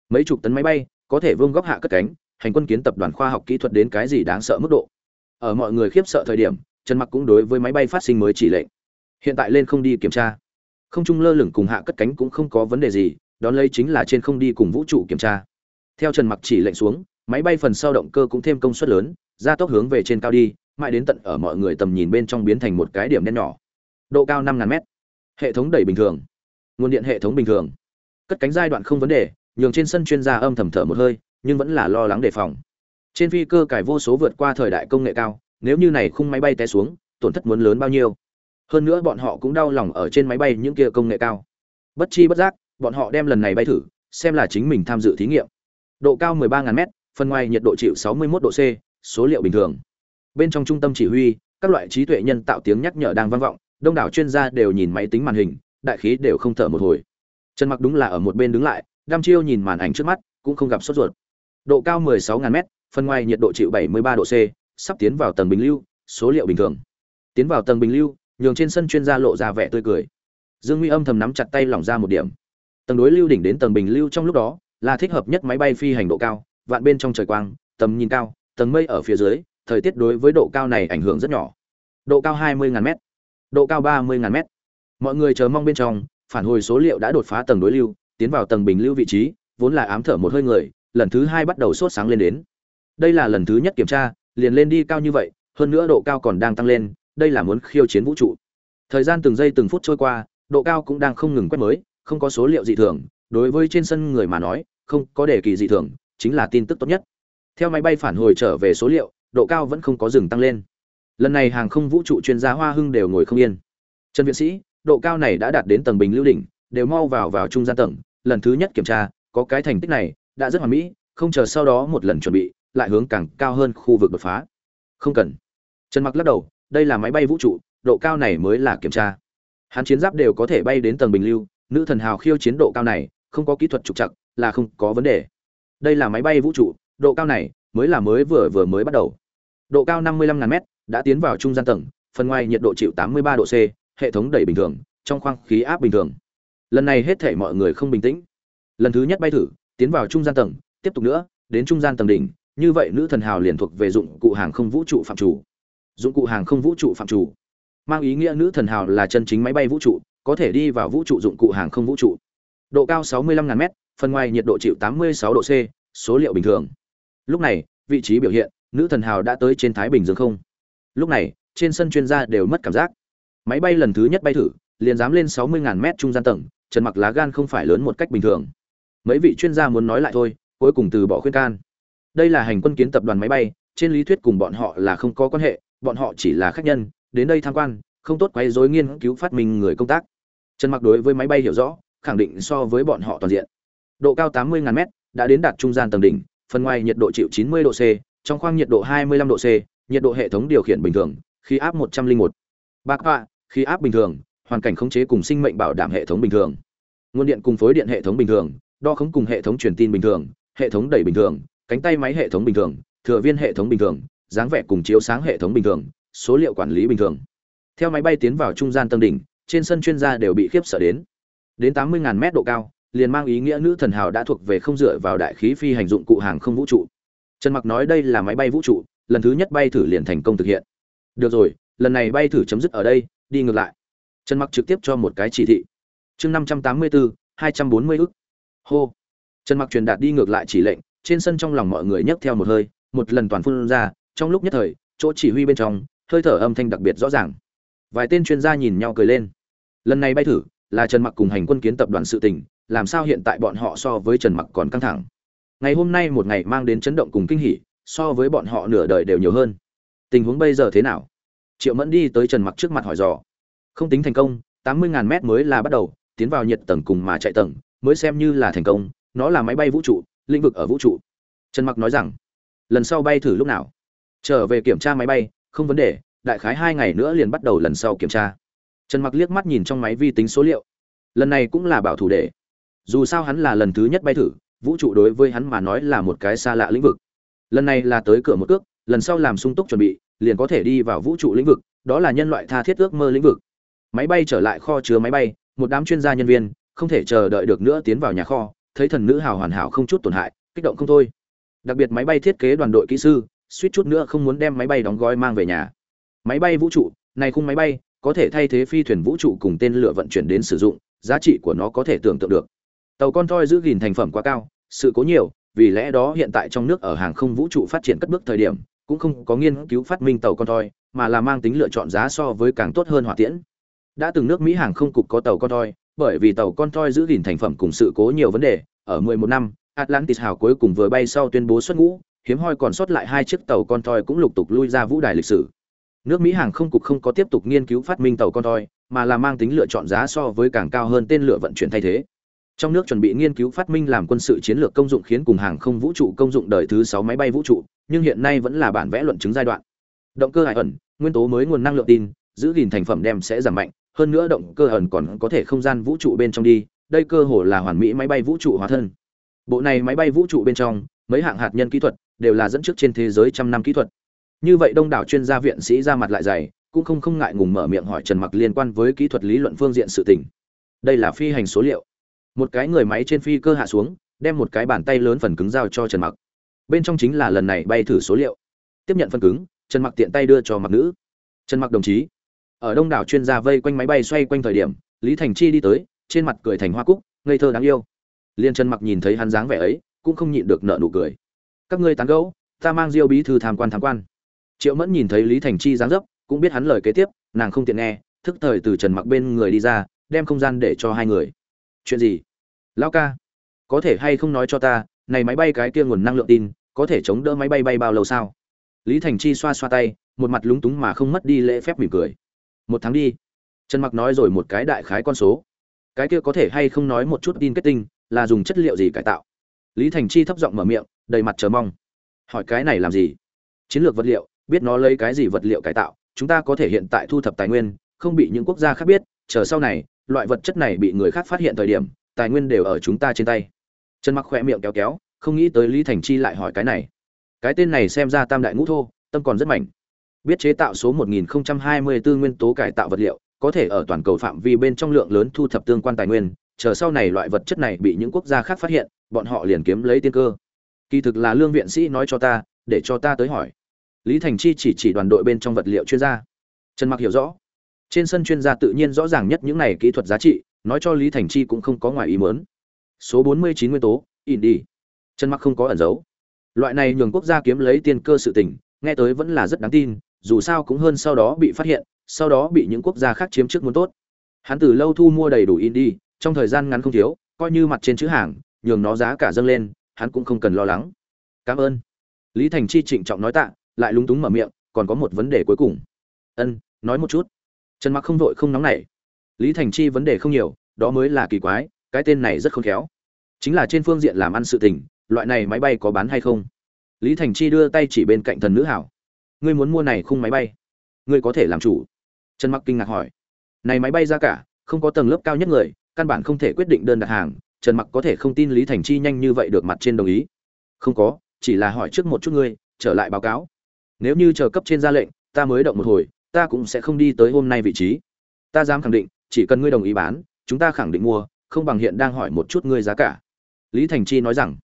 mấy chục tấn máy bay, có thể vung góc hạ cất cánh, hành quân kiến tập đoàn khoa học kỹ thuật đến cái gì đáng sợ mức độ. Ở mọi người khiếp sợ thời điểm, trần mặc cũng đối với máy bay phát sinh mới chỉ lệnh. Hiện tại lên không đi kiểm tra. Không trung lơ lửng cùng hạ cất cánh cũng không có vấn đề gì đón lấy chính là trên không đi cùng vũ trụ kiểm tra. Theo trần mặc chỉ lệnh xuống, máy bay phần sau động cơ cũng thêm công suất lớn, gia tốc hướng về trên cao đi, mãi đến tận ở mọi người tầm nhìn bên trong biến thành một cái điểm đen nhỏ. Độ cao năm ngàn mét. Hệ thống đẩy bình thường. Nguồn điện hệ thống bình thường. Cất cánh giai đoạn không vấn đề, nhường trên sân chuyên gia âm thầm thở một hơi, nhưng vẫn là lo lắng đề phòng. Trên phi cơ cải vô số vượt qua thời đại công nghệ cao, nếu như này khung máy bay té xuống, tổn thất muốn lớn bao nhiêu. Hơn nữa bọn họ cũng đau lòng ở trên máy bay những kia công nghệ cao. Bất chi bất giác bọn họ đem lần này bay thử, xem là chính mình tham dự thí nghiệm. Độ cao 13.000 m phần ngoài nhiệt độ chịu 61 độ c, số liệu bình thường. Bên trong trung tâm chỉ huy, các loại trí tuệ nhân tạo tiếng nhắc nhở đang vang vọng, đông đảo chuyên gia đều nhìn máy tính màn hình, đại khí đều không thở một hồi. Trần mặc đúng là ở một bên đứng lại, đăm chiêu nhìn màn ảnh trước mắt, cũng không gặp sốt ruột. Độ cao 16.000 m phần ngoài nhiệt độ chịu 73 độ c, sắp tiến vào tầng bình lưu, số liệu bình thường. Tiến vào tầng bình lưu, nhường trên sân chuyên gia lộ ra vẻ tươi cười. Dương nguy âm thầm nắm chặt tay lỏng ra một điểm tầng đối lưu đỉnh đến tầng bình lưu trong lúc đó, là thích hợp nhất máy bay phi hành độ cao, vạn bên trong trời quang, tầm nhìn cao, tầng mây ở phía dưới, thời tiết đối với độ cao này ảnh hưởng rất nhỏ. Độ cao 20.000 m độ cao 30.000 m mọi người chờ mong bên trong, phản hồi số liệu đã đột phá tầng đối lưu, tiến vào tầng bình lưu vị trí, vốn là ám thở một hơi người, lần thứ hai bắt đầu sốt sáng lên đến. Đây là lần thứ nhất kiểm tra, liền lên đi cao như vậy, hơn nữa độ cao còn đang tăng lên, đây là muốn khiêu chiến vũ trụ. Thời gian từng giây từng phút trôi qua, độ cao cũng đang không ngừng quét mới không có số liệu dị thường, đối với trên sân người mà nói, không có đề kỳ dị thường, chính là tin tức tốt nhất. Theo máy bay phản hồi trở về số liệu, độ cao vẫn không có dừng tăng lên. Lần này hàng không vũ trụ chuyên gia hoa hưng đều ngồi không yên. Trần viện sĩ, độ cao này đã đạt đến tầng bình lưu đỉnh, đều mau vào vào trung gian tầng, lần thứ nhất kiểm tra, có cái thành tích này, đã rất hoàn mỹ, không chờ sau đó một lần chuẩn bị, lại hướng càng cao hơn khu vực đột phá. Không cần. Trần mặc lắc đầu, đây là máy bay vũ trụ, độ cao này mới là kiểm tra. Hắn chiến giáp đều có thể bay đến tầng bình lưu nữ thần hào khiêu chiến độ cao này, không có kỹ thuật trục chặt là không có vấn đề. Đây là máy bay vũ trụ, độ cao này mới là mới vừa vừa mới bắt đầu. Độ cao 55.000 m đã tiến vào trung gian tầng, phần ngoài nhiệt độ chịu 83 độ c, hệ thống đẩy bình thường, trong khoang khí áp bình thường. Lần này hết thể mọi người không bình tĩnh. Lần thứ nhất bay thử, tiến vào trung gian tầng, tiếp tục nữa, đến trung gian tầng đỉnh, như vậy nữ thần hào liền thuộc về dụng cụ hàng không vũ trụ phạm chủ. Dụng cụ hàng không vũ trụ phạm chủ. Mang ý nghĩa nữ thần hào là chân chính máy bay vũ trụ có thể đi vào vũ trụ dụng cụ hàng không vũ trụ độ cao 65.000 m phần ngoài nhiệt độ chịu 86 độ C, số liệu bình thường. Lúc này, vị trí biểu hiện, nữ thần hào đã tới trên Thái Bình Dương không. Lúc này, trên sân chuyên gia đều mất cảm giác. Máy bay lần thứ nhất bay thử, liền dám lên 60.000 mét trung gian tầng, Trần Mặc lá gan không phải lớn một cách bình thường. Mấy vị chuyên gia muốn nói lại thôi, cuối cùng từ bỏ khuyên can. Đây là hành quân kiến tập đoàn máy bay, trên lý thuyết cùng bọn họ là không có quan hệ, bọn họ chỉ là khách nhân, đến đây tham quan, không tốt quấy rối nghiên cứu phát minh người công tác. Trần Mặc đối với máy bay hiểu rõ, khẳng định so với bọn họ toàn diện. Độ cao 80.000 mét, đã đến đạt trung gian tầng đỉnh, phần ngoài nhiệt độ chịu 90 độ C, trong khoang nhiệt độ 25 độ C, nhiệt độ hệ thống điều khiển bình thường, khí áp 101. Bạc họa, khí áp bình thường, hoàn cảnh khống chế cùng sinh mệnh bảo đảm hệ thống bình thường. Nguồn điện cùng phối điện hệ thống bình thường, đo khống cùng hệ thống truyền tin bình thường, hệ thống đẩy bình thường, cánh tay máy hệ thống bình thường, thừa viên hệ thống bình thường, dáng vẻ cùng chiếu sáng hệ thống bình thường, số liệu quản lý bình thường. Theo máy bay tiến vào trung gian tầng đỉnh, trên sân chuyên gia đều bị khiếp sợ đến. Đến 80.000 mét độ cao, liền mang ý nghĩa nữ thần hào đã thuộc về không dựa vào đại khí phi hành dụng cụ hàng không vũ trụ. Trần Mặc nói đây là máy bay vũ trụ, lần thứ nhất bay thử liền thành công thực hiện. Được rồi, lần này bay thử chấm dứt ở đây, đi ngược lại. Trần Mặc trực tiếp cho một cái chỉ thị. Chương 584, 240 ức. Hô. Trần Mặc truyền đạt đi ngược lại chỉ lệnh, trên sân trong lòng mọi người nhấc theo một hơi, một lần toàn phun ra, trong lúc nhất thời, chỗ chỉ huy bên trong, hơi thở âm thanh đặc biệt rõ ràng. Vài tên chuyên gia nhìn nhau cười lên. Lần này bay thử, là Trần Mặc cùng hành quân kiến tập đoàn sự tình, làm sao hiện tại bọn họ so với Trần Mặc còn căng thẳng. Ngày hôm nay một ngày mang đến chấn động cùng kinh hỉ, so với bọn họ nửa đời đều nhiều hơn. Tình huống bây giờ thế nào? Triệu Mẫn đi tới Trần Mặc trước mặt hỏi dò. Không tính thành công, 80000 mét mới là bắt đầu, tiến vào nhiệt tầng cùng mà chạy tầng, mới xem như là thành công, nó là máy bay vũ trụ, lĩnh vực ở vũ trụ. Trần Mặc nói rằng, lần sau bay thử lúc nào? Trở về kiểm tra máy bay, không vấn đề, đại khái hai ngày nữa liền bắt đầu lần sau kiểm tra. Trần Mặc liếc mắt nhìn trong máy vi tính số liệu. Lần này cũng là bảo thủ để. Dù sao hắn là lần thứ nhất bay thử, vũ trụ đối với hắn mà nói là một cái xa lạ lĩnh vực. Lần này là tới cửa một cước, lần sau làm sung túc chuẩn bị, liền có thể đi vào vũ trụ lĩnh vực, đó là nhân loại tha thiết ước mơ lĩnh vực. Máy bay trở lại kho chứa máy bay, một đám chuyên gia nhân viên không thể chờ đợi được nữa tiến vào nhà kho, thấy thần nữ hào hoàn hảo không chút tổn hại, kích động không thôi. Đặc biệt máy bay thiết kế đoàn đội kỹ sư, suýt chút nữa không muốn đem máy bay đóng gói mang về nhà. Máy bay vũ trụ, này khung máy bay có thể thay thế phi thuyền vũ trụ cùng tên lửa vận chuyển đến sử dụng, giá trị của nó có thể tưởng tượng được. Tàu con thoi giữ gìn thành phẩm quá cao, sự cố nhiều, vì lẽ đó hiện tại trong nước ở hàng không vũ trụ phát triển cất bước thời điểm, cũng không có nghiên cứu phát minh tàu con thoi, mà là mang tính lựa chọn giá so với càng tốt hơn hỏa tiễn. Đã từng nước Mỹ hàng không cục có tàu con thoi, bởi vì tàu con thoi giữ gìn thành phẩm cùng sự cố nhiều vấn đề, ở 11 năm, Atlantis hào cuối cùng vừa bay sau tuyên bố xuất ngũ, hiếm hoi còn sót lại hai chiếc tàu con thoi cũng lục tục lui ra vũ đài lịch sử. Nước Mỹ hàng không cục không có tiếp tục nghiên cứu phát minh tàu con thoi, mà là mang tính lựa chọn giá so với càng cao hơn tên lửa vận chuyển thay thế. Trong nước chuẩn bị nghiên cứu phát minh làm quân sự chiến lược công dụng khiến cùng hàng không vũ trụ công dụng đời thứ 6 máy bay vũ trụ, nhưng hiện nay vẫn là bản vẽ luận chứng giai đoạn. Động cơ hải ẩn, nguyên tố mới nguồn năng lượng tin, giữ gìn thành phẩm đem sẽ giảm mạnh, hơn nữa động cơ ẩn còn có thể không gian vũ trụ bên trong đi, đây cơ hồ là hoàn mỹ máy bay vũ trụ hóa thân. Bộ này máy bay vũ trụ bên trong, mấy hạng hạt nhân kỹ thuật đều là dẫn trước trên thế giới trăm năm kỹ thuật. Như vậy đông đảo chuyên gia viện sĩ ra mặt lại dày, cũng không không ngại ngùng mở miệng hỏi Trần Mặc liên quan với kỹ thuật lý luận phương diện sự tình. Đây là phi hành số liệu. Một cái người máy trên phi cơ hạ xuống, đem một cái bàn tay lớn phần cứng giao cho Trần Mặc. Bên trong chính là lần này bay thử số liệu. Tiếp nhận phần cứng, Trần Mặc tiện tay đưa cho Mặc nữ. Trần Mặc đồng chí. Ở đông đảo chuyên gia vây quanh máy bay xoay quanh thời điểm, Lý Thành Chi đi tới, trên mặt cười thành hoa cúc, ngây thơ đáng yêu. Liên Trần Mặc nhìn thấy hắn dáng vẻ ấy, cũng không nhịn được nở nụ cười. Các ngươi tán gẫu, ta mang Diêu bí thư tham quan tham quan. Triệu Mẫn nhìn thấy Lý Thành Chi dáng dấp, cũng biết hắn lời kế tiếp, nàng không tiện nghe, thức thời từ Trần Mặc bên người đi ra, đem không gian để cho hai người. Chuyện gì? Lão ca, có thể hay không nói cho ta, này máy bay cái kia nguồn năng lượng tin, có thể chống đỡ máy bay bay bao lâu sao? Lý Thành Chi xoa xoa tay, một mặt lúng túng mà không mất đi lễ phép mỉm cười. Một tháng đi. Trần Mặc nói rồi một cái đại khái con số. Cái kia có thể hay không nói một chút tin kết tinh, là dùng chất liệu gì cải tạo? Lý Thành Chi thấp giọng mở miệng, đầy mặt chờ mong. Hỏi cái này làm gì? Chiến lược vật liệu, biết nó lấy cái gì vật liệu cải tạo, chúng ta có thể hiện tại thu thập tài nguyên, không bị những quốc gia khác biết, chờ sau này, loại vật chất này bị người khác phát hiện thời điểm, tài nguyên đều ở chúng ta trên tay. Trần Mặc khỏe miệng kéo kéo, không nghĩ tới Lý Thành Chi lại hỏi cái này. Cái tên này xem ra tam đại ngũ thô, tâm còn rất mạnh. Biết chế tạo số 1024 nguyên tố cải tạo vật liệu, có thể ở toàn cầu phạm vi bên trong lượng lớn thu thập tương quan tài nguyên, chờ sau này loại vật chất này bị những quốc gia khác phát hiện, bọn họ liền kiếm lấy tiên cơ. Kỳ thực là lương viện sĩ nói cho ta, để cho ta tới hỏi. Lý Thành Chi chỉ chỉ đoàn đội bên trong vật liệu chuyên gia. Trần Mặc hiểu rõ. Trên sân chuyên gia tự nhiên rõ ràng nhất những này kỹ thuật giá trị, nói cho Lý Thành Chi cũng không có ngoài ý muốn. số 49 nguyên tố in đi trần mặc không có ẩn giấu loại này nhường quốc gia kiếm lấy tiền cơ sự tình nghe tới vẫn là rất đáng tin dù sao cũng hơn sau đó bị phát hiện sau đó bị những quốc gia khác chiếm trước muốn tốt hắn từ lâu thu mua đầy đủ in đi trong thời gian ngắn không thiếu coi như mặt trên chữ hàng nhường nó giá cả dâng lên hắn cũng không cần lo lắng cảm ơn lý thành chi trịnh trọng nói tạ lại lúng túng mở miệng, còn có một vấn đề cuối cùng. Ân, nói một chút. Trần mặc không vội không nóng nảy. Lý thành chi vấn đề không nhiều, đó mới là kỳ quái, cái tên này rất khôn khéo. Chính là trên phương diện làm ăn sự tình, loại này máy bay có bán hay không? Lý thành chi đưa tay chỉ bên cạnh thần nữ hảo. Ngươi muốn mua này khung máy bay? Ngươi có thể làm chủ. Trần mặc kinh ngạc hỏi. Này máy bay ra cả, không có tầng lớp cao nhất người, căn bản không thể quyết định đơn đặt hàng. Trần mặc có thể không tin lý thành chi nhanh như vậy được mặt trên đồng ý. Không có, chỉ là hỏi trước một chút ngươi, trở lại báo cáo nếu như chờ cấp trên ra lệnh, ta mới động một hồi, ta cũng sẽ không đi tới hôm nay vị trí. Ta dám khẳng định, chỉ cần ngươi đồng ý bán, chúng ta khẳng định mua, không bằng hiện đang hỏi một chút ngươi giá cả. Lý thành chi nói rằng.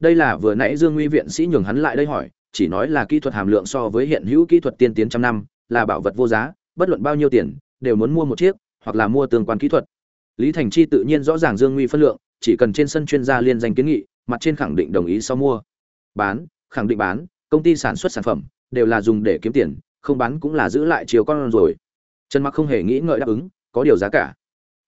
Đây là vừa nãy dương nguy viện sĩ nhường hắn lại đây hỏi, chỉ nói là kỹ thuật hàm lượng so với hiện hữu kỹ thuật tiên tiến trăm năm, là bảo vật vô giá, bất luận bao nhiêu tiền, đều muốn mua một chiếc, hoặc là mua tương quan kỹ thuật. Lý thành chi tự nhiên rõ ràng dương nguy phân lượng, chỉ cần trên sân chuyên gia liên danh kiến nghị, mặt trên khẳng định đồng ý sau mua. Bán, khẳng định bán, công ty sản xuất sản phẩm đều là dùng để kiếm tiền, không bán cũng là giữ lại chiều con rồi. Trần mặc không hề nghĩ ngợi đáp ứng, có điều giá cả.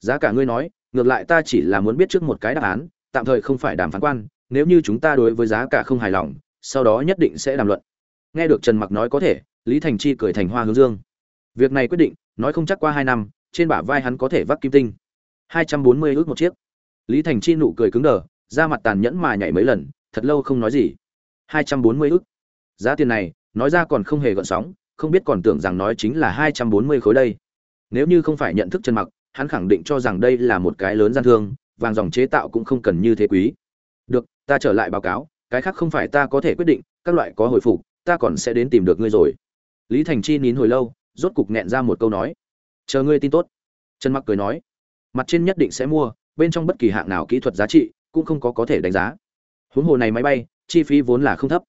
Giá cả ngươi nói, ngược lại ta chỉ là muốn biết trước một cái đáp án, tạm thời không phải đàm phán quan, nếu như chúng ta đối với giá cả không hài lòng, sau đó nhất định sẽ đàm luận. Nghe được trần mặc nói có thể, lý thành chi cười thành hoa hướng dương. Việc này quyết định, nói không chắc qua hai năm, trên bả vai hắn có thể vác kim tinh. Hai trăm bốn mươi ước một chiếc. Lý thành chi nụ cười cứng đờ, da mặt tàn nhẫn mà nhảy mấy lần, thật lâu không nói gì. Hai trăm bốn mươi ước. Giá tiền này nói ra còn không hề gợn sóng, không biết còn tưởng rằng nói chính là hai trăm bốn mươi khối đây. Nếu như không phải nhận thức chân mặc, hắn khẳng định cho rằng đây là một cái lớn gian thương, vàng dòng chế tạo cũng không cần như thế quý. Được, ta trở lại báo cáo, cái khác không phải ta có thể quyết định, các loại có hồi phục, ta còn sẽ đến tìm được ngươi rồi. Lý thành chi nín hồi lâu, rốt cục nghẹn ra một câu nói. Chờ ngươi tin tốt. Trần mặc cười nói. Mặt trên nhất định sẽ mua, bên trong bất kỳ hạng nào kỹ thuật giá trị cũng không có có thể đánh giá. Huống hồ này máy bay, chi phí vốn là không thấp.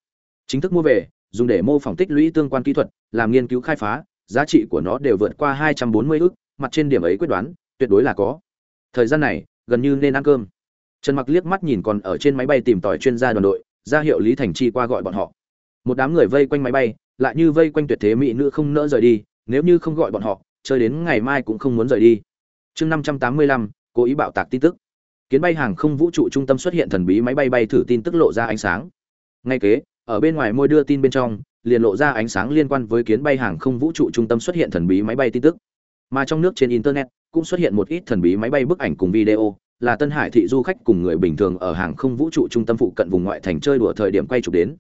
Chính thức mua về dùng để mô phỏng tích lũy tương quan kỹ thuật làm nghiên cứu khai phá giá trị của nó đều vượt qua 240 ức mặt trên điểm ấy quyết đoán tuyệt đối là có. Thời gian này gần như nên ăn cơm. Trần mặc liếc mắt nhìn còn ở trên máy bay tìm tòi chuyên gia đoàn đội ra hiệu lý thành chi qua gọi bọn họ. Một đám người vây quanh máy bay lại như vây quanh tuyệt thế mỹ nữ không nỡ rời đi nếu như không gọi bọn họ chơi đến ngày mai cũng không muốn rời đi. Chương 585, cố ý bạo tạc tin tức. Kiến bay hàng không vũ trụ trung tâm xuất hiện thần bí máy bay bay thử tin tức lộ ra ánh sáng. Ngay kế ở bên ngoài môi đưa tin bên trong, liền lộ ra ánh sáng liên quan với kiến bay hàng không vũ trụ trung tâm xuất hiện thần bí máy bay tin tức. Mà trong nước trên internet cũng xuất hiện một ít thần bí máy bay bức ảnh cùng video, là tân hải thị du khách cùng người bình thường ở hàng không vũ trụ trung tâm phụ cận vùng ngoại thành chơi đùa thời điểm quay chụp đến.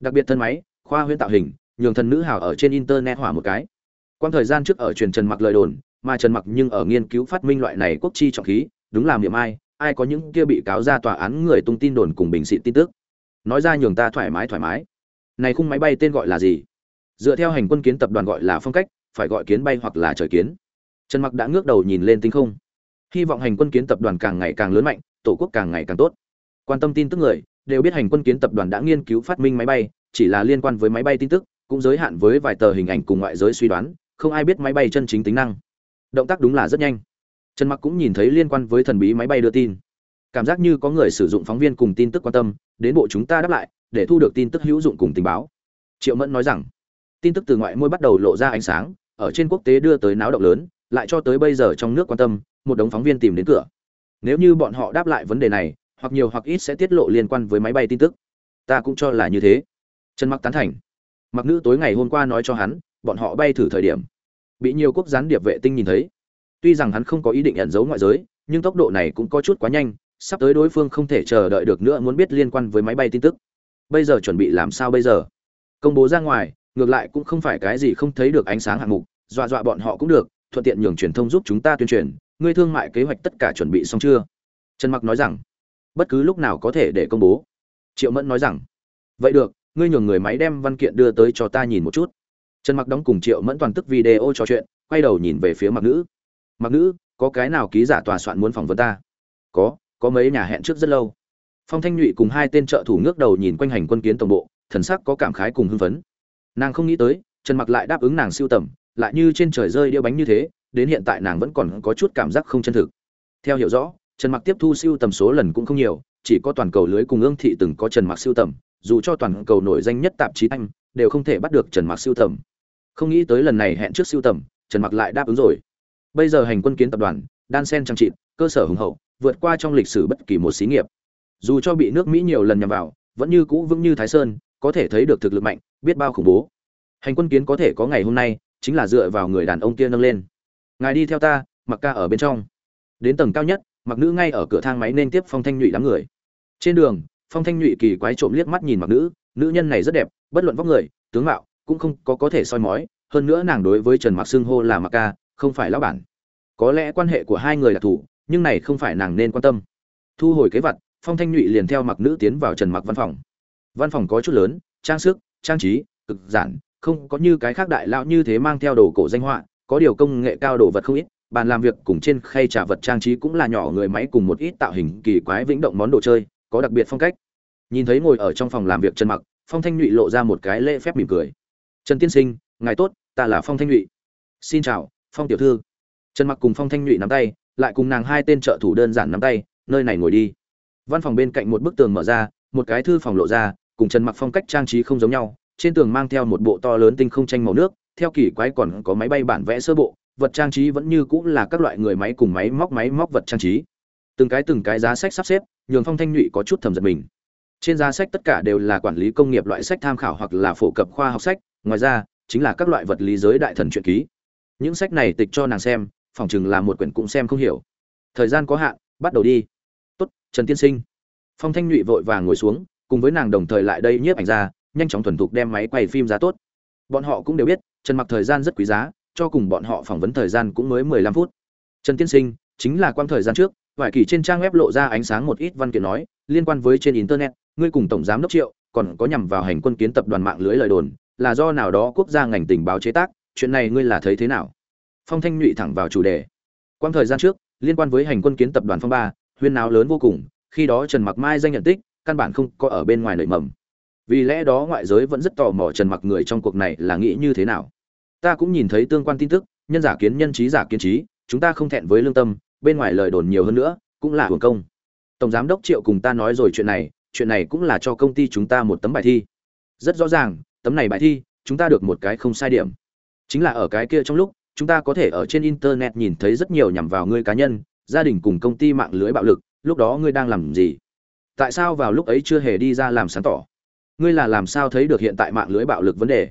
Đặc biệt thân máy, khoa huyễn tạo hình, nhường thần nữ hào ở trên internet hỏa một cái. Quan thời gian trước ở truyền trần mặc lời đồn, mà trần mặc nhưng ở nghiên cứu phát minh loại này quốc chi trọng khí, đúng là miệng ai ai có những kia bị cáo ra tòa án người tung tin đồn cùng bình xịn tin tức nói ra nhường ta thoải mái thoải mái. Này khung máy bay tên gọi là gì? Dựa theo hành quân kiến tập đoàn gọi là phong cách, phải gọi kiến bay hoặc là trời kiến. Trần mặc đã ngước đầu nhìn lên tinh không. Hy vọng hành quân kiến tập đoàn càng ngày càng lớn mạnh, tổ quốc càng ngày càng tốt. Quan tâm tin tức người, đều biết hành quân kiến tập đoàn đã nghiên cứu phát minh máy bay, chỉ là liên quan với máy bay tin tức, cũng giới hạn với vài tờ hình ảnh cùng ngoại giới suy đoán, không ai biết máy bay chân chính tính năng. Động tác đúng là rất nhanh. Trần mặc cũng nhìn thấy liên quan với thần bí máy bay đưa tin cảm giác như có người sử dụng phóng viên cùng tin tức quan tâm, đến bộ chúng ta đáp lại, để thu được tin tức hữu dụng cùng tình báo. Triệu mẫn nói rằng. Tin tức từ ngoại môi bắt đầu lộ ra ánh sáng, ở trên quốc tế đưa tới náo động lớn, lại cho tới bây giờ trong nước quan tâm, một đống phóng viên tìm đến cửa. Nếu như bọn họ đáp lại vấn đề này, hoặc nhiều hoặc ít sẽ tiết lộ liên quan với máy bay tin tức. Ta cũng cho là như thế. Trần mặc tán thành. Mặc nữ tối ngày hôm qua nói cho hắn, bọn họ bay thử thời điểm. Bị nhiều quốc gián điệp vệ tinh nhìn thấy. Tuy rằng hắn không có ý định ẩn giấu ngoại giới, nhưng tốc độ này cũng có chút quá nhanh sắp tới đối phương không thể chờ đợi được nữa muốn biết liên quan với máy bay tin tức. Bây giờ chuẩn bị làm sao bây giờ? Công bố ra ngoài, ngược lại cũng không phải cái gì không thấy được ánh sáng hạng mục, dọa dọa bọn họ cũng được, thuận tiện nhường truyền thông giúp chúng ta tuyên truyền, ngươi thương mại kế hoạch tất cả chuẩn bị xong chưa? Trần mặc nói rằng, bất cứ lúc nào có thể để công bố. Triệu mẫn nói rằng, vậy được, ngươi nhường người máy đem văn kiện đưa tới cho ta nhìn một chút. Trần mặc đóng cùng triệu mẫn toàn tức video trò chuyện, quay đầu nhìn về phía mặc nữ. Mặc nữ, có cái nào ký giả tòa soạn muốn phỏng vấn ta? Có có mấy nhà hẹn trước rất lâu. Phong thanh nhụy cùng hai tên trợ thủ ngước đầu nhìn quanh hành quân kiến tổng bộ, thần sắc có cảm khái cùng hưng phấn. Nàng không nghĩ tới, trần mặc lại đáp ứng nàng siêu tầm, lại như trên trời rơi đĩa bánh như thế, đến hiện tại nàng vẫn còn có chút cảm giác không chân thực. Theo hiểu rõ, trần mặc tiếp thu siêu tầm số lần cũng không nhiều, chỉ có toàn cầu lưới cùng ương thị từng có trần mặc siêu tầm, dù cho toàn cầu nổi danh nhất tạp chí anh đều không thể bắt được trần mặc siêu tầm. Không nghĩ tới lần này hẹn trước siêu tầm, trần mặc lại đáp ứng rồi. Bây giờ hành quân kiến tập đoàn, đan sen trang trị cơ sở hùng hậu vượt qua trong lịch sử bất kỳ một xí nghiệp. Dù cho bị nước mỹ nhiều lần nhằm vào, vẫn như cũ vững như thái sơn, có thể thấy được thực lực mạnh, biết bao khủng bố. Hành quân kiến có thể có ngày hôm nay, chính là dựa vào người đàn ông kia nâng lên. Ngài đi theo ta, mặc ca ở bên trong. Đến tầng cao nhất, mặc nữ ngay ở cửa thang máy nên tiếp phong thanh nhụy đám người. Trên đường, phong thanh nhụy kỳ quái trộm liếc mắt nhìn mặc nữ nữ nhân này rất đẹp, bất luận vóc người, tướng mạo, cũng không có có thể soi mói, hơn nữa nàng đối với trần mặc Sương hô là mặc ca, không phải lão bản. Có lẽ quan hệ của hai người là thủ nhưng này không phải nàng nên quan tâm. Thu hồi kế vật, phong thanh nhụy liền theo mặc nữ tiến vào trần mặc văn phòng. Văn phòng có chút lớn, trang sức, trang trí, cực giản, không có như cái khác đại lão như thế mang theo đồ cổ danh họa, có điều công nghệ cao đồ vật không ít, bàn làm việc cùng trên khay trà vật trang trí cũng là nhỏ người máy cùng một ít tạo hình kỳ quái vĩnh động món đồ chơi, có đặc biệt phong cách. Nhìn thấy ngồi ở trong phòng làm việc trần mặc, phong thanh nhụy lộ ra một cái lễ phép mỉm cười. Trần tiên sinh, ngài tốt, ta là phong thanh nhụy. Xin chào, phong tiểu thư. Trần mặc cùng phong thanh nhụy nắm tay lại cùng nàng hai tên trợ thủ đơn giản nắm tay, nơi này ngồi đi. Văn phòng bên cạnh một bức tường mở ra, một cái thư phòng lộ ra, cùng trần mặc phong cách trang trí không giống nhau, trên tường mang theo một bộ to lớn tinh không tranh màu nước, theo kỳ quái còn có máy bay bản vẽ sơ bộ, vật trang trí vẫn như cũng là các loại người máy cùng máy móc máy móc vật trang trí. Từng cái từng cái giá sách sắp xếp, nhường phong thanh nhụy có chút thầm giật mình. Trên giá sách tất cả đều là quản lý công nghiệp loại sách tham khảo hoặc là phổ cập khoa học sách, ngoài ra, chính là các loại vật lý giới đại thần truyện ký. Những sách này tịch cho nàng xem phỏng chừng là một quyển cũng xem không hiểu. Thời gian có hạn, bắt đầu đi. Tốt, trần tiên sinh. Phong thanh nhụy vội vàng ngồi xuống, cùng với nàng đồng thời lại đây nhiếp ảnh ra, nhanh chóng thuần thục đem máy quay phim giá tốt. Bọn họ cũng đều biết, trần mặc thời gian rất quý giá, cho cùng bọn họ phỏng vấn thời gian cũng mới 15 phút. Trần tiên sinh, chính là quang thời gian trước, vài kỳ trên trang web lộ ra ánh sáng một ít văn kiện nói, liên quan với trên internet, ngươi cùng tổng giám đốc triệu, còn có nhằm vào hành quân kiến tập đoàn mạng lưới lời đồn, là do nào đó quốc gia ngành tình báo chế tác, chuyện này ngươi là thấy thế nào? Phong thanh nhụy thẳng vào chủ đề. Quang thời gian trước, liên quan với hành quân kiến tập đoàn phong ba, huyên náo lớn vô cùng, khi đó trần mặc mai danh nhận tích, căn bản không có ở bên ngoài nảy mầm. Vì lẽ đó ngoại giới vẫn rất tò mò trần mặc người trong cuộc này là nghĩ như thế nào. Ta cũng nhìn thấy tương quan tin tức, nhân giả kiến nhân trí giả kiến trí, chúng ta không thẹn với lương tâm, bên ngoài lời đồn nhiều hơn nữa, cũng là hưởng công. Tổng giám đốc triệu cùng ta nói rồi chuyện này chuyện này cũng là cho công ty chúng ta một tấm bài thi. Rất rõ ràng, tấm này bài thi, chúng ta được một cái không sai điểm. Chính là ở cái kia trong lúc chúng ta có thể ở trên internet nhìn thấy rất nhiều nhằm vào ngươi cá nhân, gia đình cùng công ty mạng lưới bạo lực, lúc đó ngươi đang làm gì? Tại sao vào lúc ấy chưa hề đi ra làm sáng tỏ? Ngươi là làm sao thấy được hiện tại mạng lưới bạo lực vấn đề?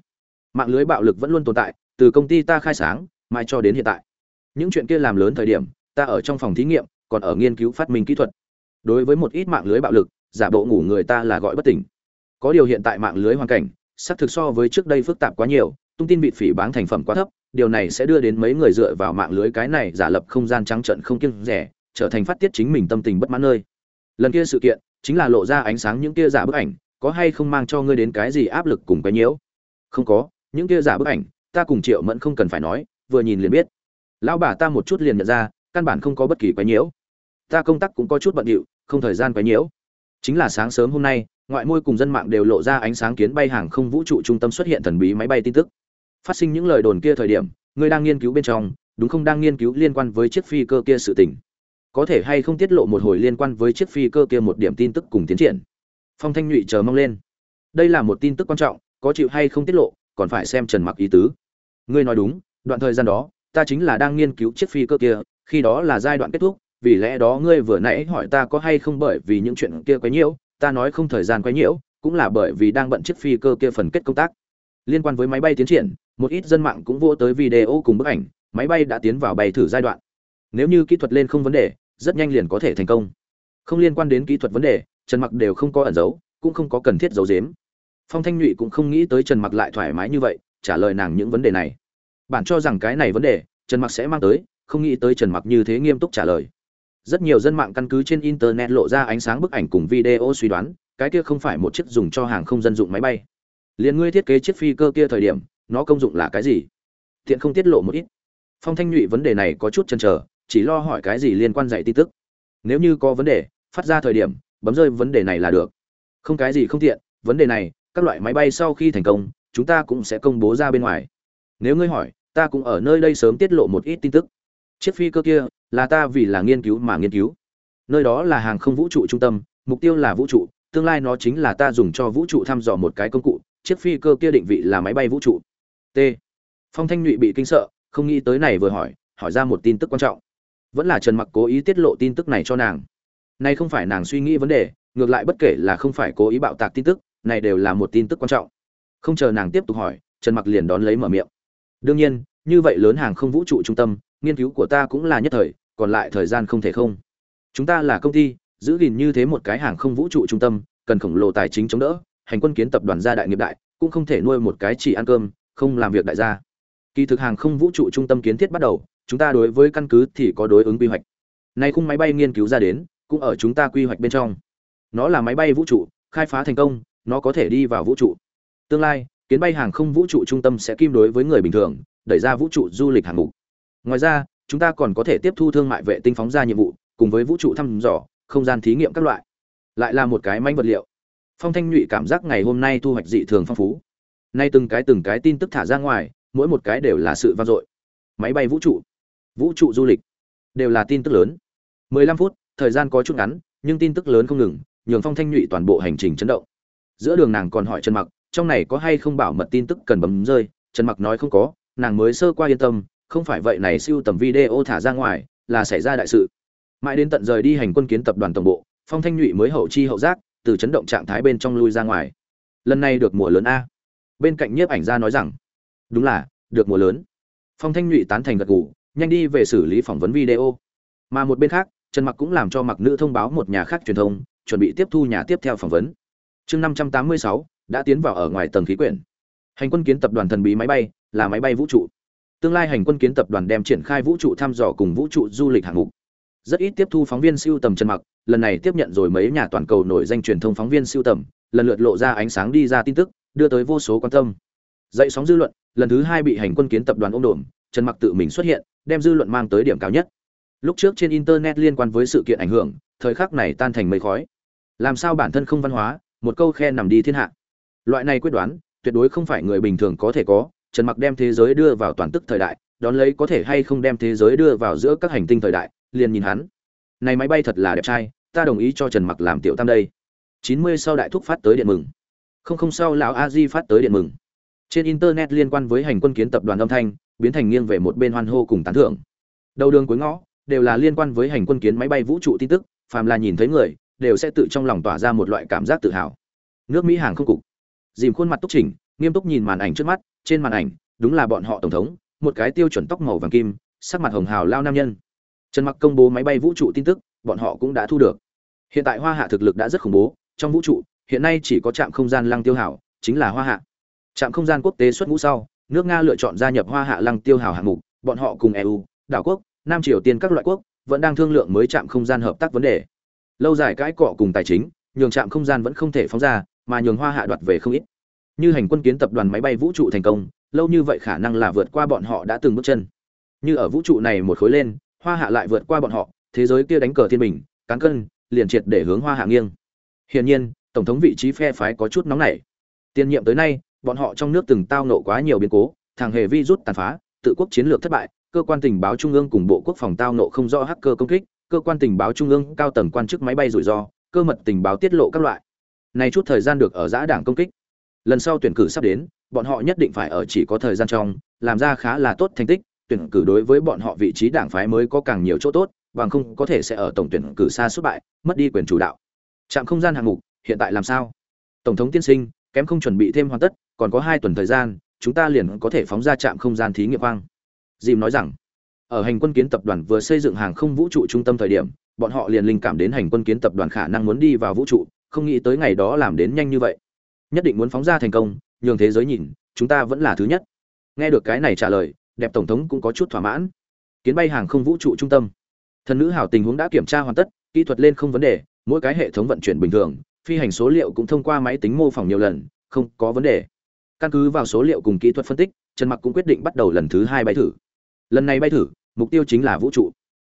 Mạng lưới bạo lực vẫn luôn tồn tại, từ công ty ta khai sáng mai cho đến hiện tại. Những chuyện kia làm lớn thời điểm, ta ở trong phòng thí nghiệm, còn ở nghiên cứu phát minh kỹ thuật. Đối với một ít mạng lưới bạo lực, giả bộ ngủ người ta là gọi bất tỉnh. Có điều hiện tại mạng lưới hoàn cảnh, xác thực so với trước đây phức tạp quá nhiều, tung tin bị phỉ báng thành phẩm quá thấp điều này sẽ đưa đến mấy người dựa vào mạng lưới cái này giả lập không gian trắng trận không kiêng rẻ, trở thành phát tiết chính mình tâm tình bất mãn nơi. Lần kia sự kiện, chính là lộ ra ánh sáng những kia giả bức ảnh, có hay không mang cho ngươi đến cái gì áp lực cùng cái nhiễu? Không có, những kia giả bức ảnh, ta cùng triệu mẫn không cần phải nói, vừa nhìn liền biết. Lão bà ta một chút liền nhận ra, căn bản không có bất kỳ quái nhiễu. Ta công tác cũng có chút bận điệu, không thời gian quái nhiễu. Chính là sáng sớm hôm nay, ngoại môi cùng dân mạng đều lộ ra ánh sáng kiến bay hàng không vũ trụ trung tâm xuất hiện thần bí máy bay tin tức phát sinh những lời đồn kia thời điểm, ngươi đang nghiên cứu bên trong, đúng không? Đang nghiên cứu liên quan với chiếc phi cơ kia sự tình. Có thể hay không tiết lộ một hồi liên quan với chiếc phi cơ kia một điểm tin tức cùng tiến triển? Phong thanh nhụy chờ mong lên. Đây là một tin tức quan trọng, có chịu hay không tiết lộ, còn phải xem trần mặc ý tứ. Ngươi nói đúng, đoạn thời gian đó, ta chính là đang nghiên cứu chiếc phi cơ kia, khi đó là giai đoạn kết thúc, vì lẽ đó ngươi vừa nãy hỏi ta có hay không bởi vì những chuyện kia quấy nhiễu ta nói không thời gian quấy nhiễu cũng là bởi vì đang bận chiếc phi cơ kia phần kết công tác. Liên quan với máy bay tiến triển một ít dân mạng cũng vô tới video cùng bức ảnh, máy bay đã tiến vào bay thử giai đoạn. Nếu như kỹ thuật lên không vấn đề, rất nhanh liền có thể thành công. Không liên quan đến kỹ thuật vấn đề, trần mặc đều không có ẩn giấu, cũng không có cần thiết giấu giếm. Phong thanh nhụy cũng không nghĩ tới trần mặc lại thoải mái như vậy, trả lời nàng những vấn đề này. Bản cho rằng cái này vấn đề, trần mặc sẽ mang tới, không nghĩ tới trần mặc như thế nghiêm túc trả lời. Rất nhiều dân mạng căn cứ trên internet lộ ra ánh sáng bức ảnh cùng video suy đoán, cái kia không phải một chiếc dùng cho hàng không dân dụng máy bay. Liền ngươi thiết kế chiếc phi cơ kia thời điểm nó công dụng là cái gì? Thiện không tiết lộ một ít. Phong thanh nhụy vấn đề này có chút chần trở chỉ lo hỏi cái gì liên quan dạy tin tức. Nếu như có vấn đề, phát ra thời điểm, bấm rơi vấn đề này là được. Không cái gì không tiện, vấn đề này, các loại máy bay sau khi thành công, chúng ta cũng sẽ công bố ra bên ngoài. Nếu ngươi hỏi, ta cũng ở nơi đây sớm tiết lộ một ít tin tức. Chiếc phi cơ kia, là ta vì là nghiên cứu mà nghiên cứu. Nơi đó là hàng không vũ trụ trung tâm, mục tiêu là vũ trụ, tương lai nó chính là ta dùng cho vũ trụ thăm dò một cái công cụ. Chiếc phi cơ kia định vị là máy bay vũ trụ t. Phong thanh nhụy bị kinh sợ, không nghĩ tới này vừa hỏi hỏi ra một tin tức quan trọng. Vẫn là trần mặc cố ý tiết lộ tin tức này cho nàng. Nay không phải nàng suy nghĩ vấn đề, ngược lại bất kể là không phải cố ý bạo tạc tin tức, này đều là một tin tức quan trọng. Không chờ nàng tiếp tục hỏi, trần mặc liền đón lấy mở miệng. Đương nhiên, như vậy lớn hàng không vũ trụ trung tâm, nghiên cứu của ta cũng là nhất thời, còn lại thời gian không thể không. Chúng ta là công ty, giữ gìn như thế một cái hàng không vũ trụ trung tâm, cần khổng lồ tài chính chống đỡ, hành quân kiến tập đoàn gia đại nghiệp đại, cũng không thể nuôi một cái chỉ ăn cơm không làm việc đại gia. Kỳ thực hàng không vũ trụ trung tâm kiến thiết bắt đầu, chúng ta đối với căn cứ thì có đối ứng quy hoạch. Nay khung máy bay nghiên cứu ra đến, cũng ở chúng ta quy hoạch bên trong. Nó là máy bay vũ trụ, khai phá thành công, nó có thể đi vào vũ trụ. Tương lai, kiến bay hàng không vũ trụ trung tâm sẽ kim đối với người bình thường, đẩy ra vũ trụ du lịch hàng mục. Ngoài ra, chúng ta còn có thể tiếp thu thương mại vệ tinh phóng ra nhiệm vụ, cùng với vũ trụ thăm dò, không gian thí nghiệm các loại. Lại là một cái manh vật liệu. Phong thanh nhụy cảm giác ngày hôm nay thu hoạch dị thường phong phú nay từng cái từng cái tin tức thả ra ngoài, mỗi một cái đều là sự vang dội. Máy bay vũ trụ vũ trụ du lịch, đều là tin tức lớn. 15 phút, thời gian có chút ngắn, nhưng tin tức lớn không ngừng, nhường phong thanh nhụy toàn bộ hành trình chấn động. Giữa đường nàng còn hỏi trần mặc, trong này có hay không bảo mật tin tức cần bấm rơi? Trần mặc nói không có, nàng mới sơ qua yên tâm, không phải vậy này siêu tầm video thả ra ngoài, là xảy ra đại sự. Mãi đến tận rời đi hành quân kiến tập đoàn tổng bộ, phong thanh nhụy mới hậu chi hậu giác, từ chấn động trạng thái bên trong lui ra ngoài. Lần này được mùa lớn a bên cạnh nhiếp ảnh gia nói rằng đúng là được mùa lớn. Phong thanh nhụy tán thành gật gù nhanh đi về xử lý phỏng vấn video. Mà một bên khác trần mặc cũng làm cho mặc nữ thông báo một nhà khác truyền thông chuẩn bị tiếp thu nhà tiếp theo phỏng vấn. Chương 586, đã tiến vào ở ngoài tầng khí quyển. Hành quân kiến tập đoàn thần bí máy bay là máy bay vũ trụ. Tương lai hành quân kiến tập đoàn đem triển khai vũ trụ thăm dò cùng vũ trụ du lịch hạng mục. Rất ít tiếp thu phóng viên siêu tầm trần mặc lần này tiếp nhận rồi mấy nhà toàn cầu nổi danh truyền thông phóng viên siêu tầm lần lượt lộ ra ánh sáng đi ra tin tức đưa tới vô số quan tâm. Dậy sóng dư luận, lần thứ hai bị hành quân kiến tập đoàn ôm đồm, trần mặc tự mình xuất hiện, đem dư luận mang tới điểm cao nhất. Lúc trước trên internet liên quan với sự kiện ảnh hưởng, thời khắc này tan thành mây khói. Làm sao bản thân không văn hóa, một câu khe nằm đi thiên hạ. Loại này quyết đoán, tuyệt đối không phải người bình thường có thể có, trần mặc đem thế giới đưa vào toàn tức thời đại, đón lấy có thể hay không đem thế giới đưa vào giữa các hành tinh thời đại, liền nhìn hắn. Này máy bay thật là đẹp trai, ta đồng ý cho trần mặc làm tiểu tam đây. 90 sau đại thúc phát tới điện mừng không không sau lão a di phát tới điện mừng. Trên internet liên quan với hành quân kiến tập đoàn âm thanh, biến thành nghiêng về một bên hoan hô cùng tán thưởng. Đầu đường cuối ngõ, đều là liên quan với hành quân kiến máy bay vũ trụ tin tức, phàm là nhìn thấy người, đều sẽ tự trong lòng tỏa ra một loại cảm giác tự hào. Nước mỹ hàng không cục. Dìm khuôn mặt túc chỉnh, nghiêm túc nhìn màn ảnh trước mắt, trên màn ảnh, đúng là bọn họ tổng thống, một cái tiêu chuẩn tóc màu vàng kim, sắc mặt hồng hào lao nam nhân. Trần mặc công bố máy bay vũ trụ tin tức, bọn họ cũng đã thu được. Hiện tại hoa hạ thực lực đã rất khủng bố, trong vũ trụ hiện nay chỉ có trạm không gian lăng tiêu hảo, chính là hoa hạ. Trạm không gian quốc tế xuất ngũ sau, nước nga lựa chọn gia nhập hoa hạ lăng tiêu hảo hạng mục, bọn họ cùng eu đảo quốc, nam triều tiên các loại quốc, vẫn đang thương lượng mới trạm không gian hợp tác vấn đề. Lâu dài cãi cọ cùng tài chính, nhường trạm không gian vẫn không thể phóng ra, mà nhường hoa hạ đoạt về không ít. Như hành quân kiến tập đoàn máy bay vũ trụ thành công, lâu như vậy khả năng là vượt qua bọn họ đã từng bước chân. Như ở vũ trụ này một khối lên, hoa hạ lại vượt qua bọn họ, thế giới kia đánh cờ thiên bình, cán cân, liền triệt để hướng hoa hạ nghiêng. Hiển nhiên tổng thống vị trí phe phái có chút nóng nảy. Tiền nhiệm tới nay, bọn họ trong nước từng tao nộ quá nhiều biến cố, thằng hề vi rút tàn phá, tự quốc chiến lược thất bại, cơ quan tình báo trung ương cùng bộ quốc phòng tao nộ không rõ hacker công kích, cơ quan tình báo trung ương cao tầng quan chức máy bay rủi ro, cơ mật tình báo tiết lộ các loại. Này chút thời gian được ở giã đảng công kích. Lần sau tuyển cử sắp đến, bọn họ nhất định phải ở chỉ có thời gian trong, làm ra khá là tốt thành tích, tuyển cử đối với bọn họ vị trí đảng phái mới có càng nhiều chỗ tốt, bằng không có thể sẽ ở tổng tuyển cử xa xuất bại, mất đi quyền chủ đạo. Trạm không gian hạng mục hiện tại làm sao? Tổng thống tiên sinh, kém không chuẩn bị thêm hoàn tất, còn có hai tuần thời gian, chúng ta liền có thể phóng ra trạm không gian thí nghiệm quang dìm nói rằng. Ở hành quân kiến tập đoàn vừa xây dựng hàng không vũ trụ trung tâm thời điểm, bọn họ liền linh cảm đến hành quân kiến tập đoàn khả năng muốn đi vào vũ trụ, không nghĩ tới ngày đó làm đến nhanh như vậy. Nhất định muốn phóng ra thành công, nhường thế giới nhìn, chúng ta vẫn là thứ nhất. Nghe được cái này trả lời, đẹp tổng thống cũng có chút thỏa mãn. Kiến bay hàng không vũ trụ trung tâm. Thần nữ hảo tình huống đã kiểm tra hoàn tất, kỹ thuật lên không vấn đề, mỗi cái hệ thống vận chuyển bình thường phi hành số liệu cũng thông qua máy tính mô phỏng nhiều lần, không có vấn đề. Căn cứ vào số liệu cùng kỹ thuật phân tích, trần mặc cũng quyết định bắt đầu lần thứ hai bay thử. Lần này bay thử, mục tiêu chính là vũ trụ.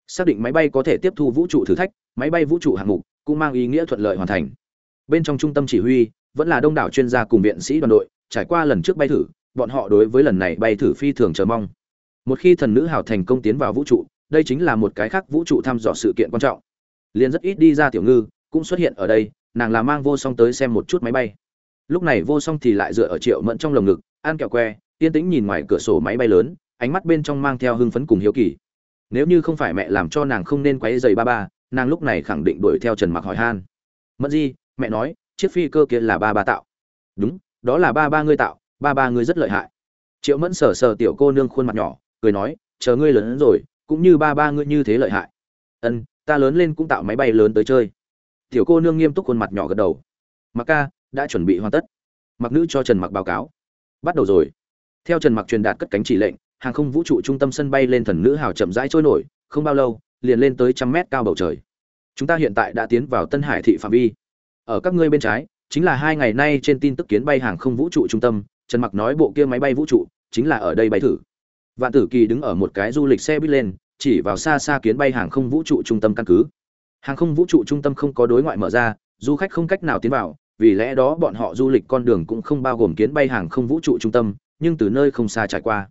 Xác định máy bay có thể tiếp thu vũ trụ thử thách, máy bay vũ trụ hạng mục cũng mang ý nghĩa thuận lợi hoàn thành. Bên trong trung tâm chỉ huy vẫn là đông đảo chuyên gia cùng viện sĩ đoàn đội, trải qua lần trước bay thử, bọn họ đối với lần này bay thử phi thường chờ mong. Một khi thần nữ hào thành công tiến vào vũ trụ, đây chính là một cái khác vũ trụ thăm dò sự kiện quan trọng. Liền rất ít đi ra tiểu ngư cũng xuất hiện ở đây nàng là mang vô song tới xem một chút máy bay. Lúc này vô song thì lại dựa ở triệu mẫn trong lồng ngực ăn kẹo que yên tĩnh nhìn ngoài cửa sổ máy bay lớn ánh mắt bên trong mang theo hưng phấn cùng hiếu kỳ. Nếu như không phải mẹ làm cho nàng không nên quấy giày ba ba nàng lúc này khẳng định đuổi theo trần mặc hỏi han. Mẫn di, mẹ nói chiếc phi cơ kia là ba ba tạo. Đúng đó là ba ba ngươi tạo ba ba ngươi rất lợi hại. Triệu mẫn sờ sờ tiểu cô nương khuôn mặt nhỏ cười nói chờ ngươi lớn rồi cũng như ba ba ngươi như thế lợi hại. Ân ta lớn lên cũng tạo máy bay lớn tới chơi tiểu cô nương nghiêm túc khuôn mặt nhỏ gật đầu. Mặc ca, đã chuẩn bị hoàn tất. Mặc nữ cho trần mặc báo cáo. Bắt đầu rồi. Theo trần mặc truyền đạt cất cánh chỉ lệnh, hàng không vũ trụ trung tâm sân bay lên thần nữ hào chậm rãi trôi nổi, không bao lâu, liền lên tới trăm mét cao bầu trời. Chúng ta hiện tại đã tiến vào tân hải thị phạm vi. Ở các ngươi bên trái, chính là hai ngày nay trên tin tức kiến bay hàng không vũ trụ trung tâm, trần mặc nói bộ kia máy bay vũ trụ, chính là ở đây bay thử. Vạn tử kỳ đứng ở một cái du lịch xe buýt lên, chỉ vào xa xa kiến bay hàng không vũ trụ trung tâm căn cứ hàng không vũ trụ trung tâm không có đối ngoại mở ra, du khách không cách nào tiến vào, vì lẽ đó bọn họ du lịch con đường cũng không bao gồm kiến bay hàng không vũ trụ trung tâm, nhưng từ nơi không xa trải qua.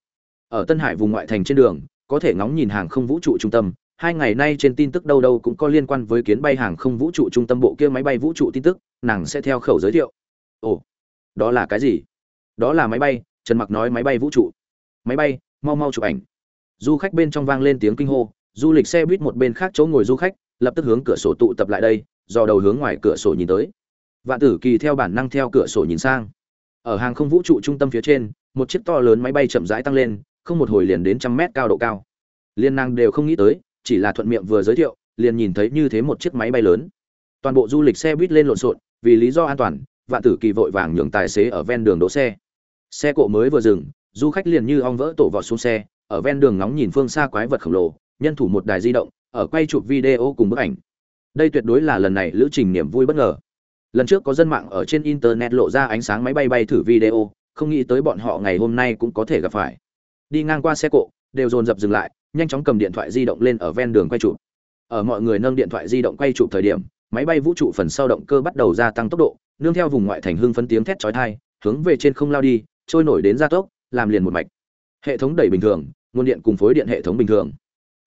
Ở tân hải vùng ngoại thành trên đường, có thể ngóng nhìn hàng không vũ trụ trung tâm, hai ngày nay trên tin tức đâu đâu cũng có liên quan với kiến bay hàng không vũ trụ trung tâm bộ kia máy bay vũ trụ tin tức, nàng sẽ theo khẩu giới thiệu. Ồ, đó là cái gì? Đó là máy bay, trần mặc nói máy bay vũ trụ. Máy bay, mau mau chụp ảnh. Du khách bên trong vang lên tiếng kinh hô, du lịch xe buýt một bên khác chỗ ngồi du khách lập tức hướng cửa sổ tụ tập lại đây, do đầu hướng ngoài cửa sổ nhìn tới. Vạn tử kỳ theo bản năng theo cửa sổ nhìn sang. Ở hàng không vũ trụ trung tâm phía trên, một chiếc to lớn máy bay chậm rãi tăng lên, không một hồi liền đến trăm mét cao độ cao. Liên năng đều không nghĩ tới, chỉ là thuận miệng vừa giới thiệu, liền nhìn thấy như thế một chiếc máy bay lớn. Toàn bộ du lịch xe buýt lên lộn xộn, vì lý do an toàn, vạn tử kỳ vội vàng nhường tài xế ở ven đường đỗ xe. Xe cộ mới vừa dừng, du khách liền như ong vỡ tổ vọt xuống xe, ở ven đường nóng nhìn phương xa quái vật khổng lồ, nhân thủ một đài di động ở quay chụp video cùng bức ảnh. Đây tuyệt đối là lần này lữ trình niềm vui bất ngờ. Lần trước có dân mạng ở trên internet lộ ra ánh sáng máy bay bay thử video, không nghĩ tới bọn họ ngày hôm nay cũng có thể gặp phải. Đi ngang qua xe cộ, đều dồn dập dừng lại, nhanh chóng cầm điện thoại di động lên ở ven đường quay chụp. Ở mọi người nâng điện thoại di động quay chụp thời điểm, máy bay vũ trụ phần sau động cơ bắt đầu gia tăng tốc độ, nương theo vùng ngoại thành hưng phấn tiếng thét chói tai, hướng về trên không lao đi, trôi nổi đến gia tốc, làm liền một mạch. Hệ thống đẩy bình thường, nguồn điện cùng phối điện hệ thống bình thường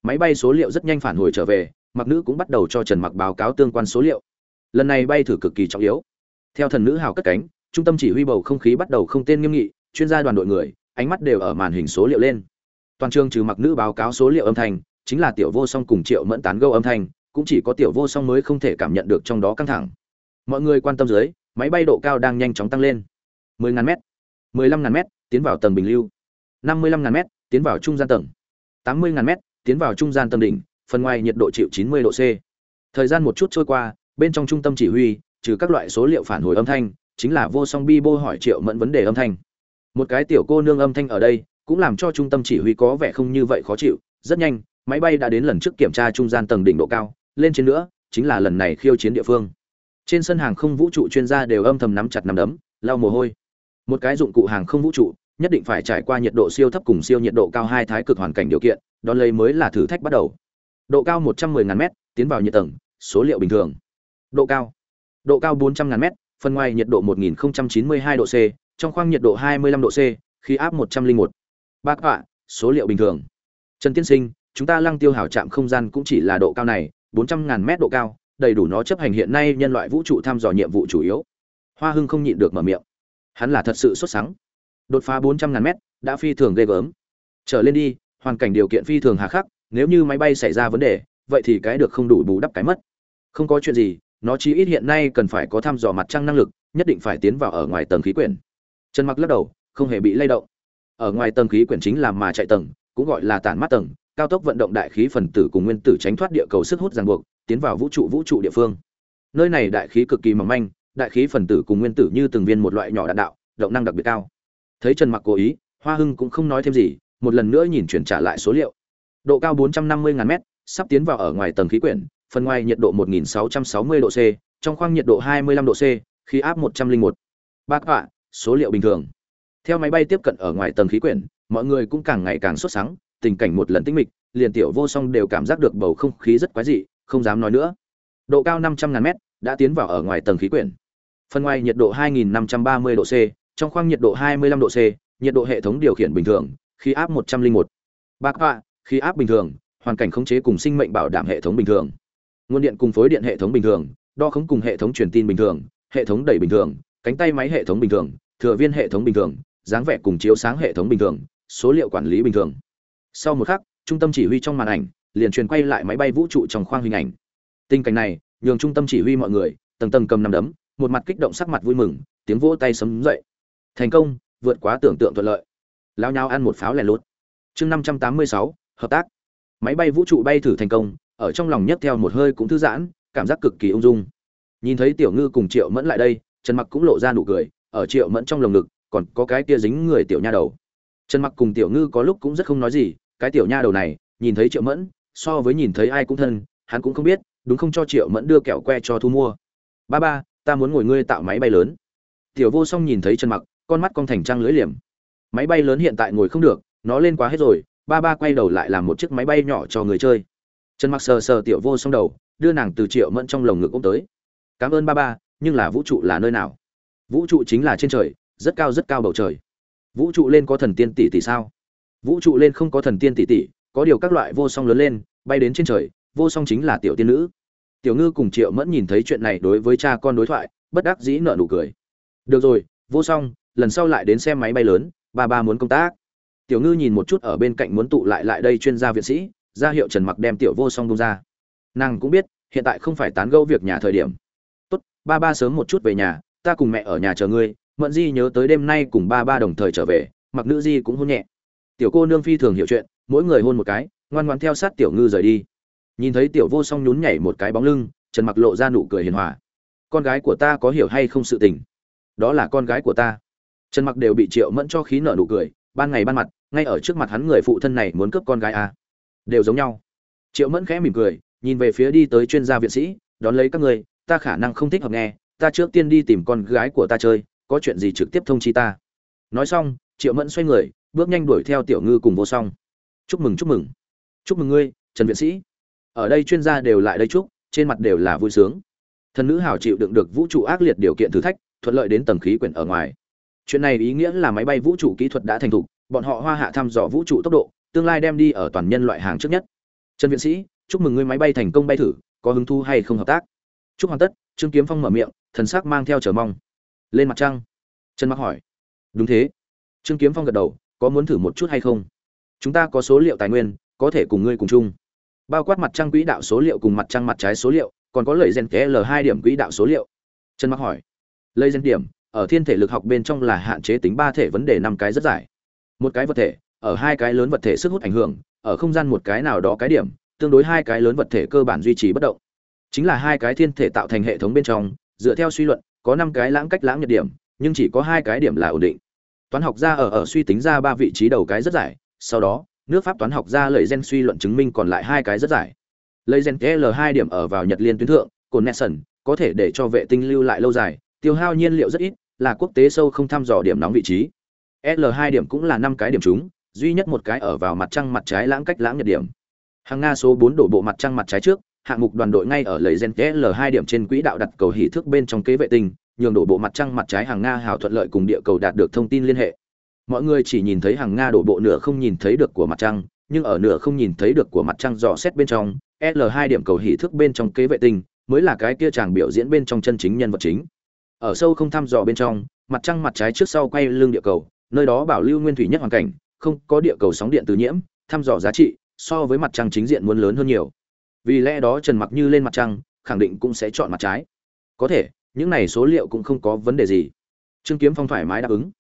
máy bay số liệu rất nhanh phản hồi trở về, mặc nữ cũng bắt đầu cho trần mặc báo cáo tương quan số liệu. Lần này bay thử cực kỳ trọng yếu. Theo thần nữ hào cất cánh, trung tâm chỉ huy bầu không khí bắt đầu không tên nghiêm nghị, chuyên gia đoàn đội người, ánh mắt đều ở màn hình số liệu lên. Toàn trường trừ mặc nữ báo cáo số liệu âm thanh, chính là tiểu vô song cùng triệu mẫn tán gâu âm thanh, cũng chỉ có tiểu vô song mới không thể cảm nhận được trong đó căng thẳng. Mọi người quan tâm dưới, máy bay độ cao đang nhanh chóng tăng lên. 10.000 m 15.000 m tiến vào tầng bình lưu. 55.000 m tiến vào trung gian tầng. 80.000 m tiến vào trung gian tầng đỉnh, phần ngoài nhiệt độ chịu 90 độ C. Thời gian một chút trôi qua, bên trong trung tâm chỉ huy, trừ các loại số liệu phản hồi âm thanh, chính là vô song bi bô hỏi triệu mẫn vấn đề âm thanh. Một cái tiểu cô nương âm thanh ở đây, cũng làm cho trung tâm chỉ huy có vẻ không như vậy khó chịu, rất nhanh, máy bay đã đến lần trước kiểm tra trung gian tầng đỉnh độ cao, lên trên nữa, chính là lần này khiêu chiến địa phương. Trên sân hàng không vũ trụ chuyên gia đều âm thầm nắm chặt nắm đấm, lau mồ hôi. Một cái dụng cụ hàng không vũ trụ, nhất định phải trải qua nhiệt độ siêu thấp cùng siêu nhiệt độ cao hai thái cực hoàn cảnh điều kiện đón lấy mới là thử thách bắt đầu. Độ cao 110.000 m tiến vào nhiệt tầng, số liệu bình thường. Độ cao. Độ cao 400.000 m phần ngoài nhiệt độ 1092 độ c, trong khoang nhiệt độ 25 độ c, khí áp 101. bác họa số liệu bình thường. Trần tiên sinh, chúng ta lăng tiêu hảo chạm không gian cũng chỉ là độ cao này 400.000 m độ cao, đầy đủ nó chấp hành hiện nay nhân loại vũ trụ thăm dò nhiệm vụ chủ yếu. Hoa hưng không nhịn được mở miệng. Hắn là thật sự xuất sắc đột phá 400.000 m đã phi thường ghê gớm. Trở lên đi hoàn cảnh điều kiện phi thường hà khắc, nếu như máy bay xảy ra vấn đề, vậy thì cái được không đủ bù đắp cái mất. Không có chuyện gì, nó chỉ ít hiện nay cần phải có thăm dò mặt trăng năng lực, nhất định phải tiến vào ở ngoài tầng khí quyển. Trần mặc lắc đầu, không hề bị lay động. Ở ngoài tầng khí quyển chính là mà chạy tầng, cũng gọi là tản mát tầng, cao tốc vận động đại khí phần tử cùng nguyên tử tránh thoát địa cầu sức hút ràng buộc, tiến vào vũ trụ vũ trụ địa phương. Nơi này đại khí cực kỳ mỏng manh, đại khí phần tử cùng nguyên tử như từng viên một loại nhỏ đạn đạo, động năng đặc biệt cao. Thấy trần mặc cố ý, hoa hưng cũng không nói thêm gì một lần nữa nhìn chuyển trả lại số liệu độ cao 450 ngàn mét sắp tiến vào ở ngoài tầng khí quyển phần ngoài nhiệt độ 1660 độ C, trong khoang nhiệt độ 25 độ C, khí áp 101. Bác ạ, số liệu bình thường. Theo máy bay tiếp cận ở ngoài tầng khí quyển, mọi người cũng càng ngày càng sốt sắng, tình cảnh một lần tĩnh mịch, liền tiểu vô song đều cảm giác được bầu không khí rất quái dị, không dám nói nữa. Độ cao 500 ngàn mét, đã tiến vào ở ngoài tầng khí quyển. Phần ngoài nhiệt độ 2530 độ C, trong khoang nhiệt độ 25 độ C, nhiệt độ hệ thống điều khiển bình thường, khí áp 101. Bác ạ, khí áp bình thường, hoàn cảnh khống chế cùng sinh mệnh bảo đảm hệ thống bình thường. Nguồn điện cùng phối điện hệ thống bình thường đo khống cùng hệ thống truyền tin bình thường hệ thống đẩy bình thường cánh tay máy hệ thống bình thường thừa viên hệ thống bình thường dáng vẻ cùng chiếu sáng hệ thống bình thường số liệu quản lý bình thường. Sau một khắc trung tâm chỉ huy trong màn ảnh liền truyền quay lại máy bay vũ trụ trong khoang hình ảnh. Tình cảnh này nhường trung tâm chỉ huy mọi người tầng tầng cầm nằm đấm một mặt kích động sắc mặt vui mừng tiếng vỗ tay sấm dậy. Thành công vượt quá tưởng tượng thuận lợi lao nhau ăn một pháo lẻ lốt chương năm trăm tám mươi sáu, hợp tác. Máy bay vũ trụ bay thử thành công, ở trong lòng nhấc theo một hơi cũng thư giãn, cảm giác cực kỳ ung dung. Nhìn thấy tiểu ngư cùng triệu mẫn lại đây, trần mặc cũng lộ ra nụ cười, ở triệu mẫn trong lồng ngực, còn có cái kia dính người tiểu nha đầu. Trần mặc cùng tiểu ngư có lúc cũng rất không nói gì, cái tiểu nha đầu này, nhìn thấy triệu mẫn, so với nhìn thấy ai cũng thân, hắn cũng không biết, đúng không cho triệu mẫn đưa kẹo que cho thu mua. Ba ba, ta muốn ngồi ngươi tạo máy bay lớn. Tiểu vô song nhìn thấy trần mặc, con mắt con thành trăng lưỡi liềm máy bay lớn hiện tại ngồi không được, nó lên quá hết rồi, ba ba quay đầu lại làm một chiếc máy bay nhỏ cho người chơi. Trần mặc sờ sờ tiểu vô song đầu, đưa nàng từ triệu mẫn trong lồng ngực ôm tới. Cảm ơn ba ba, nhưng là vũ trụ là nơi nào? Vũ trụ chính là trên trời, rất cao rất cao bầu trời. Vũ trụ lên có thần tiên tỷ tỷ sao? Vũ trụ lên không có thần tiên tỷ tỷ, có điều các loại vô song lớn lên, bay đến trên trời, vô song chính là tiểu tiên nữ. Tiểu ngư cùng triệu mẫn nhìn thấy chuyện này đối với cha con đối thoại, bất đắc dĩ nợ nụ cười. Được rồi, vô song, lần sau lại đến xem máy bay lớn ba ba muốn công tác. Tiểu ngư nhìn một chút ở bên cạnh muốn tụ lại lại đây chuyên gia viện sĩ, ra hiệu trần mặc đem tiểu vô song bông ra. Nàng cũng biết, hiện tại không phải tán gẫu việc nhà thời điểm. Tốt, ba ba sớm một chút về nhà, ta cùng mẹ ở nhà chờ ngươi, mận di nhớ tới đêm nay cùng ba ba đồng thời trở về, mặc nữ di cũng hôn nhẹ. Tiểu cô nương phi thường hiểu chuyện, mỗi người hôn một cái, ngoan ngoan theo sát tiểu ngư rời đi. Nhìn thấy tiểu vô song nhún nhảy một cái bóng lưng, trần mặc lộ ra nụ cười hiền hòa. Con gái của ta có hiểu hay không sự tình? Đó là con gái của ta trần mặc đều bị triệu mẫn cho khí nợ nụ cười, ban ngày ban mặt, ngay ở trước mặt hắn người phụ thân này muốn cướp con gái à. đều giống nhau. Triệu mẫn khẽ mỉm cười, nhìn về phía đi tới chuyên gia viện sĩ, đón lấy các người, ta khả năng không thích hợp nghe, ta trước tiên đi tìm con gái của ta chơi, có chuyện gì trực tiếp thông chi ta. Nói xong, triệu mẫn xoay người, bước nhanh đuổi theo tiểu ngư cùng vô song. Chúc mừng chúc mừng. Chúc mừng ngươi, trần viện sĩ. Ở đây chuyên gia đều lại đây chúc, trên mặt đều là vui sướng. Thần nữ hảo chịu đựng được vũ trụ ác liệt điều kiện thử thách, thuận lợi đến tầng khí quyển ở ngoài chuyện này ý nghĩa là máy bay vũ trụ kỹ thuật đã thành thục, bọn họ hoa hạ thăm dò vũ trụ tốc độ, tương lai đem đi ở toàn nhân loại hàng trước nhất. Trần viện sĩ, chúc mừng ngươi máy bay thành công bay thử, có hứng thu hay không hợp tác? Chúc hoàn tất, trương kiếm phong mở miệng, thần sắc mang theo chờ mong. Lên mặt trăng. Trần mặc hỏi. Đúng thế. Trương kiếm phong gật đầu, có muốn thử một chút hay không? Chúng ta có số liệu tài nguyên, có thể cùng ngươi cùng chung. Bao quát mặt trăng quỹ đạo số liệu cùng mặt trăng mặt trái số liệu, còn có lợi gen l hai điểm quỹ đạo số liệu. Trần mặc hỏi. Lây gen điểm ở thiên thể lực học bên trong là hạn chế tính ba thể vấn đề năm cái rất dài. Một cái vật thể, ở hai cái lớn vật thể sức hút ảnh hưởng, ở không gian một cái nào đó cái điểm, tương đối hai cái lớn vật thể cơ bản duy trì bất động. Chính là hai cái thiên thể tạo thành hệ thống bên trong, dựa theo suy luận, có năm cái lãng cách lãng nhật điểm, nhưng chỉ có hai cái điểm là ổn định. Toán học gia ở ở suy tính ra ba vị trí đầu cái rất dài, sau đó, nước pháp toán học gia lợi gen suy luận chứng minh còn lại hai cái rất dài. Lấy gen l hai điểm ở vào nhật liên tuyến thượng, cồn nesson có thể để cho vệ tinh lưu lại lâu dài tiêu hao nhiên liệu rất ít, là quốc tế sâu không thăm dò điểm nóng vị trí. L hai điểm cũng là năm cái điểm trúng, duy nhất một cái ở vào mặt trăng mặt trái lãng cách lãng nhật điểm. Hàng nga số bốn đổ bộ mặt trăng mặt trái trước, hạng mục đoàn đội ngay ở lấy gen l hai điểm trên quỹ đạo đặt cầu hỷ thước bên trong kế vệ tinh, nhường đổ bộ mặt trăng mặt trái hàng nga hào thuận lợi cùng địa cầu đạt được thông tin liên hệ. Mọi người chỉ nhìn thấy hàng nga đổ bộ nửa không nhìn thấy được của mặt trăng, nhưng ở nửa không nhìn thấy được của mặt trăng dò xét bên trong, l 2 điểm cầu hỷ thức bên trong kế vệ tinh mới là cái kia chàng biểu diễn bên trong chân chính nhân vật chính ở sâu không thăm dò bên trong, mặt trăng mặt trái trước sau quay lưng địa cầu, nơi đó bảo lưu nguyên thủy nhất hoàn cảnh, không có địa cầu sóng điện từ nhiễm, thăm dò giá trị, so với mặt trăng chính diện muốn lớn hơn nhiều. Vì lẽ đó trần mặc như lên mặt trăng, khẳng định cũng sẽ chọn mặt trái. Có thể, những này số liệu cũng không có vấn đề gì. Trương kiếm phong thoải mái đáp ứng.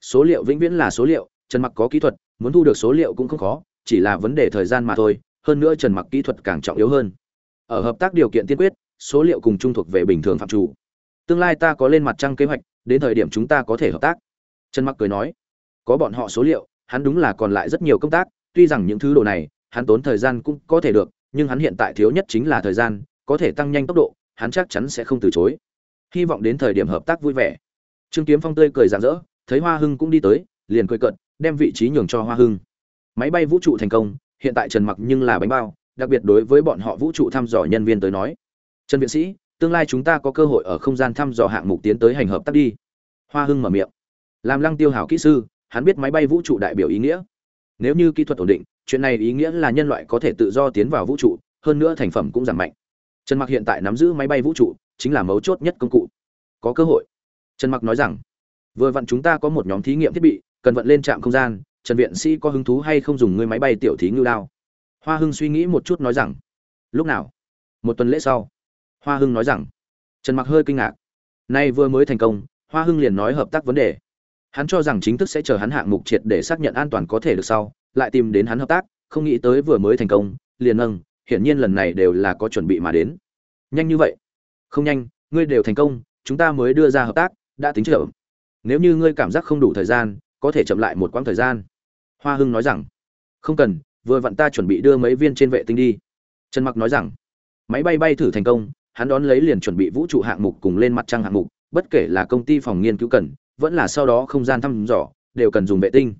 Số liệu vĩnh viễn là số liệu, trần mặc có kỹ thuật, muốn thu được số liệu cũng không khó, chỉ là vấn đề thời gian mà thôi, hơn nữa trần mặc kỹ thuật càng trọng yếu hơn. Ở hợp tác điều kiện tiên quyết, số liệu cùng trung thuộc về bình thường phạm chủ tương lai ta có lên mặt trăng kế hoạch, đến thời điểm chúng ta có thể hợp tác. Trần mặc cười nói. Có bọn họ số liệu, hắn đúng là còn lại rất nhiều công tác, tuy rằng những thứ đồ này, hắn tốn thời gian cũng có thể được, nhưng hắn hiện tại thiếu nhất chính là thời gian, có thể tăng nhanh tốc độ, hắn chắc chắn sẽ không từ chối. Hy vọng đến thời điểm hợp tác vui vẻ. Trương kiếm phong tươi cười rạng rỡ, thấy hoa hưng cũng đi tới, liền cười cận đem vị trí nhường cho hoa hưng. Máy bay vũ trụ thành công, hiện tại trần mặc nhưng là bánh bao, đặc biệt đối với bọn họ vũ trụ thăm dò nhân viên tới nói. Trần viện sĩ tương lai chúng ta có cơ hội ở không gian thăm dò hạng mục tiến tới hành hợp tác đi. Hoa hưng mở miệng. Làm lăng tiêu hảo kỹ sư, hắn biết máy bay vũ trụ đại biểu ý nghĩa. Nếu như kỹ thuật ổn định, chuyện này ý nghĩa là nhân loại có thể tự do tiến vào vũ trụ, hơn nữa thành phẩm cũng giảm mạnh. Trần mặc hiện tại nắm giữ máy bay vũ trụ, chính là mấu chốt nhất công cụ. Có cơ hội. Trần mặc nói rằng, vừa vặn chúng ta có một nhóm thí nghiệm thiết bị, cần vận lên trạm không gian, trần viện sĩ có hứng thú hay không dùng ngươi máy bay tiểu thí ngưu đao? Hoa hưng suy nghĩ một chút nói rằng, lúc nào? Một tuần lễ sau hoa hưng nói rằng, trần mặc hơi kinh ngạc. Nay vừa mới thành công, hoa hưng liền nói hợp tác vấn đề. Hắn cho rằng chính thức sẽ chờ hắn hạng mục triệt để xác nhận an toàn có thể được sau, lại tìm đến hắn hợp tác, không nghĩ tới vừa mới thành công, liền nâng, hiển nhiên lần này đều là có chuẩn bị mà đến. Nhanh như vậy? Không nhanh, ngươi đều thành công, chúng ta mới đưa ra hợp tác, đã tính chậm. Nếu như ngươi cảm giác không đủ thời gian, có thể chậm lại một quãng thời gian. Hoa hưng nói rằng, không cần, vừa vặn ta chuẩn bị đưa mấy viên trên vệ tinh đi. Trần mặc nói rằng, máy bay bay thử thành công hắn đón lấy liền chuẩn bị vũ trụ hạng mục cùng lên mặt trăng hạng mục, bất kể là công ty phòng nghiên cứu cần, vẫn là sau đó không gian thăm dò, đều cần dùng vệ tinh.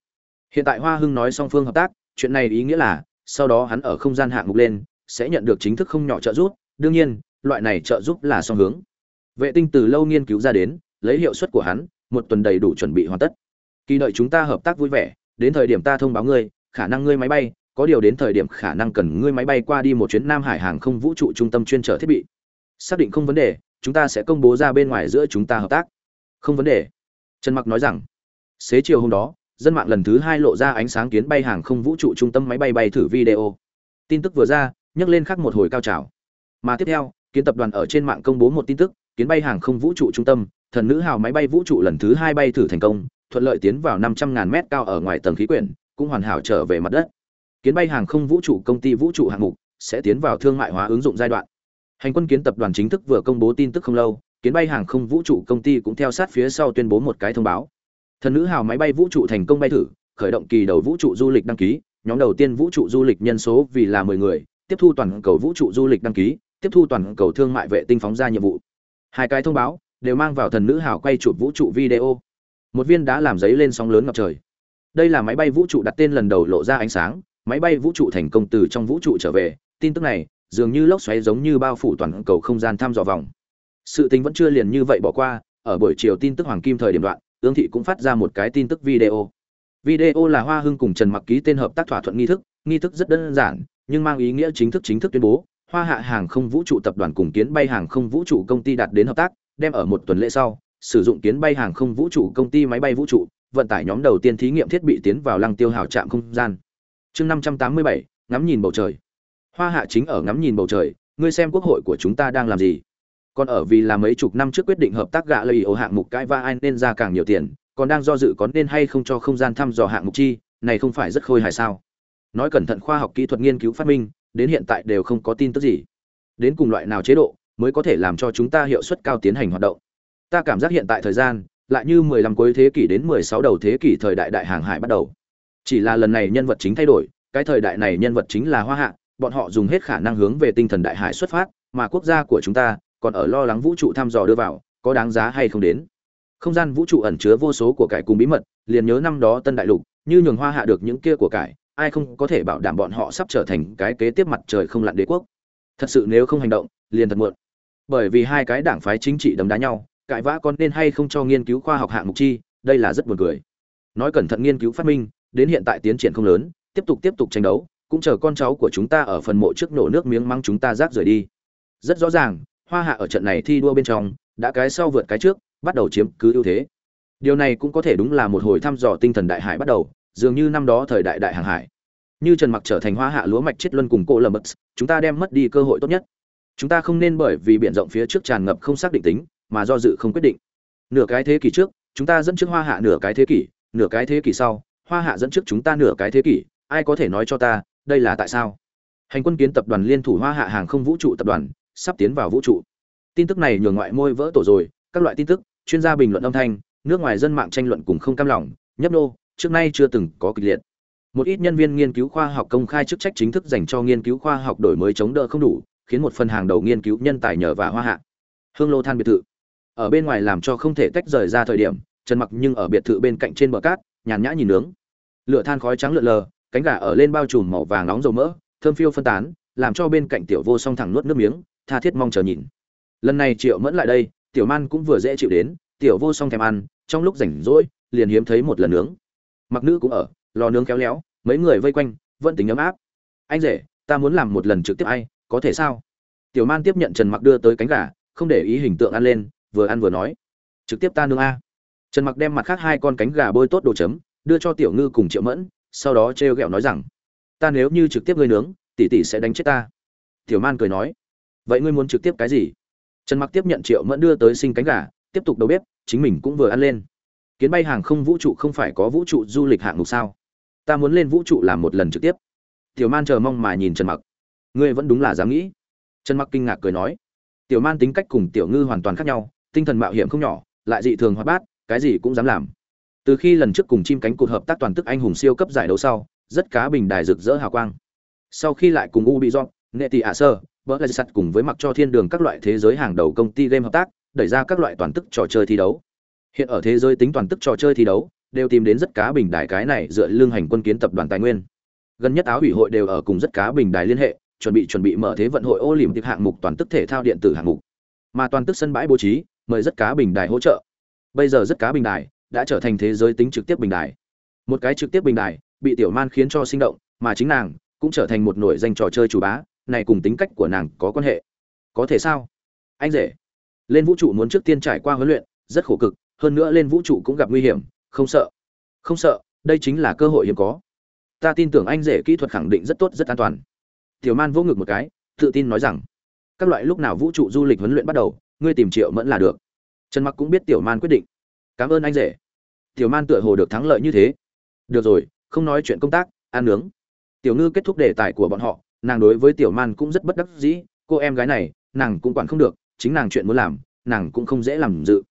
Hiện tại hoa hưng nói song phương hợp tác, chuyện này ý nghĩa là, sau đó hắn ở không gian hạng mục lên, sẽ nhận được chính thức không nhỏ trợ giúp, đương nhiên, loại này trợ giúp là song hướng. Vệ tinh từ lâu nghiên cứu ra đến, lấy hiệu suất của hắn, một tuần đầy đủ chuẩn bị hoàn tất. Kỳ đợi chúng ta hợp tác vui vẻ, đến thời điểm ta thông báo ngươi, khả năng ngươi máy bay, có điều đến thời điểm khả năng cần ngươi máy bay qua đi một chuyến nam hải hàng không vũ trụ trung tâm chuyên trở thiết bị xác định không vấn đề, chúng ta sẽ công bố ra bên ngoài giữa chúng ta hợp tác. Không vấn đề. Trần mặc nói rằng, xế chiều hôm đó, dân mạng lần thứ hai lộ ra ánh sáng kiến bay hàng không vũ trụ trung tâm máy bay bay thử video. Tin tức vừa ra, nhấc lên khắc một hồi cao trào. Mà tiếp theo, kiến tập đoàn ở trên mạng công bố một tin tức, kiến bay hàng không vũ trụ trung tâm, thần nữ hào máy bay vũ trụ lần thứ hai bay thử thành công, thuận lợi tiến vào 500.000 mét cao ở ngoài tầng khí quyển, cũng hoàn hảo trở về mặt đất. Kiến bay hàng không vũ trụ công ty vũ trụ hạng mục sẽ tiến vào thương mại hóa ứng dụng giai đoạn hành quân kiến tập đoàn chính thức vừa công bố tin tức không lâu, kiến bay hàng không vũ trụ công ty cũng theo sát phía sau tuyên bố một cái thông báo. Thần nữ hào máy bay vũ trụ thành công bay thử, khởi động kỳ đầu vũ trụ du lịch đăng ký, nhóm đầu tiên vũ trụ du lịch nhân số vì là 10 người, tiếp thu toàn cầu vũ trụ du lịch đăng ký, tiếp thu toàn cầu thương mại vệ tinh phóng ra nhiệm vụ. Hai cái thông báo đều mang vào thần nữ hào quay chụp vũ trụ video. Một viên đã làm giấy lên sóng lớn ngập trời. Đây là máy bay vũ trụ đặt tên lần đầu lộ ra ánh sáng, máy bay vũ trụ thành công từ trong vũ trụ trở về. Tin tức này dường như lốc xoáy giống như bao phủ toàn cầu không gian thăm dò vòng. Sự tình vẫn chưa liền như vậy bỏ qua, ở buổi chiều tin tức hoàng kim thời điểm đoạn, ương thị cũng phát ra một cái tin tức video. Video là hoa hưng cùng trần mặc ký tên hợp tác thỏa thuận nghi thức nghi thức rất đơn giản, nhưng mang ý nghĩa chính thức chính thức tuyên bố, hoa hạ hàng không vũ trụ tập đoàn cùng kiến bay hàng không vũ trụ công ty đạt đến hợp tác, đem ở một tuần lễ sau, sử dụng kiến bay hàng không vũ trụ công ty máy bay vũ trụ, vận tải nhóm đầu tiên thí nghiệm thiết bị tiến vào lăng tiêu hào trạm không gian. Chương năm trăm tám mươi bảy, ngắm nhìn bầu trời hoa hạ chính ở ngắm nhìn bầu trời, ngươi xem quốc hội của chúng ta đang làm gì? Còn ở vì là mấy chục năm trước quyết định hợp tác gạ lây ổ hạng mục cãi va ai nên ra càng nhiều tiền, còn đang do dự có nên hay không cho không gian thăm dò hạng mục chi, này không phải rất khôi hài sao? Nói cẩn thận khoa học kỹ thuật nghiên cứu phát minh, đến hiện tại đều không có tin tức gì. Đến cùng loại nào chế độ mới có thể làm cho chúng ta hiệu suất cao tiến hành hoạt động? Ta cảm giác hiện tại thời gian lại như 15 cuối thế kỷ đến 16 đầu thế kỷ thời đại đại hàng hải bắt đầu. Chỉ là lần này nhân vật chính thay đổi, cái thời đại này nhân vật chính là hoa hạ bọn họ dùng hết khả năng hướng về tinh thần đại hải xuất phát, mà quốc gia của chúng ta còn ở lo lắng vũ trụ thăm dò đưa vào, có đáng giá hay không đến. Không gian vũ trụ ẩn chứa vô số của cải cùng bí mật, liền nhớ năm đó tân đại lục, như nhường hoa hạ được những kia của cải, ai không có thể bảo đảm bọn họ sắp trở thành cái kế tiếp mặt trời không lặn đế quốc. Thật sự nếu không hành động, liền thật muộn. Bởi vì hai cái đảng phái chính trị đấm đá nhau cãi vã con nên hay không cho nghiên cứu khoa học hạng mục chi, đây là rất buồn cười. Nói cẩn thận nghiên cứu phát minh, đến hiện tại tiến triển không lớn, tiếp tục tiếp tục tranh đấu cũng chờ con cháu của chúng ta ở phần mộ trước nổ nước miếng măng chúng ta rác rời đi. Rất rõ ràng, hoa hạ ở trận này thi đua bên trong, đã cái sau vượt cái trước, bắt đầu chiếm cứ ưu thế. Điều này cũng có thể đúng là một hồi thăm dò tinh thần đại hải bắt đầu, dường như năm đó thời đại đại hàng hải. Như trần mặc trở thành hoa hạ lúa mạch chết luân cùng cô lầm bất, chúng ta đem mất đi cơ hội tốt nhất. Chúng ta không nên bởi vì biển rộng phía trước tràn ngập không xác định tính, mà do dự không quyết định. Nửa cái thế kỷ trước, chúng ta dẫn trước hoa hạ nửa cái thế kỷ, nửa cái thế kỷ sau, hoa hạ dẫn trước chúng ta nửa cái thế kỷ, ai có thể nói cho ta đây là tại sao? Hành quân kiến tập đoàn liên thủ hoa hạ hàng không vũ trụ tập đoàn, sắp tiến vào vũ trụ. Tin tức này nhường ngoại môi vỡ tổ rồi, các loại tin tức, chuyên gia bình luận âm thanh, nước ngoài dân mạng tranh luận cùng không cam lòng, nhấp nô, trước nay chưa từng có kịch liệt. Một ít nhân viên nghiên cứu khoa học công khai chức trách chính thức dành cho nghiên cứu khoa học đổi mới chống đỡ không đủ, khiến một phần hàng đầu nghiên cứu nhân tài nhờ và hoa hạ. Hương lô than biệt thự. Ở bên ngoài làm cho không thể tách rời ra thời điểm, trần mặc nhưng ở biệt thự bên cạnh trên bờ cát, nhàn nhã nhìn nướng. Lửa than khói trắng lượn lờ cánh gà ở lên bao trùm màu vàng nóng dầu mỡ, thơm phiêu phân tán, làm cho bên cạnh tiểu vô song thẳng nuốt nước miếng, tha thiết mong chờ nhìn. Lần này triệu mẫn lại đây, tiểu man cũng vừa dễ chịu đến, tiểu vô song thèm ăn, trong lúc rảnh rỗi, liền hiếm thấy một lần nướng. Mặc nữ cũng ở, lò nướng kéo léo, mấy người vây quanh, vẫn tính ấm áp. Anh rể, ta muốn làm một lần trực tiếp ai, có thể sao? Tiểu man tiếp nhận trần mặc đưa tới cánh gà, không để ý hình tượng ăn lên, vừa ăn vừa nói. Trực tiếp ta nương a. Trần mặc đem mặt khác hai con cánh gà bôi tốt đồ chấm, đưa cho tiểu ngư cùng triệu mẫn sau đó trêu ghẹo nói rằng, ta nếu như trực tiếp ngươi nướng, tỷ tỷ sẽ đánh chết ta. Tiểu man cười nói, vậy ngươi muốn trực tiếp cái gì? Trần mặc tiếp nhận triệu mẫn đưa tới sinh cánh gà, tiếp tục đầu bếp, chính mình cũng vừa ăn lên. Kiến bay hàng không vũ trụ không phải có vũ trụ du lịch hạng mục sao? Ta muốn lên vũ trụ làm một lần trực tiếp. Tiểu man chờ mong mà nhìn trần mặc. Ngươi vẫn đúng là dám nghĩ. Trần mặc kinh ngạc cười nói, tiểu man tính cách cùng tiểu ngư hoàn toàn khác nhau, tinh thần mạo hiểm không nhỏ, lại dị thường hoạt bát, cái gì cũng dám làm từ khi lần trước cùng chim cánh cụt hợp tác toàn tức anh hùng siêu cấp giải đấu sau, rất cá bình đài rực rỡ hào quang. Sau khi lại cùng ubisoft nghệ tỷ ạ sơ vỡ lại sắt cùng với mặc cho thiên đường các loại thế giới hàng đầu công ty game hợp tác, đẩy ra các loại toàn tức trò chơi thi đấu. Hiện ở thế giới tính toàn tức trò chơi thi đấu, đều tìm đến rất cá bình đài cái này dựa lương hành quân kiến tập đoàn tài nguyên. Gần nhất áo ủy hội đều ở cùng rất cá bình đài liên hệ, chuẩn bị chuẩn bị mở thế vận hội ô liềm tiệp hạng mục toàn tức thể thao điện tử hạng mục. Mà toàn tức sân bãi bố trí, mời rất cá bình đài hỗ trợ. Bây giờ rất cá bình đài đã trở thành thế giới tính trực tiếp bình đài. Một cái trực tiếp bình đài bị tiểu man khiến cho sinh động, mà chính nàng cũng trở thành một nổi danh trò chơi chủ bá, này cùng tính cách của nàng có quan hệ. Có thể sao? Anh rể, lên vũ trụ muốn trước tiên trải qua huấn luyện, rất khổ cực, hơn nữa lên vũ trụ cũng gặp nguy hiểm, không sợ. Không sợ, đây chính là cơ hội hiếm có. Ta tin tưởng anh rể kỹ thuật khẳng định rất tốt, rất an toàn. Tiểu man vỗ ngực một cái, tự tin nói rằng, các loại lúc nào vũ trụ du lịch huấn luyện bắt đầu, ngươi tìm triệu mẫn là được. Trần mặc cũng biết tiểu man quyết định cảm ơn anh rể. Tiểu man tựa hồ được thắng lợi như thế. Được rồi, không nói chuyện công tác, ăn nướng. Tiểu ngư kết thúc đề tài của bọn họ, nàng đối với tiểu man cũng rất bất đắc dĩ. Cô em gái này, nàng cũng quản không được, chính nàng chuyện muốn làm, nàng cũng không dễ làm dự.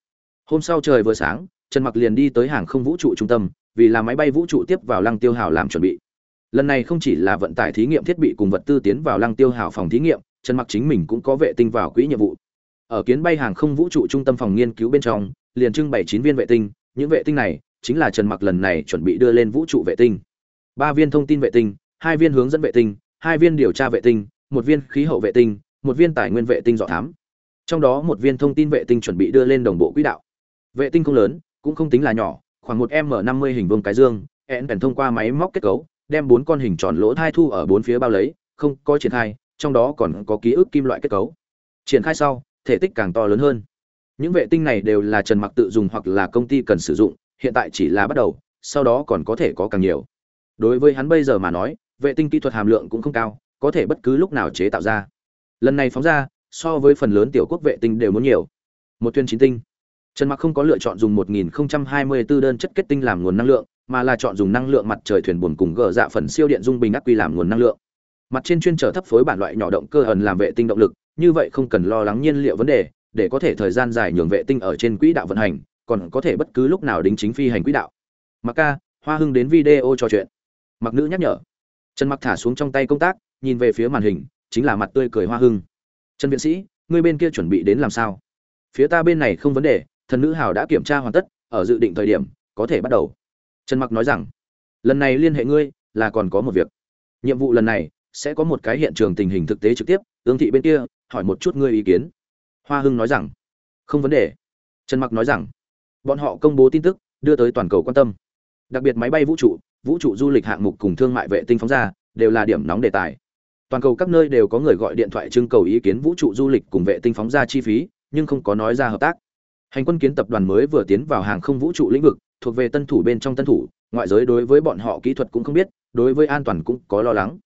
Hôm sau trời vừa sáng, trần mặc liền đi tới hàng không vũ trụ trung tâm, vì là máy bay vũ trụ tiếp vào lăng tiêu hào làm chuẩn bị. Lần này không chỉ là vận tải thí nghiệm thiết bị cùng vật tư tiến vào lăng tiêu hào phòng thí nghiệm, trần mặc chính mình cũng có vệ tinh vào quỹ nhiệm vụ. Ở kiến bay hàng không vũ trụ trung tâm phòng nghiên cứu bên trong liền trưng bày chín viên vệ tinh, những vệ tinh này chính là trần mặc lần này chuẩn bị đưa lên vũ trụ vệ tinh. Ba viên thông tin vệ tinh, hai viên hướng dẫn vệ tinh, hai viên điều tra vệ tinh, một viên khí hậu vệ tinh, một viên tài nguyên vệ tinh dọ thám. Trong đó một viên thông tin vệ tinh chuẩn bị đưa lên đồng bộ quỹ đạo. Vệ tinh không lớn, cũng không tính là nhỏ, khoảng một m năm mươi hình vuông cái dương, ẹn bèn thông qua máy móc kết cấu, đem bốn con hình tròn lỗ thai thu ở bốn phía bao lấy, không có triển khai, trong đó còn có ký ức kim loại kết cấu. Triển khai sau, thể tích càng to lớn hơn những vệ tinh này đều là trần mặc tự dùng hoặc là công ty cần sử dụng, hiện tại chỉ là bắt đầu, sau đó còn có thể có càng nhiều. Đối với hắn bây giờ mà nói, vệ tinh kỹ thuật hàm lượng cũng không cao, có thể bất cứ lúc nào chế tạo ra. Lần này phóng ra, so với phần lớn tiểu quốc vệ tinh đều muốn nhiều. Một thuyền chín tinh. Trần mặc không có lựa chọn dùng 1024 đơn chất kết tinh làm nguồn năng lượng, mà là chọn dùng năng lượng mặt trời thuyền buồn cùng gờ dạ phần siêu điện dung bình ác quy làm nguồn năng lượng. Mặt trên chuyên trở thấp phối bản loại nhỏ động cơ ẩn làm vệ tinh động lực, như vậy không cần lo lắng nhiên liệu vấn đề để có thể thời gian dài nhường vệ tinh ở trên quỹ đạo vận hành, còn có thể bất cứ lúc nào đính chính phi hành quỹ đạo. Mặc ca, hoa hưng đến video trò chuyện. Mặc nữ nhắc nhở. Trần mặc thả xuống trong tay công tác, nhìn về phía màn hình, chính là mặt tươi cười hoa hưng. Trần viện sĩ người bên kia chuẩn bị đến làm sao? Phía ta bên này không vấn đề, thần nữ hào đã kiểm tra hoàn tất, ở dự định thời điểm, có thể bắt đầu. Trần mặc nói rằng, lần này liên hệ ngươi, là còn có một việc. Nhiệm vụ lần này, sẽ có một cái hiện trường tình hình thực tế trực tiếp, ương thị bên kia, hỏi một chút ngươi ý kiến hoa hưng nói rằng, không vấn đề. Trần mặc nói rằng, bọn họ công bố tin tức, đưa tới toàn cầu quan tâm. Đặc biệt máy bay vũ trụ vũ trụ du lịch hạng mục cùng thương mại vệ tinh phóng ra, đều là điểm nóng đề tài. Toàn cầu các nơi đều có người gọi điện thoại trưng cầu ý kiến vũ trụ du lịch cùng vệ tinh phóng ra chi phí, nhưng không có nói ra hợp tác. Hành quân kiến tập đoàn mới vừa tiến vào hàng không vũ trụ lĩnh vực, thuộc về tân thủ bên trong tân thủ, ngoại giới đối với bọn họ kỹ thuật cũng không biết, đối với an toàn cũng có lo lắng.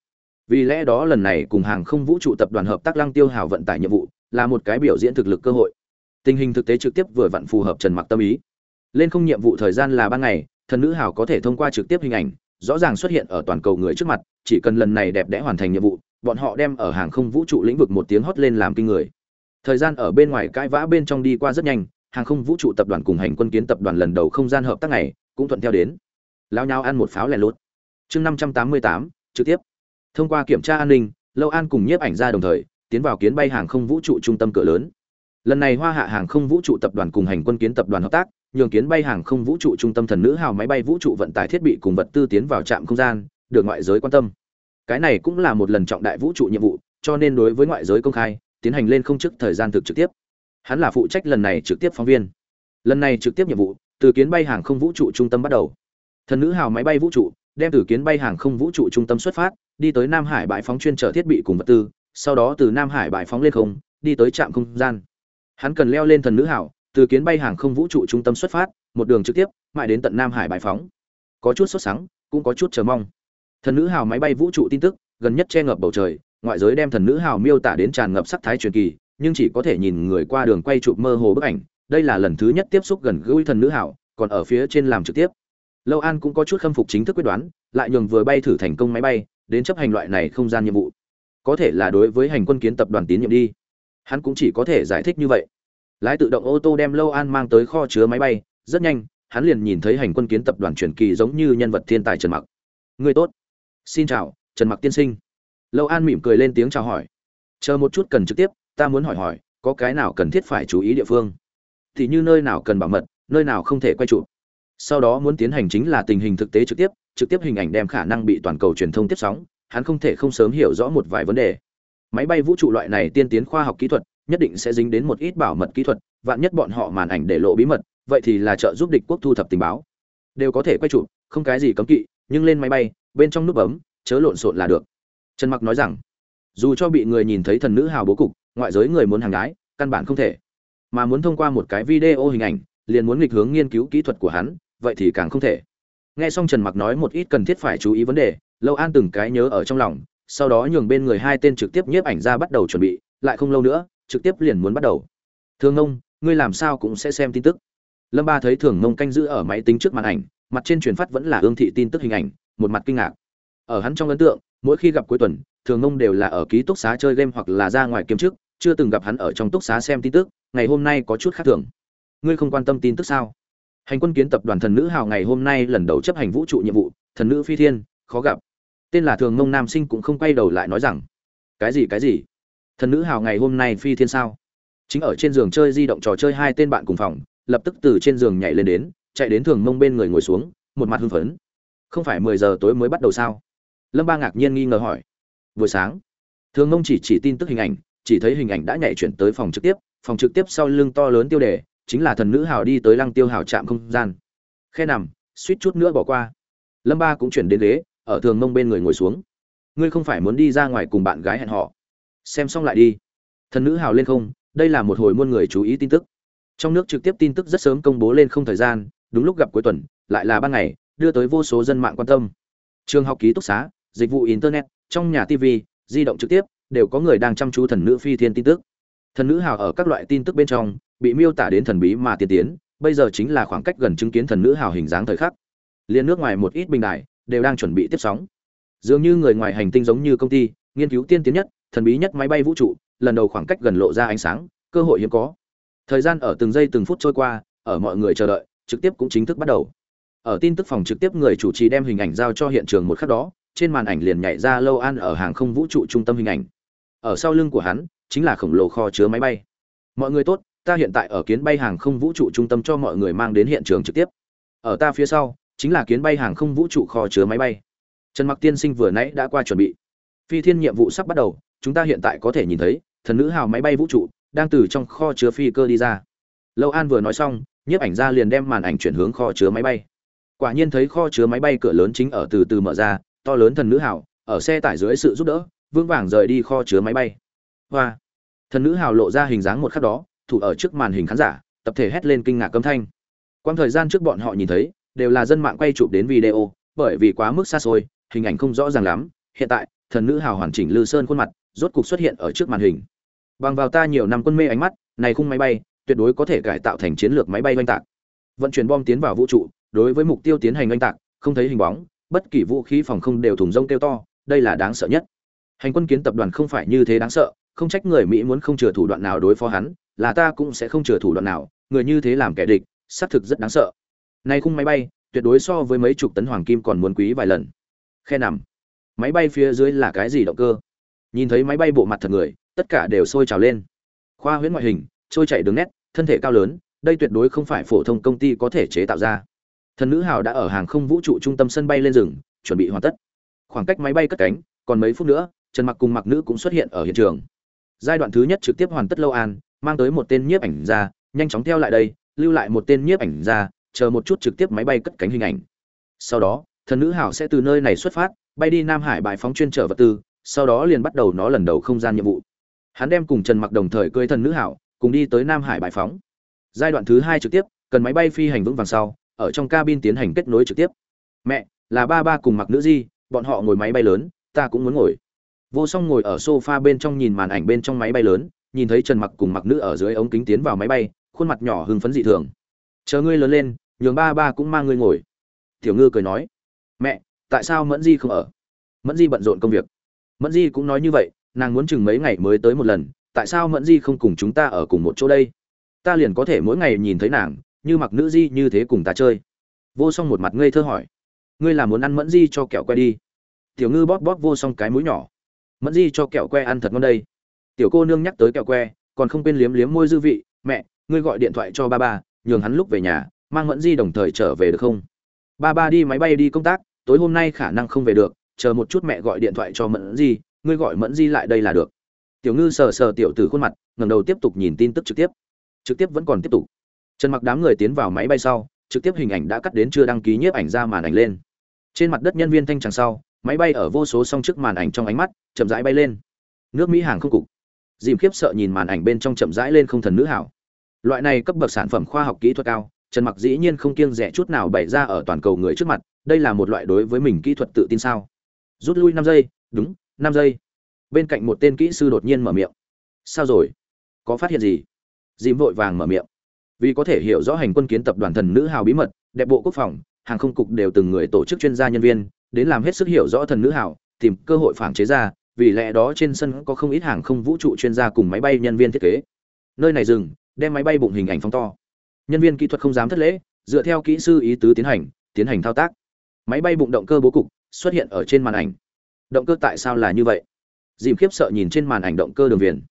Vì lẽ đó lần này cùng hàng không vũ trụ tập đoàn hợp tác lăng tiêu hào vận tải nhiệm vụ là một cái biểu diễn thực lực cơ hội. Tình hình thực tế trực tiếp vừa vặn phù hợp trần mặc tâm ý. Lên không nhiệm vụ thời gian là ban ngày, thần nữ hào có thể thông qua trực tiếp hình ảnh, rõ ràng xuất hiện ở toàn cầu người trước mặt, chỉ cần lần này đẹp đẽ hoàn thành nhiệm vụ, bọn họ đem ở hàng không vũ trụ lĩnh vực một tiếng hót lên làm kinh người. Thời gian ở bên ngoài cãi vã bên trong đi qua rất nhanh, hàng không vũ trụ tập đoàn cùng hành quân kiến tập đoàn lần đầu không gian hợp tác này cũng thuận theo đến. Lao nhau ăn một pháo lẻ lốt. Chương năm trăm tám mươi tám, trực tiếp. Thông qua kiểm tra an ninh, lâu an cùng nhiếp ảnh ra đồng thời tiến vào kiến bay hàng không vũ trụ trung tâm cửa lớn. Lần này hoa hạ hàng không vũ trụ tập đoàn cùng hành quân kiến tập đoàn hợp tác, nhường kiến bay hàng không vũ trụ trung tâm thần nữ hào máy bay vũ trụ vận tải thiết bị cùng vật tư tiến vào trạm không gian, được ngoại giới quan tâm. Cái này cũng là một lần trọng đại vũ trụ nhiệm vụ, cho nên đối với ngoại giới công khai, tiến hành lên không trước thời gian thực trực tiếp. Hắn là phụ trách lần này trực tiếp phóng viên. Lần này trực tiếp nhiệm vụ, từ kiến bay hàng không vũ trụ trung tâm bắt đầu. Thần nữ hào máy bay vũ trụ, đem từ kiến bay hàng không vũ trụ trung tâm xuất phát, đi tới nam hải bãi phóng chuyên chở thiết bị cùng vật tư sau đó từ nam hải bãi phóng lên không đi tới trạm không gian. Hắn cần leo lên thần nữ hảo từ kiến bay hàng không vũ trụ trung tâm xuất phát một đường trực tiếp mãi đến tận nam hải bãi phóng. Có chút sốt sắng cũng có chút chờ mong. Thần nữ hào máy bay vũ trụ tin tức gần nhất che ngập bầu trời ngoại giới đem thần nữ hào miêu tả đến tràn ngập sắc thái truyền kỳ nhưng chỉ có thể nhìn người qua đường quay chụp mơ hồ bức ảnh đây là lần thứ nhất tiếp xúc gần gũi thần nữ hào, còn ở phía trên làm trực tiếp. Lâu an cũng có chút khâm phục chính thức quyết đoán lại nhường vừa bay thử thành công máy bay đến chấp hành loại này không gian nhiệm vụ có thể là đối với hành quân kiến tập đoàn tín nhiệm đi. Hắn cũng chỉ có thể giải thích như vậy. Lái tự động ô tô đem lâu an mang tới kho chứa máy bay, rất nhanh, hắn liền nhìn thấy hành quân kiến tập đoàn truyền kỳ giống như nhân vật thiên tài trần mặc. Người tốt. Xin chào, trần mặc tiên sinh. Lâu an mỉm cười lên tiếng chào hỏi. Chờ một chút cần trực tiếp, ta muốn hỏi hỏi, có cái nào cần thiết phải chú ý địa phương? Thì như nơi nào cần bảo mật, nơi nào không thể quay trụ. Sau đó muốn tiến hành chính là tình hình thực tế trực tiếp trực tiếp hình ảnh đem khả năng bị toàn cầu truyền thông tiếp sóng hắn không thể không sớm hiểu rõ một vài vấn đề. Máy bay vũ trụ loại này tiên tiến khoa học kỹ thuật, nhất định sẽ dính đến một ít bảo mật kỹ thuật, vạn nhất bọn họ màn ảnh để lộ bí mật, vậy thì là trợ giúp địch quốc thu thập tình báo. Đều có thể quay chụp, không cái gì cấm kỵ, nhưng lên máy bay, bên trong nút bấm, chớ lộn xộn là được. Trần mặc nói rằng, dù cho bị người nhìn thấy thần nữ hào bố cục, ngoại giới người muốn hàng gái căn bản không thể. Mà muốn thông qua một cái video hình ảnh, liền muốn nghịch hướng nghiên cứu kỹ thuật của hắn, vậy thì càng không thể. Nghe xong trần mặc nói một ít cần thiết phải chú ý vấn đề lâu an từng cái nhớ ở trong lòng, sau đó nhường bên người hai tên trực tiếp nhiếp ảnh ra bắt đầu chuẩn bị, lại không lâu nữa, trực tiếp liền muốn bắt đầu. Thường ngông, ngươi làm sao cũng sẽ xem tin tức. Lâm ba thấy thường ngông canh giữ ở máy tính trước màn ảnh, mặt trên truyền phát vẫn là ương thị tin tức hình ảnh, một mặt kinh ngạc. Ở hắn trong ấn tượng, mỗi khi gặp cuối tuần, thường ngông đều là ở ký túc xá chơi game hoặc là ra ngoài kiếm trước chưa từng gặp hắn ở trong túc xá xem tin tức, ngày hôm nay có chút khác thường. Ngươi không quan tâm tin tức sao? Hành quân kiến tập đoàn thần nữ hào ngày hôm nay lần đầu chấp hành vũ trụ nhiệm vụ, thần nữ phi thiên, khó gặp tên là thường mông nam sinh cũng không quay đầu lại nói rằng, cái gì cái gì? Thần nữ hào ngày hôm nay phi thiên sao? Chính ở trên giường chơi di động trò chơi hai tên bạn cùng phòng, lập tức từ trên giường nhảy lên đến, chạy đến thường mông bên người ngồi xuống, một mặt hưng phấn. Không phải mười giờ tối mới bắt đầu sao? Lâm ba ngạc nhiên nghi ngờ hỏi. Buổi sáng. Thường mông chỉ chỉ tin tức hình ảnh, chỉ thấy hình ảnh đã nhảy chuyển tới phòng trực tiếp, phòng trực tiếp sau lưng to lớn tiêu đề, chính là thần nữ hào đi tới lăng tiêu hào trạm không gian. Khe nằm, suýt chút nữa bỏ qua. Lâm ba cũng chuyển đến ghế ở thường mông bên người ngồi xuống. Ngươi không phải muốn đi ra ngoài cùng bạn gái hẹn họ xem xong lại đi. Thần nữ hào lên không, đây là một hồi muôn người chú ý tin tức. Trong nước trực tiếp tin tức rất sớm công bố lên không thời gian, đúng lúc gặp cuối tuần, lại là ban ngày, đưa tới vô số dân mạng quan tâm. Trường học ký túc xá, dịch vụ internet, trong nhà tv di động trực tiếp, đều có người đang chăm chú thần nữ phi thiên tin tức. Thần nữ hào ở các loại tin tức bên trong, bị miêu tả đến thần bí mà tiên tiến, bây giờ chính là khoảng cách gần chứng kiến thần nữ hào hình dáng thời khắc. Liên nước ngoài một ít bình đại đều đang chuẩn bị tiếp sóng. Dường như người ngoài hành tinh giống như công ty, nghiên cứu tiên tiến nhất, thần bí nhất máy bay vũ trụ, lần đầu khoảng cách gần lộ ra ánh sáng, cơ hội hiếm có. Thời gian ở từng giây từng phút trôi qua, ở mọi người chờ đợi, trực tiếp cũng chính thức bắt đầu. Ở tin tức phòng trực tiếp người chủ trì đem hình ảnh giao cho hiện trường một khắc đó, trên màn ảnh liền nhảy ra lâu an ở hàng không vũ trụ trung tâm hình ảnh. Ở sau lưng của hắn, chính là khổng lồ kho chứa máy bay. Mọi người tốt, ta hiện tại ở kiến bay hàng không vũ trụ trung tâm cho mọi người mang đến hiện trường trực tiếp. Ở ta phía sau chính là kiến bay hàng không vũ trụ kho chứa máy bay. Trần mặc tiên sinh vừa nãy đã qua chuẩn bị. Phi thiên nhiệm vụ sắp bắt đầu, chúng ta hiện tại có thể nhìn thấy, thần nữ hào máy bay vũ trụ đang từ trong kho chứa phi cơ đi ra. Lâu an vừa nói xong, nhiếp ảnh ra liền đem màn ảnh chuyển hướng kho chứa máy bay. Quả nhiên thấy kho chứa máy bay cửa lớn chính ở từ từ mở ra, to lớn thần nữ hào, ở xe tải dưới sự giúp đỡ, vững vàng rời đi kho chứa máy bay. Hoa! Thần nữ hào lộ ra hình dáng một khắc đó, thủ ở trước màn hình khán giả, tập thể hét lên kinh ngạc âm thanh. Quang thời gian trước bọn họ nhìn thấy đều là dân mạng quay chụp đến video, bởi vì quá mức xa xôi, hình ảnh không rõ ràng lắm. Hiện tại, thần nữ hào hoàn chỉnh lư sơn khuôn mặt, rốt cục xuất hiện ở trước màn hình. Bằng vào ta nhiều năm quân mê ánh mắt, này khung máy bay, tuyệt đối có thể cải tạo thành chiến lược máy bay oanh tạc. Vận chuyển bom tiến vào vũ trụ, đối với mục tiêu tiến hành oanh tạc, không thấy hình bóng, bất kỳ vũ khí phòng không đều thùng rông kêu to, đây là đáng sợ nhất. Hành quân kiến tập đoàn không phải như thế đáng sợ, không trách người mỹ muốn không chừa thủ đoạn nào đối phó hắn, là ta cũng sẽ không chừa thủ đoạn nào, người như thế làm kẻ địch, xác thực rất đáng sợ này khung máy bay, tuyệt đối so với mấy chục tấn hoàng kim còn muốn quý vài lần. Khe nằm. Máy bay phía dưới là cái gì động cơ? Nhìn thấy máy bay bộ mặt thật người, tất cả đều sôi trào lên. Khoa huyễn ngoại hình, trôi chạy đường nét, thân thể cao lớn, đây tuyệt đối không phải phổ thông công ty có thể chế tạo ra. Thần nữ hào đã ở hàng không vũ trụ trung tâm sân bay lên rừng, chuẩn bị hoàn tất. Khoảng cách máy bay cất cánh, còn mấy phút nữa, trần mặc cùng mặc nữ cũng xuất hiện ở hiện trường. Giai đoạn thứ nhất trực tiếp hoàn tất lâu an, mang tới một tên nhiếp ảnh ra nhanh chóng theo lại đây, lưu lại một tên nhiếp ảnh ra chờ một chút trực tiếp máy bay cất cánh hình ảnh. Sau đó, thần nữ hảo sẽ từ nơi này xuất phát, bay đi nam hải bãi phóng chuyên trở vật tư, sau đó liền bắt đầu nó lần đầu không gian nhiệm vụ. Hắn đem cùng trần mặc đồng thời cưới thần nữ hảo, cùng đi tới nam hải bài phóng. Giai đoạn thứ hai trực tiếp, cần máy bay phi hành vững vàng sau, ở trong cabin tiến hành kết nối trực tiếp. Mẹ, là ba ba cùng mặc nữ di, bọn họ ngồi máy bay lớn, ta cũng muốn ngồi. Vô song ngồi ở sofa bên trong nhìn màn ảnh bên trong máy bay lớn, nhìn thấy trần mặc cùng mặc nữ ở dưới ống kính tiến vào máy bay, khuôn mặt nhỏ hưng phấn dị thường. Chờ ngươi lớn lên nhường ba ba cũng mang ngươi ngồi. Tiểu ngư cười nói, mẹ, tại sao mẫn di không ở? Mẫn di bận rộn công việc. Mẫn di cũng nói như vậy, nàng muốn chừng mấy ngày mới tới một lần, tại sao mẫn di không cùng chúng ta ở cùng một chỗ đây? Ta liền có thể mỗi ngày nhìn thấy nàng, như mặc nữ di như thế cùng ta chơi. Vô song một mặt ngây thơ hỏi, ngươi là muốn ăn mẫn di cho kẹo que đi? Tiểu ngư bóp bóp vô song cái mũi nhỏ, mẫn di cho kẹo que ăn thật ngon đây. Tiểu cô nương nhắc tới kẹo que, còn không quên liếm liếm môi dư vị, mẹ, ngươi gọi điện thoại cho ba ba, nhường hắn lúc về nhà mang mẫn di đồng thời trở về được không? Ba ba đi máy bay đi công tác, tối hôm nay khả năng không về được, chờ một chút mẹ gọi điện thoại cho mẫn di, ngươi gọi mẫn di lại đây là được. Tiểu ngư sờ sờ tiểu tử khuôn mặt, ngẩng đầu tiếp tục nhìn tin tức trực tiếp. Trực tiếp vẫn còn tiếp tục. Trần mặc đám người tiến vào máy bay sau, trực tiếp hình ảnh đã cắt đến chưa đăng ký nhiếp ảnh ra màn ảnh lên. Trên mặt đất nhân viên thanh tràng sau, máy bay ở vô số song trước màn ảnh trong ánh mắt, chậm rãi bay lên. Nước mỹ hàng không cục. Dìm khiếp sợ nhìn màn ảnh bên trong chậm rãi lên không thần nữ hảo. Loại này cấp bậc sản phẩm khoa học kỹ thuật cao trần mặc dĩ nhiên không kiêng rẻ chút nào bày ra ở toàn cầu người trước mặt, đây là một loại đối với mình kỹ thuật tự tin sao? Rút lui năm giây, đúng, năm giây. Bên cạnh một tên kỹ sư đột nhiên mở miệng. Sao rồi? Có phát hiện gì? Dìm vội vàng mở miệng. Vì có thể hiểu rõ hành quân kiến tập đoàn thần nữ hào bí mật, đẹp bộ quốc phòng, hàng không cục đều từng người tổ chức chuyên gia nhân viên, đến làm hết sức hiểu rõ thần nữ hào, tìm cơ hội phản chế ra, vì lẽ đó trên sân có không ít hàng không vũ trụ chuyên gia cùng máy bay nhân viên thiết kế. Nơi này dừng, đem máy bay bụng hình ảnh phóng to nhân viên kỹ thuật không dám thất lễ, dựa theo kỹ sư ý tứ tiến hành tiến hành thao tác. Máy bay bụng động cơ bố cục xuất hiện ở trên màn ảnh. Động cơ tại sao là như vậy? Dìm khiếp sợ nhìn trên màn ảnh động cơ đường viền.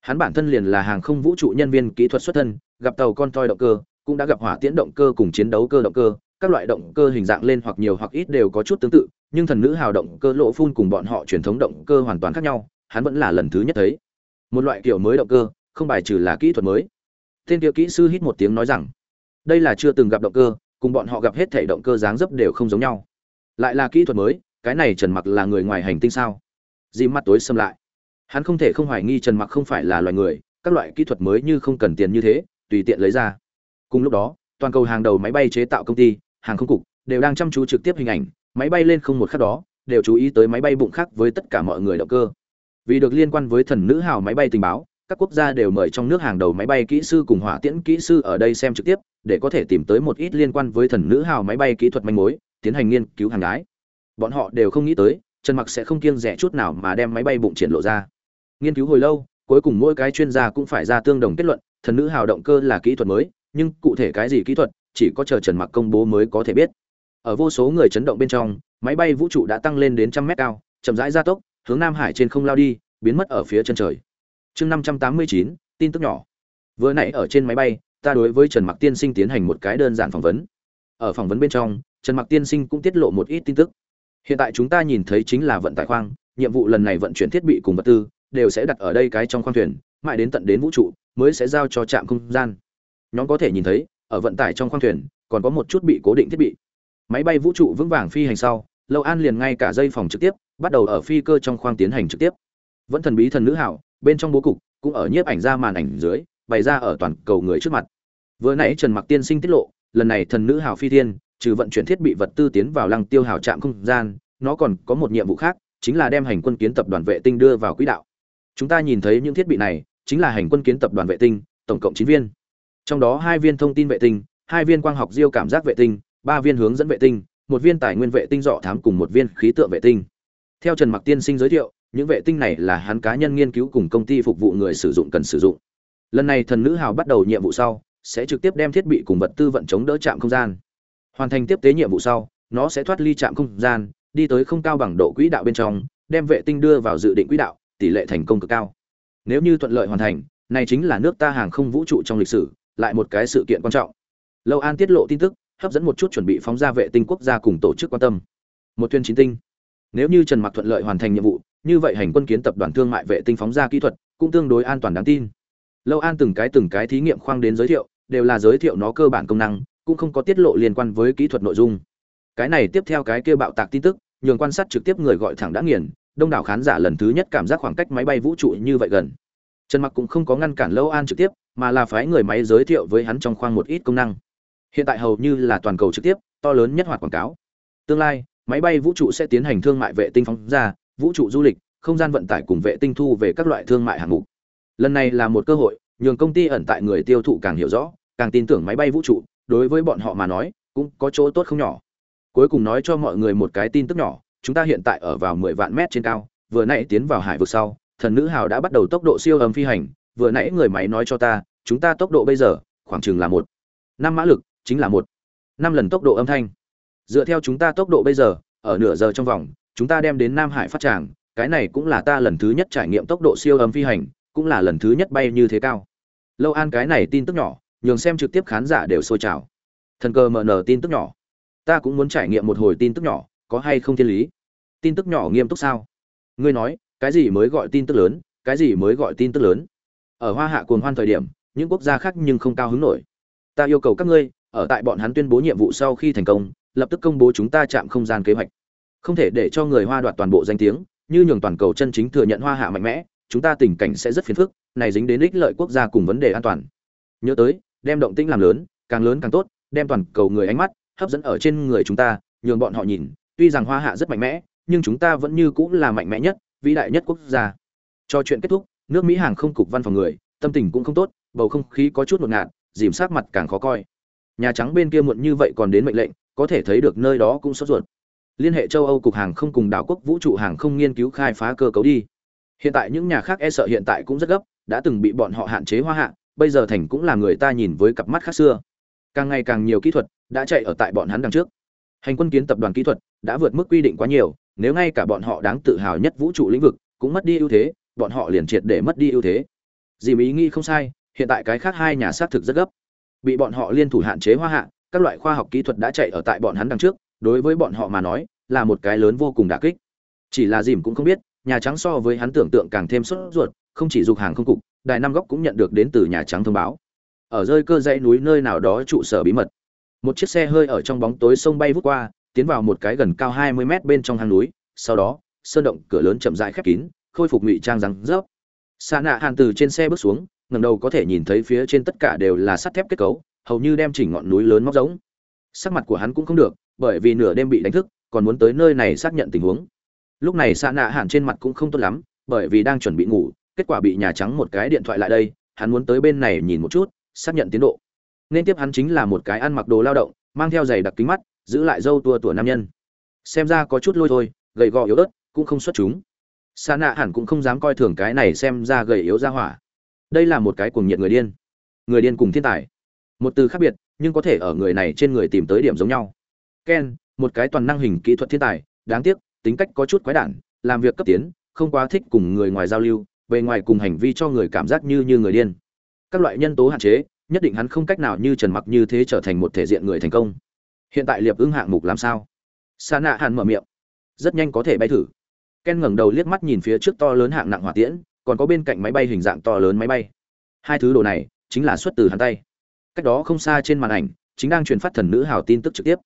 Hắn bản thân liền là hàng không vũ trụ nhân viên kỹ thuật xuất thân, gặp tàu con toi động cơ, cũng đã gặp hỏa tiễn động cơ cùng chiến đấu cơ động cơ, các loại động cơ hình dạng lên hoặc nhiều hoặc ít đều có chút tương tự, nhưng thần nữ hào động cơ lỗ phun cùng bọn họ truyền thống động cơ hoàn toàn khác nhau, hắn vẫn là lần thứ nhất thấy. Một loại kiểu mới động cơ, không bài trừ là kỹ thuật mới tên kia kỹ sư hít một tiếng nói rằng, đây là chưa từng gặp động cơ, cùng bọn họ gặp hết thể động cơ dáng dấp đều không giống nhau. Lại là kỹ thuật mới, cái này trần mặc là người ngoài hành tinh sao? Dì mắt tối xâm lại. Hắn không thể không hoài nghi trần mặc không phải là loài người, các loại kỹ thuật mới như không cần tiền như thế, tùy tiện lấy ra. Cùng lúc đó, toàn cầu hàng đầu máy bay chế tạo công ty, hàng không cục đều đang chăm chú trực tiếp hình ảnh, máy bay lên không một khắc đó, đều chú ý tới máy bay bụng khác với tất cả mọi người động cơ. Vì được liên quan với thần nữ hào máy bay tình báo các quốc gia đều mời trong nước hàng đầu máy bay kỹ sư cùng hỏa tiễn kỹ sư ở đây xem trực tiếp, để có thể tìm tới một ít liên quan với thần nữ hào máy bay kỹ thuật manh mối, tiến hành nghiên cứu hàng gái. Bọn họ đều không nghĩ tới, trần mặc sẽ không kiêng rẻ chút nào mà đem máy bay bụng triển lộ ra. Nghiên cứu hồi lâu, cuối cùng mỗi cái chuyên gia cũng phải ra tương đồng kết luận, thần nữ hào động cơ là kỹ thuật mới, nhưng cụ thể cái gì kỹ thuật, chỉ có chờ trần mặc công bố mới có thể biết. Ở vô số người chấn động bên trong, máy bay vũ trụ đã tăng lên đến trăm mét cao, chậm rãi gia tốc, hướng nam hải trên không lao đi, biến mất ở phía chân trời chương năm trăm tám mươi chín, tin tức nhỏ. Vừa nãy ở trên máy bay, ta đối với trần mặc tiên sinh tiến hành một cái đơn giản phỏng vấn. Ở phỏng vấn bên trong, trần mặc tiên sinh cũng tiết lộ một ít tin tức. Hiện tại chúng ta nhìn thấy chính là vận tải khoang, nhiệm vụ lần này vận chuyển thiết bị cùng vật tư đều sẽ đặt ở đây cái trong khoang thuyền, mãi đến tận đến vũ trụ mới sẽ giao cho trạm không gian. Nhóm có thể nhìn thấy, ở vận tải trong khoang thuyền, còn có một chút bị cố định thiết bị. Máy bay vũ trụ vững vàng phi hành sau, lâu an liền ngay cả dây phòng trực tiếp, bắt đầu ở phi cơ trong khoang tiến hành trực tiếp. Vẫn thần bí thần nữ hảo bên trong bố cục, cũng ở nhiếp ảnh ra màn ảnh dưới, bày ra ở toàn cầu người trước mặt. Vừa nãy trần mặc tiên sinh tiết lộ, lần này thần nữ hào phi thiên, trừ vận chuyển thiết bị vật tư tiến vào lăng tiêu hào trạm không gian, nó còn có một nhiệm vụ khác, chính là đem hành quân kiến tập đoàn vệ tinh đưa vào quỹ đạo. Chúng ta nhìn thấy những thiết bị này, chính là hành quân kiến tập đoàn vệ tinh, tổng cộng chín viên. Trong đó hai viên thông tin vệ tinh, hai viên quang học diêu cảm giác vệ tinh, ba viên hướng dẫn vệ tinh, một viên tài nguyên vệ tinh dọ thám cùng một viên khí tượng vệ tinh. Theo trần mặc tiên sinh giới thiệu những vệ tinh này là hắn cá nhân nghiên cứu cùng công ty phục vụ người sử dụng cần sử dụng. Lần này thần nữ hào bắt đầu nhiệm vụ sau, sẽ trực tiếp đem thiết bị cùng vật tư vận chống đỡ trạm không gian. Hoàn thành tiếp tế nhiệm vụ sau, nó sẽ thoát ly trạm không gian, đi tới không cao bằng độ quỹ đạo bên trong, đem vệ tinh đưa vào dự định quỹ đạo, tỷ lệ thành công cực cao. Nếu như thuận lợi hoàn thành, này chính là nước ta hàng không vũ trụ trong lịch sử, lại một cái sự kiện quan trọng. Lâu an tiết lộ tin tức, hấp dẫn một chút chuẩn bị phóng ra vệ tinh quốc gia cùng tổ chức quan tâm. Một tuyên chính tinh. Nếu như trần mặc thuận lợi hoàn thành nhiệm vụ như vậy hành quân kiến tập đoàn thương mại vệ tinh phóng ra kỹ thuật cũng tương đối an toàn đáng tin. Lâu an từng cái từng cái thí nghiệm khoang đến giới thiệu, đều là giới thiệu nó cơ bản công năng, cũng không có tiết lộ liên quan với kỹ thuật nội dung. Cái này tiếp theo cái kia bạo tạc tin tức, nhường quan sát trực tiếp người gọi thẳng đã nghiền, đông đảo khán giả lần thứ nhất cảm giác khoảng cách máy bay vũ trụ như vậy gần. Trần mặc cũng không có ngăn cản lâu an trực tiếp, mà là phái người máy giới thiệu với hắn trong khoang một ít công năng. Hiện tại hầu như là toàn cầu trực tiếp, to lớn nhất hoạt quảng cáo. Tương lai, máy bay vũ trụ sẽ tiến hành thương mại vệ tinh phóng ra vũ trụ du lịch, không gian vận tải cùng vệ tinh thu về các loại thương mại hạng mục. Lần này là một cơ hội, nhường công ty ẩn tại người tiêu thụ càng hiểu rõ, càng tin tưởng máy bay vũ trụ, đối với bọn họ mà nói, cũng có chỗ tốt không nhỏ. Cuối cùng nói cho mọi người một cái tin tức nhỏ, chúng ta hiện tại ở vào 10 vạn mét trên cao, vừa nãy tiến vào hải vực sau, thần nữ hào đã bắt đầu tốc độ siêu âm phi hành, vừa nãy người máy nói cho ta, chúng ta tốc độ bây giờ, khoảng chừng là một. Năm mã lực, chính là một. Năm lần tốc độ âm thanh. Dựa theo chúng ta tốc độ bây giờ, ở nửa giờ trong vòng chúng ta đem đến nam hải phát tràng, cái này cũng là ta lần thứ nhất trải nghiệm tốc độ siêu âm phi hành, cũng là lần thứ nhất bay như thế cao. Lâu an cái này tin tức nhỏ, nhường xem trực tiếp khán giả đều sôi trào. Thần cơ mở nở tin tức nhỏ. Ta cũng muốn trải nghiệm một hồi tin tức nhỏ, có hay không thiên lý? Tin tức nhỏ nghiêm túc sao? Ngươi nói, cái gì mới gọi tin tức lớn, cái gì mới gọi tin tức lớn? Ở hoa hạ cuồng hoan thời điểm, những quốc gia khác nhưng không cao hứng nổi. Ta yêu cầu các ngươi, ở tại bọn hắn tuyên bố nhiệm vụ sau khi thành công, lập tức công bố chúng ta chạm không gian kế hoạch không thể để cho người hoa đoạt toàn bộ danh tiếng, như nhường toàn cầu chân chính thừa nhận hoa hạ mạnh mẽ, chúng ta tình cảnh sẽ rất phiền phức, này dính đến ích lợi quốc gia cùng vấn đề an toàn. Nhớ tới, đem động tĩnh làm lớn, càng lớn càng tốt, đem toàn cầu người ánh mắt hấp dẫn ở trên người chúng ta, nhường bọn họ nhìn, tuy rằng hoa hạ rất mạnh mẽ, nhưng chúng ta vẫn như cũng là mạnh mẽ nhất, vĩ đại nhất quốc gia. Cho chuyện kết thúc, nước mỹ hàng không cục văn phòng người, tâm tình cũng không tốt, bầu không khí có chút ngột ngạt, dìm sát mặt càng khó coi. Nhà trắng bên kia muộn như vậy còn đến mệnh lệnh, có thể thấy được nơi đó cũng sốt ruột liên hệ châu âu cục hàng không cùng đảo quốc vũ trụ hàng không nghiên cứu khai phá cơ cấu đi. Hiện tại những nhà khác e sợ hiện tại cũng rất gấp, đã từng bị bọn họ hạn chế hoa hạ, bây giờ thành cũng là người ta nhìn với cặp mắt khác xưa. Càng ngày càng nhiều kỹ thuật đã chạy ở tại bọn hắn đằng trước. Hành quân kiến tập đoàn kỹ thuật đã vượt mức quy định quá nhiều, nếu ngay cả bọn họ đáng tự hào nhất vũ trụ lĩnh vực cũng mất đi ưu thế, bọn họ liền triệt để mất đi ưu thế. Dìm ý nghĩ không sai, hiện tại cái khác hai nhà xác thực rất gấp. Bị bọn họ liên thủ hạn chế hoa hạ, các loại khoa học kỹ thuật đã chạy ở tại bọn hắn đằng trước đối với bọn họ mà nói, là một cái lớn vô cùng đả kích. Chỉ là dìm cũng không biết, nhà trắng so với hắn tưởng tượng càng thêm sốt ruột, không chỉ dục hàng không cục, đài năm góc cũng nhận được đến từ nhà trắng thông báo. Ở rơi cơ dãy núi nơi nào đó trụ sở bí mật. Một chiếc xe hơi ở trong bóng tối sông bay vút qua, tiến vào một cái gần cao 20 mét bên trong hang núi, sau đó, sơn động cửa lớn chậm rãi khép kín, khôi phục ngụy trang răng rớp. Xa nạ hàn từ trên xe bước xuống ngầm đầu có thể nhìn thấy phía trên tất cả đều là sắt thép kết cấu, hầu như đem chỉnh ngọn núi lớn móc giống. Sắc mặt của hắn cũng không được bởi vì nửa đêm bị đánh thức, còn muốn tới nơi này xác nhận tình huống. Lúc này xa nạ hàn trên mặt cũng không tốt lắm, bởi vì đang chuẩn bị ngủ, kết quả bị nhà trắng một cái điện thoại lại đây, hắn muốn tới bên này nhìn một chút, xác nhận tiến độ. Nên tiếp hắn chính là một cái ăn mặc đồ lao động, mang theo giày đặc kính mắt, giữ lại dâu tua tủa nam nhân. Xem ra có chút lôi thôi, gầy gò yếu ớt, cũng không xuất chúng. Xa nạ hẳn cũng không dám coi thường cái này xem ra gầy yếu ra hỏa. Đây là một cái cuồng nhiệt người điên. Người điên cùng thiên tài. Một từ khác biệt, nhưng có thể ở người này trên người tìm tới điểm giống nhau ken, một cái toàn năng hình kỹ thuật thiên tài, đáng tiếc, tính cách có chút quái đản, làm việc cấp tiến, không quá thích cùng người ngoài giao lưu, bề ngoài cùng hành vi cho người cảm giác như như người điên. Các loại nhân tố hạn chế, nhất định hắn không cách nào như trần mặc như thế trở thành một thể diện người thành công. Hiện tại liệp ưng hạng mục làm sao? Sa Na hàn mở miệng. Rất nhanh có thể bay thử. Ken ngẩng đầu liếc mắt nhìn phía trước to lớn hạng nặng hỏa tiễn, còn có bên cạnh máy bay hình dạng to lớn máy bay. Hai thứ đồ này, chính là xuất từ hắn tay. Cách đó không xa trên màn ảnh, chính đang truyền phát thần nữ hào tin tức trực tiếp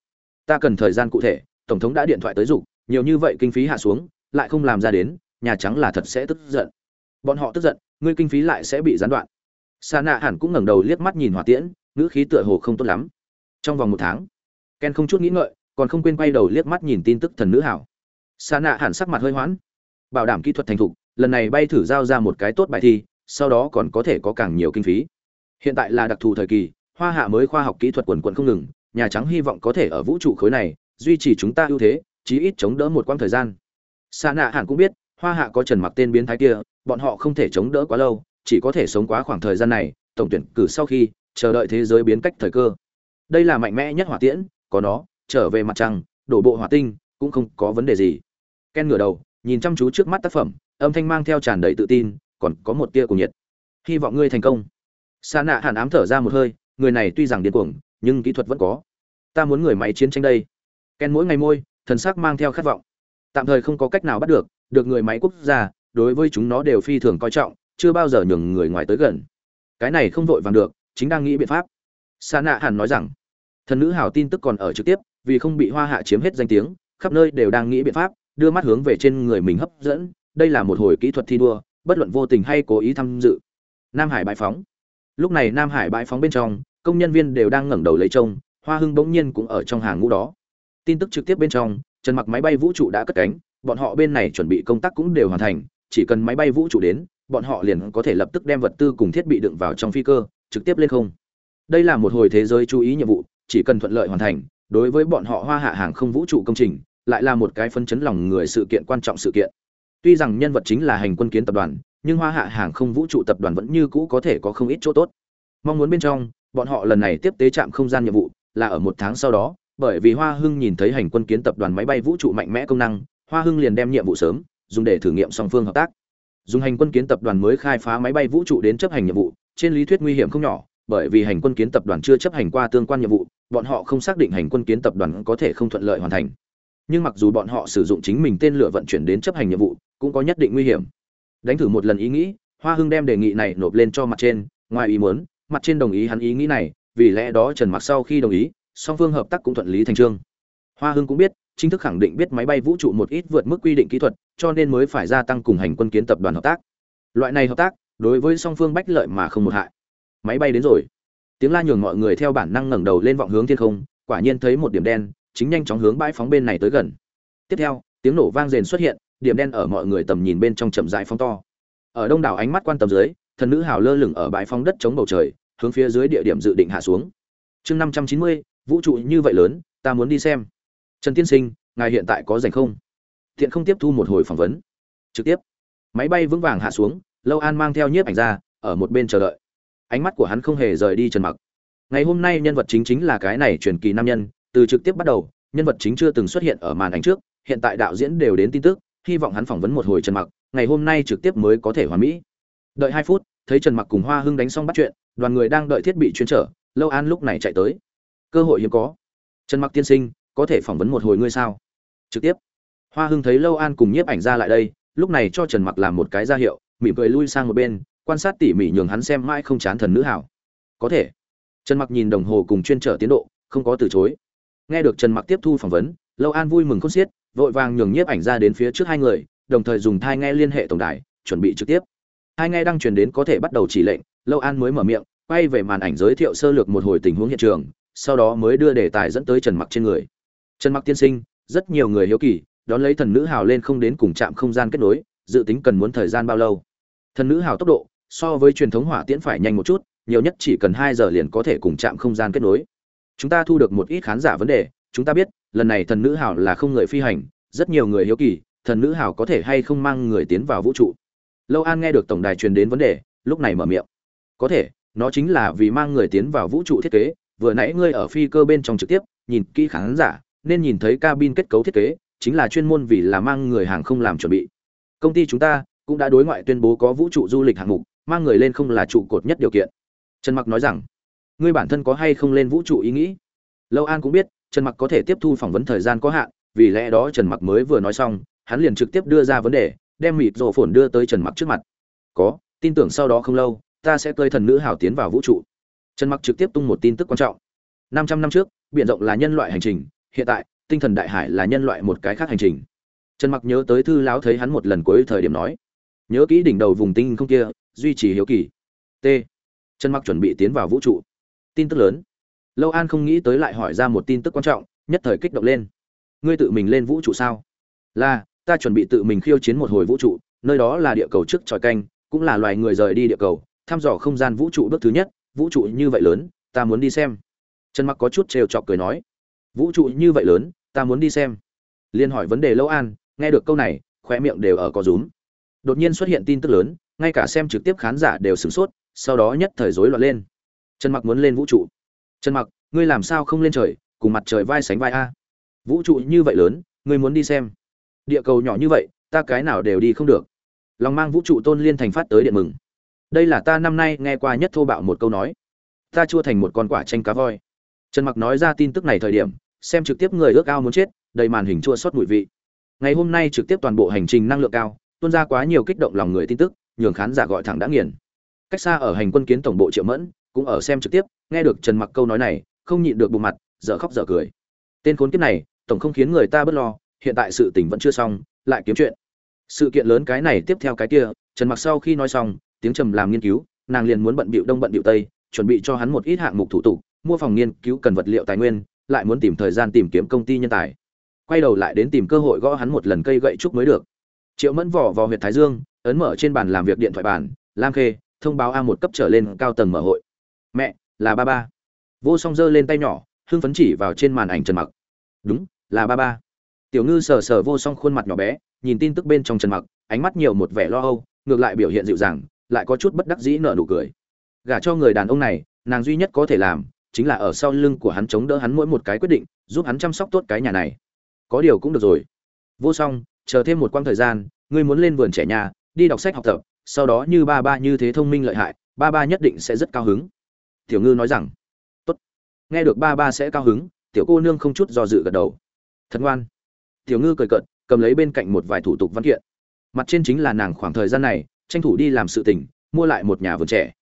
ta cần thời gian cụ thể, tổng thống đã điện thoại tới dục, nhiều như vậy kinh phí hạ xuống, lại không làm ra đến, nhà trắng là thật sẽ tức giận. Bọn họ tức giận, ngươi kinh phí lại sẽ bị gián đoạn. Sa nạ hẳn cũng ngẩng đầu liếc mắt nhìn hỏa tiễn, ngữ khí tựa hồ không tốt lắm. Trong vòng một tháng, ken không chút nghĩ ngợi, còn không quên quay đầu liếc mắt nhìn tin tức thần nữ hảo. Sa nạ hẳn sắc mặt hơi hoãn bảo đảm kỹ thuật thành thục, lần này bay thử giao ra một cái tốt bài thi, sau đó còn có thể có càng nhiều kinh phí. Hiện tại là đặc thù thời kỳ, hoa hạ mới khoa học kỹ thuật quần quận không ngừng nhà trắng hy vọng có thể ở vũ trụ khối này, duy trì chúng ta ưu thế, chí ít chống đỡ một quãng thời gian. Sa nạ hẳn cũng biết, hoa hạ có trần mặc tên biến thái kia, bọn họ không thể chống đỡ quá lâu, chỉ có thể sống quá khoảng thời gian này, tổng tuyển cử sau khi, chờ đợi thế giới biến cách thời cơ. Đây là mạnh mẽ nhất hỏa tiễn, có nó, trở về mặt trăng, đổ bộ hỏa tinh, cũng không có vấn đề gì. Ken ngửa đầu, nhìn chăm chú trước mắt tác phẩm, âm thanh mang theo tràn đầy tự tin, còn có một tia cùng nhiệt. Hy vọng ngươi thành công. Sa nạ hàn ám thở ra một hơi, người này tuy rằng điên cuồng nhưng kỹ thuật vẫn có. Ta muốn người máy chiến tranh đây. Ken mỗi ngày môi, thần sắc mang theo khát vọng. Tạm thời không có cách nào bắt được được người máy quốc gia, đối với chúng nó đều phi thường coi trọng, chưa bao giờ nhường người ngoài tới gần. Cái này không vội vàng được, chính đang nghĩ biện pháp. Sa nạ hàn nói rằng, thần nữ hào tin tức còn ở trực tiếp, vì không bị hoa hạ chiếm hết danh tiếng, khắp nơi đều đang nghĩ biện pháp, đưa mắt hướng về trên người mình hấp dẫn. Đây là một hồi kỹ thuật thi đua, bất luận vô tình hay cố ý tham dự. Nam hải bãi phóng. Lúc này nam hải bãi phóng bên trong công nhân viên đều đang ngẩng đầu lấy trông, hoa hưng bỗng nhiên cũng ở trong hàng ngũ đó. Tin tức trực tiếp bên trong, trần mặc máy bay vũ trụ đã cất cánh, bọn họ bên này chuẩn bị công tác cũng đều hoàn thành, chỉ cần máy bay vũ trụ đến, bọn họ liền có thể lập tức đem vật tư cùng thiết bị đựng vào trong phi cơ, trực tiếp lên không. Đây là một hồi thế giới chú ý nhiệm vụ, chỉ cần thuận lợi hoàn thành, đối với bọn họ hoa hạ hàng không vũ trụ công trình, lại là một cái phân chấn lòng người sự kiện quan trọng sự kiện. Tuy rằng nhân vật chính là hành quân kiến tập đoàn, nhưng hoa hạ hàng không vũ trụ tập đoàn vẫn như cũ có thể có không ít chỗ tốt. Mong muốn bên trong bọn họ lần này tiếp tế trạm không gian nhiệm vụ là ở một tháng sau đó, bởi vì hoa hưng nhìn thấy hành quân kiến tập đoàn máy bay vũ trụ mạnh mẽ công năng, hoa hưng liền đem nhiệm vụ sớm, dùng để thử nghiệm song phương hợp tác. Dùng hành quân kiến tập đoàn mới khai phá máy bay vũ trụ đến chấp hành nhiệm vụ, trên lý thuyết nguy hiểm không nhỏ, bởi vì hành quân kiến tập đoàn chưa chấp hành qua tương quan nhiệm vụ, bọn họ không xác định hành quân kiến tập đoàn có thể không thuận lợi hoàn thành. Nhưng mặc dù bọn họ sử dụng chính mình tên lửa vận chuyển đến chấp hành nhiệm vụ, cũng có nhất định nguy hiểm. Đánh thử một lần ý nghĩ, hoa hưng đem đề nghị này nộp lên cho mặt trên, ngoài ý muốn mặt trên đồng ý hắn ý nghĩ này, vì lẽ đó trần mặc sau khi đồng ý, song phương hợp tác cũng thuận lý thành trương. Hoa hưng cũng biết, chính thức khẳng định biết máy bay vũ trụ một ít vượt mức quy định kỹ thuật, cho nên mới phải gia tăng cùng hành quân kiến tập đoàn hợp tác. Loại này hợp tác, đối với song phương bách lợi mà không một hại. Máy bay đến rồi. Tiếng la nhường mọi người theo bản năng ngẩng đầu lên vọng hướng thiên không, quả nhiên thấy một điểm đen, chính nhanh chóng hướng bãi phóng bên này tới gần. Tiếp theo, tiếng nổ vang rền xuất hiện, điểm đen ở mọi người tầm nhìn bên trong chậm rãi phóng to. Ở đông đảo ánh mắt quan tâm dưới thần nữ hào lơ lửng ở bãi phóng đất chống bầu trời, hướng phía dưới địa điểm dự định hạ xuống. Chương năm trăm chín mươi, vũ trụ như vậy lớn, ta muốn đi xem. Trần tiên sinh, ngài hiện tại có rảnh không? Thiện không tiếp thu một hồi phỏng vấn. Trực tiếp. Máy bay vững vàng hạ xuống, lâu an mang theo nhiếp ảnh ra, ở một bên chờ đợi. Ánh mắt của hắn không hề rời đi trần mặc. Ngày hôm nay nhân vật chính chính là cái này truyền kỳ nam nhân, từ trực tiếp bắt đầu, nhân vật chính chưa từng xuất hiện ở màn ảnh trước, hiện tại đạo diễn đều đến tin tức, hy vọng hắn phỏng vấn một hồi trần mặc, ngày hôm nay trực tiếp mới có thể hoàn mỹ. Đợi hai phút thấy trần mặc cùng hoa hưng đánh xong bắt chuyện, đoàn người đang đợi thiết bị chuyên trở, lâu an lúc này chạy tới. Cơ hội hiếm có. Trần mặc tiên sinh, có thể phỏng vấn một hồi ngươi sao? Trực tiếp. Hoa hưng thấy lâu an cùng nhiếp ảnh ra lại đây, lúc này cho trần mặc làm một cái ra hiệu, mỉm cười lui sang một bên, quan sát tỉ mỉ nhường hắn xem mãi không chán thần nữ hảo. Có thể. Trần mặc nhìn đồng hồ cùng chuyên trở tiến độ, không có từ chối. Nghe được trần mặc tiếp thu phỏng vấn, lâu an vui mừng khôn xiết, vội vàng nhường nhiếp ảnh ra đến phía trước hai người, đồng thời dùng thai nghe liên hệ tổng đài, chuẩn bị trực tiếp hai nghe đang truyền đến có thể bắt đầu chỉ lệnh, lâu an mới mở miệng, quay về màn ảnh giới thiệu sơ lược một hồi tình huống hiện trường, sau đó mới đưa đề tài dẫn tới trần mặc trên người. Trần mặc tiên sinh, rất nhiều người hiếu kỳ, đón lấy thần nữ hào lên không đến cùng chạm không gian kết nối, dự tính cần muốn thời gian bao lâu? Thần nữ hào tốc độ, so với truyền thống hỏa tiễn phải nhanh một chút, nhiều nhất chỉ cần hai giờ liền có thể cùng chạm không gian kết nối. Chúng ta thu được một ít khán giả vấn đề, chúng ta biết, lần này thần nữ hào là không người phi hành, rất nhiều người hiếu kỳ, thần nữ hào có thể hay không mang người tiến vào vũ trụ? Lâu an nghe được tổng đài truyền đến vấn đề, lúc này mở miệng. Có thể, nó chính là vì mang người tiến vào vũ trụ thiết kế, vừa nãy ngươi ở phi cơ bên trong trực tiếp, nhìn kỹ khán giả, nên nhìn thấy cabin kết cấu thiết kế, chính là chuyên môn vì là mang người hàng không làm chuẩn bị. Công ty chúng ta cũng đã đối ngoại tuyên bố có vũ trụ du lịch hạng mục, mang người lên không là trụ cột nhất điều kiện. Trần mặc nói rằng, ngươi bản thân có hay không lên vũ trụ ý nghĩ? Lâu an cũng biết, trần mặc có thể tiếp thu phỏng vấn thời gian có hạn, vì lẽ đó trần mặc mới vừa nói xong, hắn liền trực tiếp đưa ra vấn đề đem mịt rổ phồn đưa tới trần mặc trước mặt. Có, tin tưởng sau đó không lâu, ta sẽ cơi thần nữ hào tiến vào vũ trụ. Trần mặc trực tiếp tung một tin tức quan trọng. 500 năm trước, biển rộng là nhân loại hành trình, hiện tại, tinh thần đại hải là nhân loại một cái khác hành trình. Trần mặc nhớ tới thư lão thấy hắn một lần cuối thời điểm nói, nhớ kỹ đỉnh đầu vùng tinh không kia, duy trì hiếu kỳ. T. Trần mặc chuẩn bị tiến vào vũ trụ. Tin tức lớn. Lâu an không nghĩ tới lại hỏi ra một tin tức quan trọng, nhất thời kích động lên. Ngươi tự mình lên vũ trụ sao? Là ta chuẩn bị tự mình khiêu chiến một hồi vũ trụ, nơi đó là địa cầu trước tròi canh, cũng là loài người rời đi địa cầu, thăm dò không gian vũ trụ bước thứ nhất, vũ trụ như vậy lớn, ta muốn đi xem. Trần mặc có chút trêu chọc cười nói, vũ trụ như vậy lớn, ta muốn đi xem. Liên hỏi vấn đề lâu an, nghe được câu này, khóe miệng đều ở có rúm. Đột nhiên xuất hiện tin tức lớn, ngay cả xem trực tiếp khán giả đều sửng sốt, sau đó nhất thời rối loạn lên. Trần mặc muốn lên vũ trụ. Trần mặc, ngươi làm sao không lên trời, cùng mặt trời vai sánh vai a? Vũ trụ như vậy lớn, ngươi muốn đi xem địa cầu nhỏ như vậy, ta cái nào đều đi không được. Lòng mang vũ trụ tôn liên thành phát tới điện mừng. Đây là ta năm nay nghe qua nhất thô bạo một câu nói. Ta chua thành một con quả tranh cá voi. Trần mặc nói ra tin tức này thời điểm, xem trực tiếp người ước ao muốn chết, đầy màn hình chua xót mùi vị. Ngày hôm nay trực tiếp toàn bộ hành trình năng lượng cao, tuôn ra quá nhiều kích động lòng người tin tức, nhường khán giả gọi thẳng đã nghiền. Cách xa ở hành quân kiến tổng bộ triệu mẫn, cũng ở xem trực tiếp, nghe được trần mặc câu nói này, không nhịn được bù mặt, dở khóc dở cười. Tên khốn kiếp này, tổng không khiến người ta bớt lo hiện tại sự tình vẫn chưa xong, lại kiếm chuyện. Sự kiện lớn cái này tiếp theo cái kia, trần mặc sau khi nói xong, tiếng trầm làm nghiên cứu, nàng liền muốn bận bịu đông bận bịu tây, chuẩn bị cho hắn một ít hạng mục thủ tục, mua phòng nghiên cứu cần vật liệu tài nguyên, lại muốn tìm thời gian tìm kiếm công ty nhân tài. Quay đầu lại đến tìm cơ hội gõ hắn một lần cây gậy trúc mới được. Triệu mẫn vỏ vào huyệt thái dương, ấn mở trên bàn làm việc điện thoại bàn, lam khê, thông báo a một cấp trở lên cao tầng mở hội. Mẹ, là ba ba. Vô song giơ lên tay nhỏ, hưng phấn chỉ vào trên màn ảnh trần mặc. Đúng, là ba ba tiểu ngư sờ sờ vô song khuôn mặt nhỏ bé, nhìn tin tức bên trong trần mặc, ánh mắt nhiều một vẻ lo âu, ngược lại biểu hiện dịu dàng, lại có chút bất đắc dĩ nở nụ cười. Gả cho người đàn ông này, nàng duy nhất có thể làm, chính là ở sau lưng của hắn chống đỡ hắn mỗi một cái quyết định, giúp hắn chăm sóc tốt cái nhà này. Có điều cũng được rồi. Vô song, chờ thêm một quãng thời gian, ngươi muốn lên vườn trẻ nhà, đi đọc sách học tập, sau đó như ba ba như thế thông minh lợi hại, ba ba nhất định sẽ rất cao hứng. Tiểu ngư nói rằng, tốt. Nghe được ba ba sẽ cao hứng, tiểu cô nương không chút do dự gật đầu. Thật ngoan tiểu ngư cười cợt, cầm lấy bên cạnh một vài thủ tục văn kiện. Mặt trên chính là nàng khoảng thời gian này, tranh thủ đi làm sự tình, mua lại một nhà vườn trẻ.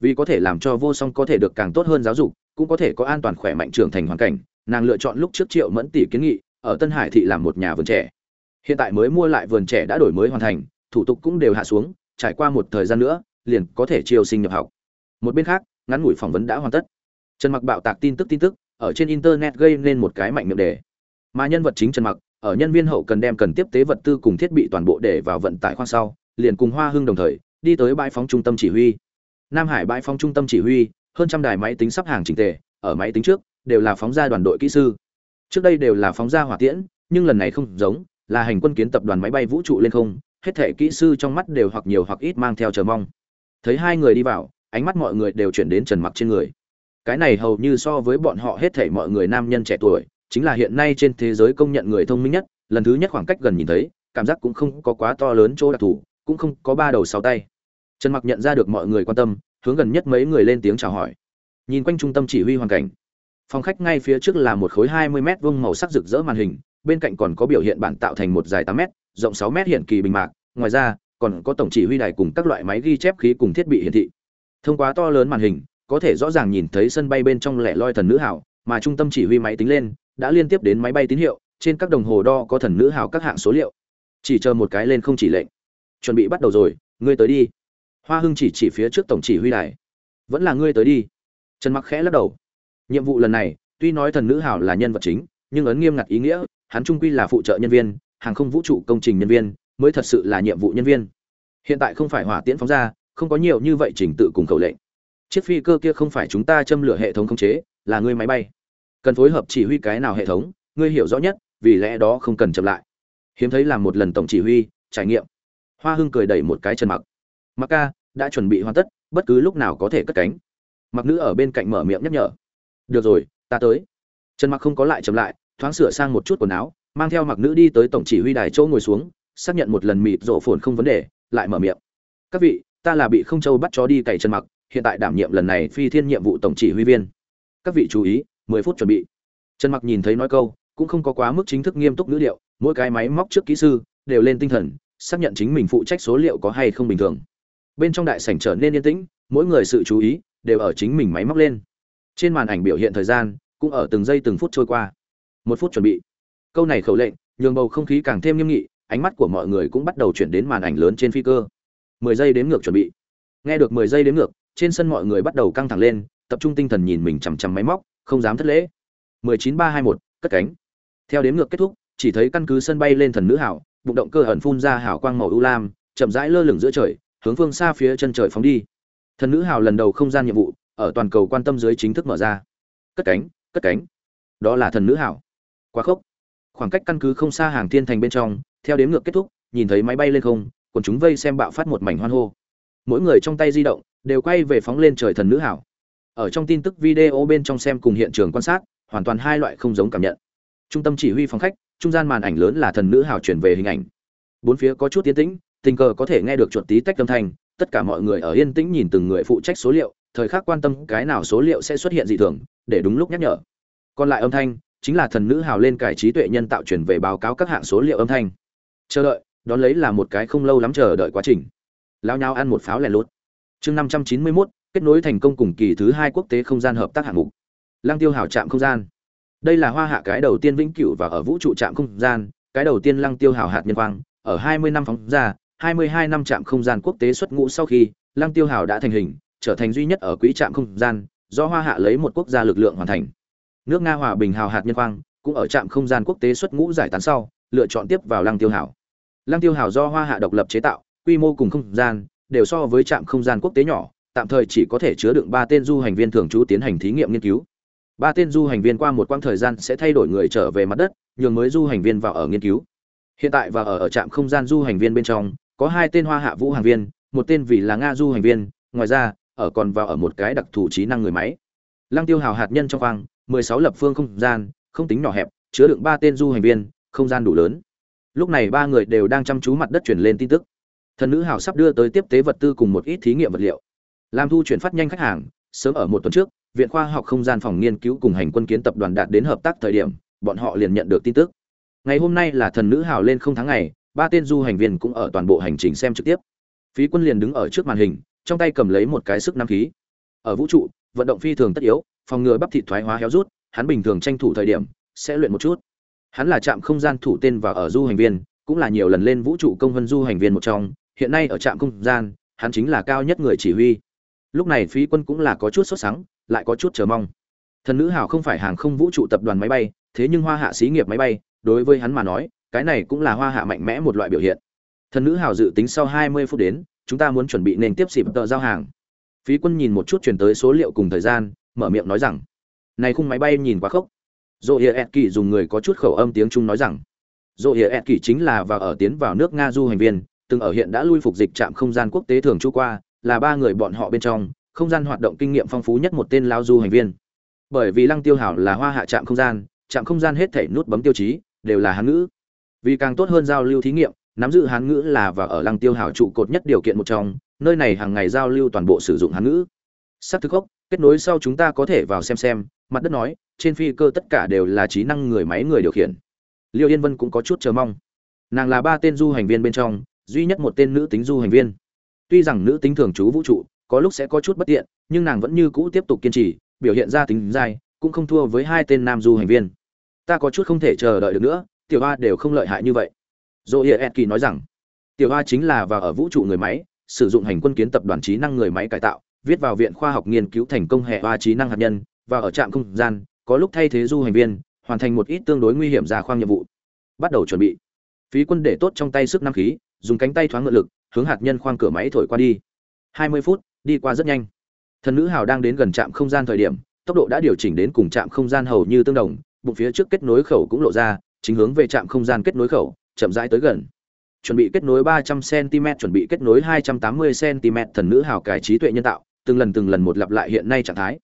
Vì có thể làm cho vô song có thể được càng tốt hơn giáo dục, cũng có thể có an toàn khỏe mạnh trưởng thành hoàn cảnh, nàng lựa chọn lúc trước triệu mẫn tỷ kiến nghị, ở tân hải thị làm một nhà vườn trẻ. Hiện tại mới mua lại vườn trẻ đã đổi mới hoàn thành, thủ tục cũng đều hạ xuống, trải qua một thời gian nữa, liền có thể chiêu sinh nhập học. Một bên khác, ngắn ngủi phỏng vấn đã hoàn tất. Trần mặc bạo tạc tin tức tin tức, ở trên internet gây nên một cái mạnh miệng đề. Mà nhân vật chính trần mặc ở nhân viên hậu cần đem cần tiếp tế vật tư cùng thiết bị toàn bộ để vào vận tải khoang sau, liền cùng hoa hưng đồng thời, đi tới bãi phóng trung tâm chỉ huy. Nam hải bãi phóng trung tâm chỉ huy, hơn trăm đài máy tính sắp hàng chỉnh tề, ở máy tính trước, đều là phóng ra đoàn đội kỹ sư. Trước đây đều là phóng ra hỏa tiễn, nhưng lần này không giống, là hành quân kiến tập đoàn máy bay vũ trụ lên không, hết thảy kỹ sư trong mắt đều hoặc nhiều hoặc ít mang theo chờ mong. Thấy hai người đi vào, ánh mắt mọi người đều chuyển đến trần mặc trên người. Cái này hầu như so với bọn họ hết thảy mọi người nam nhân trẻ tuổi chính là hiện nay trên thế giới công nhận người thông minh nhất, lần thứ nhất khoảng cách gần nhìn thấy, cảm giác cũng không có quá to lớn chỗ đặc thù, cũng không có ba đầu sáu tay. Trần mặc nhận ra được mọi người quan tâm, hướng gần nhất mấy người lên tiếng chào hỏi. Nhìn quanh trung tâm chỉ huy hoàn cảnh. Phòng khách ngay phía trước là một khối 20 mét vuông màu sắc rực rỡ màn hình, bên cạnh còn có biểu hiện bản tạo thành một dài 8 mét, rộng 6 mét hiện kỳ bình mạc, ngoài ra, còn có tổng chỉ huy đài cùng các loại máy ghi chép khí cùng thiết bị hiển thị. Thông qua to lớn màn hình, có thể rõ ràng nhìn thấy sân bay bên trong lẻ loi thần nữ hảo mà trung tâm chỉ huy máy tính lên đã liên tiếp đến máy bay tín hiệu, trên các đồng hồ đo có thần nữ hào các hạng số liệu. Chỉ chờ một cái lên không chỉ lệnh. Chuẩn bị bắt đầu rồi, ngươi tới đi. Hoa hưng chỉ chỉ phía trước tổng chỉ huy đài. Vẫn là ngươi tới đi. Trần mặc khẽ lắc đầu. Nhiệm vụ lần này, tuy nói thần nữ hào là nhân vật chính, nhưng ấn nghiêm ngặt ý nghĩa, hắn trung quy là phụ trợ nhân viên, hàng không vũ trụ công trình nhân viên, mới thật sự là nhiệm vụ nhân viên. Hiện tại không phải hỏa tiễn phóng ra, không có nhiều như vậy trình tự cùng khẩu lệnh. Chiếc phi cơ kia không phải chúng ta châm lửa hệ thống khống chế, là ngươi máy bay cần phối hợp chỉ huy cái nào hệ thống, ngươi hiểu rõ nhất, vì lẽ đó không cần chậm lại. Hiếm thấy làm một lần tổng chỉ huy, trải nghiệm. Hoa hưng cười đẩy một cái chân mặc. Mặc ca, đã chuẩn bị hoàn tất, bất cứ lúc nào có thể cất cánh. Mặc nữ ở bên cạnh mở miệng nhắc nhở. Được rồi, ta tới. Trần mặc không có lại chậm lại, thoáng sửa sang một chút quần áo, mang theo mặc nữ đi tới tổng chỉ huy đài chỗ ngồi xuống, xác nhận một lần mịt rộ phồn không vấn đề, lại mở miệng. Các vị, ta là bị không châu bắt chó đi cày chân mặc, hiện tại đảm nhiệm lần này phi thiên nhiệm vụ tổng chỉ huy viên. Các vị chú ý mười phút chuẩn bị. Trần mặc nhìn thấy nói câu, cũng không có quá mức chính thức nghiêm túc ngữ điệu mỗi cái máy móc trước kỹ sư đều lên tinh thần, xác nhận chính mình phụ trách số liệu có hay không bình thường. Bên trong đại sảnh trở nên yên tĩnh, mỗi người sự chú ý đều ở chính mình máy móc lên. Trên màn ảnh biểu hiện thời gian cũng ở từng giây từng phút trôi qua. Một phút chuẩn bị. Câu này khẩu lệnh, nhường bầu không khí càng thêm nghiêm nghị, ánh mắt của mọi người cũng bắt đầu chuyển đến màn ảnh lớn trên phi cơ. Mười giây đến ngược chuẩn bị. Nghe được mười giây đến ngược, trên sân mọi người bắt đầu căng thẳng lên, tập trung tinh thần nhìn mình chằm chằm máy móc không dám thất lễ. mười chín ba hai một, cất cánh. Theo đến ngược kết thúc, chỉ thấy căn cứ sân bay lên thần nữ hảo, bụng động cơ ẩn phun ra hảo quang màu u lam, chậm rãi lơ lửng giữa trời, hướng phương xa phía chân trời phóng đi. Thần nữ hảo lần đầu không gian nhiệm vụ, ở toàn cầu quan tâm dưới chính thức mở ra. Cất cánh cất cánh. Đó là thần nữ hảo. Quá khốc. Khoảng cách căn cứ không xa hàng thiên thành bên trong, theo đếm ngược kết thúc, nhìn thấy máy bay lên không còn chúng vây xem bạo phát một mảnh hoan hô. Mỗi người trong tay di động, đều quay về phóng lên trời thần nữ hảo ở trong tin tức video bên trong xem cùng hiện trường quan sát, hoàn toàn hai loại không giống cảm nhận. Trung tâm chỉ huy phòng khách, trung gian màn ảnh lớn là thần nữ hào chuyển về hình ảnh. Bốn phía có chút tiến tĩnh, tình cờ có thể nghe được chuột tí tách âm thanh, tất cả mọi người ở yên tĩnh nhìn từng người phụ trách số liệu, thời khắc quan tâm cái nào số liệu sẽ xuất hiện dị thường, để đúng lúc nhắc nhở. Còn lại âm thanh, chính là thần nữ hào lên cải trí tuệ nhân tạo chuyển về báo cáo các hạng số liệu âm thanh. Chờ đợi, đón lấy là một cái không lâu lắm chờ đợi quá trình. Lao nhau ăn một pháo lẻ lốt. Chương năm trăm chín mươi mốt kết nối thành công cùng kỳ thứ hai quốc tế không gian hợp tác hạng mục. Lang tiêu hào trạm không gian. Đây là hoa hạ cái đầu tiên vĩnh cửu và ở vũ trụ trạm không gian, cái đầu tiên lăng tiêu hào hạt nhân quang, ở 20 năm phóng ra 22 năm trạm không gian quốc tế xuất ngũ sau khi, lăng tiêu hào đã thành hình, trở thành duy nhất ở quỹ trạm không gian, do hoa hạ lấy một quốc gia lực lượng hoàn thành. Nước nga hòa bình hào hạt nhân quang, cũng ở trạm không gian quốc tế xuất ngũ giải tán sau, lựa chọn tiếp vào lăng tiêu hào lăng tiêu hào do hoa hạ độc lập chế tạo, quy mô cùng không gian, đều so với trạm không gian quốc tế nhỏ tạm thời chỉ có thể chứa đựng ba tên du hành viên thường trú tiến hành thí nghiệm nghiên cứu. Ba tên du hành viên qua một quãng thời gian sẽ thay đổi người trở về mặt đất, nhường mới du hành viên vào ở nghiên cứu. Hiện tại và ở ở trạm không gian du hành viên bên trong, có hai tên hoa hạ vũ hành viên, một tên vì là nga du hành viên, ngoài ra, ở còn vào ở một cái đặc thù trí năng người máy. Lăng tiêu hào hạt nhân trong khoang 16 lập phương không gian, không tính nhỏ hẹp, chứa đựng ba tên du hành viên, không gian đủ lớn. Lúc này ba người đều đang chăm chú mặt đất chuyển lên tin tức. Thần nữ hào sắp đưa tới tiếp tế vật tư cùng một ít thí nghiệm vật liệu làm thu chuyển phát nhanh khách hàng, sớm ở một tuần trước, viện khoa học không gian phòng nghiên cứu cùng hành quân kiến tập đoàn đạt đến hợp tác thời điểm, bọn họ liền nhận được tin tức. Ngày hôm nay là thần nữ hào lên không tháng ngày, ba tên du hành viên cũng ở toàn bộ hành trình xem trực tiếp. Phí quân liền đứng ở trước màn hình, trong tay cầm lấy một cái sức nam khí. Ở vũ trụ, vận động phi thường tất yếu, phòng ngừa bắp thịt thoái hóa héo rút, hắn bình thường tranh thủ thời điểm, sẽ luyện một chút. Hắn là trạm không gian thủ tên và ở du hành viên, cũng là nhiều lần lên vũ trụ công vân du hành viên một trong. Hiện nay ở trạm không gian, hắn chính là cao nhất người chỉ huy lúc này phí quân cũng là có chút sốt sắng, lại có chút chờ mong. Thần nữ hảo không phải hàng không vũ trụ tập đoàn máy bay, thế nhưng hoa hạ xí nghiệp máy bay, đối với hắn mà nói, cái này cũng là hoa hạ mạnh mẽ một loại biểu hiện. Thần nữ hảo dự tính sau 20 phút đến, chúng ta muốn chuẩn bị nên tiếp xịp tờ giao hàng. Phí quân nhìn một chút chuyển tới số liệu cùng thời gian, mở miệng nói rằng, này khung máy bay nhìn quá khốc. Dỗ hiệa ẹt kỳ dùng người có chút khẩu âm tiếng trung nói rằng dỗ hiệa ẹt kỳ chính là và ở tiến vào nước nga du hành viên, từng ở hiện đã lui phục dịch trạm không gian quốc tế thường trú qua là ba người bọn họ bên trong, không gian hoạt động kinh nghiệm phong phú nhất một tên lao du hành viên. Bởi vì lăng tiêu hảo là hoa hạ trạm không gian, trạm không gian hết thể nút bấm tiêu chí, đều là hán ngữ. Vì càng tốt hơn giao lưu thí nghiệm, nắm giữ hán ngữ là và ở lăng tiêu hảo trụ cột nhất điều kiện một trong, nơi này hàng ngày giao lưu toàn bộ sử dụng hán ngữ. Sắc thực gốc kết nối sau chúng ta có thể vào xem xem, mặt đất nói, trên phi cơ tất cả đều là trí năng người máy người điều khiển. Liêu yên vân cũng có chút chờ mong. Nàng là ba tên du hành viên bên trong, duy nhất một tên nữ tính du hành viên tuy rằng nữ tính thường trú vũ trụ, có lúc sẽ có chút bất tiện, nhưng nàng vẫn như cũ tiếp tục kiên trì, biểu hiện ra tính dai, cũng không thua với hai tên nam du hành viên. Ta có chút không thể chờ đợi được nữa, tiểu a đều không lợi hại như vậy. Dỗ hiệa edky nói rằng, tiểu a chính là và ở vũ trụ người máy, sử dụng hành quân kiến tập đoàn trí năng người máy cải tạo, viết vào viện khoa học nghiên cứu thành công hệ hoa trí năng hạt nhân, và ở trạm không gian, có lúc thay thế du hành viên, hoàn thành một ít tương đối nguy hiểm ra khoang nhiệm vụ. Bắt đầu chuẩn bị. Phí quân để tốt trong tay sức năng khí dùng cánh tay thoáng ngựa lực, hướng hạt nhân khoang cửa máy thổi qua đi. 20 phút, đi qua rất nhanh. Thần nữ hào đang đến gần trạm không gian thời điểm, tốc độ đã điều chỉnh đến cùng trạm không gian hầu như tương đồng, bụng phía trước kết nối khẩu cũng lộ ra, chính hướng về trạm không gian kết nối khẩu, chậm rãi tới gần. Chuẩn bị kết nối 300 cm chuẩn bị kết nối 280 cm thần nữ hào cải trí tuệ nhân tạo, từng lần từng lần một lặp lại hiện nay trạng thái.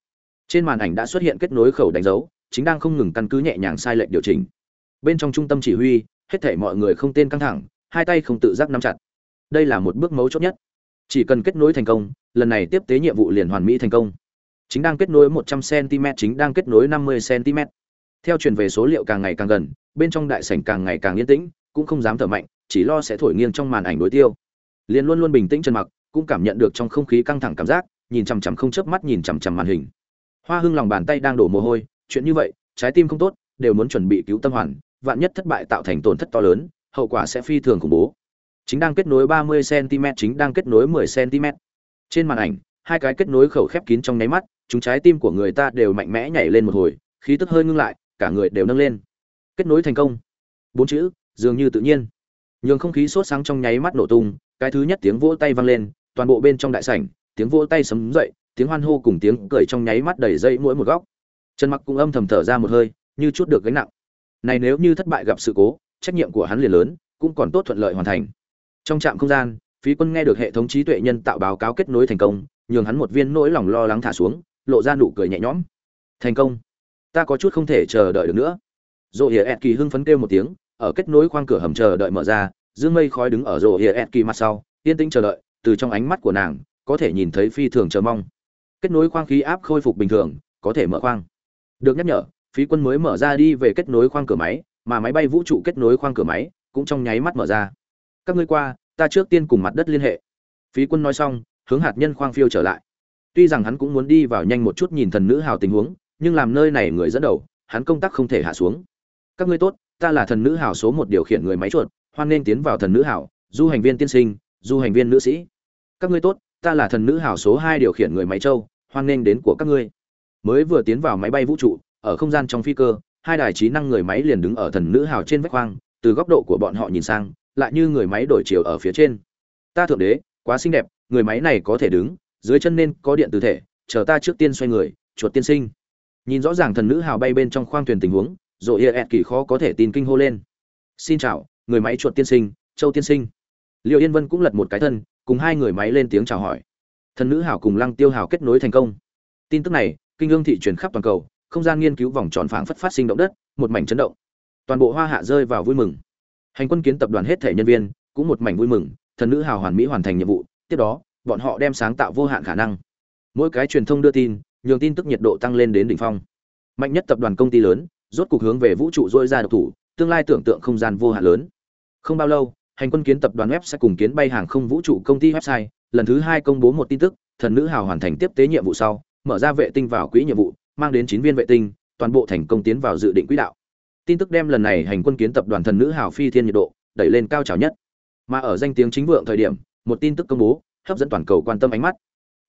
Trên màn ảnh đã xuất hiện kết nối khẩu đánh dấu, chính đang không ngừng căn cứ nhẹ nhàng sai lệch điều chỉnh. Bên trong trung tâm chỉ huy, hết thảy mọi người không tên căng thẳng hai tay không tự giác nắm chặt. Đây là một bước mấu chốt nhất. Chỉ cần kết nối thành công, lần này tiếp tế nhiệm vụ liền hoàn mỹ thành công. Chính đang kết nối 100 cm chính đang kết nối 50 cm theo truyền về số liệu càng ngày càng gần, bên trong đại sảnh càng ngày càng yên tĩnh, cũng không dám thở mạnh, chỉ lo sẽ thổi nghiêng trong màn ảnh đối tiêu. Liền luôn luôn bình tĩnh chân mặc, cũng cảm nhận được trong không khí căng thẳng cảm giác, nhìn chằm chằm không chớp mắt nhìn chằm chằm màn hình. Hoa hưng lòng bàn tay đang đổ mồ hôi, chuyện như vậy, trái tim không tốt, đều muốn chuẩn bị cứu tâm hoàn, vạn nhất thất bại tạo thành tổn thất to lớn hậu quả sẽ phi thường khủng bố. Chính đang kết nối 30 cm chính đang kết nối 10 cm trên màn ảnh, hai cái kết nối khẩu khép kín trong nháy mắt, chúng trái tim của người ta đều mạnh mẽ nhảy lên một hồi, khí tức hơi ngưng lại, cả người đều nâng lên. Kết nối thành công. Bốn chữ, dường như tự nhiên. Nhường không khí sốt sáng trong nháy mắt nổ tung, cái thứ nhất tiếng vỗ tay vang lên, toàn bộ bên trong đại sảnh, tiếng vỗ tay sấm dậy, tiếng hoan hô cùng tiếng cười trong nháy mắt đầy dây mỗi một góc. Trần mặc cũng âm thầm thở ra một hơi, như chút được gánh nặng. Này nếu như thất bại gặp sự cố trách nhiệm của hắn liền lớn, cũng còn tốt thuận lợi hoàn thành. Trong trạm không gian, phí quân nghe được hệ thống trí tuệ nhân tạo báo cáo kết nối thành công, nhường hắn một viên nỗi lòng lo lắng thả xuống, lộ ra nụ cười nhẹ nhõm. Thành công. Ta có chút không thể chờ đợi được nữa. Dỗ hiệa ẹt kỳ hưng phấn kêu một tiếng, ở kết nối khoang cửa hầm chờ đợi mở ra, dương mây khói đứng ở rộ hiệa ẹt kỳ mặt sau, yên tĩnh chờ đợi, từ trong ánh mắt của nàng, có thể nhìn thấy phi thường chờ mong. Kết nối khoang khí áp khôi phục bình thường, có thể mở khoang. Được nhắc nhở, phí quân mới mở ra đi về kết nối khoang cửa máy mà máy bay vũ trụ kết nối khoang cửa máy cũng trong nháy mắt mở ra. Các ngươi qua ta trước tiên cùng mặt đất liên hệ. Phí quân nói xong hướng hạt nhân khoang phiêu trở lại. Tuy rằng hắn cũng muốn đi vào nhanh một chút nhìn thần nữ hào tình huống nhưng làm nơi này người dẫn đầu hắn công tác không thể hạ xuống. Các ngươi tốt ta là thần nữ hào số một điều khiển người máy chuột hoan nên tiến vào thần nữ hào, du hành viên tiên sinh du hành viên nữ sĩ. Các ngươi tốt ta là thần nữ hào số hai điều khiển người máy châu hoan nên đến của các ngươi. Mới vừa tiến vào máy bay vũ trụ ở không gian trong phi cơ hai đài trí năng người máy liền đứng ở thần nữ hào trên vách khoang từ góc độ của bọn họ nhìn sang, lại như người máy đổi chiều ở phía trên. Ta thượng đế, quá xinh đẹp, người máy này có thể đứng, dưới chân nên có điện từ thể, chờ ta trước tiên xoay người, chuột tiên sinh. Nhìn rõ ràng thần nữ hào bay bên trong khoang thuyền tình huống rồi hiệa ẹt kỳ khó có thể tin kinh hô lên. Xin chào, người máy chuột tiên sinh, châu tiên sinh. Liệu yên vân cũng lật một cái thân, cùng hai người máy lên tiếng chào hỏi. Thần nữ hào cùng lăng tiêu hào kết nối thành công. Tin tức này, kinh ương thị truyền khắp toàn cầu không gian nghiên cứu vòng tròn phảng phất phát sinh động đất, một mảnh chấn động. Toàn bộ hoa hạ rơi vào vui mừng. Hành quân kiến tập đoàn hết thể nhân viên cũng một mảnh vui mừng, thần nữ hào hoàn mỹ hoàn thành nhiệm vụ, tiếp đó, bọn họ đem sáng tạo vô hạn khả năng. Mỗi cái truyền thông đưa tin, nhường tin tức nhiệt độ tăng lên đến đỉnh phong. Mạnh nhất tập đoàn công ty lớn, rốt cục hướng về vũ trụ rôi ra độc thủ, tương lai tưởng tượng không gian vô hạn lớn. Không bao lâu, hành quân kiến tập đoàn web sẽ cùng kiến bay hàng không vũ trụ công ty website, lần thứ hai công bố một tin tức, thần nữ hào hoàn thành tiếp tế nhiệm vụ sau, mở ra vệ tinh vào quỹ nhiệm vụ mang đến chín viên vệ tinh, toàn bộ thành công tiến vào dự định quỹ đạo. Tin tức đem lần này hành quân kiến tập đoàn thần nữ hào phi thiên nhiệt độ, đẩy lên cao trào nhất. Mà ở danh tiếng chính vượng thời điểm, một tin tức công bố, hấp dẫn toàn cầu quan tâm ánh mắt.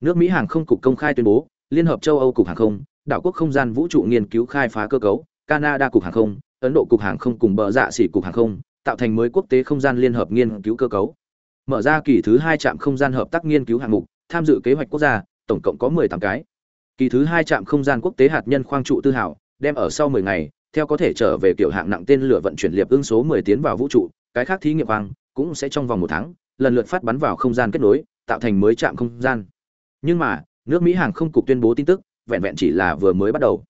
Nước mỹ hàng không cục công khai tuyên bố, liên hợp châu âu cục hàng không, đảo quốc không gian vũ trụ nghiên cứu khai phá cơ cấu, canada cục hàng không, ấn độ cục hàng không cùng bờ dạ xỉ cục hàng không, tạo thành mới quốc tế không gian liên hợp nghiên cứu cơ cấu. Mở ra kỳ thứ hai trạm không gian hợp tác nghiên cứu hạng mục, tham dự kế hoạch quốc gia, tổng cộng có 18 cái kỳ thứ hai trạm không gian quốc tế hạt nhân khoang trụ tư hảo đem ở sau 10 ngày, theo có thể trở về kiểu hạng nặng tên lửa vận chuyển liệp ương số 10 tiến vào vũ trụ, cái khác thí nghiệm khoang cũng sẽ trong vòng một tháng, lần lượt phát bắn vào không gian kết nối, tạo thành mới trạm không gian. Nhưng mà, nước mỹ hàng không cục tuyên bố tin tức, vẹn vẹn chỉ là vừa mới bắt đầu.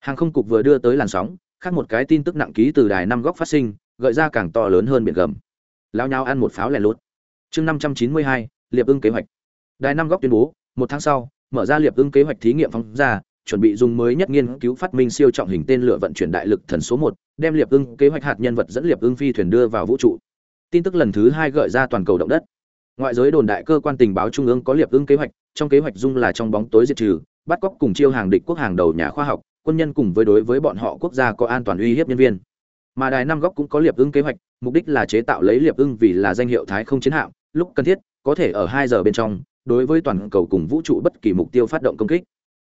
Hàng không cục vừa đưa tới làn sóng, khác một cái tin tức nặng ký từ đài năm góc phát sinh, gợi ra càng to lớn hơn biển gầm. Lao nhau ăn một pháo lẻ lốt chương năm trăm chín mươi hai, liệp ưng kế hoạch. Đài năm góc tuyên bố, một tháng sau mở ra liệp ưng kế hoạch thí nghiệm phóng ra, chuẩn bị dùng mới nhất nghiên cứu phát minh siêu trọng hình tên lửa vận chuyển đại lực thần số một, đem liệp ưng kế hoạch hạt nhân vật dẫn liệp ưng phi thuyền đưa vào vũ trụ. Tin tức lần thứ hai gợi ra toàn cầu động đất. Ngoại giới đồn đại cơ quan tình báo trung ương có liệp ưng kế hoạch, trong kế hoạch dung là trong bóng tối diệt trừ, bắt cóc cùng chiêu hàng địch quốc hàng đầu nhà khoa học, quân nhân cùng với đối với bọn họ quốc gia có an toàn uy hiếp nhân viên. Mà đài năm góc cũng có liệp ưng kế hoạch, mục đích là chế tạo lấy liệp ưng vì là danh hiệu thái không chiến hạm, lúc cần thiết, có thể ở hai giờ bên trong đối với toàn cầu cùng vũ trụ bất kỳ mục tiêu phát động công kích.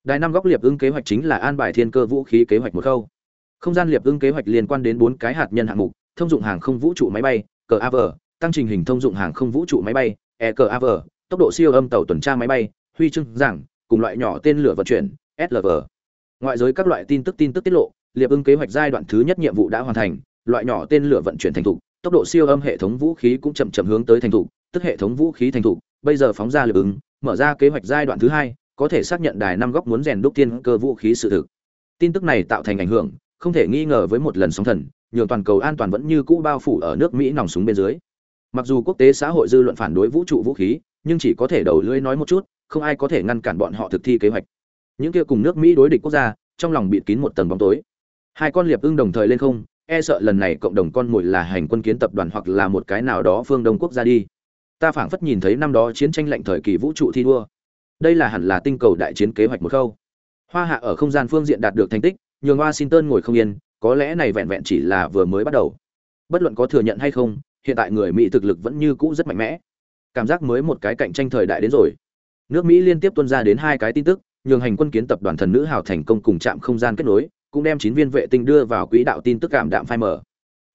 Đài năm góc liệp ưng kế hoạch chính là an bài thiên cơ vũ khí kế hoạch một khâu. Không gian liệp ưng kế hoạch liên quan đến bốn cái hạt nhân hạng mục, thông dụng hàng không vũ trụ máy bay cờ av tăng trình hình thông dụng hàng không vũ trụ máy bay e cờ av tốc độ siêu âm tàu tuần tra máy bay, huy chương giảng, cùng loại nhỏ tên lửa vận chuyển slv ngoại giới các loại tin tức tin tức tiết lộ, liệp ưng kế hoạch giai đoạn thứ nhất nhiệm vụ đã hoàn thành, loại nhỏ tên lửa vận chuyển thành thục, tốc độ siêu âm hệ thống vũ khí cũng chậm chậm hướng tới thành thục, tức hệ thống vũ khí thành thục bây giờ phóng ra lực ứng, mở ra kế hoạch giai đoạn thứ hai, có thể xác nhận đài năm góc muốn rèn đúc tiên cơ vũ khí sự thực. Tin tức này tạo thành ảnh hưởng, không thể nghi ngờ với một lần sóng thần, nhường toàn cầu an toàn vẫn như cũ bao phủ ở nước mỹ nòng súng bên dưới. Mặc dù quốc tế xã hội dư luận phản đối vũ trụ vũ khí, nhưng chỉ có thể đầu lưỡi nói một chút, không ai có thể ngăn cản bọn họ thực thi kế hoạch. Những kia cùng nước mỹ đối địch quốc gia, trong lòng bịt kín một tầng bóng tối. Hai con liệp ưng đồng thời lên không e sợ lần này cộng đồng con mồi là hành quân kiến tập đoàn hoặc là một cái nào đó phương đông quốc gia đi ta phảng phất nhìn thấy năm đó chiến tranh lạnh thời kỳ vũ trụ thi đua. Đây là hẳn là tinh cầu đại chiến kế hoạch một khâu. Hoa hạ ở không gian phương diện đạt được thành tích nhường washington ngồi không yên có lẽ này vẹn vẹn chỉ là vừa mới bắt đầu. Bất luận có thừa nhận hay không hiện tại người mỹ thực lực vẫn như cũ rất mạnh mẽ. Cảm giác mới một cái cạnh tranh thời đại đến rồi. Nước mỹ liên tiếp tuân ra đến hai cái tin tức nhường hành quân kiến tập đoàn thần nữ hào thành công cùng chạm không gian kết nối cũng đem chín viên vệ tinh đưa vào quỹ đạo tin tức cảm đạm phai mở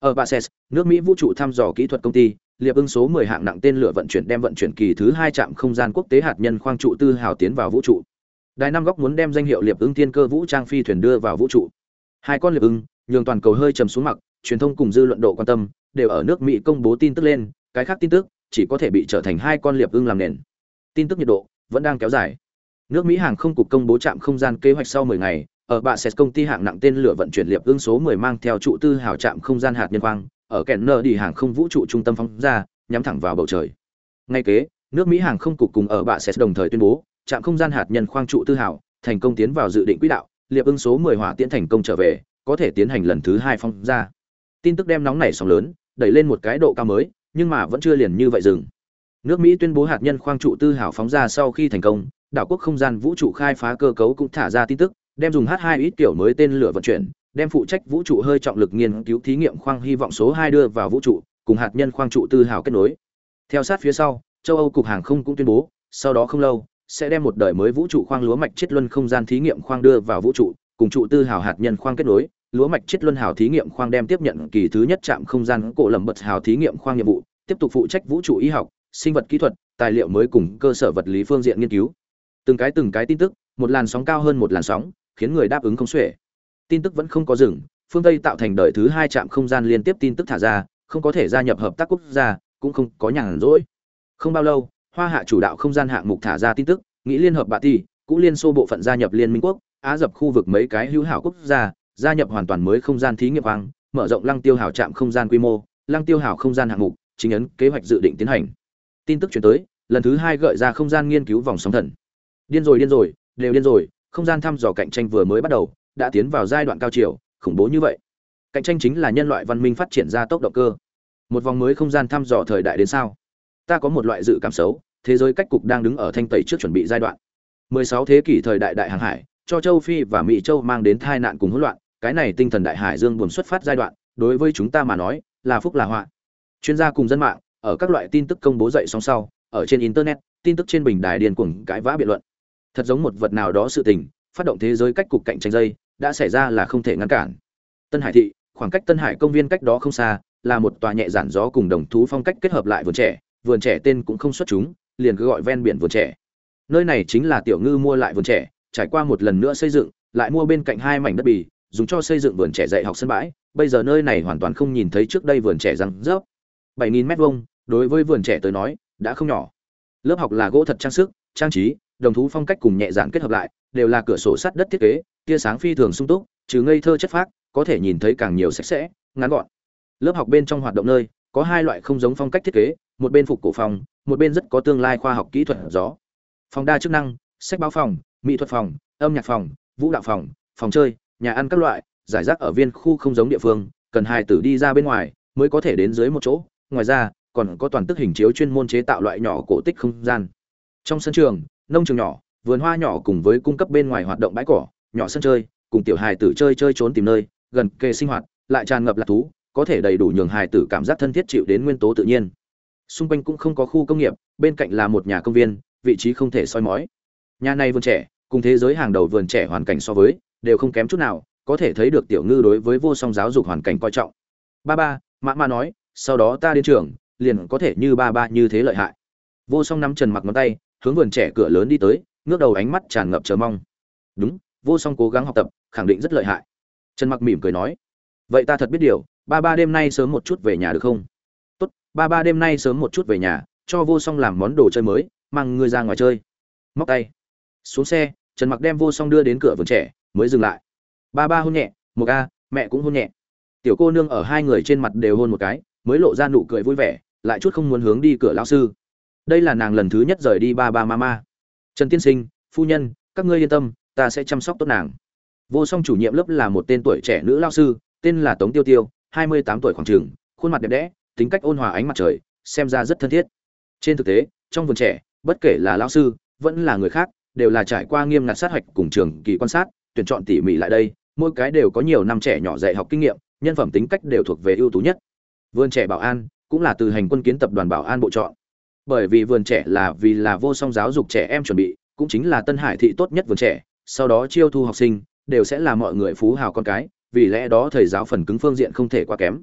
ở Bases, nước Mỹ vũ trụ thăm dò kỹ thuật công ty, liệp ưng số 10 hạng nặng tên lửa vận chuyển đem vận chuyển kỳ thứ hai trạm không gian quốc tế hạt nhân khoang trụ tư hào tiến vào vũ trụ. Đài năm góc muốn đem danh hiệu liệp ưng thiên cơ vũ trang phi thuyền đưa vào vũ trụ. Hai con liệp ưng, nhường toàn cầu hơi trầm xuống mặt, truyền thông cùng dư luận độ quan tâm đều ở nước Mỹ công bố tin tức lên, cái khác tin tức chỉ có thể bị trở thành hai con liệp ưng làm nền. Tin tức nhiệt độ vẫn đang kéo dài. Nước Mỹ hàng không cục công bố trạm không gian kế hoạch sau 10 ngày, ở bạ xét công ty hạng nặng tên lửa vận chuyển liệp ưng số 10 mang theo trụ tư hào trạm không gian hạt nhân quang ở kèn nơ đi hàng không vũ trụ trung tâm phóng ra nhắm thẳng vào bầu trời. Ngay kế nước mỹ hàng không cục cùng ở bạ sẽ đồng thời tuyên bố trạm không gian hạt nhân khoang trụ tư hào thành công tiến vào dự định quỹ đạo liệp ưng số 10 hỏa tiễn thành công trở về có thể tiến hành lần thứ hai phóng ra. Tin tức đem nóng nảy sóng lớn đẩy lên một cái độ cao mới nhưng mà vẫn chưa liền như vậy dừng. Nước mỹ tuyên bố hạt nhân khoang trụ tư hào phóng ra sau khi thành công đảo quốc không gian vũ trụ khai phá cơ cấu cũng thả ra tin tức đem dùng H2 ít kiểu mới tên lửa vận chuyển, đem phụ trách vũ trụ hơi trọng lực nghiên cứu thí nghiệm khoang hy vọng số hai đưa vào vũ trụ, cùng hạt nhân khoang trụ tư hào kết nối. Theo sát phía sau, châu âu cục hàng không cũng tuyên bố, sau đó không lâu, sẽ đem một đời mới vũ trụ khoang lúa mạch chết luân không gian thí nghiệm khoang đưa vào vũ trụ, cùng trụ tư hào hạt nhân khoang kết nối. Lúa mạch chết luân hào thí nghiệm khoang đem tiếp nhận kỳ thứ nhất trạm không gian cổ lầm bật hào thí nghiệm khoang nhiệm vụ, tiếp tục phụ trách vũ trụ y học, sinh vật kỹ thuật, tài liệu mới cùng cơ sở vật lý phương diện nghiên cứu. Từng cái từng cái tin tức, một làn sóng cao hơn một làn sóng, khiến người đáp ứng không xuể tin tức vẫn không có dừng, phương tây tạo thành đời thứ hai trạm không gian liên tiếp tin tức thả ra, không có thể gia nhập hợp tác quốc gia, cũng không có nhàn rỗi. Không bao lâu, hoa hạ chủ đạo không gian hạng mục thả ra tin tức, nghĩ liên hợp bạ ti cũng liên xô bộ phận gia nhập liên minh quốc, á dập khu vực mấy cái hữu hảo quốc gia gia nhập hoàn toàn mới không gian thí nghiệm hoang, mở rộng lăng tiêu hảo trạm không gian quy mô, lăng tiêu hảo không gian hạng mục, chính ấn kế hoạch dự định tiến hành. Tin tức chuyển tới, lần thứ hai gợi ra không gian nghiên cứu vòng sóng thần. Điên rồi điên rồi, đều điên rồi, không gian thăm dò cạnh tranh vừa mới bắt đầu đã tiến vào giai đoạn cao chiều, khủng bố như vậy. Cạnh tranh chính là nhân loại văn minh phát triển ra tốc độ cơ. Một vòng mới không gian thăm dò thời đại đến sao? Ta có một loại dự cảm xấu, thế giới cách cục đang đứng ở thanh tẩy trước chuẩn bị giai đoạn. 16 thế kỷ thời đại đại hàng hải, cho châu phi và mỹ châu mang đến tai nạn cùng hỗn loạn, cái này tinh thần đại hải dương buồn xuất phát giai đoạn, đối với chúng ta mà nói, là phúc là họa. Chuyên gia cùng dân mạng, ở các loại tin tức công bố dậy song sau, ở trên internet, tin tức trên bình đài điền cuồng cãi vã biện luận. Thật giống một vật nào đó sự tình, phát động thế giới cách cục cạnh tranh dây đã xảy ra là không thể ngăn cản. Tân hải thị, khoảng cách tân hải công viên cách đó không xa, là một tòa nhẹ giản gió cùng đồng thú phong cách kết hợp lại vườn trẻ vườn trẻ tên cũng không xuất chúng, liền cứ gọi ven biển vườn trẻ. Nơi này chính là tiểu ngư mua lại vườn trẻ, trải qua một lần nữa xây dựng, lại mua bên cạnh hai mảnh đất bì, dùng cho xây dựng vườn trẻ dạy học sân bãi. Bây giờ nơi này hoàn toàn không nhìn thấy trước đây vườn trẻ răng rớp. Bảy nghìn mét vuông, đối với vườn trẻ tới nói, đã không nhỏ. Lớp học là gỗ thật trang sức, trang trí, đồng thú phong cách cùng nhẹ giản kết hợp lại, đều là cửa sổ sắt đất thiết kế tia sáng phi thường sung túc, trừ ngây thơ chất phác, có thể nhìn thấy càng nhiều sạch sẽ, ngắn gọn. Lớp học bên trong hoạt động nơi, có hai loại không giống phong cách thiết kế, một bên phục cổ phòng, một bên rất có tương lai khoa học kỹ thuật gió. Phòng đa chức năng, sách báo phòng, mỹ thuật phòng, âm nhạc phòng, vũ đạo phòng phòng chơi, nhà ăn các loại, giải rác ở viên khu không giống địa phương, cần hai tử đi ra bên ngoài mới có thể đến dưới một chỗ. Ngoài ra, còn có toàn tức hình chiếu chuyên môn chế tạo loại nhỏ cổ tích không gian. Trong sân trường, nông trường nhỏ, vườn hoa nhỏ cùng với cung cấp bên ngoài hoạt động bãi cỏ nhỏ sân chơi, cùng tiểu hài tử chơi chơi trốn tìm nơi, gần kề sinh hoạt, lại tràn ngập lạc thú, có thể đầy đủ nhường hài tử cảm giác thân thiết chịu đến nguyên tố tự nhiên. Xung quanh cũng không có khu công nghiệp, bên cạnh là một nhà công viên, vị trí không thể soi mói. Nhà này vườn trẻ, cùng thế giới hàng đầu vườn trẻ hoàn cảnh so với, đều không kém chút nào, có thể thấy được tiểu ngư đối với vô song giáo dục hoàn cảnh coi trọng. Ba ba, mã ma nói, sau đó ta đến trường, liền có thể như ba ba như thế lợi hại. Vô song nắm trần mặc ngón tay, hướng vườn trẻ cửa lớn đi tới, ngước đầu ánh mắt tràn ngập chờ mong. Đúng vô song cố gắng học tập, khẳng định rất lợi hại. Trần mặc mỉm cười nói, vậy ta thật biết điều, ba ba đêm nay sớm một chút về nhà được không? Tốt, ba ba đêm nay sớm một chút về nhà, cho vô song làm món đồ chơi mới, mang ngươi ra ngoài chơi. Móc tay. Xuống xe, trần mặc đem vô song đưa đến cửa vườn trẻ, mới dừng lại. Ba ba hôn nhẹ một a, mẹ cũng hôn nhẹ. Tiểu cô nương ở hai người trên mặt đều hôn một cái, mới lộ ra nụ cười vui vẻ, lại chút không muốn hướng đi cửa lão sư. Đây là nàng lần thứ nhất rời đi ba ba mama trần tiên sinh, phu nhân, các ngươi yên tâm ta sẽ chăm sóc tốt nàng. Vô song chủ nhiệm lớp là một tên tuổi trẻ nữ lao sư, tên là tống tiêu tiêu, hai mươi tám tuổi khoảng trường, khuôn mặt đẹp đẽ, tính cách ôn hòa ánh mặt trời, xem ra rất thân thiết. Trên thực tế, trong vườn trẻ, bất kể là lao sư, vẫn là người khác, đều là trải qua nghiêm ngặt sát hạch cùng trường kỳ quan sát, tuyển chọn tỉ mỉ lại đây, mỗi cái đều có nhiều năm trẻ nhỏ dạy học kinh nghiệm, nhân phẩm tính cách đều thuộc về ưu tú nhất. Vườn trẻ bảo an cũng là từ hành quân kiến tập đoàn bảo an bộ chọn. Bởi vì vườn trẻ là vì là vô song giáo dục trẻ em chuẩn bị, cũng chính là tân hải thị tốt nhất vườn trẻ sau đó chiêu thu học sinh, đều sẽ là mọi người phú hào con cái, vì lẽ đó thầy giáo phần cứng phương diện không thể quá kém.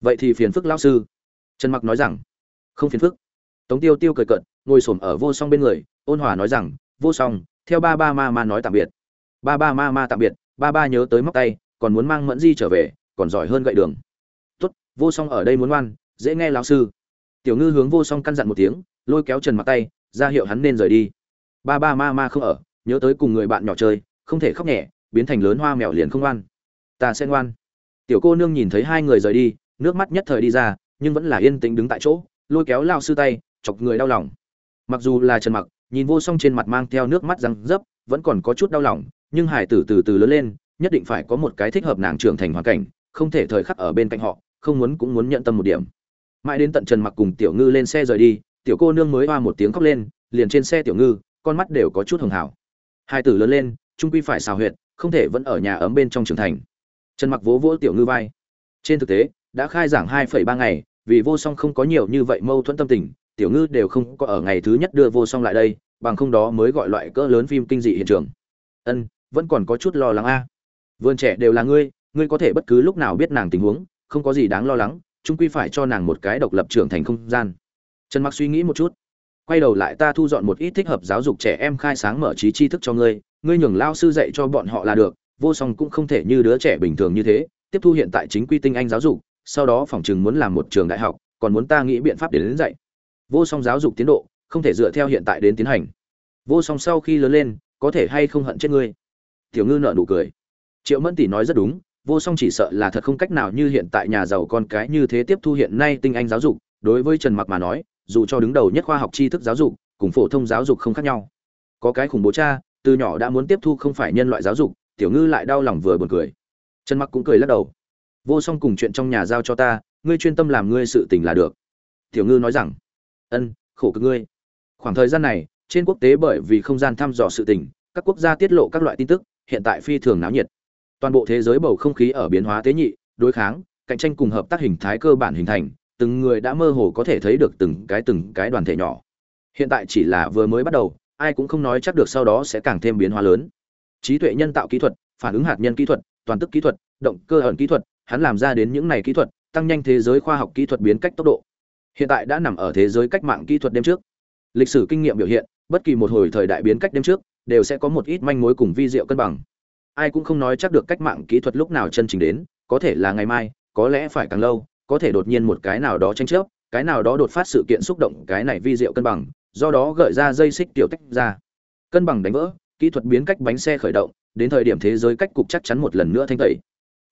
Vậy thì phiền phức lão sư. Trần mặc nói rằng. Không phiền phức. Tống tiêu tiêu cười cận ngồi xổm ở vô song bên người, ôn hòa nói rằng, vô song, theo ba ba ma ma nói tạm biệt. Ba ba ma ma tạm biệt, ba ba nhớ tới móc tay, còn muốn mang mẫn di trở về, còn giỏi hơn gậy đường. Tốt, vô song ở đây muốn ngoan, dễ nghe lão sư. Tiểu ngư hướng vô song căn dặn một tiếng, lôi kéo trần mặc tay, ra hiệu hắn nên rời đi. Ba ba ma ma không ở nhớ tới cùng người bạn nhỏ chơi, không thể khóc nhẹ, biến thành lớn hoa mèo liền không ngoan. Ta sẽ ngoan. Tiểu cô nương nhìn thấy hai người rời đi, nước mắt nhất thời đi ra, nhưng vẫn là yên tĩnh đứng tại chỗ, lôi kéo lao sư tay, chọc người đau lòng. Mặc dù là trần mặc, nhìn vô song trên mặt mang theo nước mắt răng dấp, vẫn còn có chút đau lòng, nhưng hải tử từ từ lớn lên, nhất định phải có một cái thích hợp nàng trưởng thành hoàn cảnh, không thể thời khắc ở bên cạnh họ, không muốn cũng muốn nhận tâm một điểm. Mãi đến tận trần mặc cùng tiểu ngư lên xe rời đi, tiểu cô nương mới hoa một tiếng khóc lên, liền trên xe tiểu ngư, con mắt đều có chút hường hảo hai tử lớn lên, trung quy phải xào huyệt, không thể vẫn ở nhà ấm bên trong trường thành. Trần mặc vỗ vỗ tiểu ngư vai. Trên thực tế, đã khai giảng hai ba ngày, vì vô song không có nhiều như vậy mâu thuẫn tâm tình, tiểu ngư đều không có ở ngày thứ nhất đưa vô song lại đây, bằng không đó mới gọi loại cỡ lớn phim kinh dị hiện trường. Ân, vẫn còn có chút lo lắng a. Vườn trẻ đều là ngươi ngươi có thể bất cứ lúc nào biết nàng tình huống, không có gì đáng lo lắng, chung quy phải cho nàng một cái độc lập trưởng thành không gian. Trần mặc suy nghĩ một chút quay đầu lại ta thu dọn một ít thích hợp giáo dục trẻ em khai sáng mở trí tri thức cho ngươi ngươi nhường lao sư dạy cho bọn họ là được, vô song cũng không thể như đứa trẻ bình thường như thế, tiếp thu hiện tại chính quy tinh anh giáo dục, sau đó phòng chừng muốn làm một trường đại học, còn muốn ta nghĩ biện pháp để đến dạy. Vô song giáo dục tiến độ, không thể dựa theo hiện tại đến tiến hành. Vô song sau khi lớn lên, có thể hay không hận chết ngươi? Tiểu ngư nợ nụ cười. Triệu mẫn tỷ nói rất đúng, vô song chỉ sợ là thật không cách nào như hiện tại nhà giàu con cái như thế tiếp thu hiện nay tinh anh giáo dục, đối với trần mặc mà nói dù cho đứng đầu nhất khoa học tri thức giáo dục, cùng phổ thông giáo dục không khác nhau. Có cái khủng bố cha, từ nhỏ đã muốn tiếp thu không phải nhân loại giáo dục, tiểu ngư lại đau lòng vừa buồn cười. Trần mặc cũng cười lắc đầu. Vô song cùng chuyện trong nhà giao cho ta, ngươi chuyên tâm làm ngươi sự tình là được. Tiểu ngư nói rằng, ân, khổ cực ngươi. Khoảng thời gian này, trên quốc tế bởi vì không gian thăm dò sự tình, các quốc gia tiết lộ các loại tin tức, hiện tại phi thường náo nhiệt. Toàn bộ thế giới bầu không khí ở biến hóa tế nhị, đối kháng, cạnh tranh cùng hợp tác hình thái cơ bản hình thành từng người đã mơ hồ có thể thấy được từng cái từng cái đoàn thể nhỏ. Hiện tại chỉ là vừa mới bắt đầu, ai cũng không nói chắc được sau đó sẽ càng thêm biến hóa lớn. Trí tuệ nhân tạo kỹ thuật, phản ứng hạt nhân kỹ thuật, toàn tức kỹ thuật, động cơ ẩn kỹ thuật, hắn làm ra đến những này kỹ thuật, tăng nhanh thế giới khoa học kỹ thuật biến cách tốc độ. Hiện tại đã nằm ở thế giới cách mạng kỹ thuật đêm trước. Lịch sử kinh nghiệm biểu hiện, bất kỳ một hồi thời đại biến cách đêm trước, đều sẽ có một ít manh mối cùng vi diệu cân bằng. Ai cũng không nói chắc được cách mạng kỹ thuật lúc nào chân chính đến, có thể là ngày mai, có lẽ phải càng lâu có thể đột nhiên một cái nào đó tranh chấp, cái nào đó đột phát sự kiện xúc động cái này vi diệu cân bằng, do đó gợi ra dây xích tiểu tách ra. Cân bằng đánh vỡ, kỹ thuật biến cách bánh xe khởi động, đến thời điểm thế giới cách cục chắc chắn một lần nữa thanh tẩy.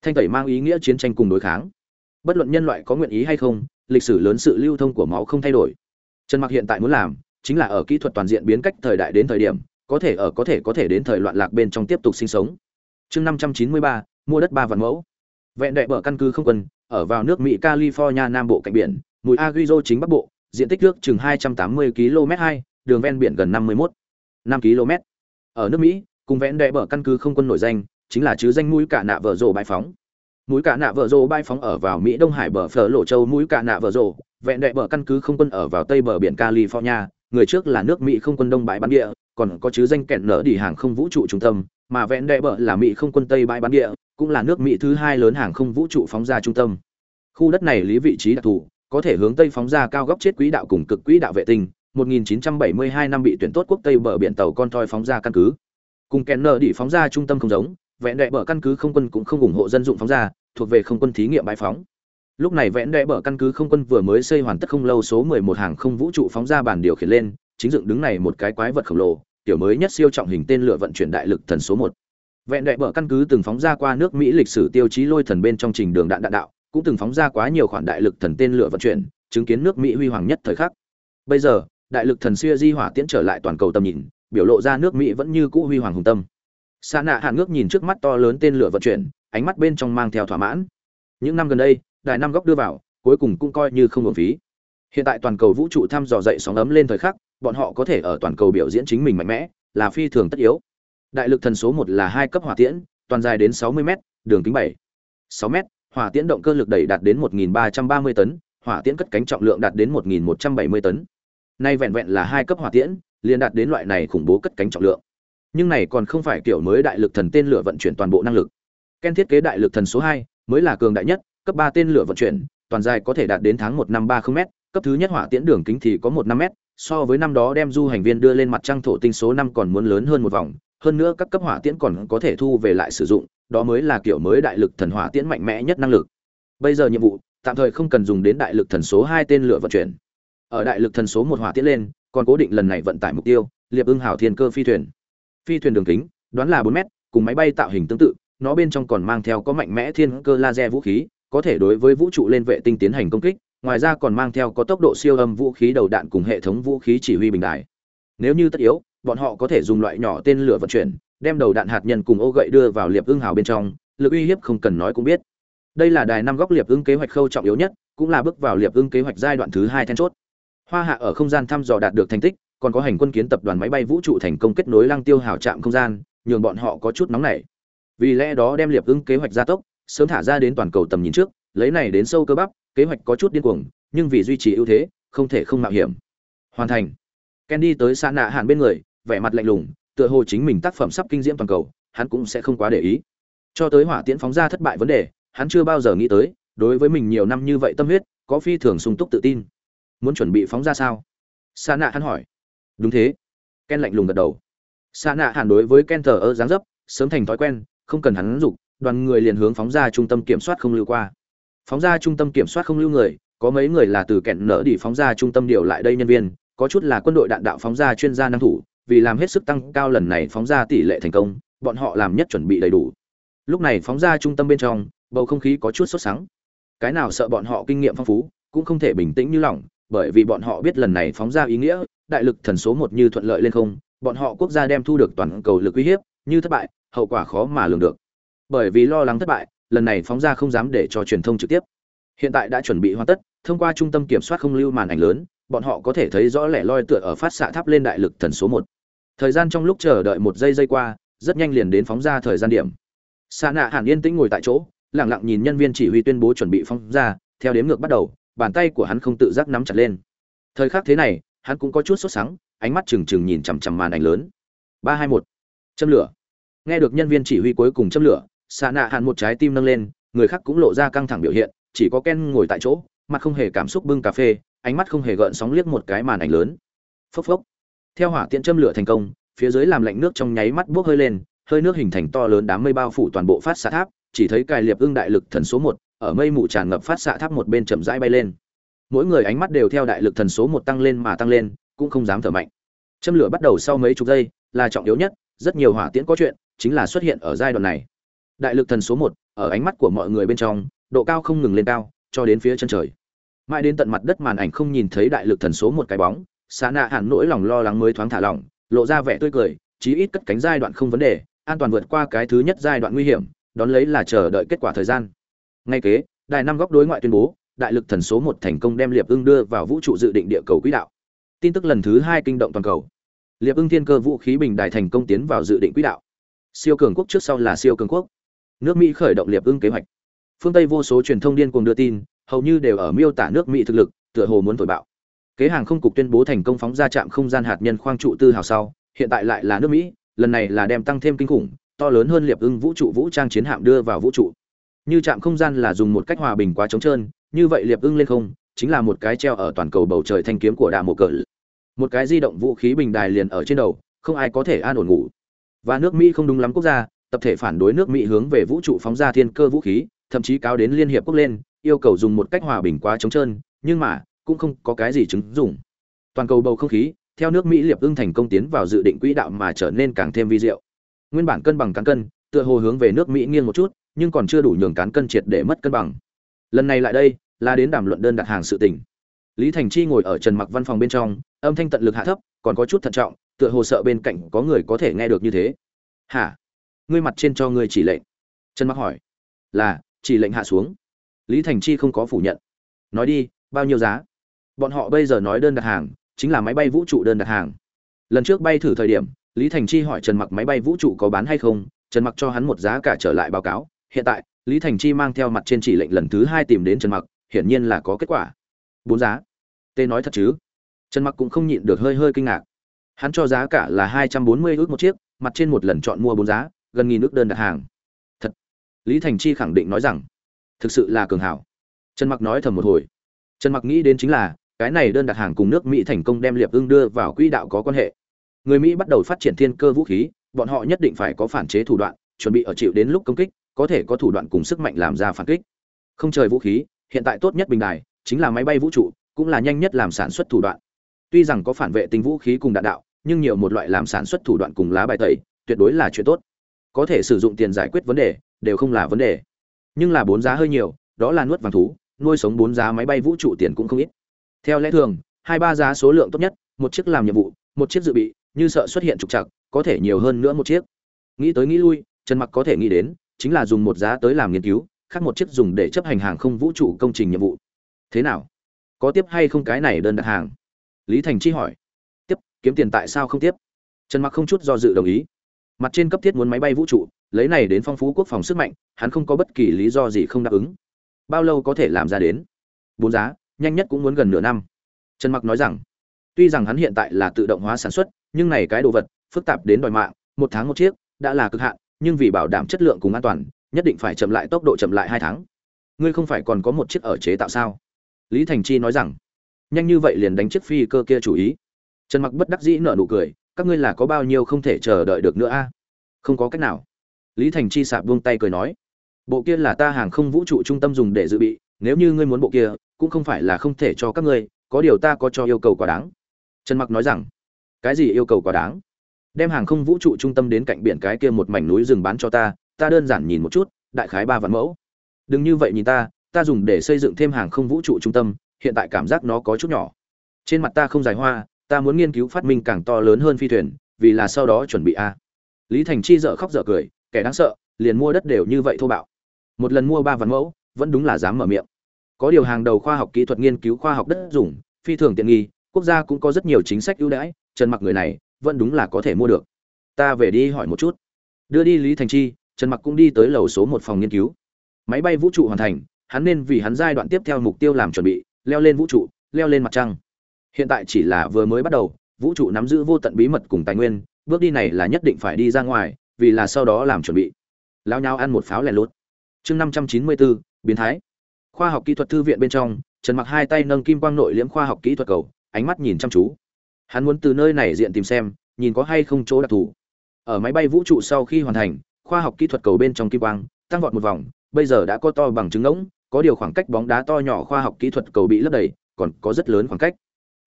Thanh tẩy mang ý nghĩa chiến tranh cùng đối kháng. Bất luận nhân loại có nguyện ý hay không, lịch sử lớn sự lưu thông của máu không thay đổi. Trần mặc hiện tại muốn làm, chính là ở kỹ thuật toàn diện biến cách thời đại đến thời điểm, có thể ở có thể có thể đến thời loạn lạc bên trong tiếp tục sinh sống. Chương năm trăm chín mươi ba, mua đất ba vạn mẫu. Vẹn đệ bờ căn cứ không quân ở vào nước mỹ california nam bộ cạnh biển núi aguizo chính bắc bộ, diện tích nước chừng hai trăm tám mươi km hai, đường ven biển gần 51 5 km ở nước mỹ, cùng vẹn đệ bờ căn cứ không quân nổi danh, chính là chứ danh mũi cả nạ vợ rồ bãi phóng. Mũi cả nạ vợ rồ bãi phóng ở vào mỹ đông hải bờ phở lộ châu, mũi cả nạ vợ rồ, vẹn đệ bờ căn cứ không quân ở vào tây bờ biển california, người trước là nước mỹ không quân đông bãi bán địa, còn có chứ danh kẹn nở đi hàng không vũ trụ trung tâm, mà vẹn đệ bờ là mỹ không quân tây bãi bán địa cũng là nước mỹ thứ hai lớn hàng không vũ trụ phóng ra trung tâm. Khu đất này lý vị trí đặc thù, có thể hướng tây phóng ra cao góc chết quỹ đạo cùng cực quỹ đạo vệ tinh 1972 năm bị tuyển tốt quốc tây bờ biển tàu con thoi phóng ra căn cứ. Cùng kẹn nở đi phóng ra trung tâm không giống, vẹn đệ bờ căn cứ không quân cũng không ủng hộ dân dụng phóng ra, thuộc về không quân thí nghiệm bãi phóng. Lúc này vẽn đệ bờ căn cứ không quân vừa mới xây hoàn tất không lâu số 11 hàng không vũ trụ phóng ra bản điều khiển lên, chính dựng đứng này một cái quái vật khổng lồ tiểu mới nhất siêu trọng hình tên lửa vận chuyển đại lực thần số 1 vẹn đệ bờ căn cứ từng phóng ra qua nước mỹ lịch sử tiêu chí lôi thần bên trong trình đường đạn đạn đạo, cũng từng phóng ra quá nhiều khoản đại lực thần tên lửa vận chuyển, chứng kiến nước mỹ huy hoàng nhất thời khắc. Bây giờ, đại lực thần xuya di hỏa tiễn trở lại toàn cầu tầm nhìn, biểu lộ ra nước mỹ vẫn như cũ huy hoàng hùng tâm. Xa nạ hạn ngước nhìn trước mắt to lớn tên lửa vận chuyển, ánh mắt bên trong mang theo thỏa mãn. Những năm gần đây, đài năm góc đưa vào, cuối cùng cũng coi như không hợp phí. Hiện tại toàn cầu vũ trụ thăm dò dậy sóng ấm lên thời khắc, bọn họ có thể ở toàn cầu biểu diễn chính mình mạnh mẽ, là phi thường tất yếu đại lực thần số một là hai cấp hỏa tiễn, toàn dài đến 60 m đường kính 7 6 m hỏa tiễn động cơ lực đẩy đạt đến 1.330 tấn, hỏa tiễn cất cánh trọng lượng đạt đến 1.170 tấn. Nay vẹn vẹn là hai cấp hỏa tiễn, liền đạt đến loại này khủng bố cất cánh trọng lượng. Nhưng này còn không phải kiểu mới đại lực thần tên lửa vận chuyển toàn bộ năng lực. Ken thiết kế đại lực thần số hai mới là cường đại nhất, cấp ba tên lửa vận chuyển, toàn dài có thể đạt đến tháng một năm ba không m cấp thứ nhất hỏa tiễn đường kính thì có một năm m so với năm đó đem du hành viên đưa lên mặt trăng thổ tinh số năm còn muốn lớn hơn một vòng hơn nữa các cấp hỏa tiễn còn có thể thu về lại sử dụng, đó mới là kiểu mới đại lực thần hỏa tiễn mạnh mẽ nhất năng lực. Bây giờ nhiệm vụ, tạm thời không cần dùng đến đại lực thần số hai tên lửa vận chuyển. Ở đại lực thần số một hỏa tiễn lên, còn cố định lần này vận tải mục tiêu, liệp ưng hảo thiên cơ phi thuyền. Phi thuyền đường kính, đoán là bốn mét, cùng máy bay tạo hình tương tự, nó bên trong còn mang theo có mạnh mẽ thiên cơ laser vũ khí, có thể đối với vũ trụ lên vệ tinh tiến hành công kích, ngoài ra còn mang theo có tốc độ siêu âm vũ khí đầu đạn cùng hệ thống vũ khí chỉ huy bình đài. Nếu như tất yếu bọn họ có thể dùng loại nhỏ tên lửa vận chuyển, đem đầu đạn hạt nhân cùng ô gậy đưa vào liệp ưng hào bên trong, lực uy hiếp không cần nói cũng biết. Đây là đài năm góc liệp ưng kế hoạch khâu trọng yếu nhất, cũng là bước vào liệp ưng kế hoạch giai đoạn thứ hai then chốt. Hoa hạ ở không gian thăm dò đạt được thành tích, còn có hành quân kiến tập đoàn máy bay vũ trụ thành công kết nối lăng tiêu hào trạm không gian, nhường bọn họ có chút nóng nảy. Vì lẽ đó đem liệp ưng kế hoạch gia tốc, sớm thả ra đến toàn cầu tầm nhìn trước, lấy này đến sâu cơ bắp, kế hoạch có chút điên cuồng, nhưng vì duy trì ưu thế, không thể không mạo hiểm. Hoàn thành. Ken đi tới xa nạ hạn bên người vẻ mặt lạnh lùng, tựa hồ chính mình tác phẩm sắp kinh diễm toàn cầu, hắn cũng sẽ không quá để ý. Cho tới hỏa tiễn phóng ra thất bại vấn đề, hắn chưa bao giờ nghĩ tới, đối với mình nhiều năm như vậy tâm huyết, có phi thường sung túc tự tin. Muốn chuẩn bị phóng ra sao? Sa nạ hắn hỏi. Đúng thế. Ken lạnh lùng gật đầu. Sa nạ hẳn đối với ken thờ ơ dáng dấp, sớm thành thói quen, không cần hắn dục, đoàn người liền hướng phóng ra trung tâm kiểm soát không lưu qua. Phóng ra trung tâm kiểm soát không lưu người, có mấy người là từ kẹn nở đi phóng ra trung tâm điều lại đây nhân viên, có chút là quân đội đạn đạo phóng ra chuyên gia năng thủ vì làm hết sức tăng cao lần này phóng ra tỷ lệ thành công bọn họ làm nhất chuẩn bị đầy đủ. Lúc này phóng ra trung tâm bên trong bầu không khí có chút sốt sắng. Cái nào sợ bọn họ kinh nghiệm phong phú cũng không thể bình tĩnh như lòng, bởi vì bọn họ biết lần này phóng ra ý nghĩa đại lực thần số một như thuận lợi lên không bọn họ quốc gia đem thu được toàn cầu lực uy hiếp như thất bại hậu quả khó mà lường được. Bởi vì lo lắng thất bại lần này phóng ra không dám để cho truyền thông trực tiếp. Hiện tại đã chuẩn bị hoàn tất thông qua trung tâm kiểm soát không lưu màn ảnh lớn bọn họ có thể thấy rõ lẻ loi tựa ở phát xạ tháp lên đại lực thần số một thời gian trong lúc chờ đợi một giây giây qua, rất nhanh liền đến phóng ra thời gian điểm. Xa nạ hẳn yên tĩnh ngồi tại chỗ lẳng lặng nhìn nhân viên chỉ huy tuyên bố chuẩn bị phóng ra, theo đếm ngược bắt đầu, bàn tay của hắn không tự giác nắm chặt lên. Thời khắc thế này, hắn cũng có chút sốt sắng, ánh mắt trừng trừng nhìn chằm chằm màn ảnh lớn. Ba hai một. Châm lửa. Nghe được nhân viên chỉ huy cuối cùng châm lửa xa nạ hẳn một trái tim nâng lên, người khác cũng lộ ra căng thẳng biểu hiện, chỉ có ken ngồi tại chỗ, mặt không hề cảm xúc bưng cà phê, ánh mắt không hề gợn sóng liếc một cái màn ảnh lớn. Phốc phốc theo hỏa tiễn châm lửa thành công, phía dưới làm lạnh nước trong nháy mắt bốc hơi lên, hơi nước hình thành to lớn đám mây bao phủ toàn bộ phát xạ tháp, chỉ thấy cài liệp ưng đại lực thần số một, ở mây mù tràn ngập phát xạ tháp một bên chậm rãi bay lên. Mỗi người ánh mắt đều theo đại lực thần số một tăng lên mà tăng lên, cũng không dám thở mạnh. Châm lửa bắt đầu sau mấy chục giây, là trọng yếu nhất, rất nhiều hỏa tiễn có chuyện, chính là xuất hiện ở giai đoạn này. Đại lực thần số một, ở ánh mắt của mọi người bên trong, độ cao không ngừng lên cao, cho đến phía chân trời. Mãi đến tận mặt đất màn ảnh không nhìn thấy đại lực thần số một cái bóng xa nạ hẳn nỗi lòng lo lắng mới thoáng thả lỏng, lộ ra vẻ tươi cười, chí ít cất cánh giai đoạn không vấn đề, an toàn vượt qua cái thứ nhất giai đoạn nguy hiểm, đón lấy là chờ đợi kết quả thời gian. Ngay kế, đài năm góc đối ngoại tuyên bố, đại lực thần số một thành công đem liệp ưng đưa vào vũ trụ dự định địa cầu quỹ đạo. Tin tức lần thứ hai kinh động toàn cầu. Liệp ưng thiên cơ vũ khí bình đài thành công tiến vào dự định quỹ đạo. Siêu cường quốc trước sau là siêu cường quốc. Nước mỹ khởi động liệp ưng kế hoạch. Phương tây vô số truyền thông điên cuồng đưa tin, hầu như đều ở miêu tả nước mỹ thực lực, tựa hồ muốn thổi bạo kế hàng không cục tuyên bố thành công phóng ra trạm không gian hạt nhân khoang trụ tư hào sau, hiện tại lại là nước mỹ, lần này là đem tăng thêm kinh khủng, to lớn hơn liệp ưng vũ trụ vũ trang chiến hạm đưa vào vũ trụ. Như trạm không gian là dùng một cách hòa bình quá trống trơn, như vậy liệp ưng lên không, chính là một cái treo ở toàn cầu bầu trời thanh kiếm của đạ mộ cỡ một cái di động vũ khí bình đài liền ở trên đầu, không ai có thể an ổn ngủ. Và nước mỹ không đúng lắm quốc gia, tập thể phản đối nước mỹ hướng về vũ trụ phóng ra thiên cơ vũ khí, thậm chí cáo đến liên hiệp quốc lên, yêu cầu dùng một cách hòa bình quá trống trơn, nhưng mà cũng không có cái gì chứng dùng toàn cầu bầu không khí, theo nước mỹ liệp ưng thành công tiến vào dự định quỹ đạo mà trở nên càng thêm vi diệu. Nguyên bản cân bằng cán cân, tựa hồ hướng về nước mỹ nghiêng một chút, nhưng còn chưa đủ nhường cán cân triệt để mất cân bằng. Lần này lại đây, là đến đàm luận đơn đặt hàng sự tình. Lý thành chi ngồi ở trần mặc văn phòng bên trong, âm thanh tận lực hạ thấp, còn có chút thận trọng, tựa hồ sợ bên cạnh có người có thể nghe được như thế. Hả? Ngươi mặt trên cho ngươi chỉ lệnh. Trần mặc hỏi. Là, chỉ lệnh hạ xuống. Lý thành chi không có phủ nhận. Nói đi, bao nhiêu giá? Bọn họ bây giờ nói đơn đặt hàng, chính là máy bay vũ trụ đơn đặt hàng. Lần trước bay thử thời điểm, lý thành chi hỏi trần mặc máy bay vũ trụ có bán hay không, trần mặc cho hắn một giá cả trở lại báo cáo. Hiện tại, lý thành chi mang theo mặt trên chỉ lệnh lần thứ hai tìm đến trần mặc, hiển nhiên là có kết quả. Bốn giá. Tê nói thật chứ? Trần mặc cũng không nhịn được hơi hơi kinh ngạc. Hắn cho giá cả là hai trăm bốn mươi ước một chiếc, mặt trên một lần chọn mua bốn giá, gần nghìn ước đơn đặt hàng. Thật. Lý thành chi khẳng định nói rằng, thực sự là cường hảo. Trần mặc nói thầm một hồi. Trần mặc nghĩ đến chính là cái này đơn đặt hàng cùng nước mỹ thành công đem liệp ưng đưa vào quỹ đạo có quan hệ. Người mỹ bắt đầu phát triển thiên cơ vũ khí, bọn họ nhất định phải có phản chế thủ đoạn, chuẩn bị ở chịu đến lúc công kích, có thể có thủ đoạn cùng sức mạnh làm ra phản kích. Không trời vũ khí, hiện tại tốt nhất bình đài, chính là máy bay vũ trụ, cũng là nhanh nhất làm sản xuất thủ đoạn. Tuy rằng có phản vệ tinh vũ khí cùng đạn đạo, nhưng nhiều một loại làm sản xuất thủ đoạn cùng lá bài tẩy, tuyệt đối là chuyện tốt. Có thể sử dụng tiền giải quyết vấn đề, đều không là vấn đề. Nhưng là bốn giá hơi nhiều, đó là nuốt vàng thú, nuôi sống bốn giá máy bay vũ trụ tiền cũng không ít theo lẽ thường, hai ba giá số lượng tốt nhất, một chiếc làm nhiệm vụ, một chiếc dự bị, như sợ xuất hiện trục trặc, có thể nhiều hơn nữa một chiếc. Nghĩ tới nghĩ lui, trần mặc có thể nghĩ đến, chính là dùng một giá tới làm nghiên cứu, khác một chiếc dùng để chấp hành hàng không vũ trụ công trình nhiệm vụ. Thế nào? Có tiếp hay không cái này đơn đặt hàng? Lý thành chi hỏi. Tiếp, kiếm tiền tại sao không tiếp? Trần mặc không chút do dự đồng ý. Mặt trên cấp thiết muốn máy bay vũ trụ, lấy này đến phong phú quốc phòng sức mạnh, hắn không có bất kỳ lý do gì không đáp ứng. Bao lâu có thể làm ra đến? Bốn giá nhanh nhất cũng muốn gần nửa năm. Trần mặc nói rằng, tuy rằng hắn hiện tại là tự động hóa sản xuất, nhưng này cái đồ vật, phức tạp đến đòi mạng, một tháng một chiếc, đã là cực hạn, nhưng vì bảo đảm chất lượng cùng an toàn, nhất định phải chậm lại tốc độ chậm lại hai tháng. Ngươi không phải còn có một chiếc ở chế tạo sao? Lý thành chi nói rằng, nhanh như vậy liền đánh chiếc phi cơ kia chủ ý. Trần mặc bất đắc dĩ nở nụ cười, các ngươi là có bao nhiêu không thể chờ đợi được nữa a? Không có cách nào. Lý thành chi sạp buông tay cười nói, bộ kia là ta hàng không vũ trụ trung tâm dùng để dự bị, nếu như ngươi muốn bộ kia cũng không phải là không thể cho các ngươi, có điều ta có cho yêu cầu quá đáng. Trần mặc nói rằng, cái gì yêu cầu quá đáng? Đem hàng không vũ trụ trung tâm đến cạnh biển cái kia một mảnh núi rừng bán cho ta ta đơn giản nhìn một chút, đại khái ba vạn mẫu. Đừng như vậy nhìn ta ta dùng để xây dựng thêm hàng không vũ trụ trung tâm, hiện tại cảm giác nó có chút nhỏ. Trên mặt ta không dài hoa, ta muốn nghiên cứu phát minh càng to lớn hơn phi thuyền, vì là sau đó chuẩn bị a. Lý thành chi dở khóc dở cười, kẻ đáng sợ, liền mua đất đều như vậy thô bạo. Một lần mua ba vạn mẫu, vẫn đúng là dám mở miệng có điều hàng đầu khoa học kỹ thuật nghiên cứu khoa học đất dùng, phi thường tiện nghi, quốc gia cũng có rất nhiều chính sách ưu đãi, trần mặc người này vẫn đúng là có thể mua được. Ta về đi hỏi một chút. Đưa đi lý thành chi, trần mặc cũng đi tới lầu số một phòng nghiên cứu. Máy bay vũ trụ hoàn thành, hắn nên vì hắn giai đoạn tiếp theo mục tiêu làm chuẩn bị, leo lên vũ trụ, leo lên mặt trăng. Hiện tại chỉ là vừa mới bắt đầu, vũ trụ nắm giữ vô tận bí mật cùng tài nguyên, bước đi này là nhất định phải đi ra ngoài, vì là sau đó làm chuẩn bị. Lao nhau ăn một pháo lẻ lốt chương năm trăm chín mươi bốn, biến thái khoa học kỹ thuật thư viện bên trong, trần mặc hai tay nâng kim quang nội liễm khoa học kỹ thuật cầu, ánh mắt nhìn chăm chú. Hắn muốn từ nơi này diện tìm xem, nhìn có hay không chỗ đặc thù. Ở máy bay vũ trụ sau khi hoàn thành, khoa học kỹ thuật cầu bên trong kim quang, tăng vọt một vòng, bây giờ đã có to bằng trứng ngỗng, có điều khoảng cách bóng đá to nhỏ khoa học kỹ thuật cầu bị lấp đầy, còn có rất lớn khoảng cách.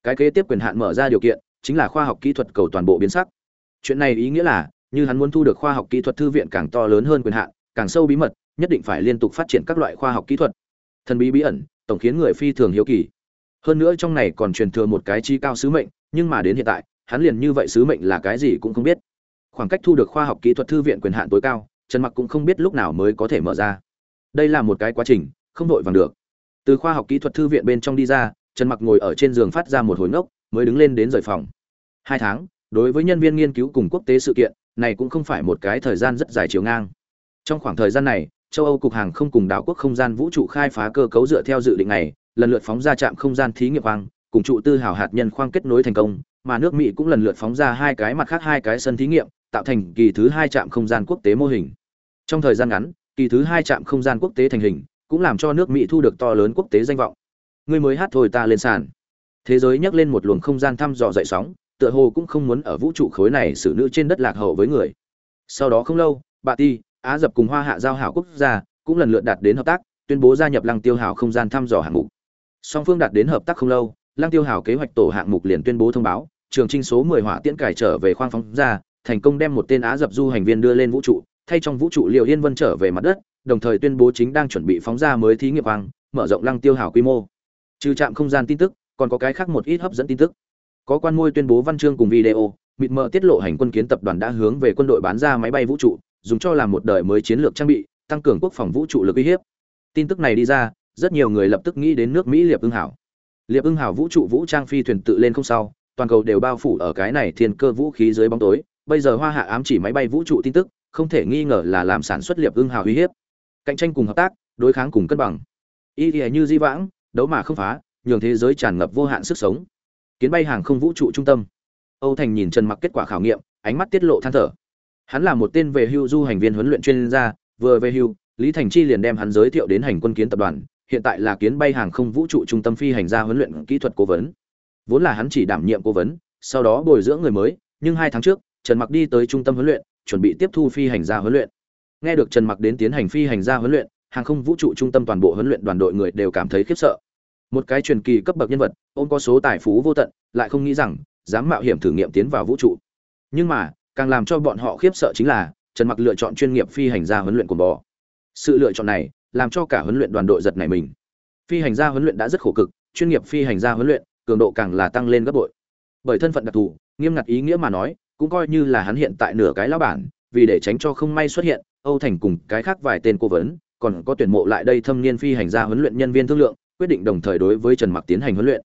Cái kế tiếp quyền hạn mở ra điều kiện, chính là khoa học kỹ thuật cầu toàn bộ biến sắc. Chuyện này ý nghĩa là, như hắn muốn thu được khoa học kỹ thuật thư viện càng to lớn hơn quyền hạn, càng sâu bí mật, nhất định phải liên tục phát triển các loại khoa học kỹ thuật thần bí bí ẩn, tổng khiến người phi thường hiếu kỳ. Hơn nữa trong này còn truyền thừa một cái chi cao sứ mệnh, nhưng mà đến hiện tại, hắn liền như vậy sứ mệnh là cái gì cũng không biết. Khoảng cách thu được khoa học kỹ thuật thư viện quyền hạn tối cao, trần mặc cũng không biết lúc nào mới có thể mở ra. Đây là một cái quá trình, không đội vàng được. Từ khoa học kỹ thuật thư viện bên trong đi ra, trần mặc ngồi ở trên giường phát ra một hồi ngốc, mới đứng lên đến rời phòng. Hai tháng, đối với nhân viên nghiên cứu cùng quốc tế sự kiện, này cũng không phải một cái thời gian rất dài chiều ngang. Trong khoảng thời gian này châu âu cục hàng không cùng đảo quốc không gian vũ trụ khai phá cơ cấu dựa theo dự định này, lần lượt phóng ra trạm không gian thí nghiệm khoang cùng trụ tư hào hạt nhân khoang kết nối thành công, mà nước mỹ cũng lần lượt phóng ra hai cái mặt khác hai cái sân thí nghiệm, tạo thành kỳ thứ hai trạm không gian quốc tế mô hình. Trong thời gian ngắn, kỳ thứ hai trạm không gian quốc tế thành hình, cũng làm cho nước mỹ thu được to lớn quốc tế danh vọng. Người mới hát thôi ta lên sàn. Thế giới nhắc lên một luồng không gian thăm dò dậy sóng, tựa hồ cũng không muốn ở vũ trụ khối này xử nữ trên đất lạc hậu với người. Sau đó không lâu, bà ti á dập cùng hoa hạ giao hảo quốc gia, cũng lần lượt đạt đến hợp tác, tuyên bố gia nhập lăng tiêu hảo không gian thăm dò hạng mục. Song phương đạt đến hợp tác không lâu, lăng tiêu hảo kế hoạch tổ hạng mục liền tuyên bố thông báo, trường trinh số 10 hỏa tiễn cải trở về khoang phóng ra, thành công đem một tên á dập du hành viên đưa lên vũ trụ, thay trong vũ trụ Liều yên vân trở về mặt đất, đồng thời tuyên bố chính đang chuẩn bị phóng ra mới thí nghiệm khoang, mở rộng lăng tiêu hảo quy mô. Trừ trạm không gian tin tức, còn có cái khác một ít hấp dẫn tin tức. Có quan môi tuyên bố văn chương cùng video, mịt mờ tiết lộ hành quân kiến tập đoàn đã hướng về quân đội bán ra máy bay vũ trụ dùng cho làm một đời mới chiến lược trang bị, tăng cường quốc phòng vũ trụ lực uy hiếp. Tin tức này đi ra, rất nhiều người lập tức nghĩ đến nước mỹ liệp ưng hảo. Liệp ưng hảo vũ trụ vũ trang phi thuyền tự lên không sau, toàn cầu đều bao phủ ở cái này thiên cơ vũ khí dưới bóng tối. Bây giờ hoa hạ ám chỉ máy bay vũ trụ tin tức, không thể nghi ngờ là làm sản xuất liệp ưng hảo uy hiếp. Cạnh tranh cùng hợp tác, đối kháng cùng cân bằng. Y như di vãng, đấu mà không phá, nhường thế giới tràn ngập vô hạn sức sống. Kiến bay hàng không vũ trụ trung tâm. Âu thành nhìn trần mặc kết quả khảo nghiệm, ánh mắt tiết lộ than thở hắn là một tên về hưu du hành viên huấn luyện chuyên gia, vừa về hưu, lý thành chi liền đem hắn giới thiệu đến hành quân kiến tập đoàn, hiện tại là kiến bay hàng không vũ trụ trung tâm phi hành gia huấn luyện kỹ thuật cố vấn. Vốn là hắn chỉ đảm nhiệm cố vấn, sau đó bồi dưỡng người mới, nhưng hai tháng trước, trần mặc đi tới trung tâm huấn luyện, chuẩn bị tiếp thu phi hành gia huấn luyện. Nghe được trần mặc đến tiến hành phi hành gia huấn luyện, hàng không vũ trụ trung tâm toàn bộ huấn luyện đoàn đội người đều cảm thấy khiếp sợ. Một cái truyền kỳ cấp bậc nhân vật, ôm có số tài phú vô tận, lại không nghĩ rằng dám mạo hiểm thử nghiệm tiến vào vũ trụ. Nhưng mà càng làm cho bọn họ khiếp sợ chính là, trần mặc lựa chọn chuyên nghiệp phi hành gia huấn luyện của bò. Sự lựa chọn này, làm cho cả huấn luyện đoàn đội giật này mình. Phi hành gia huấn luyện đã rất khổ cực, chuyên nghiệp phi hành gia huấn luyện, cường độ càng là tăng lên gấp bội. Bởi thân phận đặc thù, nghiêm ngặt ý nghĩa mà nói, cũng coi như là hắn hiện tại nửa cái lão bản, vì để tránh cho không may xuất hiện, âu thành cùng cái khác vài tên cố vấn, còn có tuyển mộ lại đây thâm niên phi hành gia huấn luyện nhân viên thương lượng, quyết định đồng thời đối với trần mặc tiến hành huấn luyện.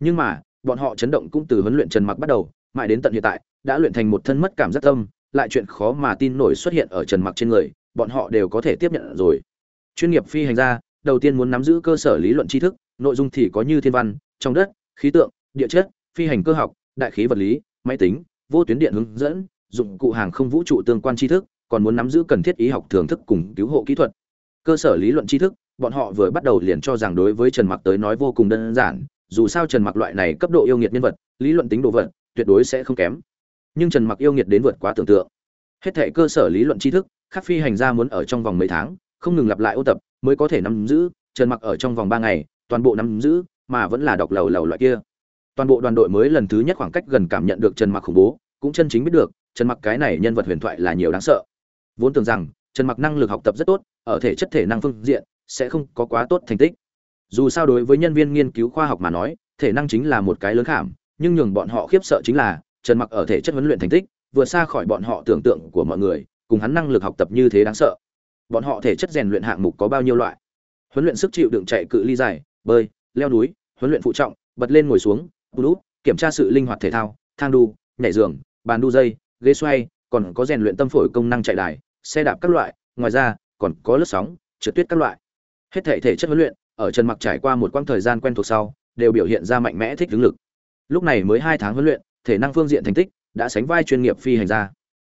Nhưng mà, bọn họ chấn động cũng từ huấn luyện trần mặc bắt đầu, mãi đến tận hiện tại đã luyện thành một thân mất cảm giác tâm lại chuyện khó mà tin nổi xuất hiện ở Trần Mặc trên người, bọn họ đều có thể tiếp nhận rồi. Chuyên nghiệp phi hành gia, đầu tiên muốn nắm giữ cơ sở lý luận tri thức, nội dung thì có như thiên văn, trong đất, khí tượng, địa chất, phi hành cơ học, đại khí vật lý, máy tính, vô tuyến điện hướng dẫn, dụng cụ hàng không vũ trụ tương quan tri thức, còn muốn nắm giữ cần thiết y học thưởng thức cùng cứu hộ kỹ thuật. Cơ sở lý luận tri thức, bọn họ vừa bắt đầu liền cho rằng đối với Trần Mặc tới nói vô cùng đơn giản, dù sao Trần Mặc loại này cấp độ yêu nghiệt nhân vật, lý luận tính độ vật, tuyệt đối sẽ không kém. Nhưng Trần Mặc yêu nghiệt đến vượt quá tưởng tượng. Hết thảy cơ sở lý luận tri thức, khắc phi hành gia muốn ở trong vòng mấy tháng, không ngừng lặp lại ôn tập, mới có thể nắm giữ, Trần Mặc ở trong vòng 3 ngày, toàn bộ nắm giữ, mà vẫn là đọc lầu lầu loại kia. Toàn bộ đoàn đội mới lần thứ nhất khoảng cách gần cảm nhận được Trần Mặc khủng bố, cũng chân chính biết được, Trần Mặc cái này nhân vật huyền thoại là nhiều đáng sợ. Vốn tưởng rằng, Trần Mặc năng lực học tập rất tốt, ở thể chất thể năng phương diện sẽ không có quá tốt thành tích. Dù sao đối với nhân viên nghiên cứu khoa học mà nói, thể năng chính là một cái lớn khảm, nhưng nhường bọn họ khiếp sợ chính là, Trần Mặc ở thể chất huấn luyện thành tích, vượt xa khỏi bọn họ tưởng tượng của mọi người, cùng hắn năng lực học tập như thế đáng sợ. Bọn họ thể chất rèn luyện hạng mục có bao nhiêu loại? Huấn luyện sức chịu đựng chạy cự ly dài, bơi, leo núi, huấn luyện phụ trọng, bật lên ngồi xuống, bút, kiểm tra sự linh hoạt thể thao, thang đu, nhảy giường, bàn đu dây, ghế xoay, còn có rèn luyện tâm phổi công năng chạy đài, xe đạp các loại, ngoài ra còn có lướt sóng, trượt tuyết các loại. Hết thể thể chất huấn luyện, ở Trần Mặc trải qua một quãng thời gian quen thuộc sau, đều biểu hiện ra mạnh mẽ thích ứng lực. Lúc này mới 2 tháng huấn luyện, thể năng phương diện thành tích đã sánh vai chuyên nghiệp phi hành gia.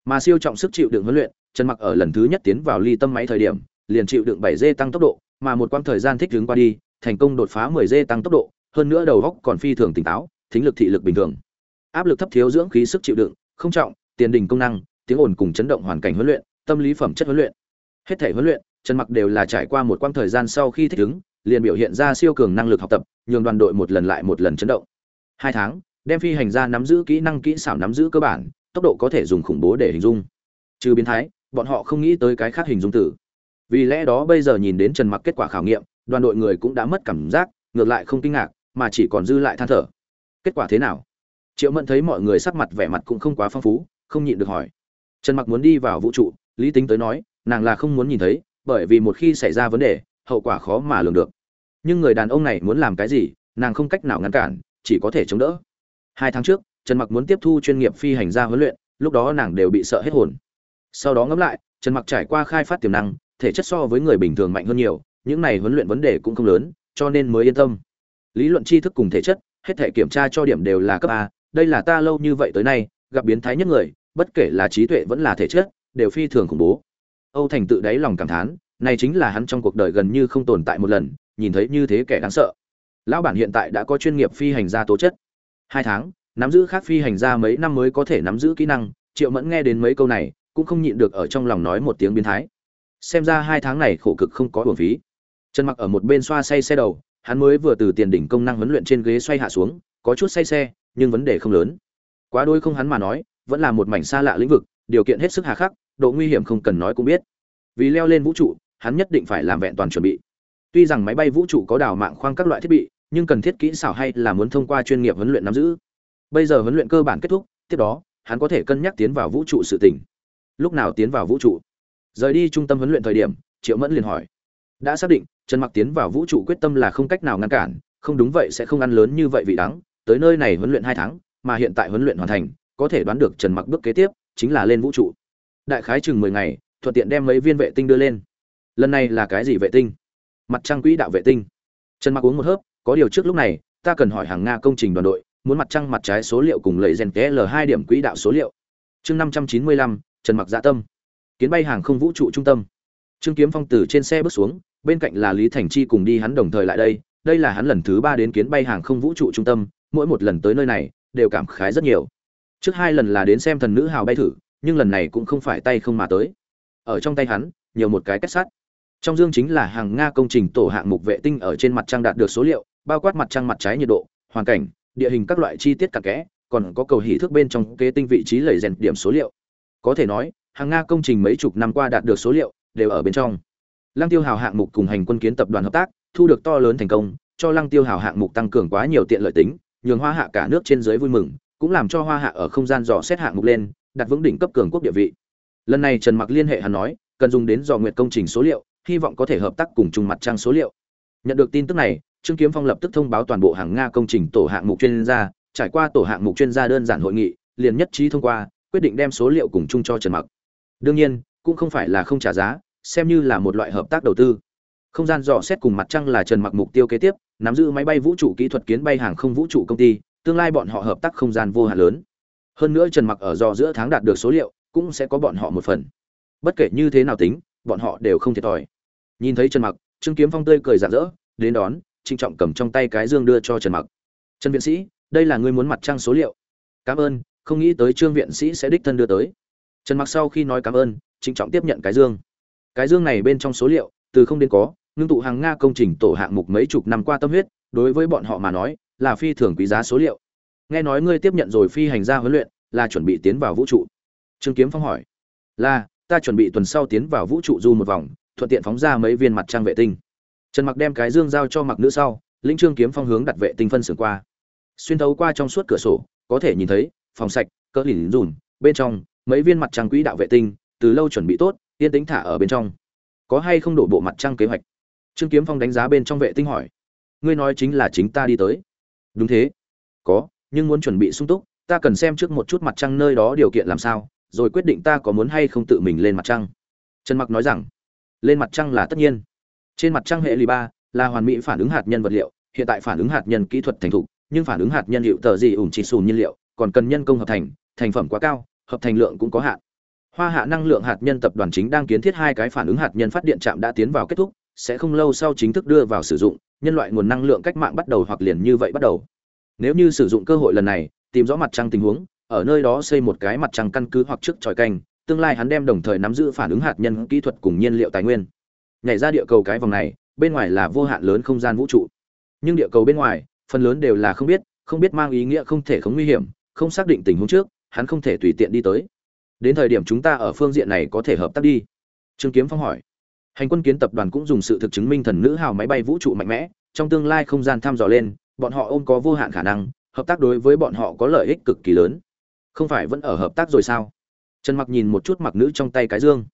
Mà siêu trọng sức chịu đựng huấn luyện, Trần Mặc ở lần thứ nhất tiến vào ly tâm máy thời điểm, liền chịu đựng 7G tăng tốc độ, mà một quãng thời gian thích ứng qua đi, thành công đột phá 10G tăng tốc độ, hơn nữa đầu góc còn phi thường tỉnh táo, thính lực thị lực bình thường. Áp lực thấp thiếu dưỡng khí sức chịu đựng, không trọng, tiền đình công năng, tiếng ồn cùng chấn động hoàn cảnh huấn luyện, tâm lý phẩm chất huấn luyện. Hết thể huấn luyện, Trần Mặc đều là trải qua một quãng thời gian sau khi thích ứng, liền biểu hiện ra siêu cường năng lực học tập, nhường đoàn đội một lần lại một lần chấn động. Hai tháng, đem phi hành gia nắm giữ kỹ năng kỹ xảo nắm giữ cơ bản, tốc độ có thể dùng khủng bố để hình dung. Trừ biến thái, bọn họ không nghĩ tới cái khác hình dung tử. Vì lẽ đó bây giờ nhìn đến Trần Mặc kết quả khảo nghiệm, đoàn đội người cũng đã mất cảm giác, ngược lại không kinh ngạc, mà chỉ còn dư lại than thở. Kết quả thế nào? Triệu Mẫn thấy mọi người sắc mặt vẻ mặt cũng không quá phong phú, không nhịn được hỏi. Trần Mặc muốn đi vào vũ trụ, Lý Tính tới nói, nàng là không muốn nhìn thấy, bởi vì một khi xảy ra vấn đề, hậu quả khó mà lường được. Nhưng người đàn ông này muốn làm cái gì, nàng không cách nào ngăn cản, chỉ có thể chống đỡ. Hai tháng trước, Trần Mặc muốn tiếp thu chuyên nghiệp phi hành gia huấn luyện, lúc đó nàng đều bị sợ hết hồn. Sau đó ngẫm lại, Trần Mặc trải qua khai phát tiềm năng, thể chất so với người bình thường mạnh hơn nhiều, những này huấn luyện vấn đề cũng không lớn, cho nên mới yên tâm. Lý luận tri thức cùng thể chất, hết thể kiểm tra cho điểm đều là cấp A, đây là ta lâu như vậy tới nay, gặp biến thái nhất người, bất kể là trí tuệ vẫn là thể chất, đều phi thường khủng bố. Âu Thành tự đáy lòng cảm thán, này chính là hắn trong cuộc đời gần như không tồn tại một lần, nhìn thấy như thế kẻ đáng sợ. Lão bản hiện tại đã có chuyên nghiệp phi hành gia tố chất. Hai tháng, nắm giữ khác phi hành gia mấy năm mới có thể nắm giữ kỹ năng, Triệu Mẫn nghe đến mấy câu này, cũng không nhịn được ở trong lòng nói một tiếng biến thái. Xem ra hai tháng này khổ cực không có uổng phí. Trần Mặc ở một bên xoa say xe đầu, hắn mới vừa từ tiền đỉnh công năng huấn luyện trên ghế xoay hạ xuống, có chút say xe, nhưng vấn đề không lớn. Quá đôi không hắn mà nói, vẫn là một mảnh xa lạ lĩnh vực, điều kiện hết sức hà khắc, độ nguy hiểm không cần nói cũng biết. Vì leo lên vũ trụ, hắn nhất định phải làm vẹn toàn chuẩn bị. Tuy rằng máy bay vũ trụ có đào mạng khoang các loại thiết bị, nhưng cần thiết kỹ xảo hay là muốn thông qua chuyên nghiệp huấn luyện nắm giữ. Bây giờ huấn luyện cơ bản kết thúc, tiếp đó, hắn có thể cân nhắc tiến vào vũ trụ sự tỉnh. Lúc nào tiến vào vũ trụ? Rời đi trung tâm huấn luyện thời điểm, Triệu Mẫn liền hỏi. Đã xác định, Trần Mặc tiến vào vũ trụ quyết tâm là không cách nào ngăn cản, không đúng vậy sẽ không ăn lớn như vậy vị đắng, tới nơi này huấn luyện hai tháng, mà hiện tại huấn luyện hoàn thành, có thể đoán được Trần Mặc bước kế tiếp chính là lên vũ trụ. Đại khái chừng 10 ngày, thuận tiện đem mấy viên vệ tinh đưa lên. Lần này là cái gì vệ tinh? Mặt trăng quỹ đạo vệ tinh. Trần Mặc uống một hớp, có điều trước lúc này, ta cần hỏi hàng Nga công trình đoàn đội, muốn mặt trăng mặt trái số liệu cùng lấy gen l hai điểm quỹ đạo số liệu. Chương 595, Trần Mặc dạ tâm. Kiến bay hàng không vũ trụ trung tâm. Trương Kiếm Phong từ trên xe bước xuống, bên cạnh là Lý Thành Chi cùng đi hắn đồng thời lại đây, đây là hắn lần thứ ba đến kiến bay hàng không vũ trụ trung tâm, mỗi một lần tới nơi này đều cảm khái rất nhiều. Trước hai lần là đến xem thần nữ hào bay thử, nhưng lần này cũng không phải tay không mà tới. Ở trong tay hắn, nhiều một cái kết sắt. Trong dương chính là hàng Nga công trình tổ hạng mục vệ tinh ở trên mặt trăng đạt được số liệu, bao quát mặt trăng mặt trái nhiệt độ, hoàn cảnh, địa hình các loại chi tiết cặn kẽ, còn có cầu hỉ thước bên trong kế tinh vị trí lầy rèn điểm số liệu. Có thể nói, hàng Nga công trình mấy chục năm qua đạt được số liệu đều ở bên trong. Lăng Tiêu Hào hạng mục cùng hành quân kiến tập đoàn hợp tác, thu được to lớn thành công, cho Lăng Tiêu Hào hạng mục tăng cường quá nhiều tiện lợi tính, nhường Hoa Hạ cả nước trên dưới vui mừng, cũng làm cho Hoa Hạ ở không gian dò xét hạng mục lên, đặt vững đỉnh cấp cường quốc địa vị. Lần này Trần Mặc liên hệ hắn nói, cần dùng đến dò nguyệt công trình số liệu, hy vọng có thể hợp tác cùng chung mặt trang số liệu. Nhận được tin tức này, Trương Kiếm Phong lập tức thông báo toàn bộ hàng Nga công trình tổ hạng mục chuyên gia, trải qua tổ hạng mục chuyên gia đơn giản hội nghị, liền nhất trí thông qua, quyết định đem số liệu cùng chung cho trần mặc. Đương nhiên cũng không phải là không trả giá xem như là một loại hợp tác đầu tư. Không gian dò xét cùng mặt trăng là trần mặc mục tiêu kế tiếp nắm giữ máy bay vũ trụ kỹ thuật kiến bay hàng không vũ trụ công ty tương lai bọn họ hợp tác không gian vô hạn lớn. Hơn nữa trần mặc ở dò giữa tháng đạt được số liệu cũng sẽ có bọn họ một phần. Bất kể như thế nào tính bọn họ đều không thiệt thòi nhìn thấy trần mặc, trương kiếm phong tươi cười rạng rỡ, đến đón, trịnh trọng cầm trong tay cái dương đưa cho trần mặc. Trần viện sĩ, đây là ngươi muốn mặt trăng số liệu. Cảm ơn, không nghĩ tới trương viện sĩ sẽ đích thân đưa tới. Trần mặc sau khi nói cảm ơn trịnh trọng tiếp nhận cái dương. Cái dương này bên trong số liệu, từ không đến có, ngưng tụ hàng nga công trình tổ hạng mục mấy chục năm qua tâm huyết, đối với bọn họ mà nói, là phi thường quý giá số liệu. Nghe nói ngươi tiếp nhận rồi phi hành gia huấn luyện, là chuẩn bị tiến vào vũ trụ. Trương kiếm phong hỏi. Là, ta chuẩn bị tuần sau tiến vào vũ trụ du một vòng thuận tiện phóng ra mấy viên mặt trăng vệ tinh. Trần mặc đem cái dương giao cho mặc nữ sau, lĩnh trương kiếm phong hướng đặt vệ tinh phân xưởng qua. Xuyên thấu qua trong suốt cửa sổ, có thể nhìn thấy, phòng sạch, cỡ lỉnh rùn bên trong, mấy viên mặt trăng quỹ đạo vệ tinh, từ lâu chuẩn bị tốt, yên tính thả ở bên trong. Có hay không đổ bộ mặt trăng kế hoạch? Trương kiếm phong đánh giá bên trong vệ tinh hỏi. Ngươi nói chính là chính ta đi tới. Đúng thế. Có, nhưng muốn chuẩn bị sung túc, ta cần xem trước một chút mặt trăng nơi đó điều kiện làm sao, rồi quyết định ta có muốn hay không tự mình lên mặt trăng. Trần mặc nói rằng lên mặt trăng là tất nhiên. Trên mặt trăng hệ lì ba là hoàn mỹ phản ứng hạt nhân vật liệu, hiện tại phản ứng hạt nhân kỹ thuật thành thục, nhưng phản ứng hạt nhân hiệu tờ gì ủng chỉ xùn nhiên liệu, còn cần nhân công hợp thành thành phẩm quá cao, hợp thành lượng cũng có hạn. Hoa hạ năng lượng hạt nhân tập đoàn chính đang kiến thiết hai cái phản ứng hạt nhân phát điện trạm đã tiến vào kết thúc, sẽ không lâu sau chính thức đưa vào sử dụng, nhân loại nguồn năng lượng cách mạng bắt đầu hoặc liền như vậy bắt đầu. Nếu như sử dụng cơ hội lần này, tìm rõ mặt trăng tình huống, ở nơi đó xây một cái mặt trăng căn cứ hoặc trước tròi canh tương lai hắn đem đồng thời nắm giữ phản ứng hạt nhân kỹ thuật cùng nhiên liệu tài nguyên. Nhảy ra địa cầu cái vòng này, bên ngoài là vô hạn lớn không gian vũ trụ. Nhưng địa cầu bên ngoài, phần lớn đều là không biết không biết mang ý nghĩa không thể không nguy hiểm, không xác định tình huống trước, hắn không thể tùy tiện đi tới. Đến thời điểm chúng ta ở phương diện này có thể hợp tác đi. Trương kiếm phong hỏi. Hành quân kiến tập đoàn cũng dùng sự thực chứng minh thần nữ hào máy bay vũ trụ mạnh mẽ, trong tương lai không gian thăm dò lên, bọn họ ôm có vô hạn khả năng, hợp tác đối với bọn họ có lợi ích cực kỳ lớn. Không phải vẫn ở hợp tác rồi sao? Trần mặc nhìn một chút mặc nữ trong tay cái dương.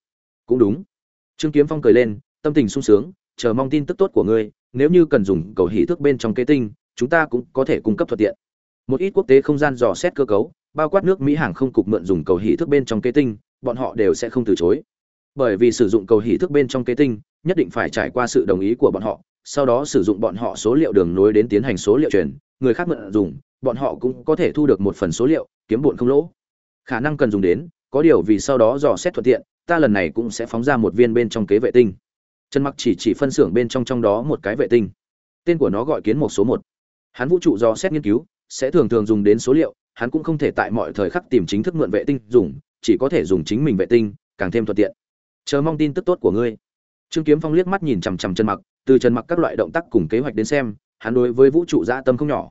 Cũng đúng. Trương kiếm phong cười lên, tâm tình sung sướng, chờ mong tin tức tốt của ngươi, nếu như cần dùng cầu hỷ thức bên trong kế tinh, chúng ta cũng có thể cung cấp thuận tiện. Một ít quốc tế không gian dò xét cơ cấu, bao quát nước mỹ hàng không cục mượn dùng cầu hỷ thức bên trong kế tinh, bọn họ đều sẽ không từ chối. Bởi vì sử dụng cầu hỷ thức bên trong kế tinh, nhất định phải trải qua sự đồng ý của bọn họ, sau đó sử dụng bọn họ số liệu đường nối đến tiến hành số liệu truyền, người khác mượn dùng, bọn họ cũng có thể thu được một phần số liệu, kiếm bụn không lỗ. Khả năng cần dùng đến có điều vì sau đó dò xét thuận tiện, ta lần này cũng sẽ phóng ra một viên bên trong kế vệ tinh. Trần mặc chỉ chỉ phân xưởng bên trong trong đó một cái vệ tinh. Tên của nó gọi kiến một số một. Hắn vũ trụ dò xét nghiên cứu, sẽ thường thường dùng đến số liệu, hắn cũng không thể tại mọi thời khắc tìm chính thức mượn vệ tinh dùng, chỉ có thể dùng chính mình vệ tinh, càng thêm thuận tiện. Chờ mong tin tức tốt của ngươi. Trương kiếm phong liếc mắt nhìn chằm chằm chân mặc, từ chân mặc các loại động tác cùng kế hoạch đến xem, hắn đối với vũ trụ dã tâm không nhỏ.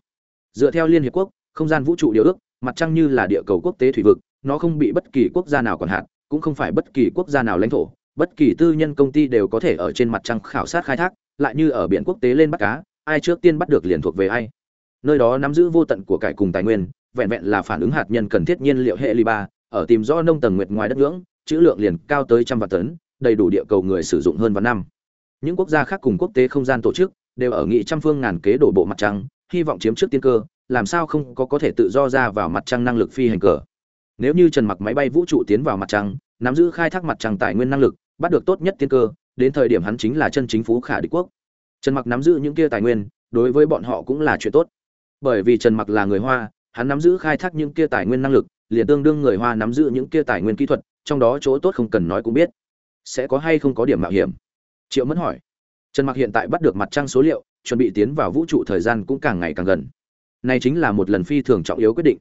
Dựa theo liên hiệp quốc, không gian vũ trụ điều ước, mặt trăng như là địa cầu quốc tế thủy vực nó không bị bất kỳ quốc gia nào còn hạn, cũng không phải bất kỳ quốc gia nào lãnh thổ, bất kỳ tư nhân công ty đều có thể ở trên mặt trăng khảo sát khai thác, lại như ở biển quốc tế lên bắt cá, ai trước tiên bắt được liền thuộc về ai. Nơi đó nắm giữ vô tận của cải cùng tài nguyên, vẹn vẹn là phản ứng hạt nhân cần thiết nhiên liệu hệ ly ba, ở tìm rõ nông tầng nguyệt ngoài đất ngưỡng, chữ lượng liền cao tới trăm vạn tấn, đầy đủ địa cầu người sử dụng hơn vạn năm. Những quốc gia khác cùng quốc tế không gian tổ chức, đều ở nghị trăm phương ngàn kế đổ bộ mặt trăng, hy vọng chiếm trước tiên cơ, làm sao không có có thể tự do ra vào mặt trăng năng lực phi hành cờ nếu như trần mặc máy bay vũ trụ tiến vào mặt trăng, nắm giữ khai thác mặt trăng tài nguyên năng lực, bắt được tốt nhất tiên cơ, đến thời điểm hắn chính là chân chính phú khả địch quốc. Trần mặc nắm giữ những kia tài nguyên, đối với bọn họ cũng là chuyện tốt. Bởi vì trần mặc là người hoa, hắn nắm giữ khai thác những kia tài nguyên năng lực, liền tương đương người hoa nắm giữ những kia tài nguyên kỹ thuật, trong đó chỗ tốt không cần nói cũng biết. Sẽ có hay không có điểm mạo hiểm? Triệu mẫn hỏi. Trần mặc hiện tại bắt được mặt trăng số liệu, chuẩn bị tiến vào vũ trụ thời gian cũng càng ngày càng gần. Này chính là một lần phi thường trọng yếu quyết định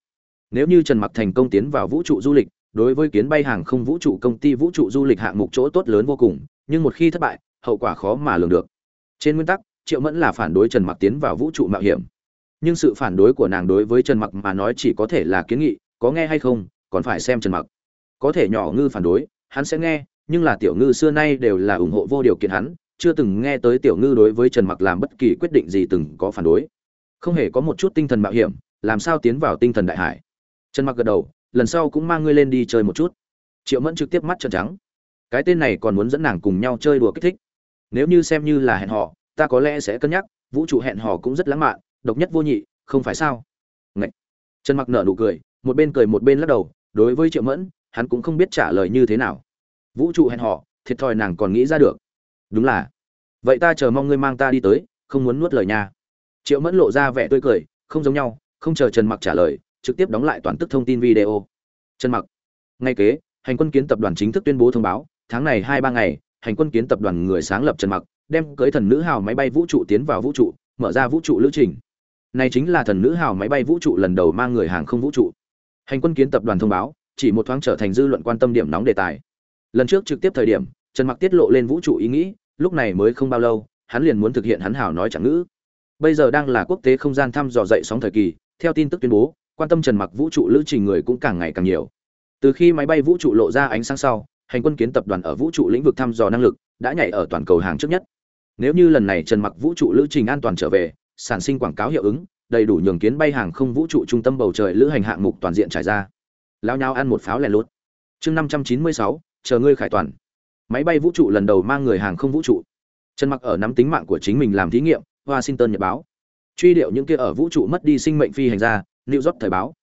nếu như trần mặc thành công tiến vào vũ trụ du lịch, đối với kiến bay hàng không vũ trụ công ty vũ trụ du lịch hạng mục chỗ tốt lớn vô cùng, nhưng một khi thất bại, hậu quả khó mà lường được. Trên nguyên tắc, triệu mẫn là phản đối trần mặc tiến vào vũ trụ mạo hiểm. Nhưng sự phản đối của nàng đối với trần mặc mà nói chỉ có thể là kiến nghị, có nghe hay không, còn phải xem trần mặc. Có thể nhỏ ngư phản đối, hắn sẽ nghe, nhưng là tiểu ngư xưa nay đều là ủng hộ vô điều kiện hắn, chưa từng nghe tới tiểu ngư đối với trần mặc làm bất kỳ quyết định gì từng có phản đối. Không hề có một chút tinh thần mạo hiểm, làm sao tiến vào tinh thần đại hải trần mặc gật đầu lần sau cũng mang ngươi lên đi chơi một chút. Triệu mẫn trực tiếp mắt trợn trắng. Cái tên này còn muốn dẫn nàng cùng nhau chơi đùa kích thích. Nếu như xem như là hẹn hò ta có lẽ sẽ cân nhắc vũ trụ hẹn hò cũng rất lãng mạn độc nhất vô nhị không phải sao? Ngậy. trần mặc nở nụ cười một bên cười một bên lắc đầu đối với triệu mẫn hắn cũng không biết trả lời như thế nào. Vũ trụ hẹn hò, thiệt thòi nàng còn nghĩ ra được. Đúng là. Vậy ta chờ mong ngươi mang ta đi tới không muốn nuốt lời nha. Triệu mẫn lộ ra vẻ tươi cười không giống nhau không chờ trần mặc trả lời trực tiếp đóng lại toàn tức thông tin video. Trần mặc. Ngay kế, hành quân kiến tập đoàn chính thức tuyên bố thông báo, tháng này hai ba ngày, hành quân kiến tập đoàn người sáng lập trần mặc, đem cưới thần nữ hào máy bay vũ trụ tiến vào vũ trụ, mở ra vũ trụ lữ trình. Này chính là thần nữ hào máy bay vũ trụ lần đầu mang người hàng không vũ trụ. Hành quân kiến tập đoàn thông báo, chỉ một thoáng trở thành dư luận quan tâm điểm nóng đề tài. Lần trước trực tiếp thời điểm, trần mặc tiết lộ lên vũ trụ ý nghĩ, lúc này mới không bao lâu, hắn liền muốn thực hiện hắn hào nói chẳng ngữ. Bây giờ đang là quốc tế không gian thăm dò dậy sóng thời kỳ, theo tin tức tuyên bố quan tâm trần mặc vũ trụ lữ trình người cũng càng ngày càng nhiều. Từ khi máy bay vũ trụ lộ ra ánh sáng sau, hành quân kiến tập đoàn ở vũ trụ lĩnh vực thăm dò năng lực đã nhảy ở toàn cầu hàng trước nhất. Nếu như lần này trần mặc vũ trụ lữ trình an toàn trở về, sản sinh quảng cáo hiệu ứng, đầy đủ nhường kiến bay hàng không vũ trụ trung tâm bầu trời lữ hành hạng mục toàn diện trải ra. Lao nhau ăn một pháo lẻ lốt chương năm trăm chín mươi sáu, chờ ngươi khải toàn. Máy bay vũ trụ lần đầu mang người hàng không vũ trụ. Trần mặc ở nắm tính mạng của chính mình làm thí nghiệm, washington nhật báo. Truy điệu những kia ở vũ trụ mất đi sinh mệnh phi hành gia new york thời báo.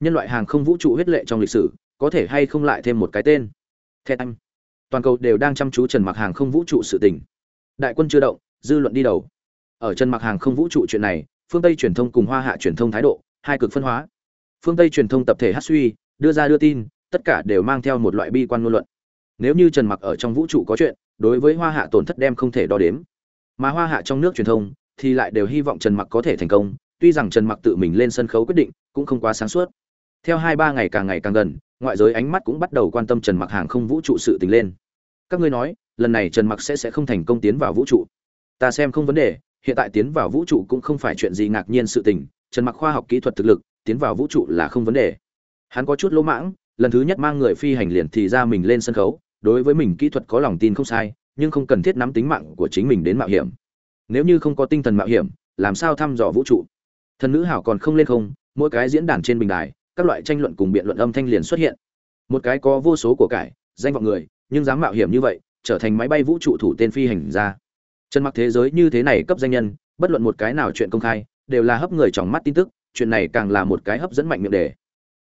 Nhân loại hàng không vũ trụ huyết lệ trong lịch sử, có thể hay không lại thêm một cái tên? Thẹn anh toàn cầu đều đang chăm chú trần mặc hàng không vũ trụ sự tình. Đại quân chưa động, dư luận đi đầu. Ở trần mặc hàng không vũ trụ chuyện này, phương tây truyền thông cùng hoa hạ truyền thông thái độ, hai cực phân hóa. Phương tây truyền thông tập thể hát suy, đưa ra đưa tin, tất cả đều mang theo một loại bi quan ngôn luận. Nếu như trần mặc ở trong vũ trụ có chuyện, đối với hoa hạ tổn thất đem không thể đo đếm. Mà hoa hạ trong nước truyền thông thì lại đều hy vọng trần mặc có thể thành công tuy rằng trần mặc tự mình lên sân khấu quyết định, cũng không quá sáng suốt. Theo hai ba ngày càng ngày càng gần, ngoại giới ánh mắt cũng bắt đầu quan tâm trần mặc hàng không vũ trụ sự tình lên. Các ngươi nói, lần này trần mặc sẽ sẽ không thành công tiến vào vũ trụ. Ta xem không vấn đề, hiện tại tiến vào vũ trụ cũng không phải chuyện gì ngạc nhiên sự tình, trần mặc khoa học kỹ thuật thực lực, tiến vào vũ trụ là không vấn đề. Hắn có chút lỗ mãng, lần thứ nhất mang người phi hành liền thì ra mình lên sân khấu, đối với mình kỹ thuật có lòng tin không sai, nhưng không cần thiết nắm tính mạng của chính mình đến mạo hiểm. Nếu như không có tinh thần mạo hiểm, làm sao thăm dò vũ trụ? Thần nữ hảo còn không lên không, mỗi cái diễn đàn trên bình đài, các loại tranh luận cùng biện luận âm thanh liền xuất hiện. Một cái có vô số của cải, danh vọng người, nhưng dám mạo hiểm như vậy, trở thành máy bay vũ trụ thủ tên phi hành ra chân mặc thế giới như thế này cấp danh nhân, bất luận một cái nào chuyện công khai, đều là hấp người trong mắt tin tức, chuyện này càng là một cái hấp dẫn mạnh miệng đề.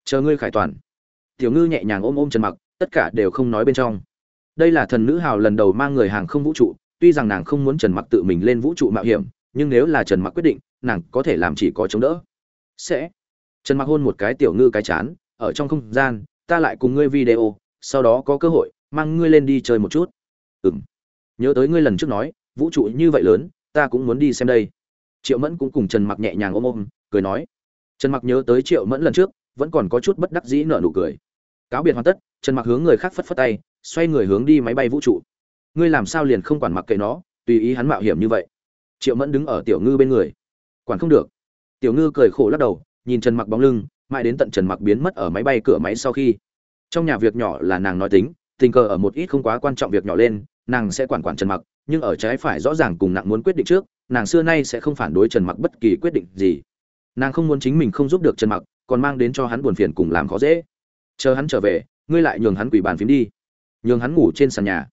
Chờ ngươi khải toàn. Tiểu ngư nhẹ nhàng ôm ôm trần mặc, tất cả đều không nói bên trong. Đây là thần nữ hào lần đầu mang người hàng không vũ trụ, tuy rằng nàng không muốn trần mặc tự mình lên vũ trụ mạo hiểm nhưng nếu là trần mặc quyết định, nàng có thể làm chỉ có chống đỡ. Sẽ. Trần mặc hôn một cái tiểu ngư cái chán, ở trong không gian, ta lại cùng ngươi video, sau đó có cơ hội, mang ngươi lên đi chơi một chút. Ừm. Nhớ tới ngươi lần trước nói, vũ trụ như vậy lớn, ta cũng muốn đi xem đây. Triệu mẫn cũng cùng trần mặc nhẹ nhàng ôm ôm, cười nói. Trần mặc nhớ tới triệu mẫn lần trước, vẫn còn có chút bất đắc dĩ nở nụ cười. Cáo biệt hoàn tất, trần mặc hướng người khác phất phất tay, xoay người hướng đi máy bay vũ trụ. Ngươi làm sao liền không quản mặc kệ nó, tùy ý hắn mạo hiểm như vậy triệu mẫn đứng ở tiểu ngư bên người. Quản không được. Tiểu ngư cười khổ lắc đầu, nhìn trần mặc bóng lưng, mãi đến tận trần mặc biến mất ở máy bay cửa máy sau khi. Trong nhà việc nhỏ là nàng nói tính, tình cờ ở một ít không quá quan trọng việc nhỏ lên, nàng sẽ quản quản trần mặc, nhưng ở trái phải rõ ràng cùng nặng muốn quyết định trước, nàng xưa nay sẽ không phản đối trần mặc bất kỳ quyết định gì. Nàng không muốn chính mình không giúp được trần mặc, còn mang đến cho hắn buồn phiền cùng làm khó dễ. Chờ hắn trở về, ngươi lại nhường hắn quỷ bàn phím đi. Nhường hắn ngủ trên sàn nhà.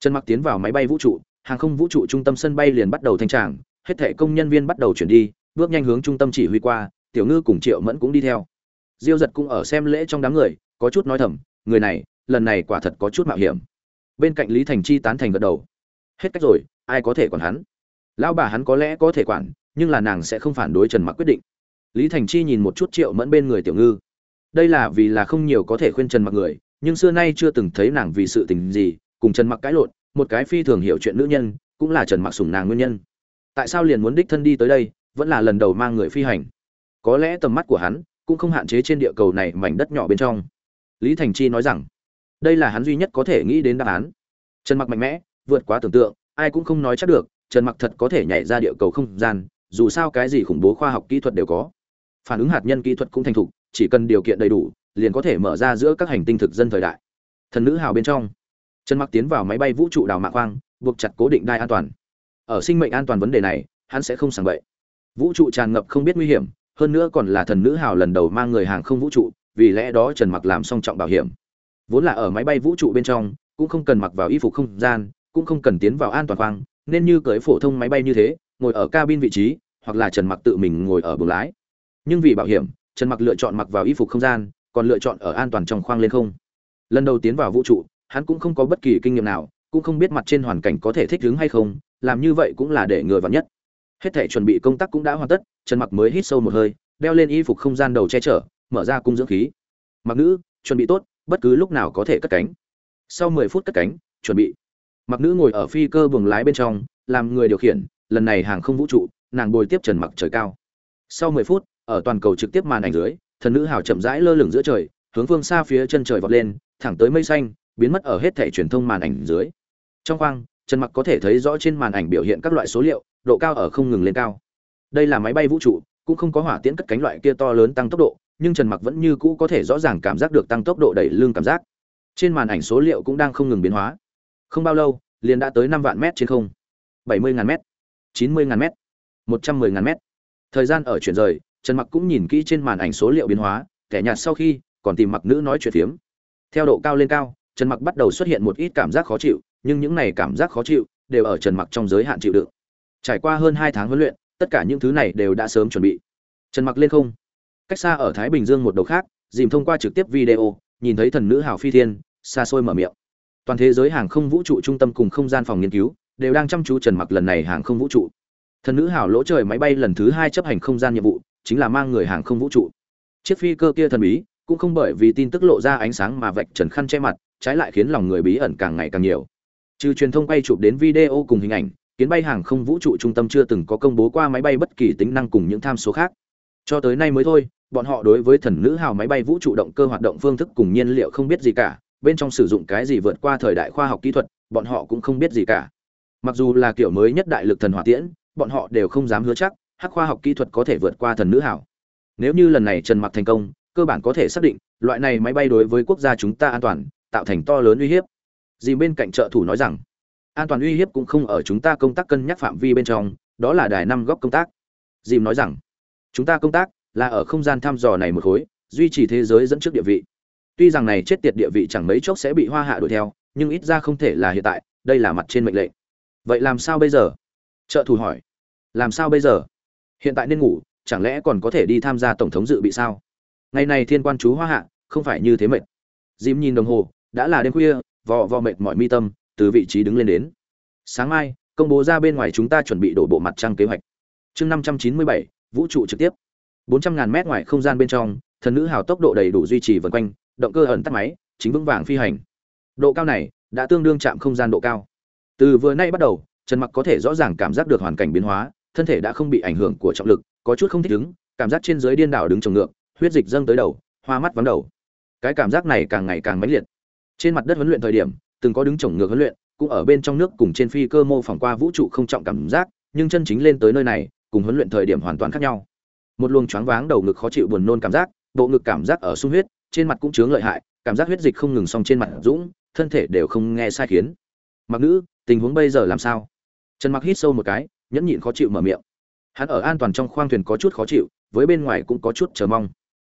Trần mặc tiến vào máy bay vũ trụ hàng không vũ trụ trung tâm sân bay liền bắt đầu thanh tràng, hết thảy công nhân viên bắt đầu chuyển đi, bước nhanh hướng trung tâm chỉ huy qua, tiểu ngư cùng triệu mẫn cũng đi theo. Diêu giật cũng ở xem lễ trong đám người, có chút nói thầm, người này, lần này quả thật có chút mạo hiểm. Bên cạnh lý thành chi tán thành gật đầu. Hết cách rồi, ai có thể quản hắn? Lão bà hắn có lẽ có thể quản, nhưng là nàng sẽ không phản đối trần mặc quyết định. Lý thành chi nhìn một chút triệu mẫn bên người tiểu ngư. Đây là vì là không nhiều có thể khuyên trần mặc người, nhưng xưa nay chưa từng thấy nàng vì sự tình gì, cùng trần mặc cãi lộn một cái phi thường hiểu chuyện nữ nhân, cũng là trần mặc sủng nàng nguyên nhân. Tại sao liền muốn đích thân đi tới đây, vẫn là lần đầu mang người phi hành. Có lẽ tầm mắt của hắn cũng không hạn chế trên địa cầu này mảnh đất nhỏ bên trong. Lý thành chi nói rằng, đây là hắn duy nhất có thể nghĩ đến đáp án. Trần mặc mạnh mẽ, vượt quá tưởng tượng, ai cũng không nói chắc được, trần mặc thật có thể nhảy ra địa cầu không gian, dù sao cái gì khủng bố khoa học kỹ thuật đều có. Phản ứng hạt nhân kỹ thuật cũng thành thục, chỉ cần điều kiện đầy đủ, liền có thể mở ra giữa các hành tinh thực dân thời đại. Thần nữ hào bên trong trần mặc tiến vào máy bay vũ trụ đào mạ khoang buộc chặt cố định đai an toàn. Ở sinh mệnh an toàn vấn đề này, hắn sẽ không sàng bậy. Vũ trụ tràn ngập không biết nguy hiểm, hơn nữa còn là thần nữ hào lần đầu mang người hàng không vũ trụ, vì lẽ đó trần mặc làm song trọng bảo hiểm. Vốn là ở máy bay vũ trụ bên trong, cũng không cần mặc vào y phục không gian, cũng không cần tiến vào an toàn khoang, nên như cưới phổ thông máy bay như thế, ngồi ở cabin vị trí, hoặc là trần mặc tự mình ngồi ở buồng lái. Nhưng vì bảo hiểm, trần mặc lựa chọn mặc vào y phục không gian, còn lựa chọn ở an toàn trong khoang lên không. Lần đầu tiến vào vũ trụ hắn cũng không có bất kỳ kinh nghiệm nào, cũng không biết mặt trên hoàn cảnh có thể thích ứng hay không, làm như vậy cũng là để người vào nhất. Hết thể chuẩn bị công tác cũng đã hoàn tất, trần mặc mới hít sâu một hơi, đeo lên y phục không gian đầu che chở, mở ra cung dưỡng khí. Mặc nữ, chuẩn bị tốt, bất cứ lúc nào có thể cất cánh. Sau 10 phút cất cánh, chuẩn bị. Mặc nữ ngồi ở phi cơ buồng lái bên trong, làm người điều khiển, lần này hàng không vũ trụ, nàng bồi tiếp trần mặc trời cao. Sau 10 phút, ở toàn cầu trực tiếp màn ảnh dưới, thần nữ hào chậm rãi lơ lửng giữa trời, hướng phương xa phía chân trời vọt lên, thẳng tới mây xanh biến mất ở hết thẻ truyền thông màn ảnh dưới. Trong khoang, trần mặc có thể thấy rõ trên màn ảnh biểu hiện các loại số liệu, độ cao ở không ngừng lên cao. Đây là máy bay vũ trụ, cũng không có hỏa tiễn cất cánh loại kia to lớn tăng tốc độ, nhưng trần mặc vẫn như cũ có thể rõ ràng cảm giác được tăng tốc độ đẩy lưng cảm giác. Trên màn ảnh số liệu cũng đang không ngừng biến hóa. Không bao lâu, liền đã tới năm vạn mét trên không. Bảy mươi ngàn mét, chín mươi ngàn mét, một trăm mười ngàn mét. Thời gian ở chuyển rời, trần mặc cũng nhìn kỹ trên màn ảnh số liệu biến hóa, kẻ nhạt sau khi, còn tìm mặc nữ nói chuyện phiếm. Theo độ cao lên cao trần mặc bắt đầu xuất hiện một ít cảm giác khó chịu, nhưng những này cảm giác khó chịu đều ở trần mặc trong giới hạn chịu đựng. Trải qua hơn hai tháng huấn luyện, tất cả những thứ này đều đã sớm chuẩn bị. Trần mặc lên không. Cách xa ở thái bình dương một đầu khác, dìm thông qua trực tiếp video, nhìn thấy thần nữ hào phi thiên, xa xôi mở miệng. Toàn thế giới hàng không vũ trụ trung tâm cùng không gian phòng nghiên cứu đều đang chăm chú trần mặc lần này hàng không vũ trụ. Thần nữ hào lỗ trời máy bay lần thứ hai chấp hành không gian nhiệm vụ, chính là mang người hàng không vũ trụ. Chiếc phi cơ kia thần bí cũng không bởi vì tin tức lộ ra ánh sáng mà vạch trần khăn che mặt, trái lại khiến lòng người bí ẩn càng ngày càng nhiều. Trừ truyền thông quay chụp đến video cùng hình ảnh, kiến bay hàng không vũ trụ trung tâm chưa từng có công bố qua máy bay bất kỳ tính năng cùng những tham số khác. Cho tới nay mới thôi, bọn họ đối với thần nữ hào máy bay vũ trụ động cơ hoạt động phương thức cùng nhiên liệu không biết gì cả, bên trong sử dụng cái gì vượt qua thời đại khoa học kỹ thuật, bọn họ cũng không biết gì cả. Mặc dù là kiểu mới nhất đại lực thần hỏa tiễn, bọn họ đều không dám hứa chắc, hắc khoa học kỹ thuật có thể vượt qua thần nữ hảo nếu như lần này trần mặc thành công cơ bản có thể xác định, loại này máy bay đối với quốc gia chúng ta an toàn, tạo thành to lớn uy hiếp. Dì bên cạnh trợ thủ nói rằng, an toàn uy hiếp cũng không ở chúng ta công tác cân nhắc phạm vi bên trong, đó là đài năm góc công tác. Dìm nói rằng, chúng ta công tác là ở không gian thăm dò này một khối, duy trì thế giới dẫn trước địa vị. Tuy rằng này chết tiệt địa vị chẳng mấy chốc sẽ bị hoa hạ đuổi theo, nhưng ít ra không thể là hiện tại, đây là mặt trên mệnh lệnh. Vậy làm sao bây giờ? Trợ thủ hỏi. Làm sao bây giờ? Hiện tại nên ngủ, chẳng lẽ còn có thể đi tham gia tổng thống dự bị sao? Ngày này thiên quan chú hoa hạ, không phải như thế mệt. Dìm nhìn đồng hồ, đã là đêm khuya, vò vò mệt mỏi mi tâm, từ vị trí đứng lên đến. Sáng mai, công bố ra bên ngoài chúng ta chuẩn bị đổ bộ mặt trăng kế hoạch. Chương năm trăm chín mươi bảy, vũ trụ trực tiếp. bốn trăm ngàn mét ngoài không gian bên trong, thần nữ hào tốc độ đầy đủ duy trì vần quanh, động cơ ẩn tắt máy, chính vững vàng phi hành. Độ cao này, đã tương đương chạm không gian độ cao. Từ vừa nay bắt đầu, trần mặc có thể rõ ràng cảm giác được hoàn cảnh biến hóa, thân thể đã không bị ảnh hưởng của trọng lực, có chút không thích ứng, cảm giác trên dưới điên đảo đứng trồng ngược huyết dịch dâng tới đầu, hoa mắt vắng đầu. Cái cảm giác này càng ngày càng mãnh liệt. Trên mặt đất huấn luyện thời điểm, từng có đứng trồng ngược huấn luyện, cũng ở bên trong nước cùng trên phi cơ mô phỏng qua vũ trụ không trọng cảm giác, nhưng chân chính lên tới nơi này, cùng huấn luyện thời điểm hoàn toàn khác nhau. Một luồng choáng váng đầu ngực khó chịu buồn nôn cảm giác, bộ ngực cảm giác ở sung huyết, trên mặt cũng chướng lợi hại, cảm giác huyết dịch không ngừng xong trên mặt dũng, thân thể đều không nghe sai khiến. Mặc nữ, tình huống bây giờ làm sao? Trần mặc hít sâu một cái, nhẫn nhịn khó chịu mở miệng. Hắn ở an toàn trong khoang thuyền có chút khó chịu, với bên ngoài cũng có chút chờ mong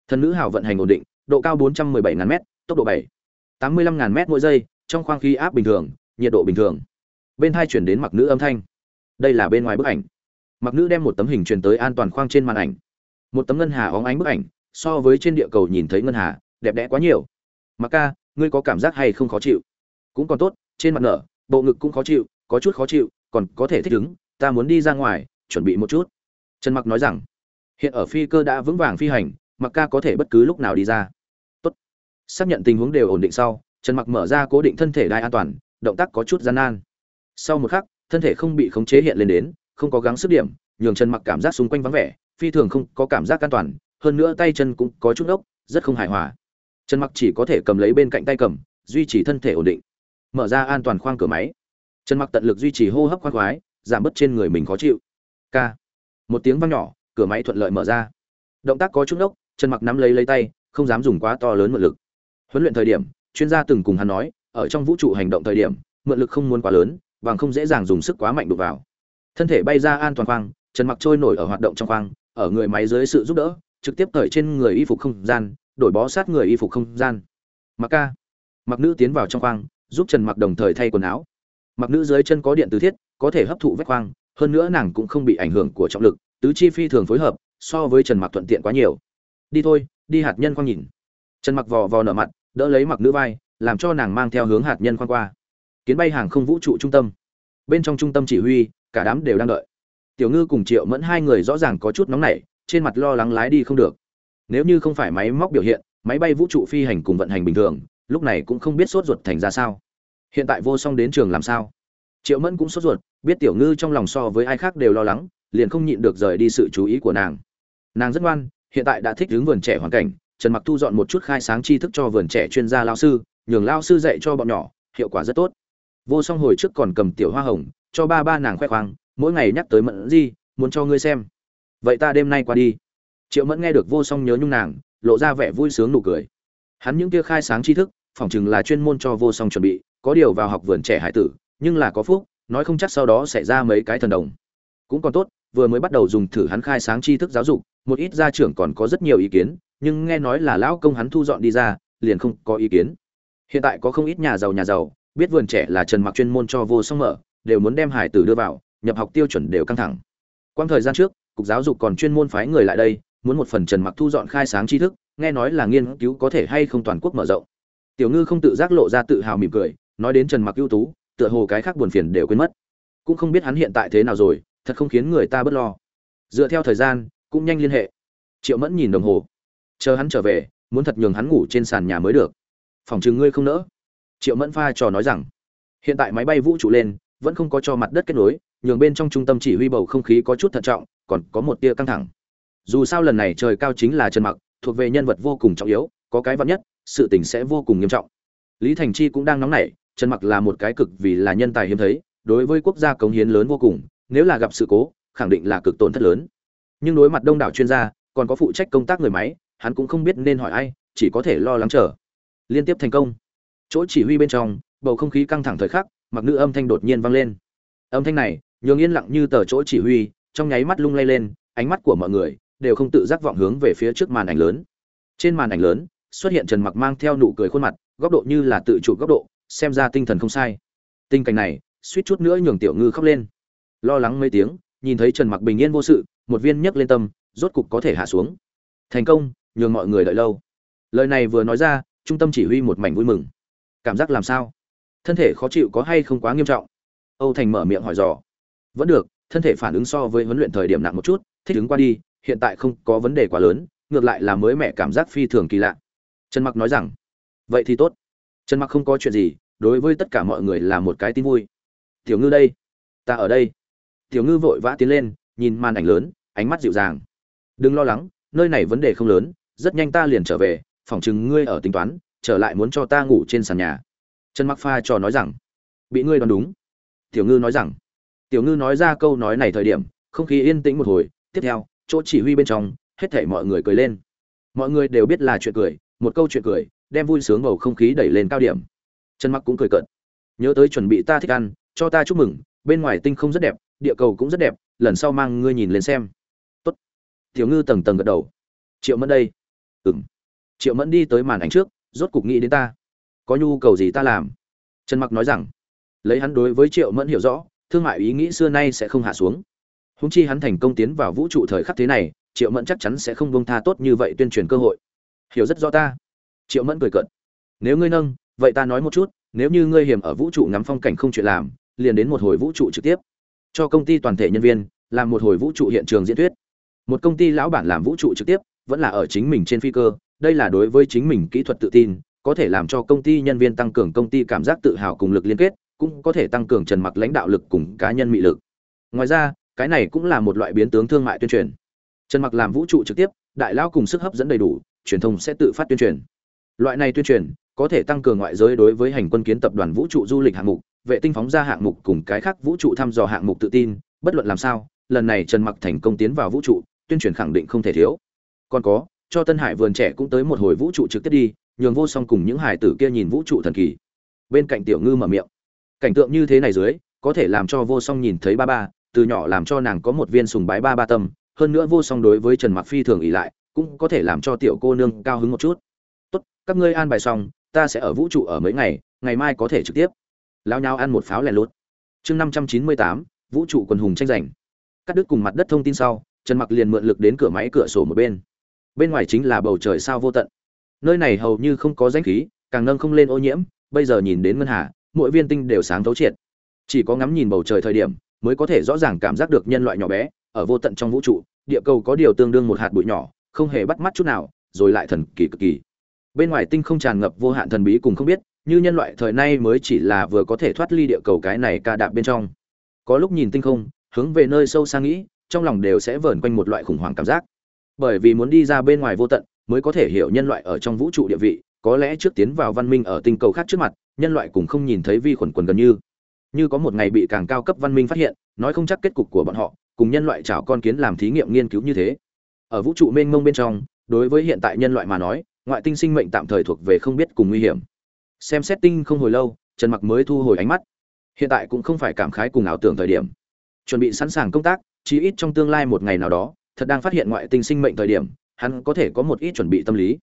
thần nữ hào vận hành ổn định, độ cao 417 ngàn m tốc độ 7 85 ngàn m mỗi giây, trong khoang khí áp bình thường, nhiệt độ bình thường. Bên hai chuyển đến mặc nữ âm thanh. Đây là bên ngoài bức ảnh. Mặc nữ đem một tấm hình truyền tới an toàn khoang trên màn ảnh. Một tấm ngân hà óng ánh bức ảnh, so với trên địa cầu nhìn thấy ngân hà, đẹp đẽ quá nhiều. Mặc ca, ngươi có cảm giác hay không khó chịu? Cũng còn tốt, trên mặt nở, bộ ngực cũng khó chịu, có chút khó chịu, còn có thể thích ứng, ta muốn đi ra ngoài, chuẩn bị một chút. Trần mặc nói rằng, hiện ở phi cơ đã vững vàng phi hành mặc ca có thể bất cứ lúc nào đi ra. Tốt. xác nhận tình huống đều ổn định sau, trần mặc mở ra cố định thân thể đai an toàn, động tác có chút gian nan. Sau một khắc, thân thể không bị khống chế hiện lên đến, không có gắng sức điểm, nhường trần mặc cảm giác xung quanh vắng vẻ, phi thường không có cảm giác an toàn, hơn nữa tay chân cũng có chút ốc, rất không hài hòa. Trần mặc chỉ có thể cầm lấy bên cạnh tay cầm, duy trì thân thể ổn định. Mở ra an toàn khoang cửa máy. Trần mặc tận lực duy trì hô hấp khoan khoái, giảm bớt trên người mình khó chịu. K một tiếng vang nhỏ, cửa máy thuận lợi mở ra. Động tác có chút ốc trần mặc nắm lấy lấy tay, không dám dùng quá to lớn mượn lực. Huấn luyện thời điểm, chuyên gia từng cùng hắn nói, ở trong vũ trụ hành động thời điểm, mượn lực không muốn quá lớn và không dễ dàng dùng sức quá mạnh đục vào. Thân thể bay ra an toàn khoang, trần mặc trôi nổi ở hoạt động trong khoang, ở người máy dưới sự giúp đỡ, trực tiếp cởi trên người y phục không gian, đổi bó sát người y phục không gian. Mặc ca. Mặc nữ tiến vào trong khoang, giúp trần mặc đồng thời thay quần áo. Mặc nữ dưới chân có điện từ thiết, có thể hấp thụ vách khoang, hơn nữa nàng cũng không bị ảnh hưởng của trọng lực, tứ chi phi thường phối hợp, so với trần mặc thuận tiện quá nhiều đi thôi, đi hạt nhân khoang nhìn. Trần mặc vò vò nở mặt, đỡ lấy mặc nữ vai, làm cho nàng mang theo hướng hạt nhân khoan qua. Kiến bay hàng không vũ trụ trung tâm. Bên trong trung tâm chỉ huy, cả đám đều đang đợi. Tiểu ngư cùng triệu mẫn hai người rõ ràng có chút nóng nảy, trên mặt lo lắng lái đi không được. Nếu như không phải máy móc biểu hiện, máy bay vũ trụ phi hành cùng vận hành bình thường, lúc này cũng không biết sốt ruột thành ra sao. Hiện tại vô song đến trường làm sao? Triệu mẫn cũng sốt ruột, biết tiểu ngư trong lòng so với ai khác đều lo lắng, liền không nhịn được rời đi sự chú ý của nàng. Nàng rất ngoan hiện tại đã thích hướng vườn trẻ hoàn cảnh, trần mặc thu dọn một chút khai sáng tri thức cho vườn trẻ chuyên gia lao sư, nhường lao sư dạy cho bọn nhỏ, hiệu quả rất tốt. Vô song hồi trước còn cầm tiểu hoa hồng, cho ba ba nàng khoe khoang, mỗi ngày nhắc tới mẫn di, muốn cho ngươi xem. Vậy ta đêm nay qua đi. Triệu mẫn nghe được vô song nhớ nhung nàng, lộ ra vẻ vui sướng nụ cười. Hắn những kia khai sáng tri thức, phỏng chừng là chuyên môn cho vô song chuẩn bị, có điều vào học vườn trẻ hải tử, nhưng là có phúc, nói không chắc sau đó sẽ ra mấy cái thần đồng. Cũng còn tốt, vừa mới bắt đầu dùng thử hắn khai sáng tri thức giáo dục một ít gia trưởng còn có rất nhiều ý kiến, nhưng nghe nói là lão công hắn thu dọn đi ra, liền không có ý kiến. Hiện tại có không ít nhà giàu nhà giàu, biết vườn trẻ là trần mặc chuyên môn cho vô song mở, đều muốn đem hải tử đưa vào, nhập học tiêu chuẩn đều căng thẳng. Quang thời gian trước, cục giáo dục còn chuyên môn phái người lại đây, muốn một phần trần mặc thu dọn khai sáng tri thức, nghe nói là nghiên cứu có thể hay không toàn quốc mở rộng. Tiểu ngư không tự giác lộ ra tự hào mỉm cười, nói đến trần mặc ưu tú, tựa hồ cái khác buồn phiền đều quên mất. Cũng không biết hắn hiện tại thế nào rồi, thật không khiến người ta bớt lo. Dựa theo thời gian cũng nhanh liên hệ. Triệu mẫn nhìn đồng hồ. Chờ hắn trở về, muốn thật nhường hắn ngủ trên sàn nhà mới được. Phòng chừng ngươi không nỡ. Triệu mẫn pha trò nói rằng, hiện tại máy bay vũ trụ lên, vẫn không có cho mặt đất kết nối, nhường bên trong trung tâm chỉ huy bầu không khí có chút thận trọng, còn có một tia căng thẳng. Dù sao lần này trời cao chính là trần mặc, thuộc về nhân vật vô cùng trọng yếu, có cái vắn nhất, sự tình sẽ vô cùng nghiêm trọng. Lý thành chi cũng đang nóng nảy trần mặc là một cái cực vì là nhân tài hiếm thấy, đối với quốc gia cống hiến lớn vô cùng, nếu là gặp sự cố, khẳng định là cực tổn thất lớn nhưng đối mặt đông đảo chuyên gia, còn có phụ trách công tác người máy, hắn cũng không biết nên hỏi ai, chỉ có thể lo lắng chờ. Liên tiếp thành công. Chỗ chỉ huy bên trong, bầu không khí căng thẳng thời khắc, mặc nữ âm thanh đột nhiên vang lên. Âm thanh này, nhường yên lặng như tờ chỗ chỉ huy, trong nháy mắt lung lay lên, ánh mắt của mọi người đều không tự giác vọng hướng về phía trước màn ảnh lớn. Trên màn ảnh lớn, xuất hiện trần mặc mang theo nụ cười khuôn mặt, góc độ như là tự chủ góc độ, xem ra tinh thần không sai. Tình cảnh này, suýt chút nữa nhường tiểu ngư khóc lên. Lo lắng mấy tiếng, nhìn thấy trần mặc bình yên vô sự một viên nhấc lên tâm, rốt cục có thể hạ xuống. Thành công, nhường mọi người đợi lâu. Lời này vừa nói ra, trung tâm chỉ huy một mảnh vui mừng. Cảm giác làm sao? Thân thể khó chịu có hay không quá nghiêm trọng? Âu thành mở miệng hỏi dò. Vẫn được, thân thể phản ứng so với huấn luyện thời điểm nặng một chút, thích ứng qua đi, hiện tại không có vấn đề quá lớn, ngược lại là mới mẹ cảm giác phi thường kỳ lạ. Trần mặc nói rằng, vậy thì tốt. Trần mặc không có chuyện gì, đối với tất cả mọi người là một cái tin vui. Tiểu ngư đây, ta ở đây. Tiểu ngư vội vã tiến lên nhìn màn ảnh lớn, ánh mắt dịu dàng. Đừng lo lắng, nơi này vấn đề không lớn, rất nhanh ta liền trở về phòng chừng ngươi ở tính toán, trở lại muốn cho ta ngủ trên sàn nhà. Trần mặc pha trò nói rằng. Bị ngươi đoán đúng. Tiểu ngư nói rằng. Tiểu ngư nói ra câu nói này thời điểm, không khí yên tĩnh một hồi, tiếp theo, chỗ chỉ huy bên trong, hết thảy mọi người cười lên. Mọi người đều biết là chuyện cười, một câu chuyện cười, đem vui sướng bầu không khí đẩy lên cao điểm. Trần mặc cũng cười cợt. Nhớ tới chuẩn bị ta thích ăn, cho ta chúc mừng, bên ngoài tinh không rất đẹp, địa cầu cũng rất đẹp lần sau mang ngươi nhìn lên xem. Tốt. Tiểu ngư tầng tầng gật đầu. Triệu mẫn đây. Ừm. Triệu mẫn đi tới màn ảnh trước, rốt cục nghĩ đến ta. Có nhu cầu gì ta làm? Trần mặc nói rằng, lấy hắn đối với triệu mẫn hiểu rõ, thương mại ý nghĩ xưa nay sẽ không hạ xuống. Húng chi hắn thành công tiến vào vũ trụ thời khắc thế này, triệu mẫn chắc chắn sẽ không bông tha tốt như vậy tuyên truyền cơ hội. Hiểu rất rõ ta. Triệu mẫn cười cợt. Nếu ngươi nâng, vậy ta nói một chút, nếu như ngươi hiểm ở vũ trụ ngắm phong cảnh không chuyện làm, liền đến một hồi vũ trụ trực tiếp cho công ty toàn thể nhân viên, làm một hồi vũ trụ hiện trường diễn thuyết. Một công ty lão bản làm vũ trụ trực tiếp, vẫn là ở chính mình trên phi cơ, đây là đối với chính mình kỹ thuật tự tin, có thể làm cho công ty nhân viên tăng cường công ty cảm giác tự hào cùng lực liên kết, cũng có thể tăng cường trần mặc lãnh đạo lực cùng cá nhân mị lực. Ngoài ra, cái này cũng là một loại biến tướng thương mại tuyên truyền. Trần mặc làm vũ trụ trực tiếp, đại lao cùng sức hấp dẫn đầy đủ, truyền thông sẽ tự phát tuyên truyền. Loại này tuyên truyền, có thể tăng cường ngoại giới đối với hành quân kiến tập đoàn vũ trụ du lịch hạng mục vệ tinh phóng ra hạng mục cùng cái khác vũ trụ thăm dò hạng mục tự tin, bất luận làm sao, lần này trần mặc thành công tiến vào vũ trụ, tuyên truyền khẳng định không thể thiếu. Còn có, cho tân hải vườn trẻ cũng tới một hồi vũ trụ trực tiếp đi, nhường vô song cùng những hải tử kia nhìn vũ trụ thần kỳ. Bên cạnh tiểu ngư mở miệng, cảnh tượng như thế này dưới, có thể làm cho vô song nhìn thấy ba ba, từ nhỏ làm cho nàng có một viên sùng bái ba ba tâm, hơn nữa vô song đối với trần mặc phi thường ỉ lại, cũng có thể làm cho tiểu cô nương cao hứng một chút. Tốt, các ngươi an bài xong, ta sẽ ở vũ trụ ở mấy ngày ngày mai có thể trực tiếp lao nhau ăn một pháo lẻ lốt chương năm trăm chín mươi tám, vũ trụ quần hùng tranh giành. Cắt đứt cùng mặt đất thông tin sau, trần mặc liền mượn lực đến cửa máy cửa sổ một bên. Bên ngoài chính là bầu trời sao vô tận. Nơi này hầu như không có danh khí, càng nâng không lên ô nhiễm, bây giờ nhìn đến ngân hà, mỗi viên tinh đều sáng thấu triệt. Chỉ có ngắm nhìn bầu trời thời điểm, mới có thể rõ ràng cảm giác được nhân loại nhỏ bé, ở vô tận trong vũ trụ, địa cầu có điều tương đương một hạt bụi nhỏ, không hề bắt mắt chút nào, rồi lại thần kỳ cực kỳ. Bên ngoài tinh không tràn ngập vô hạn thần bí cùng không biết như nhân loại thời nay mới chỉ là vừa có thể thoát ly địa cầu cái này ca đạp bên trong. Có lúc nhìn tinh không, hướng về nơi sâu xa nghĩ, trong lòng đều sẽ vờn quanh một loại khủng hoảng cảm giác. Bởi vì muốn đi ra bên ngoài vô tận, mới có thể hiểu nhân loại ở trong vũ trụ địa vị, có lẽ trước tiến vào văn minh ở tinh cầu khác trước mặt, nhân loại cũng không nhìn thấy vi khuẩn quần gần như. Như có một ngày bị càng cao cấp văn minh phát hiện, nói không chắc kết cục của bọn họ, cùng nhân loại chảo con kiến làm thí nghiệm nghiên cứu như thế. Ở vũ trụ mênh mông bên trong, đối với hiện tại nhân loại mà nói, ngoại tinh sinh mệnh tạm thời thuộc về không biết cùng nguy hiểm xem xét tinh không hồi lâu, trần mặc mới thu hồi ánh mắt. Hiện tại cũng không phải cảm khái cùng ảo tưởng thời điểm. Chuẩn bị sẵn sàng công tác, chí ít trong tương lai một ngày nào đó, thật đang phát hiện ngoại tinh sinh mệnh thời điểm, hắn có thể có một ít chuẩn bị tâm lý.